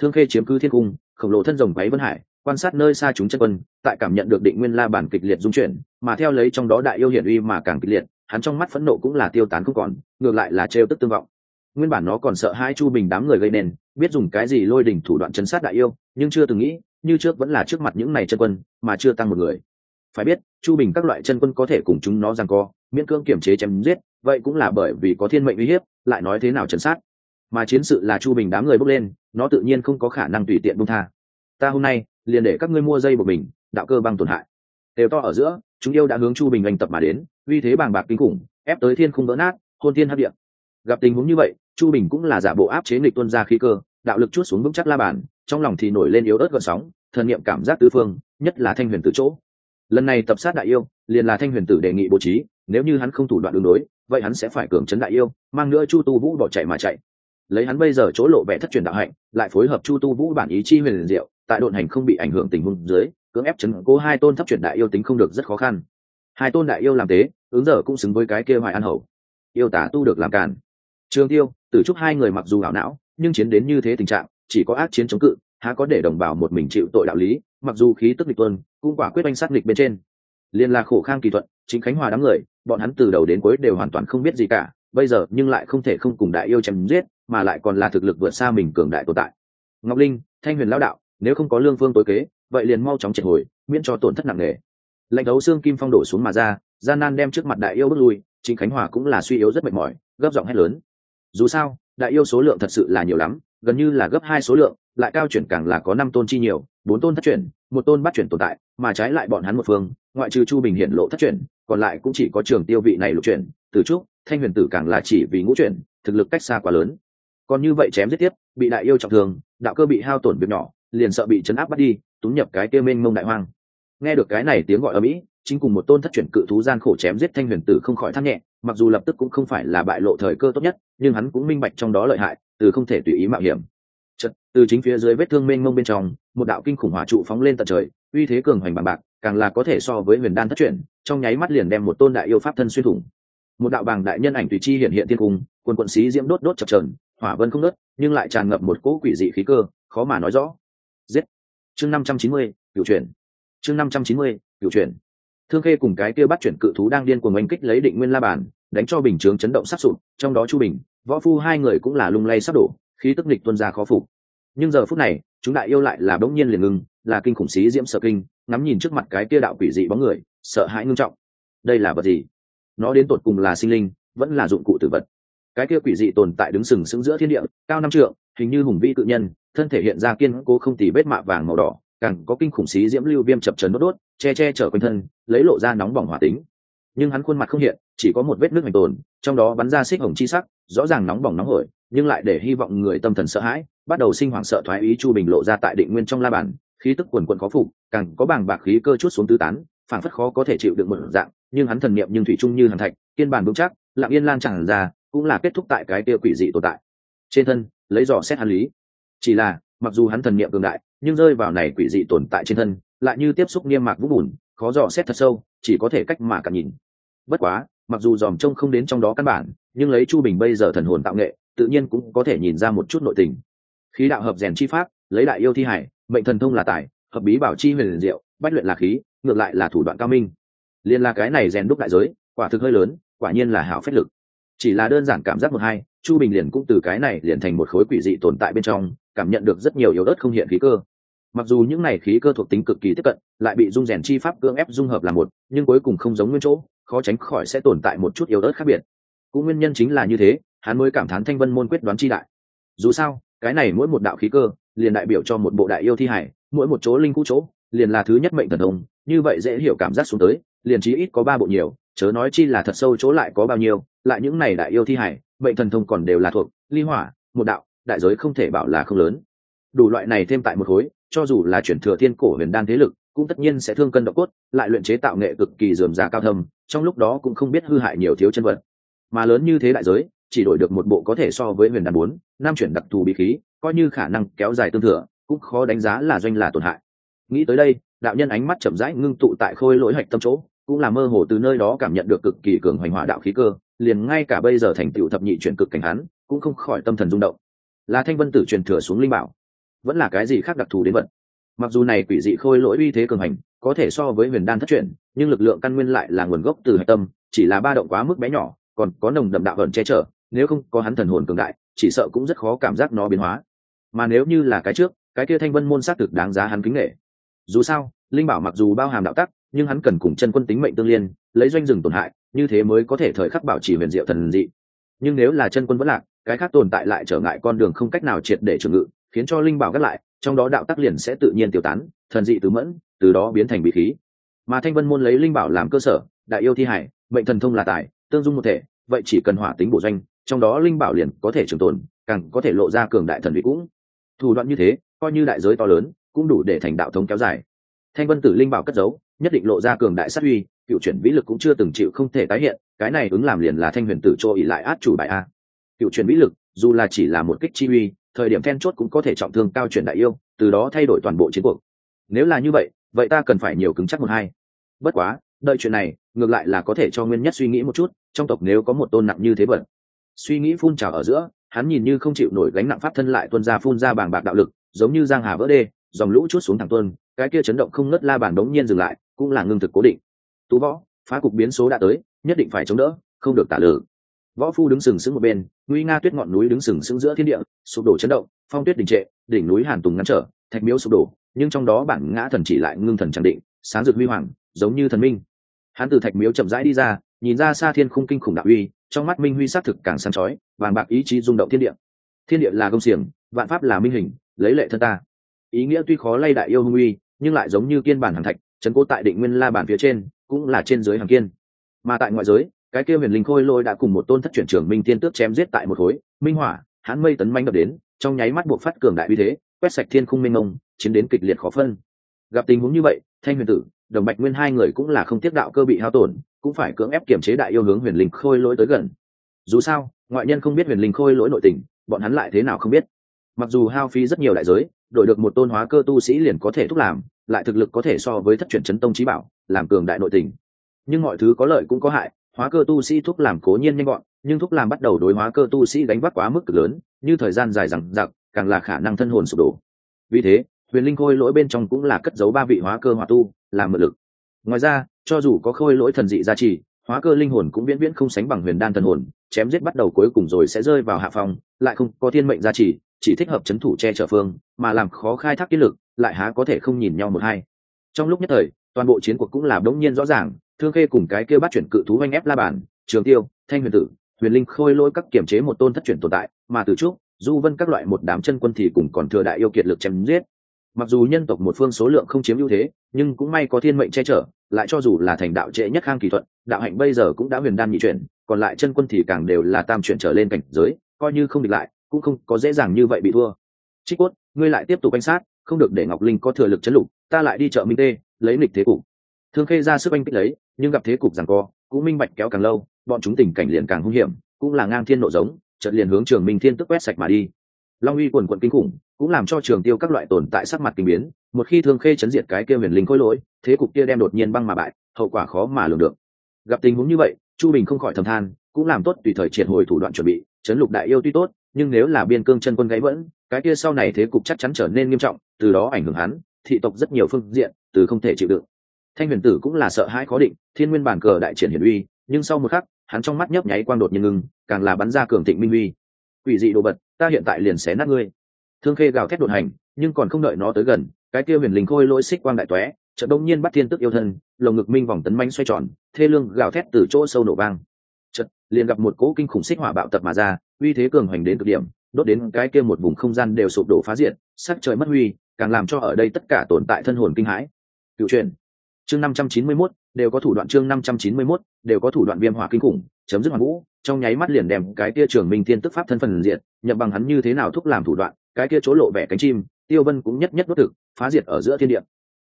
Thương khê chiếm cứ thiên cung, khổng lồ thân rồng váy vân hải, quan sát nơi xa chúng chân quân, tại cảm nhận được định nguyên la bản kịch liệt dung chuyển, mà theo lấy trong đó đại yêu hiển uy mà càng kịch liệt, hắn trong mắt phẫn nộ cũng là tiêu tán không còn, ngược lại là trêu tức tương vọng nguyên bản nó còn sợ hai chu bình đám người gây nên, biết dùng cái gì lôi đỉnh thủ đoạn chấn sát đại yêu, nhưng chưa từng nghĩ, như trước vẫn là trước mặt những này chân quân, mà chưa tăng một người. Phải biết, chu bình các loại chân quân có thể cùng chúng nó rằng co, miễn cưỡng kiểm chế chém giết, vậy cũng là bởi vì có thiên mệnh uy hiếp, lại nói thế nào chấn sát. Mà chiến sự là chu bình đám người bốc lên, nó tự nhiên không có khả năng tùy tiện bung tha. Ta hôm nay, liền để các ngươi mua dây của mình, đạo cơ băng tổn hại. Đều to ở giữa, chúng yêu đã hướng chu bình anh tập mà đến, uy thế bàng bạc kinh khủng, ép tới thiên không vỡ nát, hôn thiên hấp điện gặp tình huống như vậy chu bình cũng là giả bộ áp chế nghịch tuân ra khí cơ đạo lực chút xuống vững chắc la bàn trong lòng thì nổi lên yếu ớt gợn sóng thần niệm cảm giác tứ phương nhất là thanh huyền tử chỗ. Lần này tập sát đại yêu liền là thanh huyền tử đề nghị bố trí nếu như hắn không thủ đoạn đường đối vậy hắn sẽ phải cường chấn đại yêu mang nữa chu tu vũ bỏ chạy mà chạy. Lấy hắn bây giờ chỗ lộ vẻ thất truyền đạo hạnh lại phối hợp chu tu vũ bản ý chi huyền diệu tại độn hành không bị ảnh hưởng tình huống dưới cưỡng ép chấn cố hai tôn thấp truyền đại yêu tính không được rất khó khăn. Hai tôn đại yêu làm thế, ứng giờ cũng xứng với cái kia hoài an hậu. Yêu tả tu được làm cản trường tiêu, tử trúc hai người mặc dù ảo não, nhưng chiến đến như thế tình trạng, chỉ có ác chiến chống cự, há có để đồng bào một mình chịu tội đạo lý, mặc dù khí tức địch tuân, cũng quả quyết oanh sát địch bên trên. Liên là khổ khang kỳ thuận, chính khánh hòa đám người, bọn hắn từ đầu đến cuối đều hoàn toàn không biết gì cả, bây giờ nhưng lại không thể không cùng đại yêu chém giết, mà lại còn là thực lực vượt xa mình cường đại tồn tại. Ngọc linh, thanh huyền lao đạo, nếu không có lương phương tối kế, vậy liền mau chóng triệt hồi, miễn cho tổn thất nặng nề. Lệnh đấu xương kim phong đổ xuống mà ra, gian nan đem trước mặt đại yêu bước lui, chính khánh hòa cũng là suy yếu rất mệt mỏi, gấp giọng hét lớn dù sao, đại yêu số lượng thật sự là nhiều lắm, gần như là gấp hai số lượng, lại cao chuyển càng là có năm tôn chi nhiều, bốn tôn thất chuyển, một tôn bắt chuyển tồn tại, mà trái lại bọn hắn một phương, ngoại trừ chu bình hiển lộ thất chuyển, còn lại cũng chỉ có trường tiêu vị này lục chuyển, từ trúc, thanh huyền tử càng là chỉ vì ngũ chuyển, thực lực cách xa quá lớn. Còn như vậy chém giết tiếp, bị đại yêu trọng thương, đạo cơ bị hao tổn việc nhỏ, liền sợ bị chấn áp bắt đi, túm nhập cái kia mênh mông đại hoang. Nghe được cái này tiếng gọi ở mỹ, chính cùng một tôn thất chuyển cự thú gian khổ chém giết thanh huyền tử không khỏi thắt nhẹ mặc dù lập tức cũng không phải là bại lộ thời cơ tốt nhất nhưng hắn cũng minh bạch trong đó lợi hại từ không thể tùy ý mạo hiểm. Chật, từ chính phía dưới vết thương mênh mông bên trong một đạo kinh khủng hỏa trụ phóng lên tận trời uy thế cường hoành bằng bạc càng là có thể so với huyền đan thất chuyển trong nháy mắt liền đem một tôn đại yêu pháp thân xuyên thủng. Một đạo bàng đại nhân ảnh tùy chi hiện hiện thiên cung quân quận sĩ diễm đốt đốt chập trờn hỏa vân không nớt nhưng lại tràn ngập một cỗ quỷ dị khí cơ khó mà nói rõ. Giết. Chương năm trăm chín mươi cựu chuyển. Chương năm trăm chín mươi cựu chuyển thương khê cùng cái kia bắt chuyển cự thú đang điên cuồng oanh kích lấy định nguyên la bàn, đánh cho bình chướng chấn động sắc sụp, trong đó chu bình, võ phu hai người cũng là lung lay sắp đổ, khí tức nghịch tuân ra khó phục. Nhưng giờ phút này, chúng đại yêu lại là bỗng nhiên liền ngưng là kinh khủng xí diễm sợ kinh, ngắm nhìn trước mặt cái kia đạo quỷ dị bóng người, sợ hãi ngưng trọng. Đây là vật gì? Nó đến tột cùng là sinh linh, vẫn là dụng cụ tử vật. Cái kia quỷ dị tồn tại đứng sừng sững giữa thiên địa, cao năm trượng, hình như hùng vĩ cự nhân, thân thể hiện ra kiên cố không tì vết mạ vàng màu đỏ, càng có kinh khủng xí diễm lưu viêm chập trấn đốt đốt che che chở quanh thân, lấy lộ ra nóng bỏng hỏa tính. Nhưng hắn khuôn mặt không hiện, chỉ có một vết nước hành tồn, trong đó bắn ra xích hồng chi sắc, rõ ràng nóng bỏng nóng hổi, nhưng lại để hy vọng người tâm thần sợ hãi, bắt đầu sinh hoảng sợ thoái ý chu bình lộ ra tại định nguyên trong la bản khí tức quần quận khó phục, càng có bàng bạc khí cơ chút xuống tứ tán phản phất khó có thể chịu được một dạng, nhưng hắn thần niệm nhưng thủy chung như hàn thạch, kiên bản vững chắc, lặng yên lan tràn ra, cũng là kết thúc tại cái kia quỷ dị tồn tại. Trên thân, lấy dò xét hắn lý. Chỉ là, mặc dù hắn thần niệm cường đại, nhưng rơi vào này quỷ dị tồn tại trên thân lại như tiếp xúc niêm mạc vũ bùn, khó dò xét thật sâu, chỉ có thể cách mà cả nhìn. Bất quá, mặc dù dòm trông không đến trong đó căn bản, nhưng lấy chu bình bây giờ thần hồn tạo nghệ, tự nhiên cũng có thể nhìn ra một chút nội tình. Khí đạo hợp rèn chi pháp, lấy đại yêu thi hải, mệnh thần thông là tài, hợp bí bảo chi huyền diệu, bách luyện là khí, ngược lại là thủ đoạn cao minh. Liên là cái này rèn đúc đại giới, quả thực hơi lớn, quả nhiên là hảo phép lực. Chỉ là đơn giản cảm giác một hai, chu bình liền cũng từ cái này liền thành một khối quỷ dị tồn tại bên trong, cảm nhận được rất nhiều yếu ớt không hiện khí cơ mặc dù những này khí cơ thuộc tính cực kỳ tiếp cận, lại bị dung rèn chi pháp cưỡng ép dung hợp là một, nhưng cuối cùng không giống nguyên chỗ, khó tránh khỏi sẽ tồn tại một chút yếu ớt khác biệt. Cũng nguyên nhân chính là như thế, hắn mới cảm thán thanh vân môn quyết đoán chi đại. Dù sao, cái này mỗi một đạo khí cơ, liền đại biểu cho một bộ đại yêu thi hải, mỗi một chỗ linh cũ chỗ, liền là thứ nhất mệnh thần thông, như vậy dễ hiểu cảm giác xuống tới, liền chí ít có ba bộ nhiều, chớ nói chi là thật sâu chỗ lại có bao nhiêu, lại những này đại yêu thi hải, mệnh thần thông còn đều là thuộc, ly hỏa, một đạo, đại giới không thể bảo là không lớn đủ loại này thêm tại một khối, cho dù là chuyển thừa thiên cổ huyền đan thế lực, cũng tất nhiên sẽ thương cân độ cốt, lại luyện chế tạo nghệ cực kỳ dườm già cao thâm, trong lúc đó cũng không biết hư hại nhiều thiếu chân vật. Mà lớn như thế đại giới, chỉ đổi được một bộ có thể so với huyền đan bốn nam chuyển đặc thù bí khí, coi như khả năng kéo dài tương thừa, cũng khó đánh giá là doanh là tổn hại. Nghĩ tới đây, đạo nhân ánh mắt chậm rãi ngưng tụ tại khôi lỗi hạch tâm chỗ, cũng là mơ hồ từ nơi đó cảm nhận được cực kỳ cường hoành hỏa đạo khí cơ, liền ngay cả bây giờ thành tựu thập nhị chuyển cực cảnh hắn, cũng không khỏi tâm thần rung động. Là thanh vân tử truyền thừa xuống linh bảo vẫn là cái gì khác đặc thù đến vật. Mặc dù này quỷ dị khôi lỗi uy thế cường hành, có thể so với huyền đan thất truyền, nhưng lực lượng căn nguyên lại là nguồn gốc từ hạch tâm, chỉ là ba động quá mức bé nhỏ, còn có nồng đậm đạo ẩn che chở, nếu không có hắn thần hồn cường đại, chỉ sợ cũng rất khó cảm giác nó biến hóa. Mà nếu như là cái trước, cái kia thanh vân môn xác thực đáng giá hắn kính nghệ dù sao, linh bảo mặc dù bao hàm đạo tắc, nhưng hắn cần cùng chân quân tính mệnh tương liên, lấy doanh rừng tổn hại, như thế mới có thể thời khắc bảo trì huyền diệu thần dị. Nhưng nếu là chân quân vẫn lạc, cái khác tồn tại lại trở ngại con đường không cách nào triệt để trưởng ngự khiến cho linh bảo gắt lại, trong đó đạo tắc liền sẽ tự nhiên tiêu tán, thần dị tứ mẫn, từ đó biến thành bị khí. Mà thanh vân môn lấy linh bảo làm cơ sở, đại yêu thi hải, mệnh thần thông là tài, tương dung một thể, vậy chỉ cần hỏa tính bổ doanh, trong đó linh bảo liền có thể trường tồn, càng có thể lộ ra cường đại thần vị cũng. Thủ đoạn như thế, coi như đại giới to lớn, cũng đủ để thành đạo thống kéo dài. Thanh vân tử linh bảo cất giấu, nhất định lộ ra cường đại sát uy, cựu chuyển vĩ lực cũng chưa từng chịu không thể tái hiện, cái này ứng làm liền là thanh huyền tử cho ỉ lại át chủ bài a. Cựu chuyển vĩ lực, dù là chỉ là một kích chi uy thời điểm then chốt cũng có thể trọng thương cao chuyển đại yêu, từ đó thay đổi toàn bộ chiến cuộc. Nếu là như vậy vậy ta cần phải nhiều cứng chắc một hai. Bất quá, đợi chuyện này, ngược lại là có thể cho nguyên nhất suy nghĩ một chút, trong tộc nếu có một tôn nặng như thế bẩn suy nghĩ phun trào ở giữa, hắn nhìn như không chịu nổi gánh nặng pháp thân lại tuân ra phun ra bàng bạc đạo lực, giống như giang hà vỡ đê, dòng lũ chút xuống thẳng tuân cái kia chấn động không ngất la bàn đống nhiên dừng lại, cũng là ngưng thực cố định. Tú võ, phá cục biến số đã tới, nhất định phải chống đỡ, không được tả lử võ phu đứng sừng sững một bên, nguy nga tuyết ngọn núi đứng sừng sững giữa thiên địa, sụp đổ chấn động, phong tuyết đình trệ, đỉnh núi hàn tùng ngăn trở, thạch miếu sụp đổ, nhưng trong đó bản ngã thần chỉ lại ngưng thần chẳng định, sáng rực huy hoàng, giống như thần minh. Hắn từ thạch miếu chậm rãi đi ra, nhìn ra xa thiên khung kinh khủng đạo uy, trong mắt minh huy s á t thực càng sáng chói, vàng bạc ý chí rung động thiên địa. Thiên địa là công xiềng, vạn pháp là minh hình, lấy lệ thân ta. Ý nghĩa tuy khó lay đại yêu hung uy, nhưng lại giống như kiên bản hàng thạch trấn cố tại định nguyên la bản phía trên, cũng là trên dưới hàng kiên. Mà tại ngoại giới cái kia huyền linh khôi lôi đã cùng một tôn thất chuyển trưởng minh tiên tước chém giết tại một khối, minh hỏa hãn mây tấn manh đập đến, trong nháy mắt buộc phát cường đại uy thế, quét sạch thiên khung minh ông chiến đến kịch liệt khó phân. Gặp tình huống như vậy, thanh huyền tử, đồng bạch nguyên hai người cũng là không tiếc đạo cơ bị hao tổn, cũng phải cưỡng ép kiểm chế đại yêu hướng huyền linh khôi lỗi tới gần. Dù sao, ngoại nhân không biết huyền linh khôi lỗi nội tình, bọn hắn lại thế nào không biết. Mặc dù hao phí rất nhiều đại giới, đổi được một tôn hóa cơ tu sĩ liền có thể thúc làm, lại thực lực có thể so với thất truyền chấn tông trí bảo, làm cường đại nội tình. Nhưng mọi thứ có lợi cũng có hại hóa cơ tu sĩ thuốc làm cố nhiên nhanh gọn, nhưng thuốc làm bắt đầu đối hóa cơ tu sĩ đánh vác quá mức cực lớn, như thời gian dài rằng giặc càng là khả năng thân hồn sụp đổ. Vì thế, huyền linh khôi lỗi bên trong cũng là cất giấu ba vị hóa cơ hỏa tu, làm mượn lực. Ngoài ra, cho dù có khôi lỗi thần dị gia trì, hóa cơ linh hồn cũng viễn viễn không sánh bằng huyền đan thần hồn, chém giết bắt đầu cuối cùng rồi sẽ rơi vào hạ phòng lại không có thiên mệnh gia trì, chỉ thích hợp c h ấ n thủ che chở phương, mà làm khó khai thác kiến lực, lại há có thể không nhìn nhau một hai. Trong lúc nhất thời, toàn bộ chiến cuộc cũng là đống nhiên rõ ràng thương khê cùng cái kia bắt chuyển cự thú oanh ép la bàn, trường tiêu thanh huyền tử huyền linh khôi lỗi các kiểm chế một tôn thất chuyển tồn tại mà từ trúc du vân các loại một đám chân quân thì cùng còn thừa đại yêu kiệt lực chém giết. Mặc dù nhân tộc một phương số lượng không chiếm ưu thế nhưng cũng may có thiên mệnh che chở lại cho dù là thành đạo trễ nhất khang kỳ thuận đạo hạnh bây giờ cũng đã huyền đan nhị chuyển còn lại chân quân thì càng đều là tam chuyển trở lên cảnh giới coi như không địch lại cũng không có dễ dàng như vậy bị thua. Trích cốt ngươi lại tiếp tục quan sát không được để ngọc linh có thừa lực chấn lục ta lại đi chợ minh tê lấy lịch thế cục thương khê ra sức anh kích lấy, nhưng gặp thế cục rằng co, cũng minh bạch kéo càng lâu, bọn chúng tình cảnh liền càng hung hiểm, cũng là ngang thiên nộ giống, chợt liền hướng trường minh thiên tức quét sạch mà đi. Long uy quần quận kinh khủng, cũng làm cho trường tiêu các loại tồn tại sắc mặt kinh biến, một khi thương khê chấn diệt cái kia huyền linh khôi lỗi, thế cục kia đem đột nhiên băng mà bại, hậu quả khó mà lường được. Gặp tình huống như vậy, chu bình không khỏi thầm than, cũng làm tốt tùy thời triệt hồi thủ đoạn chuẩn bị, chấn lục đại yêu tuy tốt, nhưng nếu là biên cương chân quân gãy vẫn cái kia sau này thế cục chắc chắn trở nên nghiêm trọng, từ đó ảnh hưởng hắn, thị tộc rất nhiều phương diện, từ không thể chịu đựng thanh huyền tử cũng là sợ hãi khó định, thiên nguyên bản cờ đại triển hiển uy, nhưng sau một khắc, hắn trong mắt nhấp nháy quang đột nhiên ngưng, càng là bắn ra cường thịnh minh uy. Quỷ dị đồ vật, ta hiện tại liền xé nát ngươi. Thương khê gào thét đột hành, nhưng còn không đợi nó tới gần, cái kia huyền linh khôi lỗi xích quang đại toé chợt đông nhiên bắt thiên tức yêu thân, lồng ngực minh vòng tấn manh xoay tròn, thê lương gào thét từ chỗ sâu nổ vang. Chợt, liền gặp một cỗ kinh khủng xích hỏa bạo tập mà ra, uy thế cường hoành đến cực điểm, đốt đến cái kia một vùng không gian đều sụp đổ phá diện sắc trời mất huy càng làm cho ở đây tất cả tồn tại thân hồn kinh hãi. Cựu truyền chương năm trăm chín mươi 591, đều có thủ đoạn chương năm trăm chín mươi 591, đều có thủ đoạn viêm hỏa kinh khủng chấm dứt hoàn vũ trong nháy mắt liền đem cái kia trưởng minh tiên tức pháp thân phần diệt nhập bằng hắn như thế nào thúc làm thủ đoạn cái kia chỗ lộ vẻ cánh chim tiêu vân cũng nhất nhất đốt thực phá diệt ở giữa thiên địa.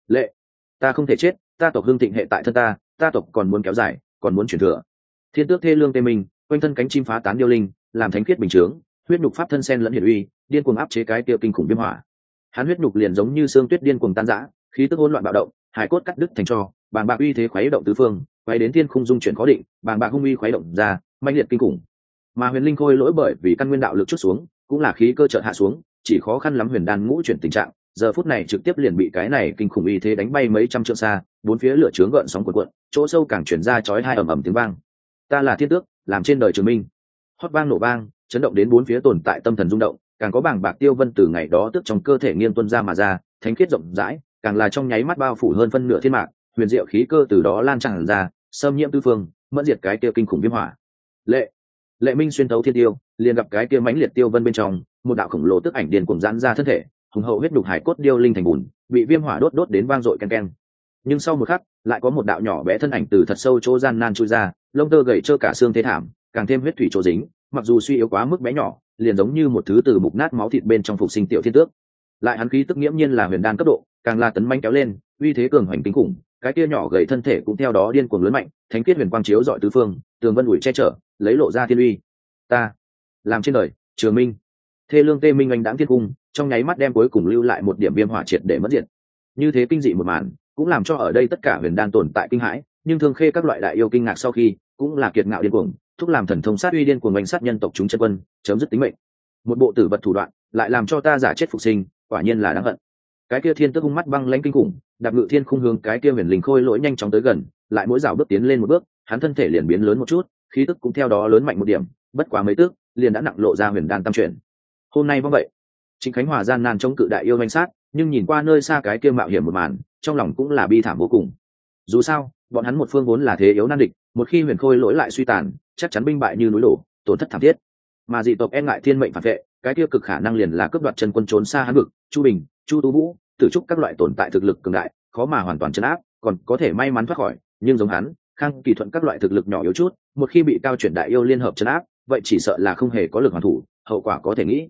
Lệ ta không thể chết ta tộc hương thịnh hệ tại thân ta ta tộc còn muốn kéo dài còn muốn chuyển thừa. Thiên tước thê lương tê minh quanh thân cánh chim phá tán điêu linh làm thánh khiết bình chướng huyết nhục pháp thân sen lẫn hiển uy điên cuồng áp chế cái kia kinh khủng viêm hỏa. Hắn huyết nhục liền giống như xương tuyết điên cuồng tan rã khí tức hỗn loạn bạo động hải cốt cắt đứt thành cho, bàng bạc uy thế khuấy động tứ phương, quay đến thiên khung dung chuyển khó định, bàng bạc hung uy khuấy động ra manh liệt kinh khủng. Mà huyền linh khôi lỗi bởi vì căn nguyên đạo lực chút xuống, cũng là khí cơ chợt hạ xuống, chỉ khó khăn lắm huyền đan ngũ chuyển tình trạng, giờ phút này trực tiếp liền bị cái này kinh khủng uy thế đánh bay mấy trăm trượng xa, bốn phía lửa trướng gợn sóng cuộn cuộn, chỗ sâu càng chuyển ra chói hai ầm ầm tiếng vang. Ta là thiên tước, làm trên đời trường minh. Hót vang nổ vang, chấn động đến bốn phía tồn tại tâm thần rung động, càng có bảng bạc tiêu vân từ ngày đó tức trong cơ thể nghiêng tuân ra mà ra, thánh khiết rộng rãi càng là trong nháy mắt bao phủ hơn phân nửa thiên mạc, huyền diệu khí cơ từ đó lan tràn ra, xâm nhiễm tư phương, mẫn diệt cái tiêu kinh khủng viêm hỏa. Lệ lệ minh xuyên thấu thiên tiêu, liền gặp cái kia mãnh liệt tiêu vân bên trong, một đạo khổng lồ tức ảnh điền cùng giãn ra thân thể, hùng hậu huyết đục hải cốt điêu linh thành bùn, bị viêm hỏa đốt đốt đến vang dội ken ken nhưng sau một khắc, lại có một đạo nhỏ bé thân ảnh từ thật sâu chỗ gian nan chui ra, lông tơ gầy trơ cả xương thế thảm, càng thêm huyết thủy chỗ dính, mặc dù suy yếu quá mức bé nhỏ, liền giống như một thứ từ mục nát máu thịt bên trong phục sinh tiểu thiên tước. Lại hắn khí tức nghiễm nhiên là huyền đan cấp độ càng là tấn manh kéo lên, uy thế cường hoành kinh khủng, cái kia nhỏ gầy thân thể cũng theo đó điên cuồng lớn mạnh, thánh kết huyền quang chiếu dọi tứ phương, tường vân ủi che chở, lấy lộ ra thiên uy. Ta, làm trên đời, trường minh. Thê lương tê minh anh đáng thiên cung, trong nháy mắt đem cuối cùng lưu lại một điểm viêm hỏa triệt để mất diện. như thế kinh dị một màn, cũng làm cho ở đây tất cả huyền đan tồn tại kinh hãi, nhưng thương khê các loại đại yêu kinh ngạc sau khi, cũng là kiệt ngạo điên cuồng, thúc làm thần thông sát uy điên cuồng oanh sát nhân tộc chúng chân quân, chấm dứt tính mệnh. Một bộ tử vật thủ đoạn, lại làm cho ta giả chết phục sinh, quả nhiên là đáng hận cái kia thiên tức hung mắt băng lãnh kinh khủng, đạp ngự thiên khung hướng cái kia huyền linh khôi lỗi nhanh chóng tới gần, lại mỗi rào bước tiến lên một bước, hắn thân thể liền biến lớn một chút, khí tức cũng theo đó lớn mạnh một điểm, bất quá mấy tước liền đã nặng lộ ra huyền đan tam chuyển. Hôm nay vâng vậy. Chính khánh hòa gian nan chống cự đại yêu danh sát, nhưng nhìn qua nơi xa cái kia mạo hiểm một màn, trong lòng cũng là bi thảm vô cùng. Dù sao, bọn hắn một phương vốn là thế yếu nan địch, một khi huyền khôi lỗi lại suy tàn, chắc chắn binh bại như núi đổ, tổn thất thảm thiết. Mà dị tộc e ngại thiên mệnh phản vệ, cái kia cực khả năng liền là cướp đoạt chân quân trốn xa hắn vực, chu bình chu tú vũ, tử trúc các loại tồn tại thực lực cường đại, khó mà hoàn toàn chấn áp, còn có thể may mắn thoát khỏi, nhưng giống hắn, khang kỳ thuận các loại thực lực nhỏ yếu chút, một khi bị cao chuyển đại yêu liên hợp chấn áp, vậy chỉ sợ là không hề có lực hoàn thủ, hậu quả có thể nghĩ.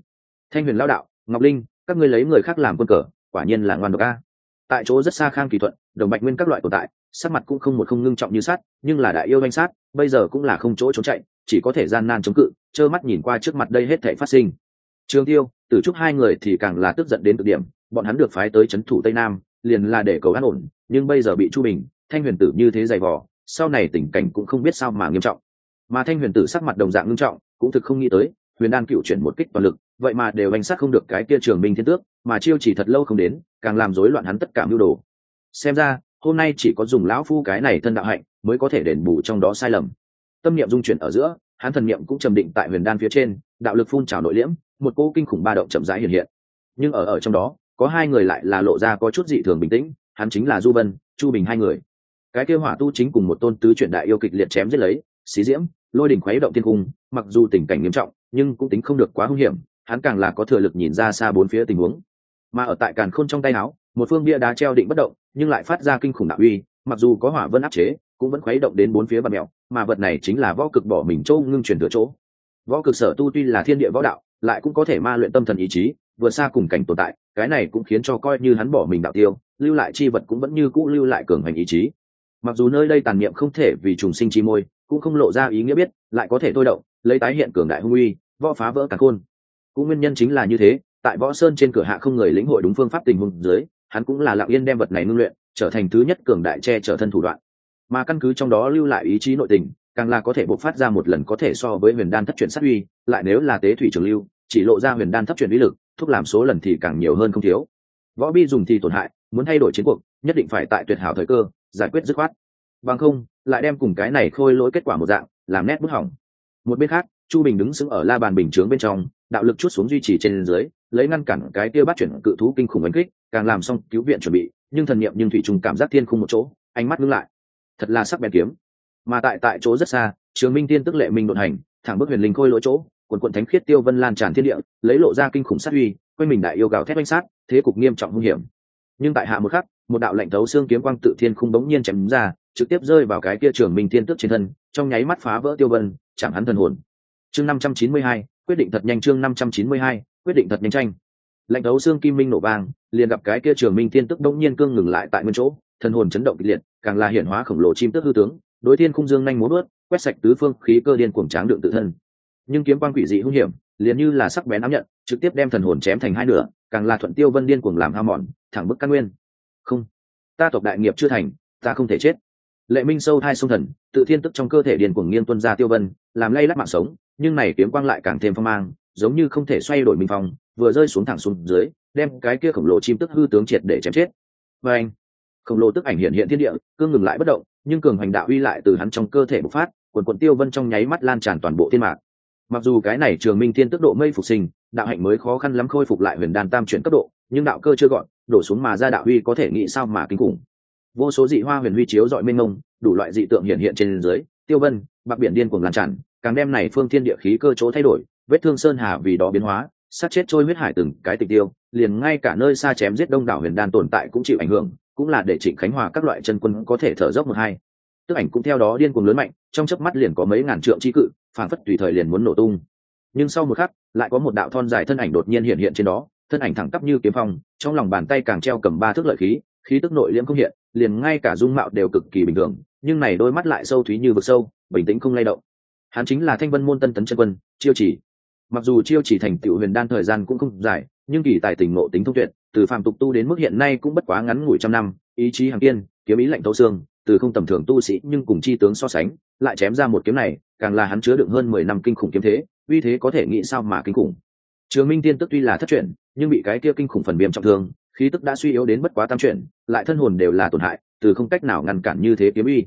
Thanh huyền lao đạo, ngọc linh, các ngươi lấy người khác làm quân cờ, quả nhiên là ngoan độc a. Tại chỗ rất xa khang kỳ thuận, đồng bạch nguyên các loại tồn tại, sắc mặt cũng không một không ngưng trọng như sát nhưng là đại yêu danh sát, bây giờ cũng là không chỗ trốn chạy, chỉ có thể gian nan chống cự, trơ mắt nhìn qua trước mặt đây hết thể phát sinh. Trường tiêu, tử trúc hai người thì càng là tức giận đến cực điểm bọn hắn được phái tới c h ấ n thủ tây nam, liền là để cầu an ổn, nhưng bây giờ bị chu bình, thanh huyền tử như thế dày vò, sau này tình cảnh cũng không biết sao mà nghiêm trọng. Mà thanh huyền tử sắc mặt đồng dạng nghiêm trọng, cũng thực không nghĩ tới, huyền đan cựu chuyển một kích toàn lực, vậy mà đều bánh sát không được cái kia trường minh thiên tước, mà chiêu chỉ thật lâu không đến, càng làm rối loạn hắn tất cả mưu đồ. Xem ra, hôm nay chỉ có dùng lão phu cái này thân đạo hạnh, mới có thể đền bù trong đó sai lầm. Tâm niệm dung chuyển ở giữa, hắn thần niệm cũng trầm định tại huyền đan phía trên, đạo lực phun trào nội liễm, một cô kinh khủng ba động chậm rãi hiện hiện. Nhưng ở ở trong đó có hai người lại là lộ ra có chút dị thường bình tĩnh, hắn chính là du vân, chu bình hai người. Cái kêu hỏa tu chính cùng một tôn tứ truyện đại yêu kịch liệt chém giết lấy, xí diễm, lôi đỉnh khuấy động thiên cung, mặc dù tình cảnh nghiêm trọng, nhưng cũng tính không được quá hung hiểm, hắn càng là có thừa lực nhìn ra xa bốn phía tình huống. Mà ở tại càn khôn trong tay áo, một phương bia đá treo định bất động, nhưng lại phát ra kinh khủng đạo uy, mặc dù có hỏa vân áp chế, cũng vẫn khuấy động đến bốn phía bạt mèo, mà vật này chính là võ cực bỏ mình châu ngưng truyền thừa chỗ. Võ cực sở tu tuy là thiên địa võ đạo, lại cũng có thể ma luyện tâm thần ý chí vượt xa cùng cảnh tồn tại, cái này cũng khiến cho coi như hắn bỏ mình đạo tiêu, lưu lại chi vật cũng vẫn như cũ lưu lại cường hành ý chí. Mặc dù nơi đây tàn niệm không thể vì trùng sinh chi môi, cũng không lộ ra ý nghĩa biết, lại có thể thôi động, lấy tái hiện cường đại hung uy, võ phá vỡ cả khôn. Cũng nguyên nhân chính là như thế, tại võ sơn trên cửa hạ không người lĩnh hội đúng phương pháp tình huống dưới, hắn cũng là lặng yên đem vật này ngưng luyện, trở thành thứ nhất cường đại che trở thân thủ đoạn. Mà căn cứ trong đó lưu lại ý chí nội tình, càng là có thể bộc phát ra một lần có thể so với huyền đan thất truyền sát uy, lại nếu là tế thủy trường lưu chỉ lộ ra huyền đan thấp truyền uy lực, thúc làm số lần thì càng nhiều hơn không thiếu. Võ bi dùng thì tổn hại, muốn thay đổi chiến cuộc, nhất định phải tại tuyệt hảo thời cơ, giải quyết dứt khoát. Bằng không, lại đem cùng cái này khôi lỗi kết quả một dạng, làm nét bút hỏng. Một bên khác, chu bình đứng sững ở la bàn bình chướng bên trong, đạo lực chút xuống duy trì trên dưới, lấy ngăn cản cái kia bắt chuyển cự thú kinh khủng ấn kích, càng làm xong cứu viện chuẩn bị, nhưng thần niệm nhưng thủy trùng cảm giác thiên khung một chỗ, ánh mắt ngưng lại. Thật là sắc bén kiếm. Mà tại tại chỗ rất xa, trường minh tiên tức lệ minh đột hành, thẳng bước huyền linh khôi lỗi chỗ quần quận thánh khiết tiêu vân lan tràn thiên địa, lấy lộ ra kinh khủng sát uy, quanh mình đại yêu gào thét oanh sát, thế cục nghiêm trọng hung hiểm. Nhưng tại hạ một khắc, một đạo lệnh thấu xương kiếm quang tự thiên khung bỗng nhiên chém ra, trực tiếp rơi vào cái kia trường minh thiên tước trên thân, trong nháy mắt phá vỡ tiêu vân chẳng hắn thần hồn. Chương năm trăm chín mươi hai, quyết định thật nhanh chương năm trăm chín mươi hai, quyết định thật nhanh tranh. Lệnh thấu xương kim minh nổ vang, liền gặp cái kia trường minh thiên tước bỗng nhiên cương ngừng lại tại nguyên chỗ, thần hồn chấn động kịch liệt, càng là hiển hóa khổng lồ chim tước hư tướng, đối thiên khung dương nhanh muốn bớt quét sạch tứ phương khí cơ điên cuồng tráng đựng tự thân nhưng kiếm quang quỷ dị hung hiểm, liền như là sắc bén ám nhận, trực tiếp đem thần hồn chém thành hai nửa, càng là thuận tiêu vân điên cuồng làm hao mòn, thẳng bức căn nguyên. Không, ta tộc đại nghiệp chưa thành, ta không thể chết. Lệ minh sâu thai sông thần, tự thiên tức trong cơ thể điên cuồng nghiêng tuân ra tiêu vân, làm lay lắc mạng sống, nhưng này kiếm quang lại càng thêm phong mang, giống như không thể xoay đổi minh phong, vừa rơi xuống thẳng xuống dưới, đem cái kia khổng lồ chim tức hư tướng triệt để chém chết. Và anh, khổng lồ tức ảnh hiện hiện thiên địa, cương ngừng lại bất động, nhưng cường hành đạo uy lại từ hắn trong cơ thể bộc phát, quần quần tiêu vân trong nháy mắt lan tràn toàn bộ thiên mạc mặc dù cái này trường minh thiên tức độ mây phục sinh, đạo hạnh mới khó khăn lắm khôi phục lại huyền đan tam chuyển cấp độ, nhưng đạo cơ chưa gọn, đổ xuống mà ra đạo huy có thể nghĩ sao mà kinh khủng. Vô số dị hoa huyền huy chiếu dọi mênh mông, đủ loại dị tượng hiện hiện trên dưới, tiêu vân, bạc biển điên cuồng làm tràn, càng đem này phương thiên địa khí cơ chỗ thay đổi, vết thương sơn hà vì đó biến hóa, sát chết trôi huyết hải từng cái tịch tiêu, liền ngay cả nơi xa chém giết đông đảo huyền đan tồn tại cũng chịu ảnh hưởng, cũng là để trịnh khánh hòa các loại chân quân có thể thở dốc một hai tức ảnh cũng theo đó điên cuồng lớn mạnh, trong chớp mắt liền có mấy ngàn trượng chi cự phản phất tùy thời liền muốn nổ tung. Nhưng sau một khắc, lại có một đạo thon dài thân ảnh đột nhiên hiện hiện trên đó, thân ảnh thẳng tắp như kiếm phong, trong lòng bàn tay càng treo cầm ba thước lợi khí khí tức nội liễm không hiện, liền ngay cả dung mạo đều cực kỳ bình thường, nhưng này đôi mắt lại sâu thúy như vực sâu, bình tĩnh không lay động. Hắn chính là thanh vân môn tân tấn chân quân, chiêu chỉ. Mặc dù chiêu chỉ thành tựu huyền đan thời gian cũng không dài, nhưng kỳ tài tình ngộ tính thông tuyệt, từ phàm tục tu đến mức hiện nay cũng bất quá ngắn ngủi trăm năm, ý chí hàng tiên kiếm ý lạnh thấu xương từ không tầm thường tu sĩ nhưng cùng chi tướng so sánh, lại chém ra một kiếm này, càng là hắn chứa đựng hơn mười năm kinh khủng kiếm thế, uy thế có thể nghĩ sao mà kinh khủng. Trường minh tiên tức tuy là thất truyền, nhưng bị cái kia kinh khủng phần viêm trọng thương, khí tức đã suy yếu đến bất quá tam chuyển, lại thân hồn đều là tổn hại, từ không cách nào ngăn cản như thế kiếm uy.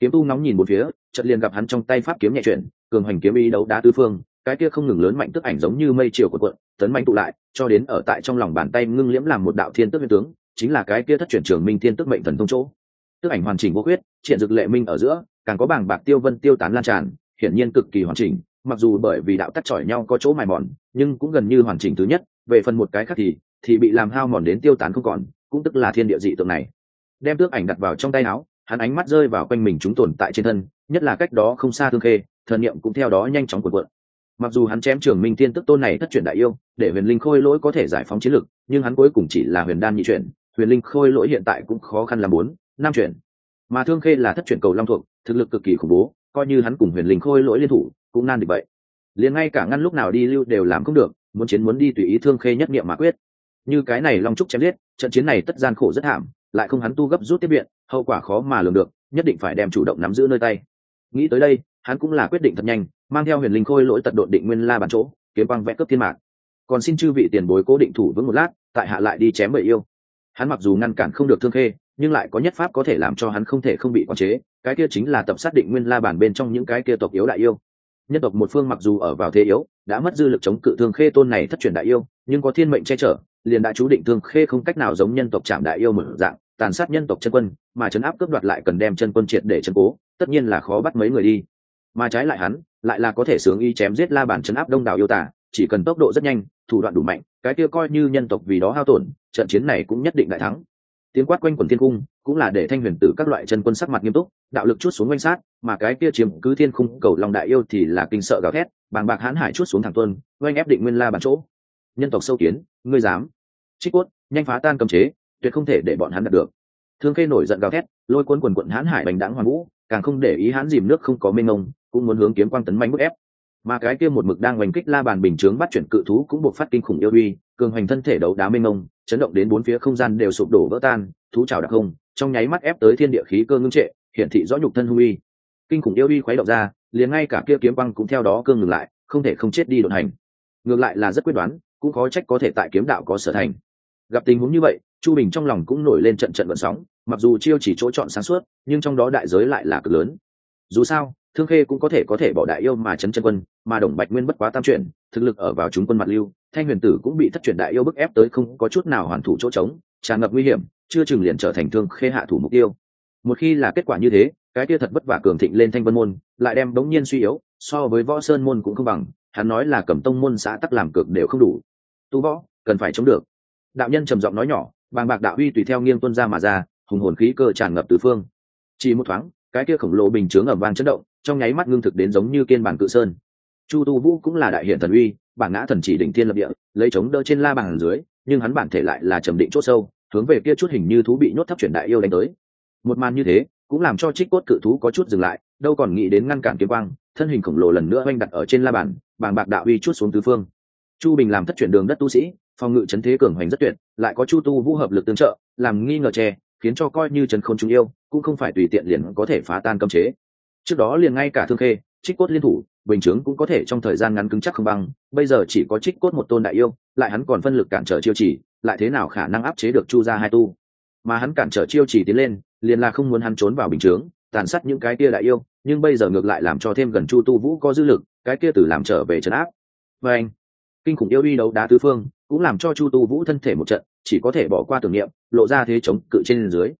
Kiếm tu nóng nhìn một phía, chợt liền gặp hắn trong tay pháp kiếm nhẹ chuyển, cường hoành kiếm uy đấu đá tứ phương, cái kia không ngừng lớn mạnh tức ảnh giống như mây chiều của quận tấn mạnh tụ lại, cho đến ở tại trong lòng bàn tay ngưng liễm làm một đạo thiên tức viên tướng, chính là cái kia thất chuyển trường minh thiên tức mệnh thần thông chỗ tức ảnh hoàn chỉnh vô khuyết triển dực lệ minh ở giữa, càng có bảng bạc tiêu vân tiêu tán lan tràn, hiển nhiên cực kỳ hoàn chỉnh, mặc dù bởi vì đạo tắt chỏi nhau có chỗ mài mòn, nhưng cũng gần như hoàn chỉnh thứ nhất, về phần một cái khác thì thì bị làm hao mòn đến tiêu tán không còn, cũng tức là thiên địa dị tượng này đem tước ảnh đặt vào trong tay áo, hắn ánh mắt rơi vào quanh mình chúng tồn tại trên thân, nhất là cách đó không xa thương khê, thần niệm cũng theo đó nhanh chóng cuộn cuộn mặc dù hắn chém trường minh thiên tức tôn này thất truyền đại yêu, để huyền linh khôi lỗi có thể giải phóng chiến lực, nhưng hắn cuối cùng chỉ là huyền đan nhị chuyển huyền linh khôi lỗi hiện tại cũng khó khăn làm muốn năm chuyển. Mà thương khê là thất chuyển cầu long thuộc, thực lực cực kỳ khủng bố, coi như hắn cùng huyền linh khôi lỗi liên thủ, cũng nan được vậy. Liền ngay cả ngăn lúc nào đi lưu đều làm không được, muốn chiến muốn đi tùy ý thương khê nhất niệm mà quyết. Như cái này long trúc chém giết, trận chiến này tất gian khổ rất thảm, lại không hắn tu gấp rút tiếp viện, hậu quả khó mà lường được, nhất định phải đem chủ động nắm giữ nơi tay. Nghĩ tới đây, hắn cũng là quyết định thật nhanh, mang theo huyền linh khôi lỗi tật độn định nguyên la bản chỗ, kiếm băng vẽ cướp thiên mạc. Còn xin chư vị tiền bối cố định thủ vững một lát, tại hạ lại đi chém bậy yêu. Hắn mặc dù ngăn cản không được thương khê nhưng lại có nhất pháp có thể làm cho hắn không thể không bị quản chế, cái kia chính là tập xác định nguyên la bản bên trong những cái kia tộc yếu đại yêu. Nhân tộc một phương mặc dù ở vào thế yếu, đã mất dư lực chống cự thương khê tôn này thất truyền đại yêu, nhưng có thiên mệnh che chở, liền đã chú định thương khê không cách nào giống nhân tộc chạm đại yêu mở dạng, tàn sát nhân tộc chân quân, mà chấn áp cướp đoạt lại cần đem chân quân triệt để chân cố, tất nhiên là khó bắt mấy người đi. Mà trái lại hắn, lại là có thể sướng y chém giết la bản chấn áp đông đảo yêu tả chỉ cần tốc độ rất nhanh, thủ đoạn đủ mạnh, cái kia coi như nhân tộc vì đó hao tổn, trận chiến này cũng nhất định đại thắng tiếng quát quanh quần thiên cung cũng là để thanh huyền tử các loại chân quân sắc mặt nghiêm túc, đạo lực chút xuống quanh sát, mà cái kia chiếm cứ thiên khung cầu lòng đại yêu thì là kinh sợ gào thét, bàng bạc hãn hải chút xuống thẳng tuân, oanh ép định nguyên la bàn chỗ. Nhân tộc sâu kiến, ngươi dám. Trích cốt nhanh phá tan cầm chế, tuyệt không thể để bọn hắn đạt được. Thương khê nổi giận gào thét, lôi cuốn quần quận hãn hải bành đãng hoàng vũ, càng không để ý hãn dìm nước không có mênh ngông cũng muốn hướng kiếm quang tấn manh bức ép. Mà cái kia một mực đang oanh kích la bàn bình chướng bắt chuyển cự thú cũng buộc phát kinh khủng yêu uy, cường hoành thân thể đấu đá mênh ngông chấn động đến bốn phía không gian đều sụp đổ vỡ tan, thú trào đặc không trong nháy mắt ép tới thiên địa khí cơ ngưng trệ, hiển thị rõ nhục thân hung uy. Kinh khủng yêu uy khuấy động ra, liền ngay cả kia kiếm băng cũng theo đó cương ngừng lại, không thể không chết đi đột hành. Ngược lại là rất quyết đoán, cũng khó trách có thể tại kiếm đạo có sở thành. Gặp tình huống như vậy, chu bình trong lòng cũng nổi lên trận trận vận sóng, mặc dù chiêu chỉ chỗ chọn sáng suốt, nhưng trong đó đại giới lại là cực lớn. Dù sao, thương khê cũng có thể có thể bỏ đại yêu mà chấn chân quân, mà đồng bạch nguyên bất quá tam chuyển, thực lực ở vào chúng quân mặt lưu thanh huyền tử cũng bị thất truyền đại yêu bức ép tới không có chút nào hoàn thủ chỗ trống, tràn ngập nguy hiểm, chưa chừng liền trở thành thương khê hạ thủ mục tiêu. Một khi là kết quả như thế, cái kia thật vất vả cường thịnh lên thanh vân môn, lại đem đống nhiên suy yếu, so với võ sơn môn cũng không bằng, hắn nói là cầm tông môn xã tắc làm cực đều không đủ. Tu võ, cần phải chống được. Đạo nhân trầm giọng nói nhỏ, bàng bạc đạo uy tùy theo nghiêng tuân ra mà ra, hùng hồn khí cơ tràn ngập tứ phương. Chỉ một thoáng, cái kia khổng lồ bình chướng ở vang chấn động, trong nháy mắt ngưng thực đến giống như kiên bản cự sơn. Chu tu vũ cũng là đại hiện thần uy bản ngã thần chỉ đỉnh thiên lập địa, lấy chống đỡ trên la bàn dưới, nhưng hắn bản thể lại là trầm định c h ỗ sâu, hướng về kia chút hình như thú bị nhốt thấp chuyển đại yêu đánh tới. Một màn như thế, cũng làm cho trích cốt cự thú có chút dừng lại, đâu còn nghĩ đến ngăn cản kiếm quang, thân hình khổng lồ lần nữa oanh đặt ở trên la bàn, bàng bạc đạo uy chút xuống tứ phương. Chu bình làm thất chuyển đường đất tu sĩ, phòng ngự chấn thế cường hoành rất tuyệt, lại có chu tu vũ hợp lực tương trợ, làm nghi ngờ che, khiến cho coi như trần không trung yêu, cũng không phải tùy tiện liền có thể phá tan cấm chế. Trước đó liền ngay cả thương khê, trích cốt liên thủ bình chướng cũng có thể trong thời gian ngắn cứng chắc không băng, bây giờ chỉ có trích cốt một tôn đại yêu, lại hắn còn phân lực cản trở chiêu chỉ, lại thế nào khả năng áp chế được chu ra hai tu? Mà hắn cản trở chiêu chỉ tiến lên, liền là không muốn hắn trốn vào bình chướng, tàn sát những cái kia đại yêu, nhưng bây giờ ngược lại làm cho thêm gần chu tu vũ có dư lực, cái kia tử làm trở về trấn áp. Và anh, kinh khủng yêu uy đấu đá tứ phương, cũng làm cho chu tu vũ thân thể một trận, chỉ có thể bỏ qua tưởng niệm, lộ ra thế chống cự trên dưới.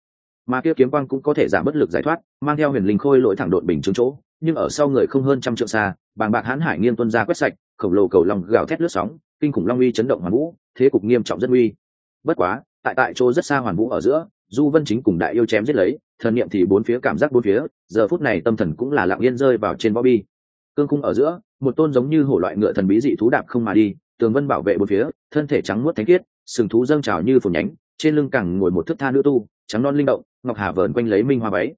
Mà kia kiếm quang cũng có thể giảm bất lực giải thoát, mang theo huyền linh khôi lỗi thẳng đột bình chứng chỗ nhưng ở sau người không hơn trăm trượng xa, bàng bạc hãn hải nghiêng tuân ra quét sạch, khổng lồ cầu lòng gào thét lướt sóng, kinh khủng long uy chấn động hoàn vũ, thế cục nghiêm trọng rất uy bất quá, tại tại chỗ rất xa hoàn vũ ở giữa, du vân chính cùng đại yêu chém giết lấy, thần niệm thì bốn phía, cảm giác bốn phía, giờ phút này tâm thần cũng là lặng yên rơi vào trên bobby cương cung ở giữa, một tôn giống như hổ loại ngựa thần bí dị thú đạp không mà đi, tường vân bảo vệ bốn phía, thân thể trắng muốt thánh khiết, sừng thú dâng trào như phù nhánh, trên lưng cẳng ngồi một thước tha nữ tu, trắng non linh động, ngọc hà vờn quanh lấy minh hoa váy.